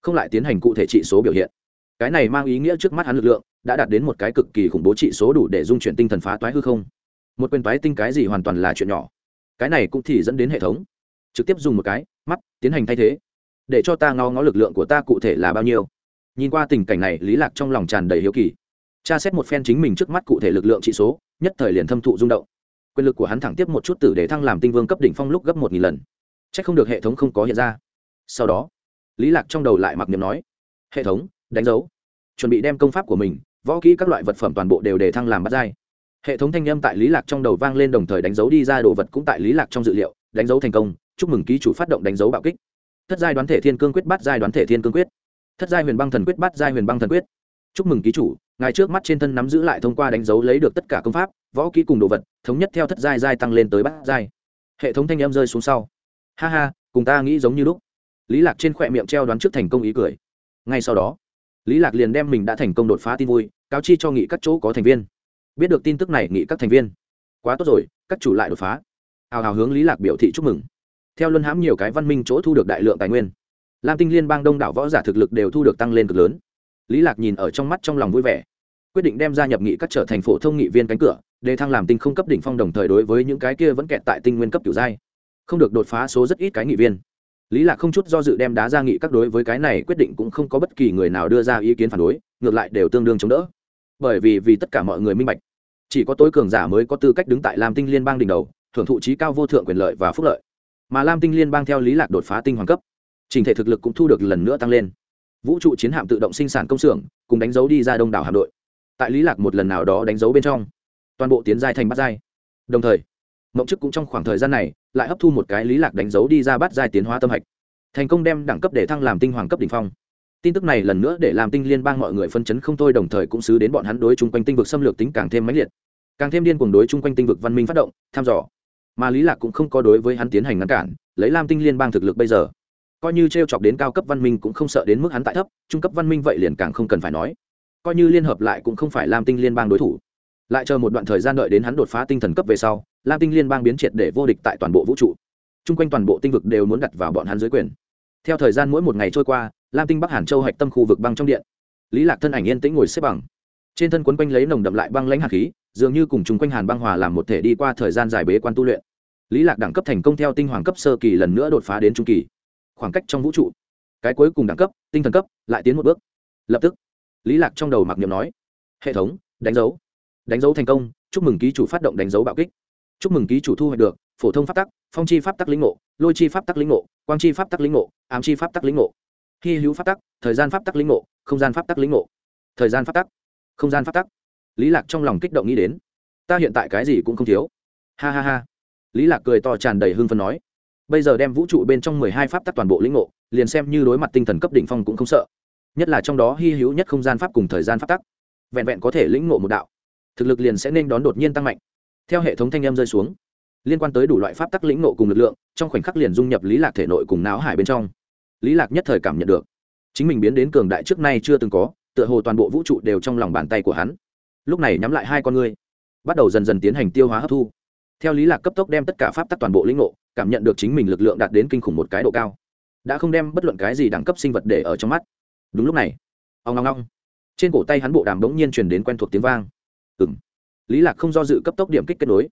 không lại tiến hành cụ thể trị số biểu hiện. Cái này mang ý nghĩa trước mắt hắn lực lượng đã đạt đến một cái cực kỳ khủng bố trị số đủ để dung chuyển tinh thần phá toái hư không. Một quyền toái tinh cái gì hoàn toàn là chuyện nhỏ. Cái này cũng thì dẫn đến hệ thống trực tiếp dùng một cái, mắt tiến hành thay thế. Để cho ta ngó ngó lực lượng của ta cụ thể là bao nhiêu. Nhìn qua tình cảnh này, lý lạc trong lòng tràn đầy hiếu kỳ tra xét một phen chính mình trước mắt cụ thể lực lượng trị số, nhất thời liền thâm thụ rung động. Quyền lực của hắn thẳng tiếp một chút tử để thăng làm tinh vương cấp đỉnh phong lúc gấp một nghìn lần. C không được hệ thống không có hiện ra. Sau đó, lý lạc trong đầu lại mặc niệm nói, hệ thống, đánh dấu. Chuẩn bị đem công pháp của mình, võ kỹ các loại vật phẩm toàn bộ đều để thăng làm bắt dai hệ thống thanh âm tại lý lạc trong đầu vang lên đồng thời đánh dấu đi ra đồ vật cũng tại lý lạc trong dự liệu, đánh dấu thành công, chúc mừng ký chủ phát động đánh dấu bạo kích. Thất giai đoán thể thiên cương quyết bắt giai đoán thể thiên cương quyết. Thất giai huyền băng thần quyết bắt giai huyền băng thần quyết. Chúc mừng ký chủ ngài trước mắt trên thân nắm giữ lại thông qua đánh dấu lấy được tất cả công pháp, võ kỹ cùng đồ vật, thống nhất theo thất giai giai tăng lên tới bát giai. Hệ thống thanh âm rơi xuống sau. Ha ha, cùng ta nghĩ giống như lúc. Lý lạc trên khỏe miệng treo đoán trước thành công ý cười. Ngay sau đó, lý lạc liền đem mình đã thành công đột phá tin vui, cáo chi cho nghị các chỗ có thành viên. Biết được tin tức này nghị các thành viên. Quá tốt rồi, các chủ lại đột phá. Hào hào hướng lý lạc biểu thị chúc mừng. Theo luân hãm nhiều cái văn minh chỗ thu được đại lượng tài nguyên. Lam tinh liên bang đông đảo võ giả thực lực đều thu được tăng lên cực lớn lý lạc nhìn ở trong mắt trong lòng vui vẻ. Quyết định đem gia nhập nghị các trở thành phổ thông nghị viên cánh cửa đề thăng làm tinh không cấp đỉnh phong đồng thời đối với những cái kia vẫn kẹt tại tinh nguyên cấp kiểu giai, không được đột phá số rất ít cái nghị viên. Lý lạc không chút do dự đem đá ra nghị các đối với cái này quyết định cũng không có bất kỳ người nào đưa ra ý kiến phản đối, ngược lại đều tương đương chống đỡ. Bởi vì vì tất cả mọi người minh bạch, chỉ có tối cường giả mới có tư cách đứng tại lam tinh liên bang đỉnh đầu, thưởng thụ trí cao vô thượng quyền lợi và phúc lợi. Mà lam tinh liên bang theo lý lạc đột phá tinh hoàng cấp, trình thể thực lực cũng thu được lần nữa tăng lên vũ trụ chiến hạm tự động sinh sản công xưởng, cùng đánh dấu đi ra đông đảo hạm đội. Tại lý lạc một lần nào đó đánh dấu bên trong, toàn bộ tiến giai thành bát giai. Đồng thời, mộng chức cũng trong khoảng thời gian này lại hấp thu một cái lý lạc đánh dấu đi ra bát giai tiến hóa tâm hạch. Thành công đem đẳng cấp để thăng làm tinh hoàng cấp đỉnh phong. Tin tức này lần nữa để làm tinh liên bang mọi người phân chấn không thôi, đồng thời cũng xứ đến bọn hắn đối chung quanh tinh vực xâm lược tính càng thêm mãnh liệt. Càng thêm điên cuồng đối chung quanh tinh vực văn minh phát động, thăm dò. Mà lý lạc cũng không có đối với hắn tiến hành ngăn cản, lấy lam tinh liên bang thực lực bây giờ coi như treo chọc đến cao cấp văn minh cũng không sợ đến mức hắn tại thấp, trung cấp văn minh vậy liền càng không cần phải nói. Coi như liên hợp lại cũng không phải lam tinh liên bang đối thủ. Lại chờ một đoạn thời gian đợi đến hắn đột phá tinh thần cấp về sau, lam tinh liên bang biến triệt để vô địch tại toàn bộ vũ trụ. Chung quanh toàn bộ tinh vực đều muốn đặt vào bọn hắn dưới quyền. Theo thời gian mỗi một ngày trôi qua, lam tinh bắc hàn châu hạch tâm khu vực băng trong điện. Lý lạc thân ảnh yên tĩnh ngồi xếp bằng. Trên thân quấn quanh lấy nồng đậm lại băng lãnh hạt khí, dường như cùng chung quanh hàn băng hòa làm một thể đi qua thời gian dài bế quan tu luyện. Lý lạc đẳng cấp thành công theo tinh hoàng cấp sơ kỳ lần nữa đột phá đến trung kỳ khoảng cách trong vũ trụ. Cái cuối cùng đẳng cấp, tinh thần cấp, lại tiến một bước. Lập tức, lý lạc trong đầu mặc niệm nói, hệ thống, đánh dấu. Đánh dấu thành công, chúc mừng ký chủ phát động đánh dấu bạo kích. Chúc mừng ký chủ thu hoạch được, phổ thông pháp tắc, phong chi pháp tắc lĩnh ngộ, lôi chi pháp tắc lĩnh ngộ, quang chi pháp tắc lĩnh ngộ, ám chi pháp tắc lĩnh ngộ. Hy hữu pháp tắc, thời gian pháp tắc lĩnh ngộ, không gian pháp tắc lĩnh ngộ. Thời gian pháp tắc, không gian pháp tắc. Lý lạc trong lòng kích động nghĩ đến, ta hiện tại cái gì cũng không thiếu. Ha ha ha. Lý lạc cười to tràn đầy hưng phấn nói bây giờ đem vũ trụ bên trong mười hai pháp tắc toàn bộ lĩnh ngộ, liền xem như đối mặt tinh thần cấp đỉnh phong cũng không sợ. Nhất là trong đó hy hữu nhất không gian pháp cùng thời gian pháp tắc. Vẹn vẹn có thể lĩnh ngộ một đạo, thực lực liền sẽ nên đón đột nhiên tăng mạnh. Theo hệ thống thanh âm rơi xuống, liên quan tới đủ loại pháp tắc lĩnh nộ cùng lực lượng, trong khoảnh khắc liền dung nhập lý lạc thể nội cùng não hải bên trong. Lý lạc nhất thời cảm nhận được, chính mình biến đến cường đại trước nay chưa từng có, tựa hồ toàn bộ vũ trụ đều trong lòng bàn tay của hắn. Lúc này nhắm lại hai con ngươi, bắt đầu dần dần tiến hành tiêu hóa hấp thu theo lý lạc cấp tốc đem tất cả pháp tắc toàn bộ lĩnh ngộ, cảm nhận được chính mình lực lượng đạt đến kinh khủng một cái độ cao. Đã không đem bất luận cái gì đẳng cấp sinh vật để ở trong mắt. Đúng lúc này ông ngong ngong trên cổ tay hắn bộ đàm đống nhiên truyền đến quen thuộc tiếng vang. Ừng lý lạc không do dự cấp tốc điểm kích kết nối.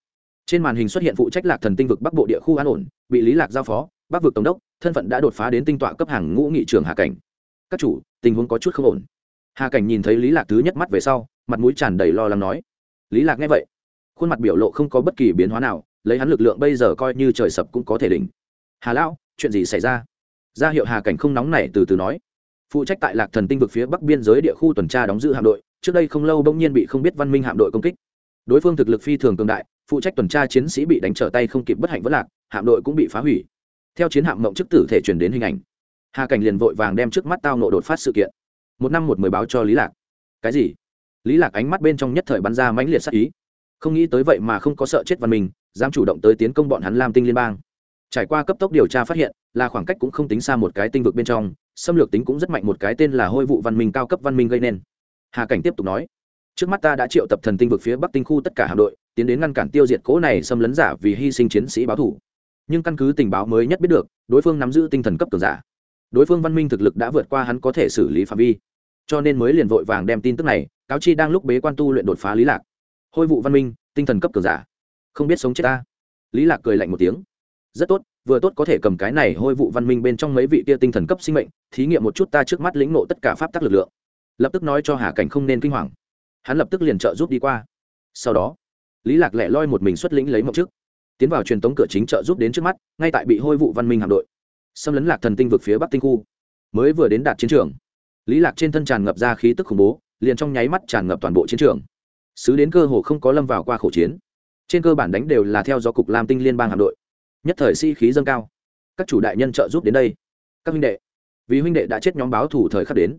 Trên màn hình xuất hiện phụ trách lạc thần tinh vực bắc bộ địa khu an ổn, bị lý lạc giao phó, bắc vực tổng đốc, thân phận đã đột phá đến tinh tọa cấp hàng ngũ nghị trường hà cảnh. Các chủ, tình huống có chút không ổn. Hà cảnh nhìn thấy lý lạc thứ nhất mắt về sau, mặt mũi tràn đầy lo lắng nói. Lý lạc nghe vậy khuôn mặt biểu lộ không có bất kỳ biến hóa nào, lấy hắn lực lượng bây giờ coi như trời sập cũng có thể đỉnh. Hà lão, chuyện gì xảy ra? Ra hiệu hà cảnh không nóng nảy từ từ nói. Phụ trách tại lạc thần tinh vực phía bắc biên giới địa khu tuần tra đóng giữ hạm đội, trước đây không lâu bỗng nhiên bị không biết văn minh hạm đội công kích. Đối phương thực lực phi thường cường đại, phụ trách tuần tra chiến sĩ bị đánh trở tay không kịp bất hạnh vất lạc, hạm đội cũng bị phá hủy. Theo chiến hạm mộng chức tử thể truyền đến hình ảnh. Hà cảnh liền vội vàng đem trước mắt tao nộ đột phát sự kiện. Một năm một mười báo cho lý lạc. Cái gì? Lý lạc ánh mắt bên trong nhất thời bắn ra mãnh liệt sắc ý không nghĩ tới vậy mà không có sợ chết văn minh, dám chủ động tới tiến công bọn hắn lam tinh liên bang. Trải qua cấp tốc điều tra phát hiện, là khoảng cách cũng không tính xa một cái tinh vực bên trong, xâm lược tính cũng rất mạnh một cái tên là hôi vụ văn minh cao cấp văn minh gây nên. Hà cảnh tiếp tục nói, trước mắt ta đã triệu tập thần tinh vực phía bắc tinh khu tất cả hạm đội, tiến đến ngăn cản tiêu diệt cỗ này xâm lấn giả vì hy sinh chiến sĩ báo thủ. Nhưng căn cứ tình báo mới nhất biết được, đối phương nắm giữ tinh thần cấp cường giả. Đối phương văn minh thực lực đã vượt qua hắn có thể xử lý phạm vi. Cho nên mới liền vội vàng đem tin tức này, cáo chi đang lúc bế quan tu luyện đột phá lý lạc hôi vụ văn minh, tinh thần cấp cường giả. Không biết sống chết ta. Lý lạc cười lạnh một tiếng. Rất tốt, vừa tốt có thể cầm cái này hôi vụ văn minh bên trong mấy vị kia tinh thần cấp sinh mệnh, thí nghiệm một chút ta trước mắt lĩnh ngộ tất cả pháp tắc lực lượng. Lập tức nói cho hà cảnh không nên kinh hoàng. Hắn lập tức liền trợ giúp đi qua. Sau đó, lý lạc lẻ loi một mình xuất lĩnh lấy mộng trước. Tiến vào truyền tống cửa chính trợ giúp đến trước mắt, ngay tại bị hôi vụ văn minh hạm đội. Xâm lấn lạc thần tinh vực phía bắc tinh khu. Mới vừa đến đạt chiến trường, lý lạc trên thân tràn ngập ra khí tức khủng bố, liền trong nháy mắt tràn ngập toàn bộ chiến trường sứ đến cơ hồ không có lâm vào qua khổ chiến. Trên cơ bản đánh đều là theo do cục lam tinh liên bang hạm đội. Nhất thời sĩ khí dâng cao. Các chủ đại nhân trợ giúp đến đây. Các huynh đệ. Vì huynh đệ đã chết nhóm báo thủ thời khắc đến.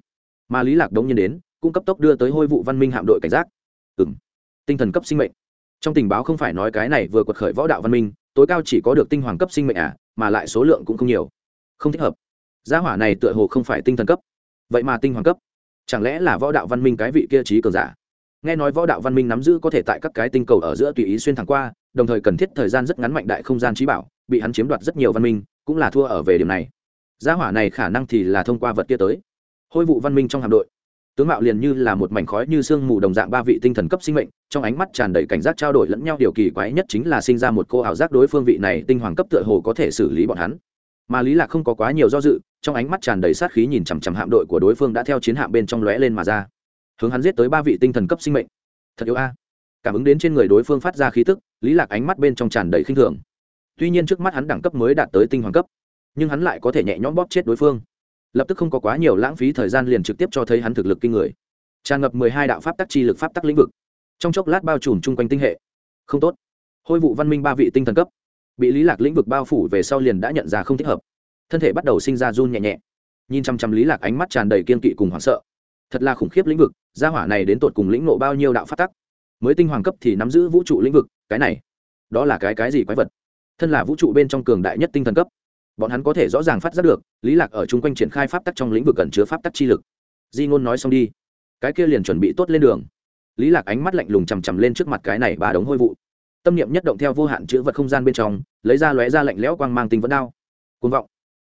Mà lý lạc đống nhiên đến, cung cấp tốc đưa tới hôi vụ văn minh hạm đội cảnh giác. Ừng tinh thần cấp sinh mệnh. Trong tình báo không phải nói cái này vừa quật khởi võ đạo văn minh, tối cao chỉ có được tinh hoàng cấp sinh mệnh à mà lại số lượng cũng không nhiều. Không thích hợp. Gia hỏa này tựa hồ không phải tinh thần cấp. Vậy mà tinh hoàng cấp. Chẳng lẽ là võ đạo văn minh cái vị kia trí cường giả? Nghe nói võ đạo văn minh nắm giữ có thể tại các cái tinh cầu ở giữa tùy ý xuyên thẳng qua, đồng thời cần thiết thời gian rất ngắn mạnh đại không gian trí bảo, bị hắn chiếm đoạt rất nhiều văn minh, cũng là thua ở về điểm này. Gia hỏa này khả năng thì là thông qua vật kia tới. Hôi vụ văn minh trong hạm đội. Tướng mạo liền như là một mảnh khói như sương mù đồng dạng ba vị tinh thần cấp sinh mệnh, trong ánh mắt tràn đầy cảnh giác trao đổi lẫn nhau điều kỳ quái nhất chính là sinh ra một cô ảo giác đối phương vị này tinh hoàng cấp tựa hồ có thể xử lý bọn hắn. Mà lý lạc không có quá nhiều do dự, trong ánh mắt tràn đầy sát khí nhìn chằm chằm hạm đội của đối phương đã theo chiến hạm bên trong lóe lên mà ra hướng hắn giết tới ba vị tinh thần cấp sinh mệnh. Thật yếu a. Cảm ứng đến trên người đối phương phát ra khí tức, lý lạc ánh mắt bên trong tràn đầy khinh thường. Tuy nhiên trước mắt hắn đẳng cấp mới đạt tới tinh hoàng cấp, nhưng hắn lại có thể nhẹ nhõm bóp chết đối phương. Lập tức không có quá nhiều lãng phí thời gian liền trực tiếp cho thấy hắn thực lực kinh người. Tràn ngập mười hai đạo pháp tắc chi lực pháp tắc lĩnh vực. Trong chốc lát bao trùm chung quanh tinh hệ. Không tốt. Hôi vụ văn minh ba vị tinh thần cấp. Bị lý lạc lĩnh vực bao phủ về sau liền đã nhận ra không thích hợp. Thân thể bắt đầu sinh ra run nhẹ nhẹ. Nhìn chăm chăm lý lạc ánh mắt tràn đầy kiên kỵ cùng hoảng sợ thật là khủng khiếp lĩnh vực, gia hỏa này đến tột cùng lĩnh nộ bao nhiêu đạo phát tắc. Mới tinh hoàng cấp thì nắm giữ vũ trụ lĩnh vực, cái này, đó là cái cái gì quái vật? Thân là vũ trụ bên trong cường đại nhất tinh thần cấp. Bọn hắn có thể rõ ràng phát giác được, lý lạc ở chung quanh triển khai pháp tắc trong lĩnh vực cần chứa pháp tắc chi lực. Di ngôn nói xong đi. Cái kia liền chuẩn bị tốt lên đường. Lý lạc ánh mắt lạnh lùng chằm chằm lên trước mặt cái này ba đống hôi vụ. Tâm niệm nhất động theo vô hạn chữ vật không gian bên trong, lấy ra lóe ra lạnh lẽo quang mang tinh vẫn đao. Côn vọng.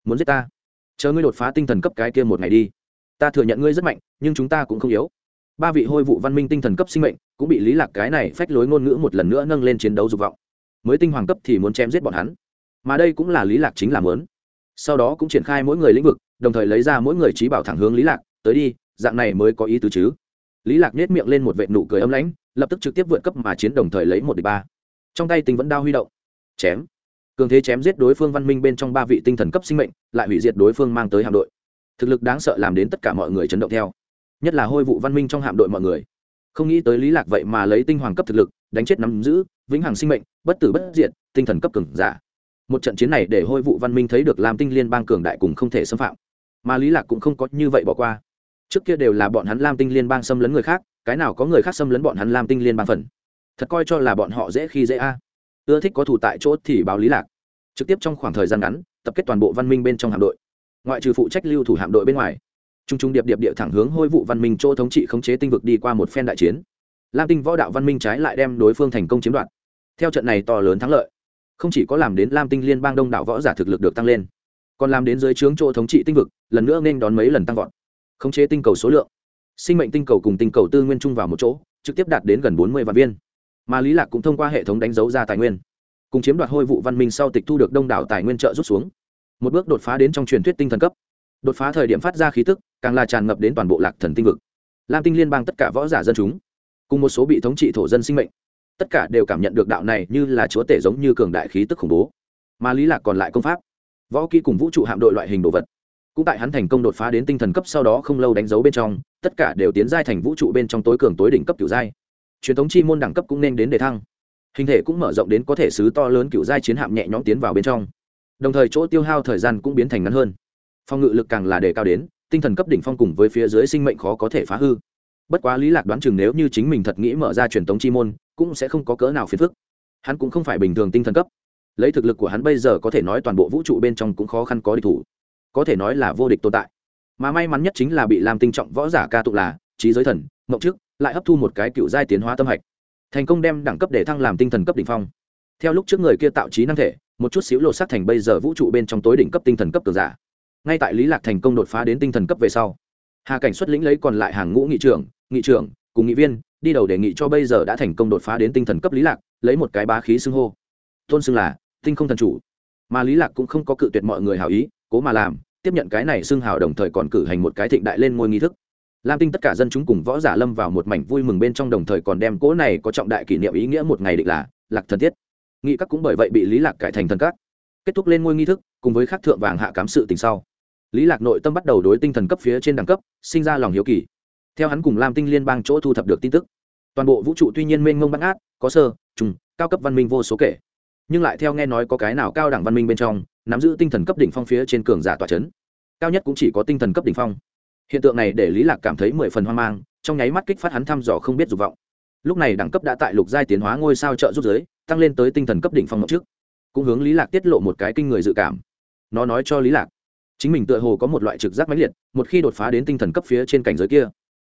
Muốn giết ta. Chờ ngươi đột phá tinh thần cấp cái kia một ngày đi ta thừa nhận ngươi rất mạnh, nhưng chúng ta cũng không yếu. Ba vị hôi vụ văn minh tinh thần cấp sinh mệnh cũng bị lý lạc cái này phách lối ngôn ngữ một lần nữa nâng lên chiến đấu dục vọng. Mới tinh hoàng cấp thì muốn chém giết bọn hắn. Mà đây cũng là lý lạc chính là muốn. Sau đó cũng triển khai mỗi người lĩnh vực, đồng thời lấy ra mỗi người trí bảo thẳng hướng lý lạc, tới đi, dạng này mới có ý tứ chứ. Lý lạc nhếch miệng lên một vệt nụ cười âm lãnh, lập tức trực tiếp vượt cấp mà chiến đồng thời lấy một địch ba. Trong tay tinh vẫn đao huy động. Chém. Cường thế chém giết đối phương văn minh bên trong ba vị tinh thần cấp sinh mệnh, lại hủy diệt đối phương mang tới hạm đội thực lực đáng sợ làm đến tất cả mọi người chấn động theo, nhất là hôi vụ văn minh trong hạm đội mọi người. Không nghĩ tới lý lạc vậy mà lấy tinh hoàng cấp thực lực, đánh chết nắm giữ, vĩnh hằng sinh mệnh, bất tử bất diệt, tinh thần cấp cường giả. Một trận chiến này để hôi vụ văn minh thấy được làm tinh liên bang cường đại cùng không thể xâm phạm. Mà lý lạc cũng không có như vậy bỏ qua. Trước kia đều là bọn hắn lam tinh liên bang xâm lấn người khác, cái nào có người khác xâm lấn bọn hắn lam tinh liên bang phần. Thật coi cho là bọn họ dễ khi dễ a. Ưa thích có thủ tại chỗ thì báo lý lạc. Trực tiếp trong khoảng thời gian ngắn, tập kết toàn bộ văn minh bên trong hạm đội ngoại trừ phụ trách lưu thủ hạm đội bên ngoài. Trung trung điệp điệp địa thẳng hướng hôi vụ văn minh chỗ thống trị khống chế tinh vực đi qua một phen đại chiến. Lam tinh võ đạo văn minh trái lại đem đối phương thành công chiếm đoạt. Theo trận này to lớn thắng lợi, không chỉ có làm đến lam tinh liên bang đông đảo võ giả thực lực được tăng lên, còn làm đến dưới trướng chỗ thống trị tinh vực, lần nữa nên đón mấy lần tăng vọt. Khống chế tinh cầu số lượng, sinh mệnh tinh cầu cùng tinh cầu tư nguyên chung vào một chỗ, trực tiếp đạt đến gần bốn mươi vạn viên. Mà lý lạc cũng thông qua hệ thống đánh dấu ra tài nguyên, cùng chiếm đoạt hôi vụ văn minh sau tịch thu được đông đảo tài nguyên trợ rút xuống một bước đột phá đến trong truyền thuyết tinh thần cấp. Đột phá thời điểm phát ra khí tức, càng là tràn ngập đến toàn bộ lạc thần tinh vực. Lam tinh liên bang tất cả võ giả dân chúng, cùng một số bị thống trị thổ dân sinh mệnh, tất cả đều cảm nhận được đạo này như là chúa tể giống như cường đại khí tức khủng bố. Mà lý lạc còn lại công pháp, võ kỹ cùng vũ trụ hạm đội loại hình đồ vật, cũng tại hắn thành công đột phá đến tinh thần cấp sau đó không lâu đánh dấu bên trong, tất cả đều tiến giai thành vũ trụ bên trong tối cường tối đỉnh cấp kiểu giai. Truyền thống chi môn đẳng cấp cũng nên đến đề thăng. Hình thể cũng mở rộng đến có thể sứ to lớn kiểu giai chiến hạm nhẹ nhõm tiến vào bên trong đồng thời chỗ tiêu hao thời gian cũng biến thành ngắn hơn. Phong ngự lực càng là đề cao đến, tinh thần cấp đỉnh phong cùng với phía dưới sinh mệnh khó có thể phá hư. Bất quá lý lạc đoán chừng nếu như chính mình thật nghĩ mở ra truyền thống chi môn, cũng sẽ không có cỡ nào phiền phức. Hắn cũng không phải bình thường tinh thần cấp. Lấy thực lực của hắn bây giờ có thể nói toàn bộ vũ trụ bên trong cũng khó khăn có địch thủ. Có thể nói là vô địch tồn tại. Mà may mắn nhất chính là bị làm tinh trọng võ giả ca tụ là trí giới thần, mộng trước, lại hấp thu một cái cựu giai tiến hóa tâm hạch. Thành công đem đẳng cấp để thăng làm tinh thần cấp đỉnh phong. Theo lúc trước người kia tạo trí năng thể một chút xíu lột xác thành bây giờ vũ trụ bên trong tối đỉnh cấp tinh thần cấp cường giả. Ngay tại lý lạc thành công đột phá đến tinh thần cấp về sau, hà cảnh xuất lĩnh lấy còn lại hàng ngũ nghị trưởng nghị trưởng, cùng nghị viên, đi đầu đề nghị cho bây giờ đã thành công đột phá đến tinh thần cấp lý lạc, lấy một cái bá khí xưng hô. Tôn xưng là tinh không thần chủ. Mà lý lạc cũng không có cự tuyệt mọi người hảo ý, cố mà làm, tiếp nhận cái này xưng hào đồng thời còn cử hành một cái thịnh đại lên ngôi nghi thức. Lam tinh tất cả dân chúng cùng võ giả lâm vào một mảnh vui mừng bên trong đồng thời còn đem cỗ này có trọng đại kỷ niệm ý nghĩa một ngày định là lạc thần tiết nghị các cũng bởi vậy bị lý lạc cải thành thần các. Kết thúc lên ngôi nghi thức, cùng với khắc thượng vàng hạ cám sự tình sau. Lý lạc nội tâm bắt đầu đối tinh thần cấp phía trên đẳng cấp, sinh ra lòng hiếu kỳ. Theo hắn cùng lam tinh liên bang chỗ thu thập được tin tức, toàn bộ vũ trụ tuy nhiên mênh mông bắt ngát có sơ, trùng, cao cấp văn minh vô số kể. Nhưng lại theo nghe nói có cái nào cao đẳng văn minh bên trong, nắm giữ tinh thần cấp đỉnh phong phía trên cường giả tòa chấn. Cao nhất cũng chỉ có tinh thần cấp đỉnh phong. Hiện tượng này để lý lạc cảm thấy mười phần hoang mang, trong nháy mắt kích phát hắn thăm dò không biết dục vọng. Lúc này đẳng cấp đã tại lục giai tiến hóa ngôi sao trợ rút giới tăng lên tới tinh thần cấp đỉnh phong ngọc trước. Cũng hướng lý lạc tiết lộ một cái kinh người dự cảm. Nó nói cho lý lạc, chính mình tựa hồ có một loại trực giác mãnh liệt, một khi đột phá đến tinh thần cấp phía trên cảnh giới kia,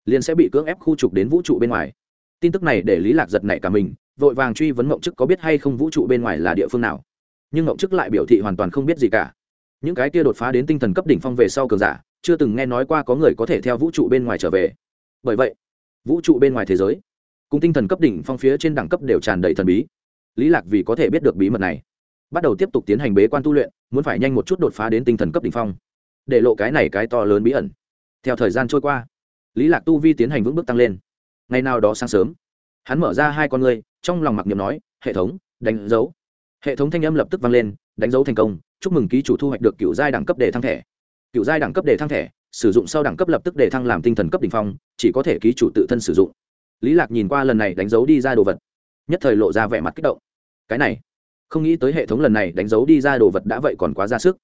liền sẽ bị cưỡng ép khu trục đến vũ trụ bên ngoài. Tin tức này để lý lạc giật nảy cả mình, vội vàng truy vấn mộng chức có biết hay không vũ trụ bên ngoài là địa phương nào. Nhưng mộng chức lại biểu thị hoàn toàn không biết gì cả. Những cái kia đột phá đến tinh thần cấp đỉnh phong về sau cường giả, chưa từng nghe nói qua có người có thể theo vũ trụ bên ngoài trở về. Bởi vậy, vũ trụ bên ngoài thế giới, cùng tinh thần cấp đỉnh phong phía trên đẳng cấp đều tràn đầy thần bí lý lạc vì có thể biết được bí mật này, bắt đầu tiếp tục tiến hành bế quan tu luyện, muốn phải nhanh một chút đột phá đến tinh thần cấp đ ỉ n h phong, để lộ cái này cái to lớn bí ẩn. Theo thời gian trôi qua, lý lạc tu vi tiến hành vững bước tăng lên. Ngày nào đó sáng sớm, hắn mở ra hai con ngươi, trong lòng mặc niệm nói, hệ thống, đánh dấu. Hệ thống thanh âm lập tức vang lên, đánh dấu thành công, chúc mừng ký chủ thu hoạch được cựu giai đẳng cấp để thăng thẻ. Cựu giai đẳng cấp để thăng thẻ, sử dụng sau đẳng cấp lập tức để thăng làm tinh thần cấp đ ỉ n h phong, chỉ có thể ký chủ tự thân sử dụng. Lý lạc nhìn qua lần này đánh dấu đi ra đồ vật nhất thời lộ ra vẻ mặt kích động. Cái này, không nghĩ tới hệ thống lần này đánh dấu đi ra đồ vật đã vậy còn quá ra sức.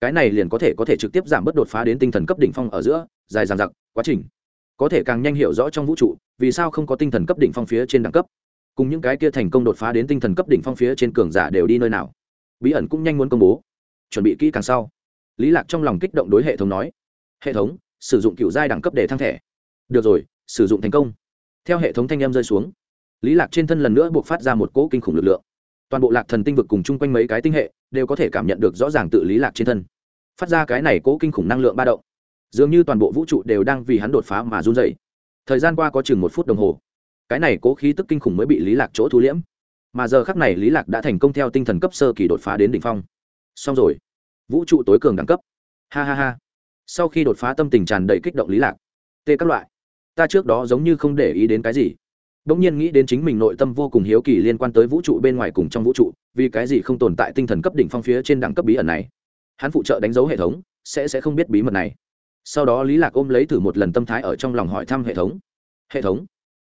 Cái này liền có thể có thể trực tiếp giảm bớt đột phá đến tinh thần cấp đỉnh phong ở giữa, dài dằng dặc, quá trình. Có thể càng nhanh hiểu rõ trong vũ trụ, vì sao không có tinh thần cấp đỉnh phong phía trên đẳng cấp. Cùng những cái kia thành công đột phá đến tinh thần cấp đỉnh phong phía trên cường giả đều đi nơi nào. Bí ẩn cũng nhanh muốn công bố. Chuẩn bị kỹ càng sau. Lý lạc trong lòng kích động đối hệ thống nói. Hệ thống, sử dụng cựu giai đẳng cấp để thăng thẻ. Được rồi, sử dụng thành công. Theo hệ thống thanh em rơi xuống lý lạc trên thân lần nữa buộc phát ra một cỗ kinh khủng lực lượng. Toàn bộ lạc thần tinh vực cùng chung quanh mấy cái tinh hệ đều có thể cảm nhận được rõ ràng tự lý lạc trên thân. Phát ra cái này cỗ kinh khủng năng lượng ba động, dường như toàn bộ vũ trụ đều đang vì hắn đột phá mà run rẩy. Thời gian qua có chừng một phút đồng hồ, cái này cố khí tức kinh khủng mới bị lý lạc chỗ thu liễm. Mà giờ khắc này lý lạc đã thành công theo tinh thần cấp sơ kỳ đột phá đến đỉnh phong. Xong rồi, vũ trụ tối cường đẳng cấp. Ha ha ha. Sau khi đột phá tâm tình tràn đầy kích động lý lạc, tê các loại, ta trước đó giống như không để ý đến cái gì bỗng nhiên nghĩ đến chính mình nội tâm vô cùng hiếu kỳ liên quan tới vũ trụ bên ngoài cùng trong vũ trụ, vì cái gì không tồn tại tinh thần cấp đỉnh phong phía trên đẳng cấp bí ẩn này? Hắn phụ trợ đánh dấu hệ thống, sẽ sẽ không biết bí mật này. Sau đó lý lạc ôm lấy thử một lần tâm thái ở trong lòng hỏi thăm hệ thống. Hệ thống?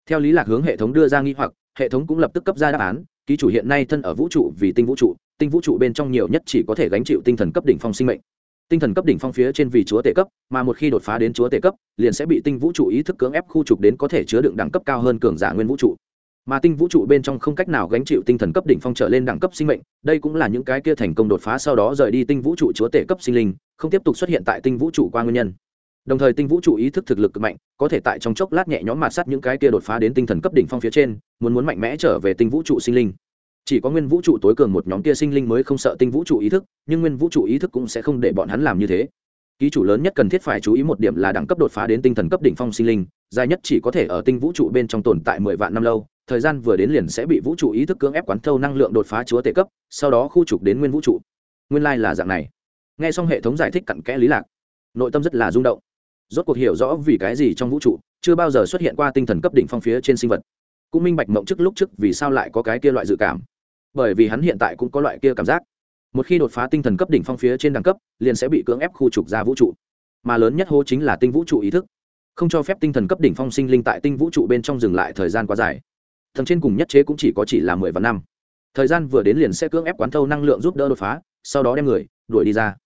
Theo lý lạc hướng hệ thống đưa ra nghi hoặc, hệ thống cũng lập tức cấp ra đáp án, ký chủ hiện nay thân ở vũ trụ vì tinh vũ trụ, tinh vũ trụ bên trong nhiều nhất chỉ có thể gánh chịu tinh thần cấp đỉnh phong sinh mệnh tinh thần cấp đỉnh phong phía trên vì chúa tể cấp, mà một khi đột phá đến chúa tể cấp, liền sẽ bị tinh vũ trụ ý thức cưỡng ép khu trục đến có thể chứa đựng đẳng cấp cao hơn cường giả nguyên vũ trụ. Mà tinh vũ trụ bên trong không cách nào gánh chịu tinh thần cấp đỉnh phong trở lên đẳng cấp sinh mệnh, đây cũng là những cái kia thành công đột phá sau đó rời đi tinh vũ trụ chúa tể cấp sinh linh, không tiếp tục xuất hiện tại tinh vũ trụ qua nguyên nhân. Đồng thời tinh vũ trụ ý thức thực lực cực mạnh, có thể tại trong chốc lát nhẹ nhõm mạt sát những cái kia đột phá đến tinh thần cấp đỉnh phong phía trên, muốn muốn mạnh mẽ trở về tinh vũ trụ sinh linh chỉ có nguyên vũ trụ tối cường một nhóm kia sinh linh mới không sợ tinh vũ trụ ý thức, nhưng nguyên vũ trụ ý thức cũng sẽ không để bọn hắn làm như thế. Ký chủ lớn nhất cần thiết phải chú ý một điểm là đẳng cấp đột phá đến tinh thần cấp đỉnh phong sinh linh, dài nhất chỉ có thể ở tinh vũ trụ bên trong tồn tại mười vạn năm lâu, thời gian vừa đến liền sẽ bị vũ trụ ý thức cưỡng ép quán thâu năng lượng đột phá chúa tệ cấp, sau đó khu trục đến nguyên vũ trụ. Nguyên lai là dạng này. Nghe xong hệ thống giải thích cặn kẽ lý lạc, nội tâm rất là rung động. Rốt cuộc hiểu rõ vì cái gì trong vũ trụ chưa bao giờ xuất hiện qua tinh thần cấp đỉnh phong phía trên sinh vật. Cũng minh bạch mộng trước lúc trước vì sao lại có cái kia loại dự cảm bởi vì hắn hiện tại cũng có loại kia cảm giác. Một khi đột phá tinh thần cấp đỉnh phong phía trên đẳng cấp, liền sẽ bị cưỡng ép khu trục ra vũ trụ. Mà lớn nhất hô chính là tinh vũ trụ ý thức. Không cho phép tinh thần cấp đỉnh phong sinh linh tại tinh vũ trụ bên trong dừng lại thời gian quá dài. Thần trên cùng nhất chế cũng chỉ có chỉ là mười vạn năm. Thời gian vừa đến liền sẽ cưỡng ép quán thâu năng lượng giúp đỡ đột phá, sau đó đem người, đuổi đi ra.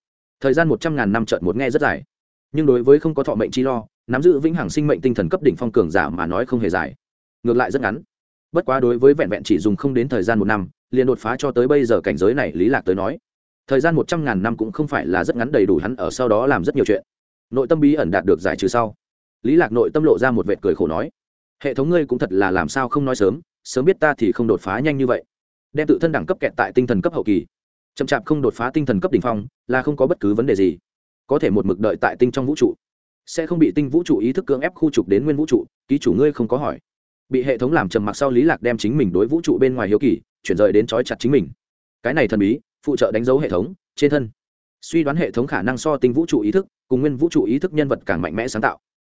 Thời gian một trăm ngàn năm trợn một nghe rất dài. Nhưng đối với không có thọ mệnh chi lo, nắm giữ vĩnh hằng sinh mệnh tinh thần cấp đỉnh phong cường giả mà nói không hề dài. Ngược lại rất ngắn. Bất quá đối với vẹn vẹn chỉ dùng không đến thời gian một năm liền đột phá cho tới bây giờ cảnh giới này, lý lạc tới nói, thời gian một trăm ngàn năm cũng không phải là rất ngắn, đầy đủ hắn ở sau đó làm rất nhiều chuyện. Nội tâm bí ẩn đạt được giải trừ sau, lý lạc nội tâm lộ ra một vệt cười khổ nói, hệ thống ngươi cũng thật là làm sao không nói sớm sớm biết ta thì không đột phá nhanh như vậy. Đem tự thân đẳng cấp kẹt tại tinh thần cấp hậu kỳ, chậm chạp không đột phá tinh thần cấp đỉnh phong, là không có bất cứ vấn đề gì. Có thể một mực đợi tại tinh trong vũ trụ, sẽ không bị tinh vũ trụ ý thức cưỡng ép khu trục đến nguyên vũ trụ, ký chủ ngươi không có hỏi. Bị hệ thống làm trầm mặc sau, lý lạc đem chính mình đối vũ trụ bên ngoài hiếu kỳ chuyển rời đến trói chặt chính mình. Cái này thần bí, phụ trợ đánh dấu hệ thống, trên thân. Suy đoán hệ thống khả năng so tinh vũ trụ ý thức, cùng nguyên vũ trụ ý thức nhân vật càng mạnh mẽ sáng tạo.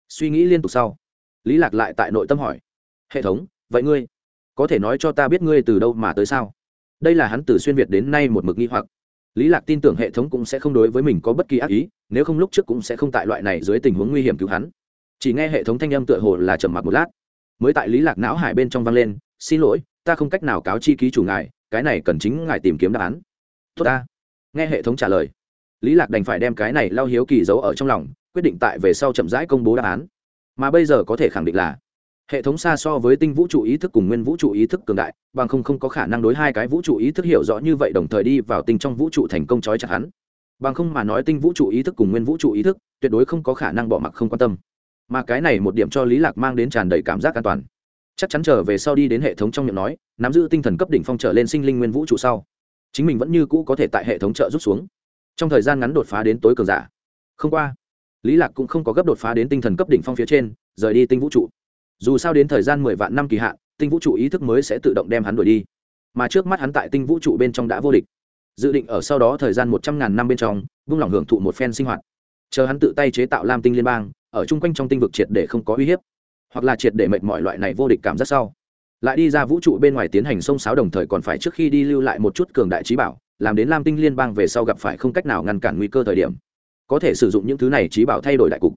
Suy nghĩ liên tục sau, lý lạc lại tại nội tâm hỏi, hệ thống, vậy ngươi có thể nói cho ta biết ngươi từ đâu mà tới sao? Đây là hắn từ xuyên việt đến nay một mực nghi hoặc. Lý lạc tin tưởng hệ thống cũng sẽ không đối với mình có bất kỳ ác ý, nếu không lúc trước cũng sẽ không tại loại này dưới tình huống nguy hiểm cứu hắn. Chỉ nghe hệ thống thanh âm tựa hồ là trầm mặc một lát. Mới tại lý lạc não hải bên trong vang lên, xin lỗi ta không cách nào cáo chi ký chủ ngài, cái này cần chính ngài tìm kiếm đáp án. Tốt ta. Nghe hệ thống trả lời, lý lạc đành phải đem cái này lao hiếu kỳ giấu ở trong lòng, quyết định tại về sau chậm rãi công bố đáp án. Mà bây giờ có thể khẳng định là, hệ thống xa so với tinh vũ trụ ý thức cùng nguyên vũ trụ ý thức cường đại, bằng không không có khả năng đối hai cái vũ trụ ý thức hiểu rõ như vậy đồng thời đi vào tinh trong vũ trụ thành công trói chặt hắn. Bằng không mà nói tinh vũ trụ ý thức cùng nguyên vũ trụ ý thức, tuyệt đối không có khả năng bỏ mặc không quan tâm. Mà cái này một điểm cho lý lạc mang đến tràn đầy cảm giác an toàn chắc chắn trở về sau đi đến hệ thống trong miệng nói, nắm giữ tinh thần cấp đỉnh phong trở lên sinh linh nguyên vũ trụ sau. Chính mình vẫn như cũ có thể tại hệ thống trợ rút xuống. Trong thời gian ngắn đột phá đến tối cường giả. Không qua, lý lạc cũng không có gấp đột phá đến tinh thần cấp đỉnh phong phía trên, rời đi tinh vũ trụ. Dù sao đến thời gian mười vạn năm kỳ hạn, tinh vũ trụ ý thức mới sẽ tự động đem hắn đuổi đi. Mà trước mắt hắn tại tinh vũ trụ bên trong đã vô địch. Dự định ở sau đó thời gian một trăm ngàn năm bên trong, vung lòng hưởng thụ một phen sinh hoạt. Chờ hắn tự tay chế tạo lam tinh liên bang, ở chung quanh trong tinh vực triệt để không có uy hiếp hoặc là triệt để mệt mọi loại này vô địch cảm giác sau. Lại đi ra vũ trụ bên ngoài tiến hành sông sáo đồng thời còn phải trước khi đi lưu lại một chút cường đại trí bảo, làm đến lam tinh liên bang về sau gặp phải không cách nào ngăn cản nguy cơ thời điểm. Có thể sử dụng những thứ này trí bảo thay đổi đại cục.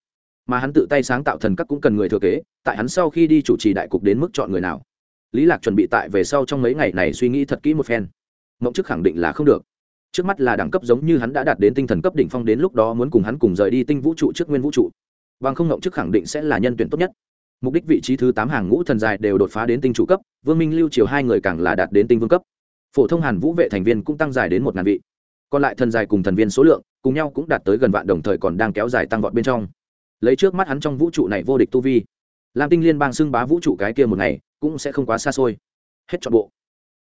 Mà hắn tự tay sáng tạo thần các cũng cần người thừa kế, tại hắn sau khi đi chủ trì đại cục đến mức chọn người nào. Lý lạc chuẩn bị tại về sau trong mấy ngày này suy nghĩ thật kỹ một phen. Mộng chức khẳng định là không được. Trước mắt là đẳng cấp giống như hắn đã đạt đến tinh thần cấp đỉnh phong đến lúc đó muốn cùng hắn cùng rời đi tinh vũ trụ trước nguyên vũ trụ. Bằng không mộng chức khẳng định sẽ là nhân tuyển tốt nhất mục đích vị trí thứ tám hàng ngũ thần dài đều đột phá đến tinh chủ cấp, vương minh lưu triều hai người càng là đạt đến tinh vương cấp. Phổ thông hàn vũ vệ thành viên cũng tăng dài đến một ngàn vị. Còn lại thần dài cùng thần viên số lượng, cùng nhau cũng đạt tới gần vạn đồng thời còn đang kéo dài tăng vọt bên trong. Lấy trước mắt hắn trong vũ trụ này vô địch tu vi, lam tinh liên bang xưng bá vũ trụ cái kia một ngày, cũng sẽ không quá xa xôi. Hết chọn bộ.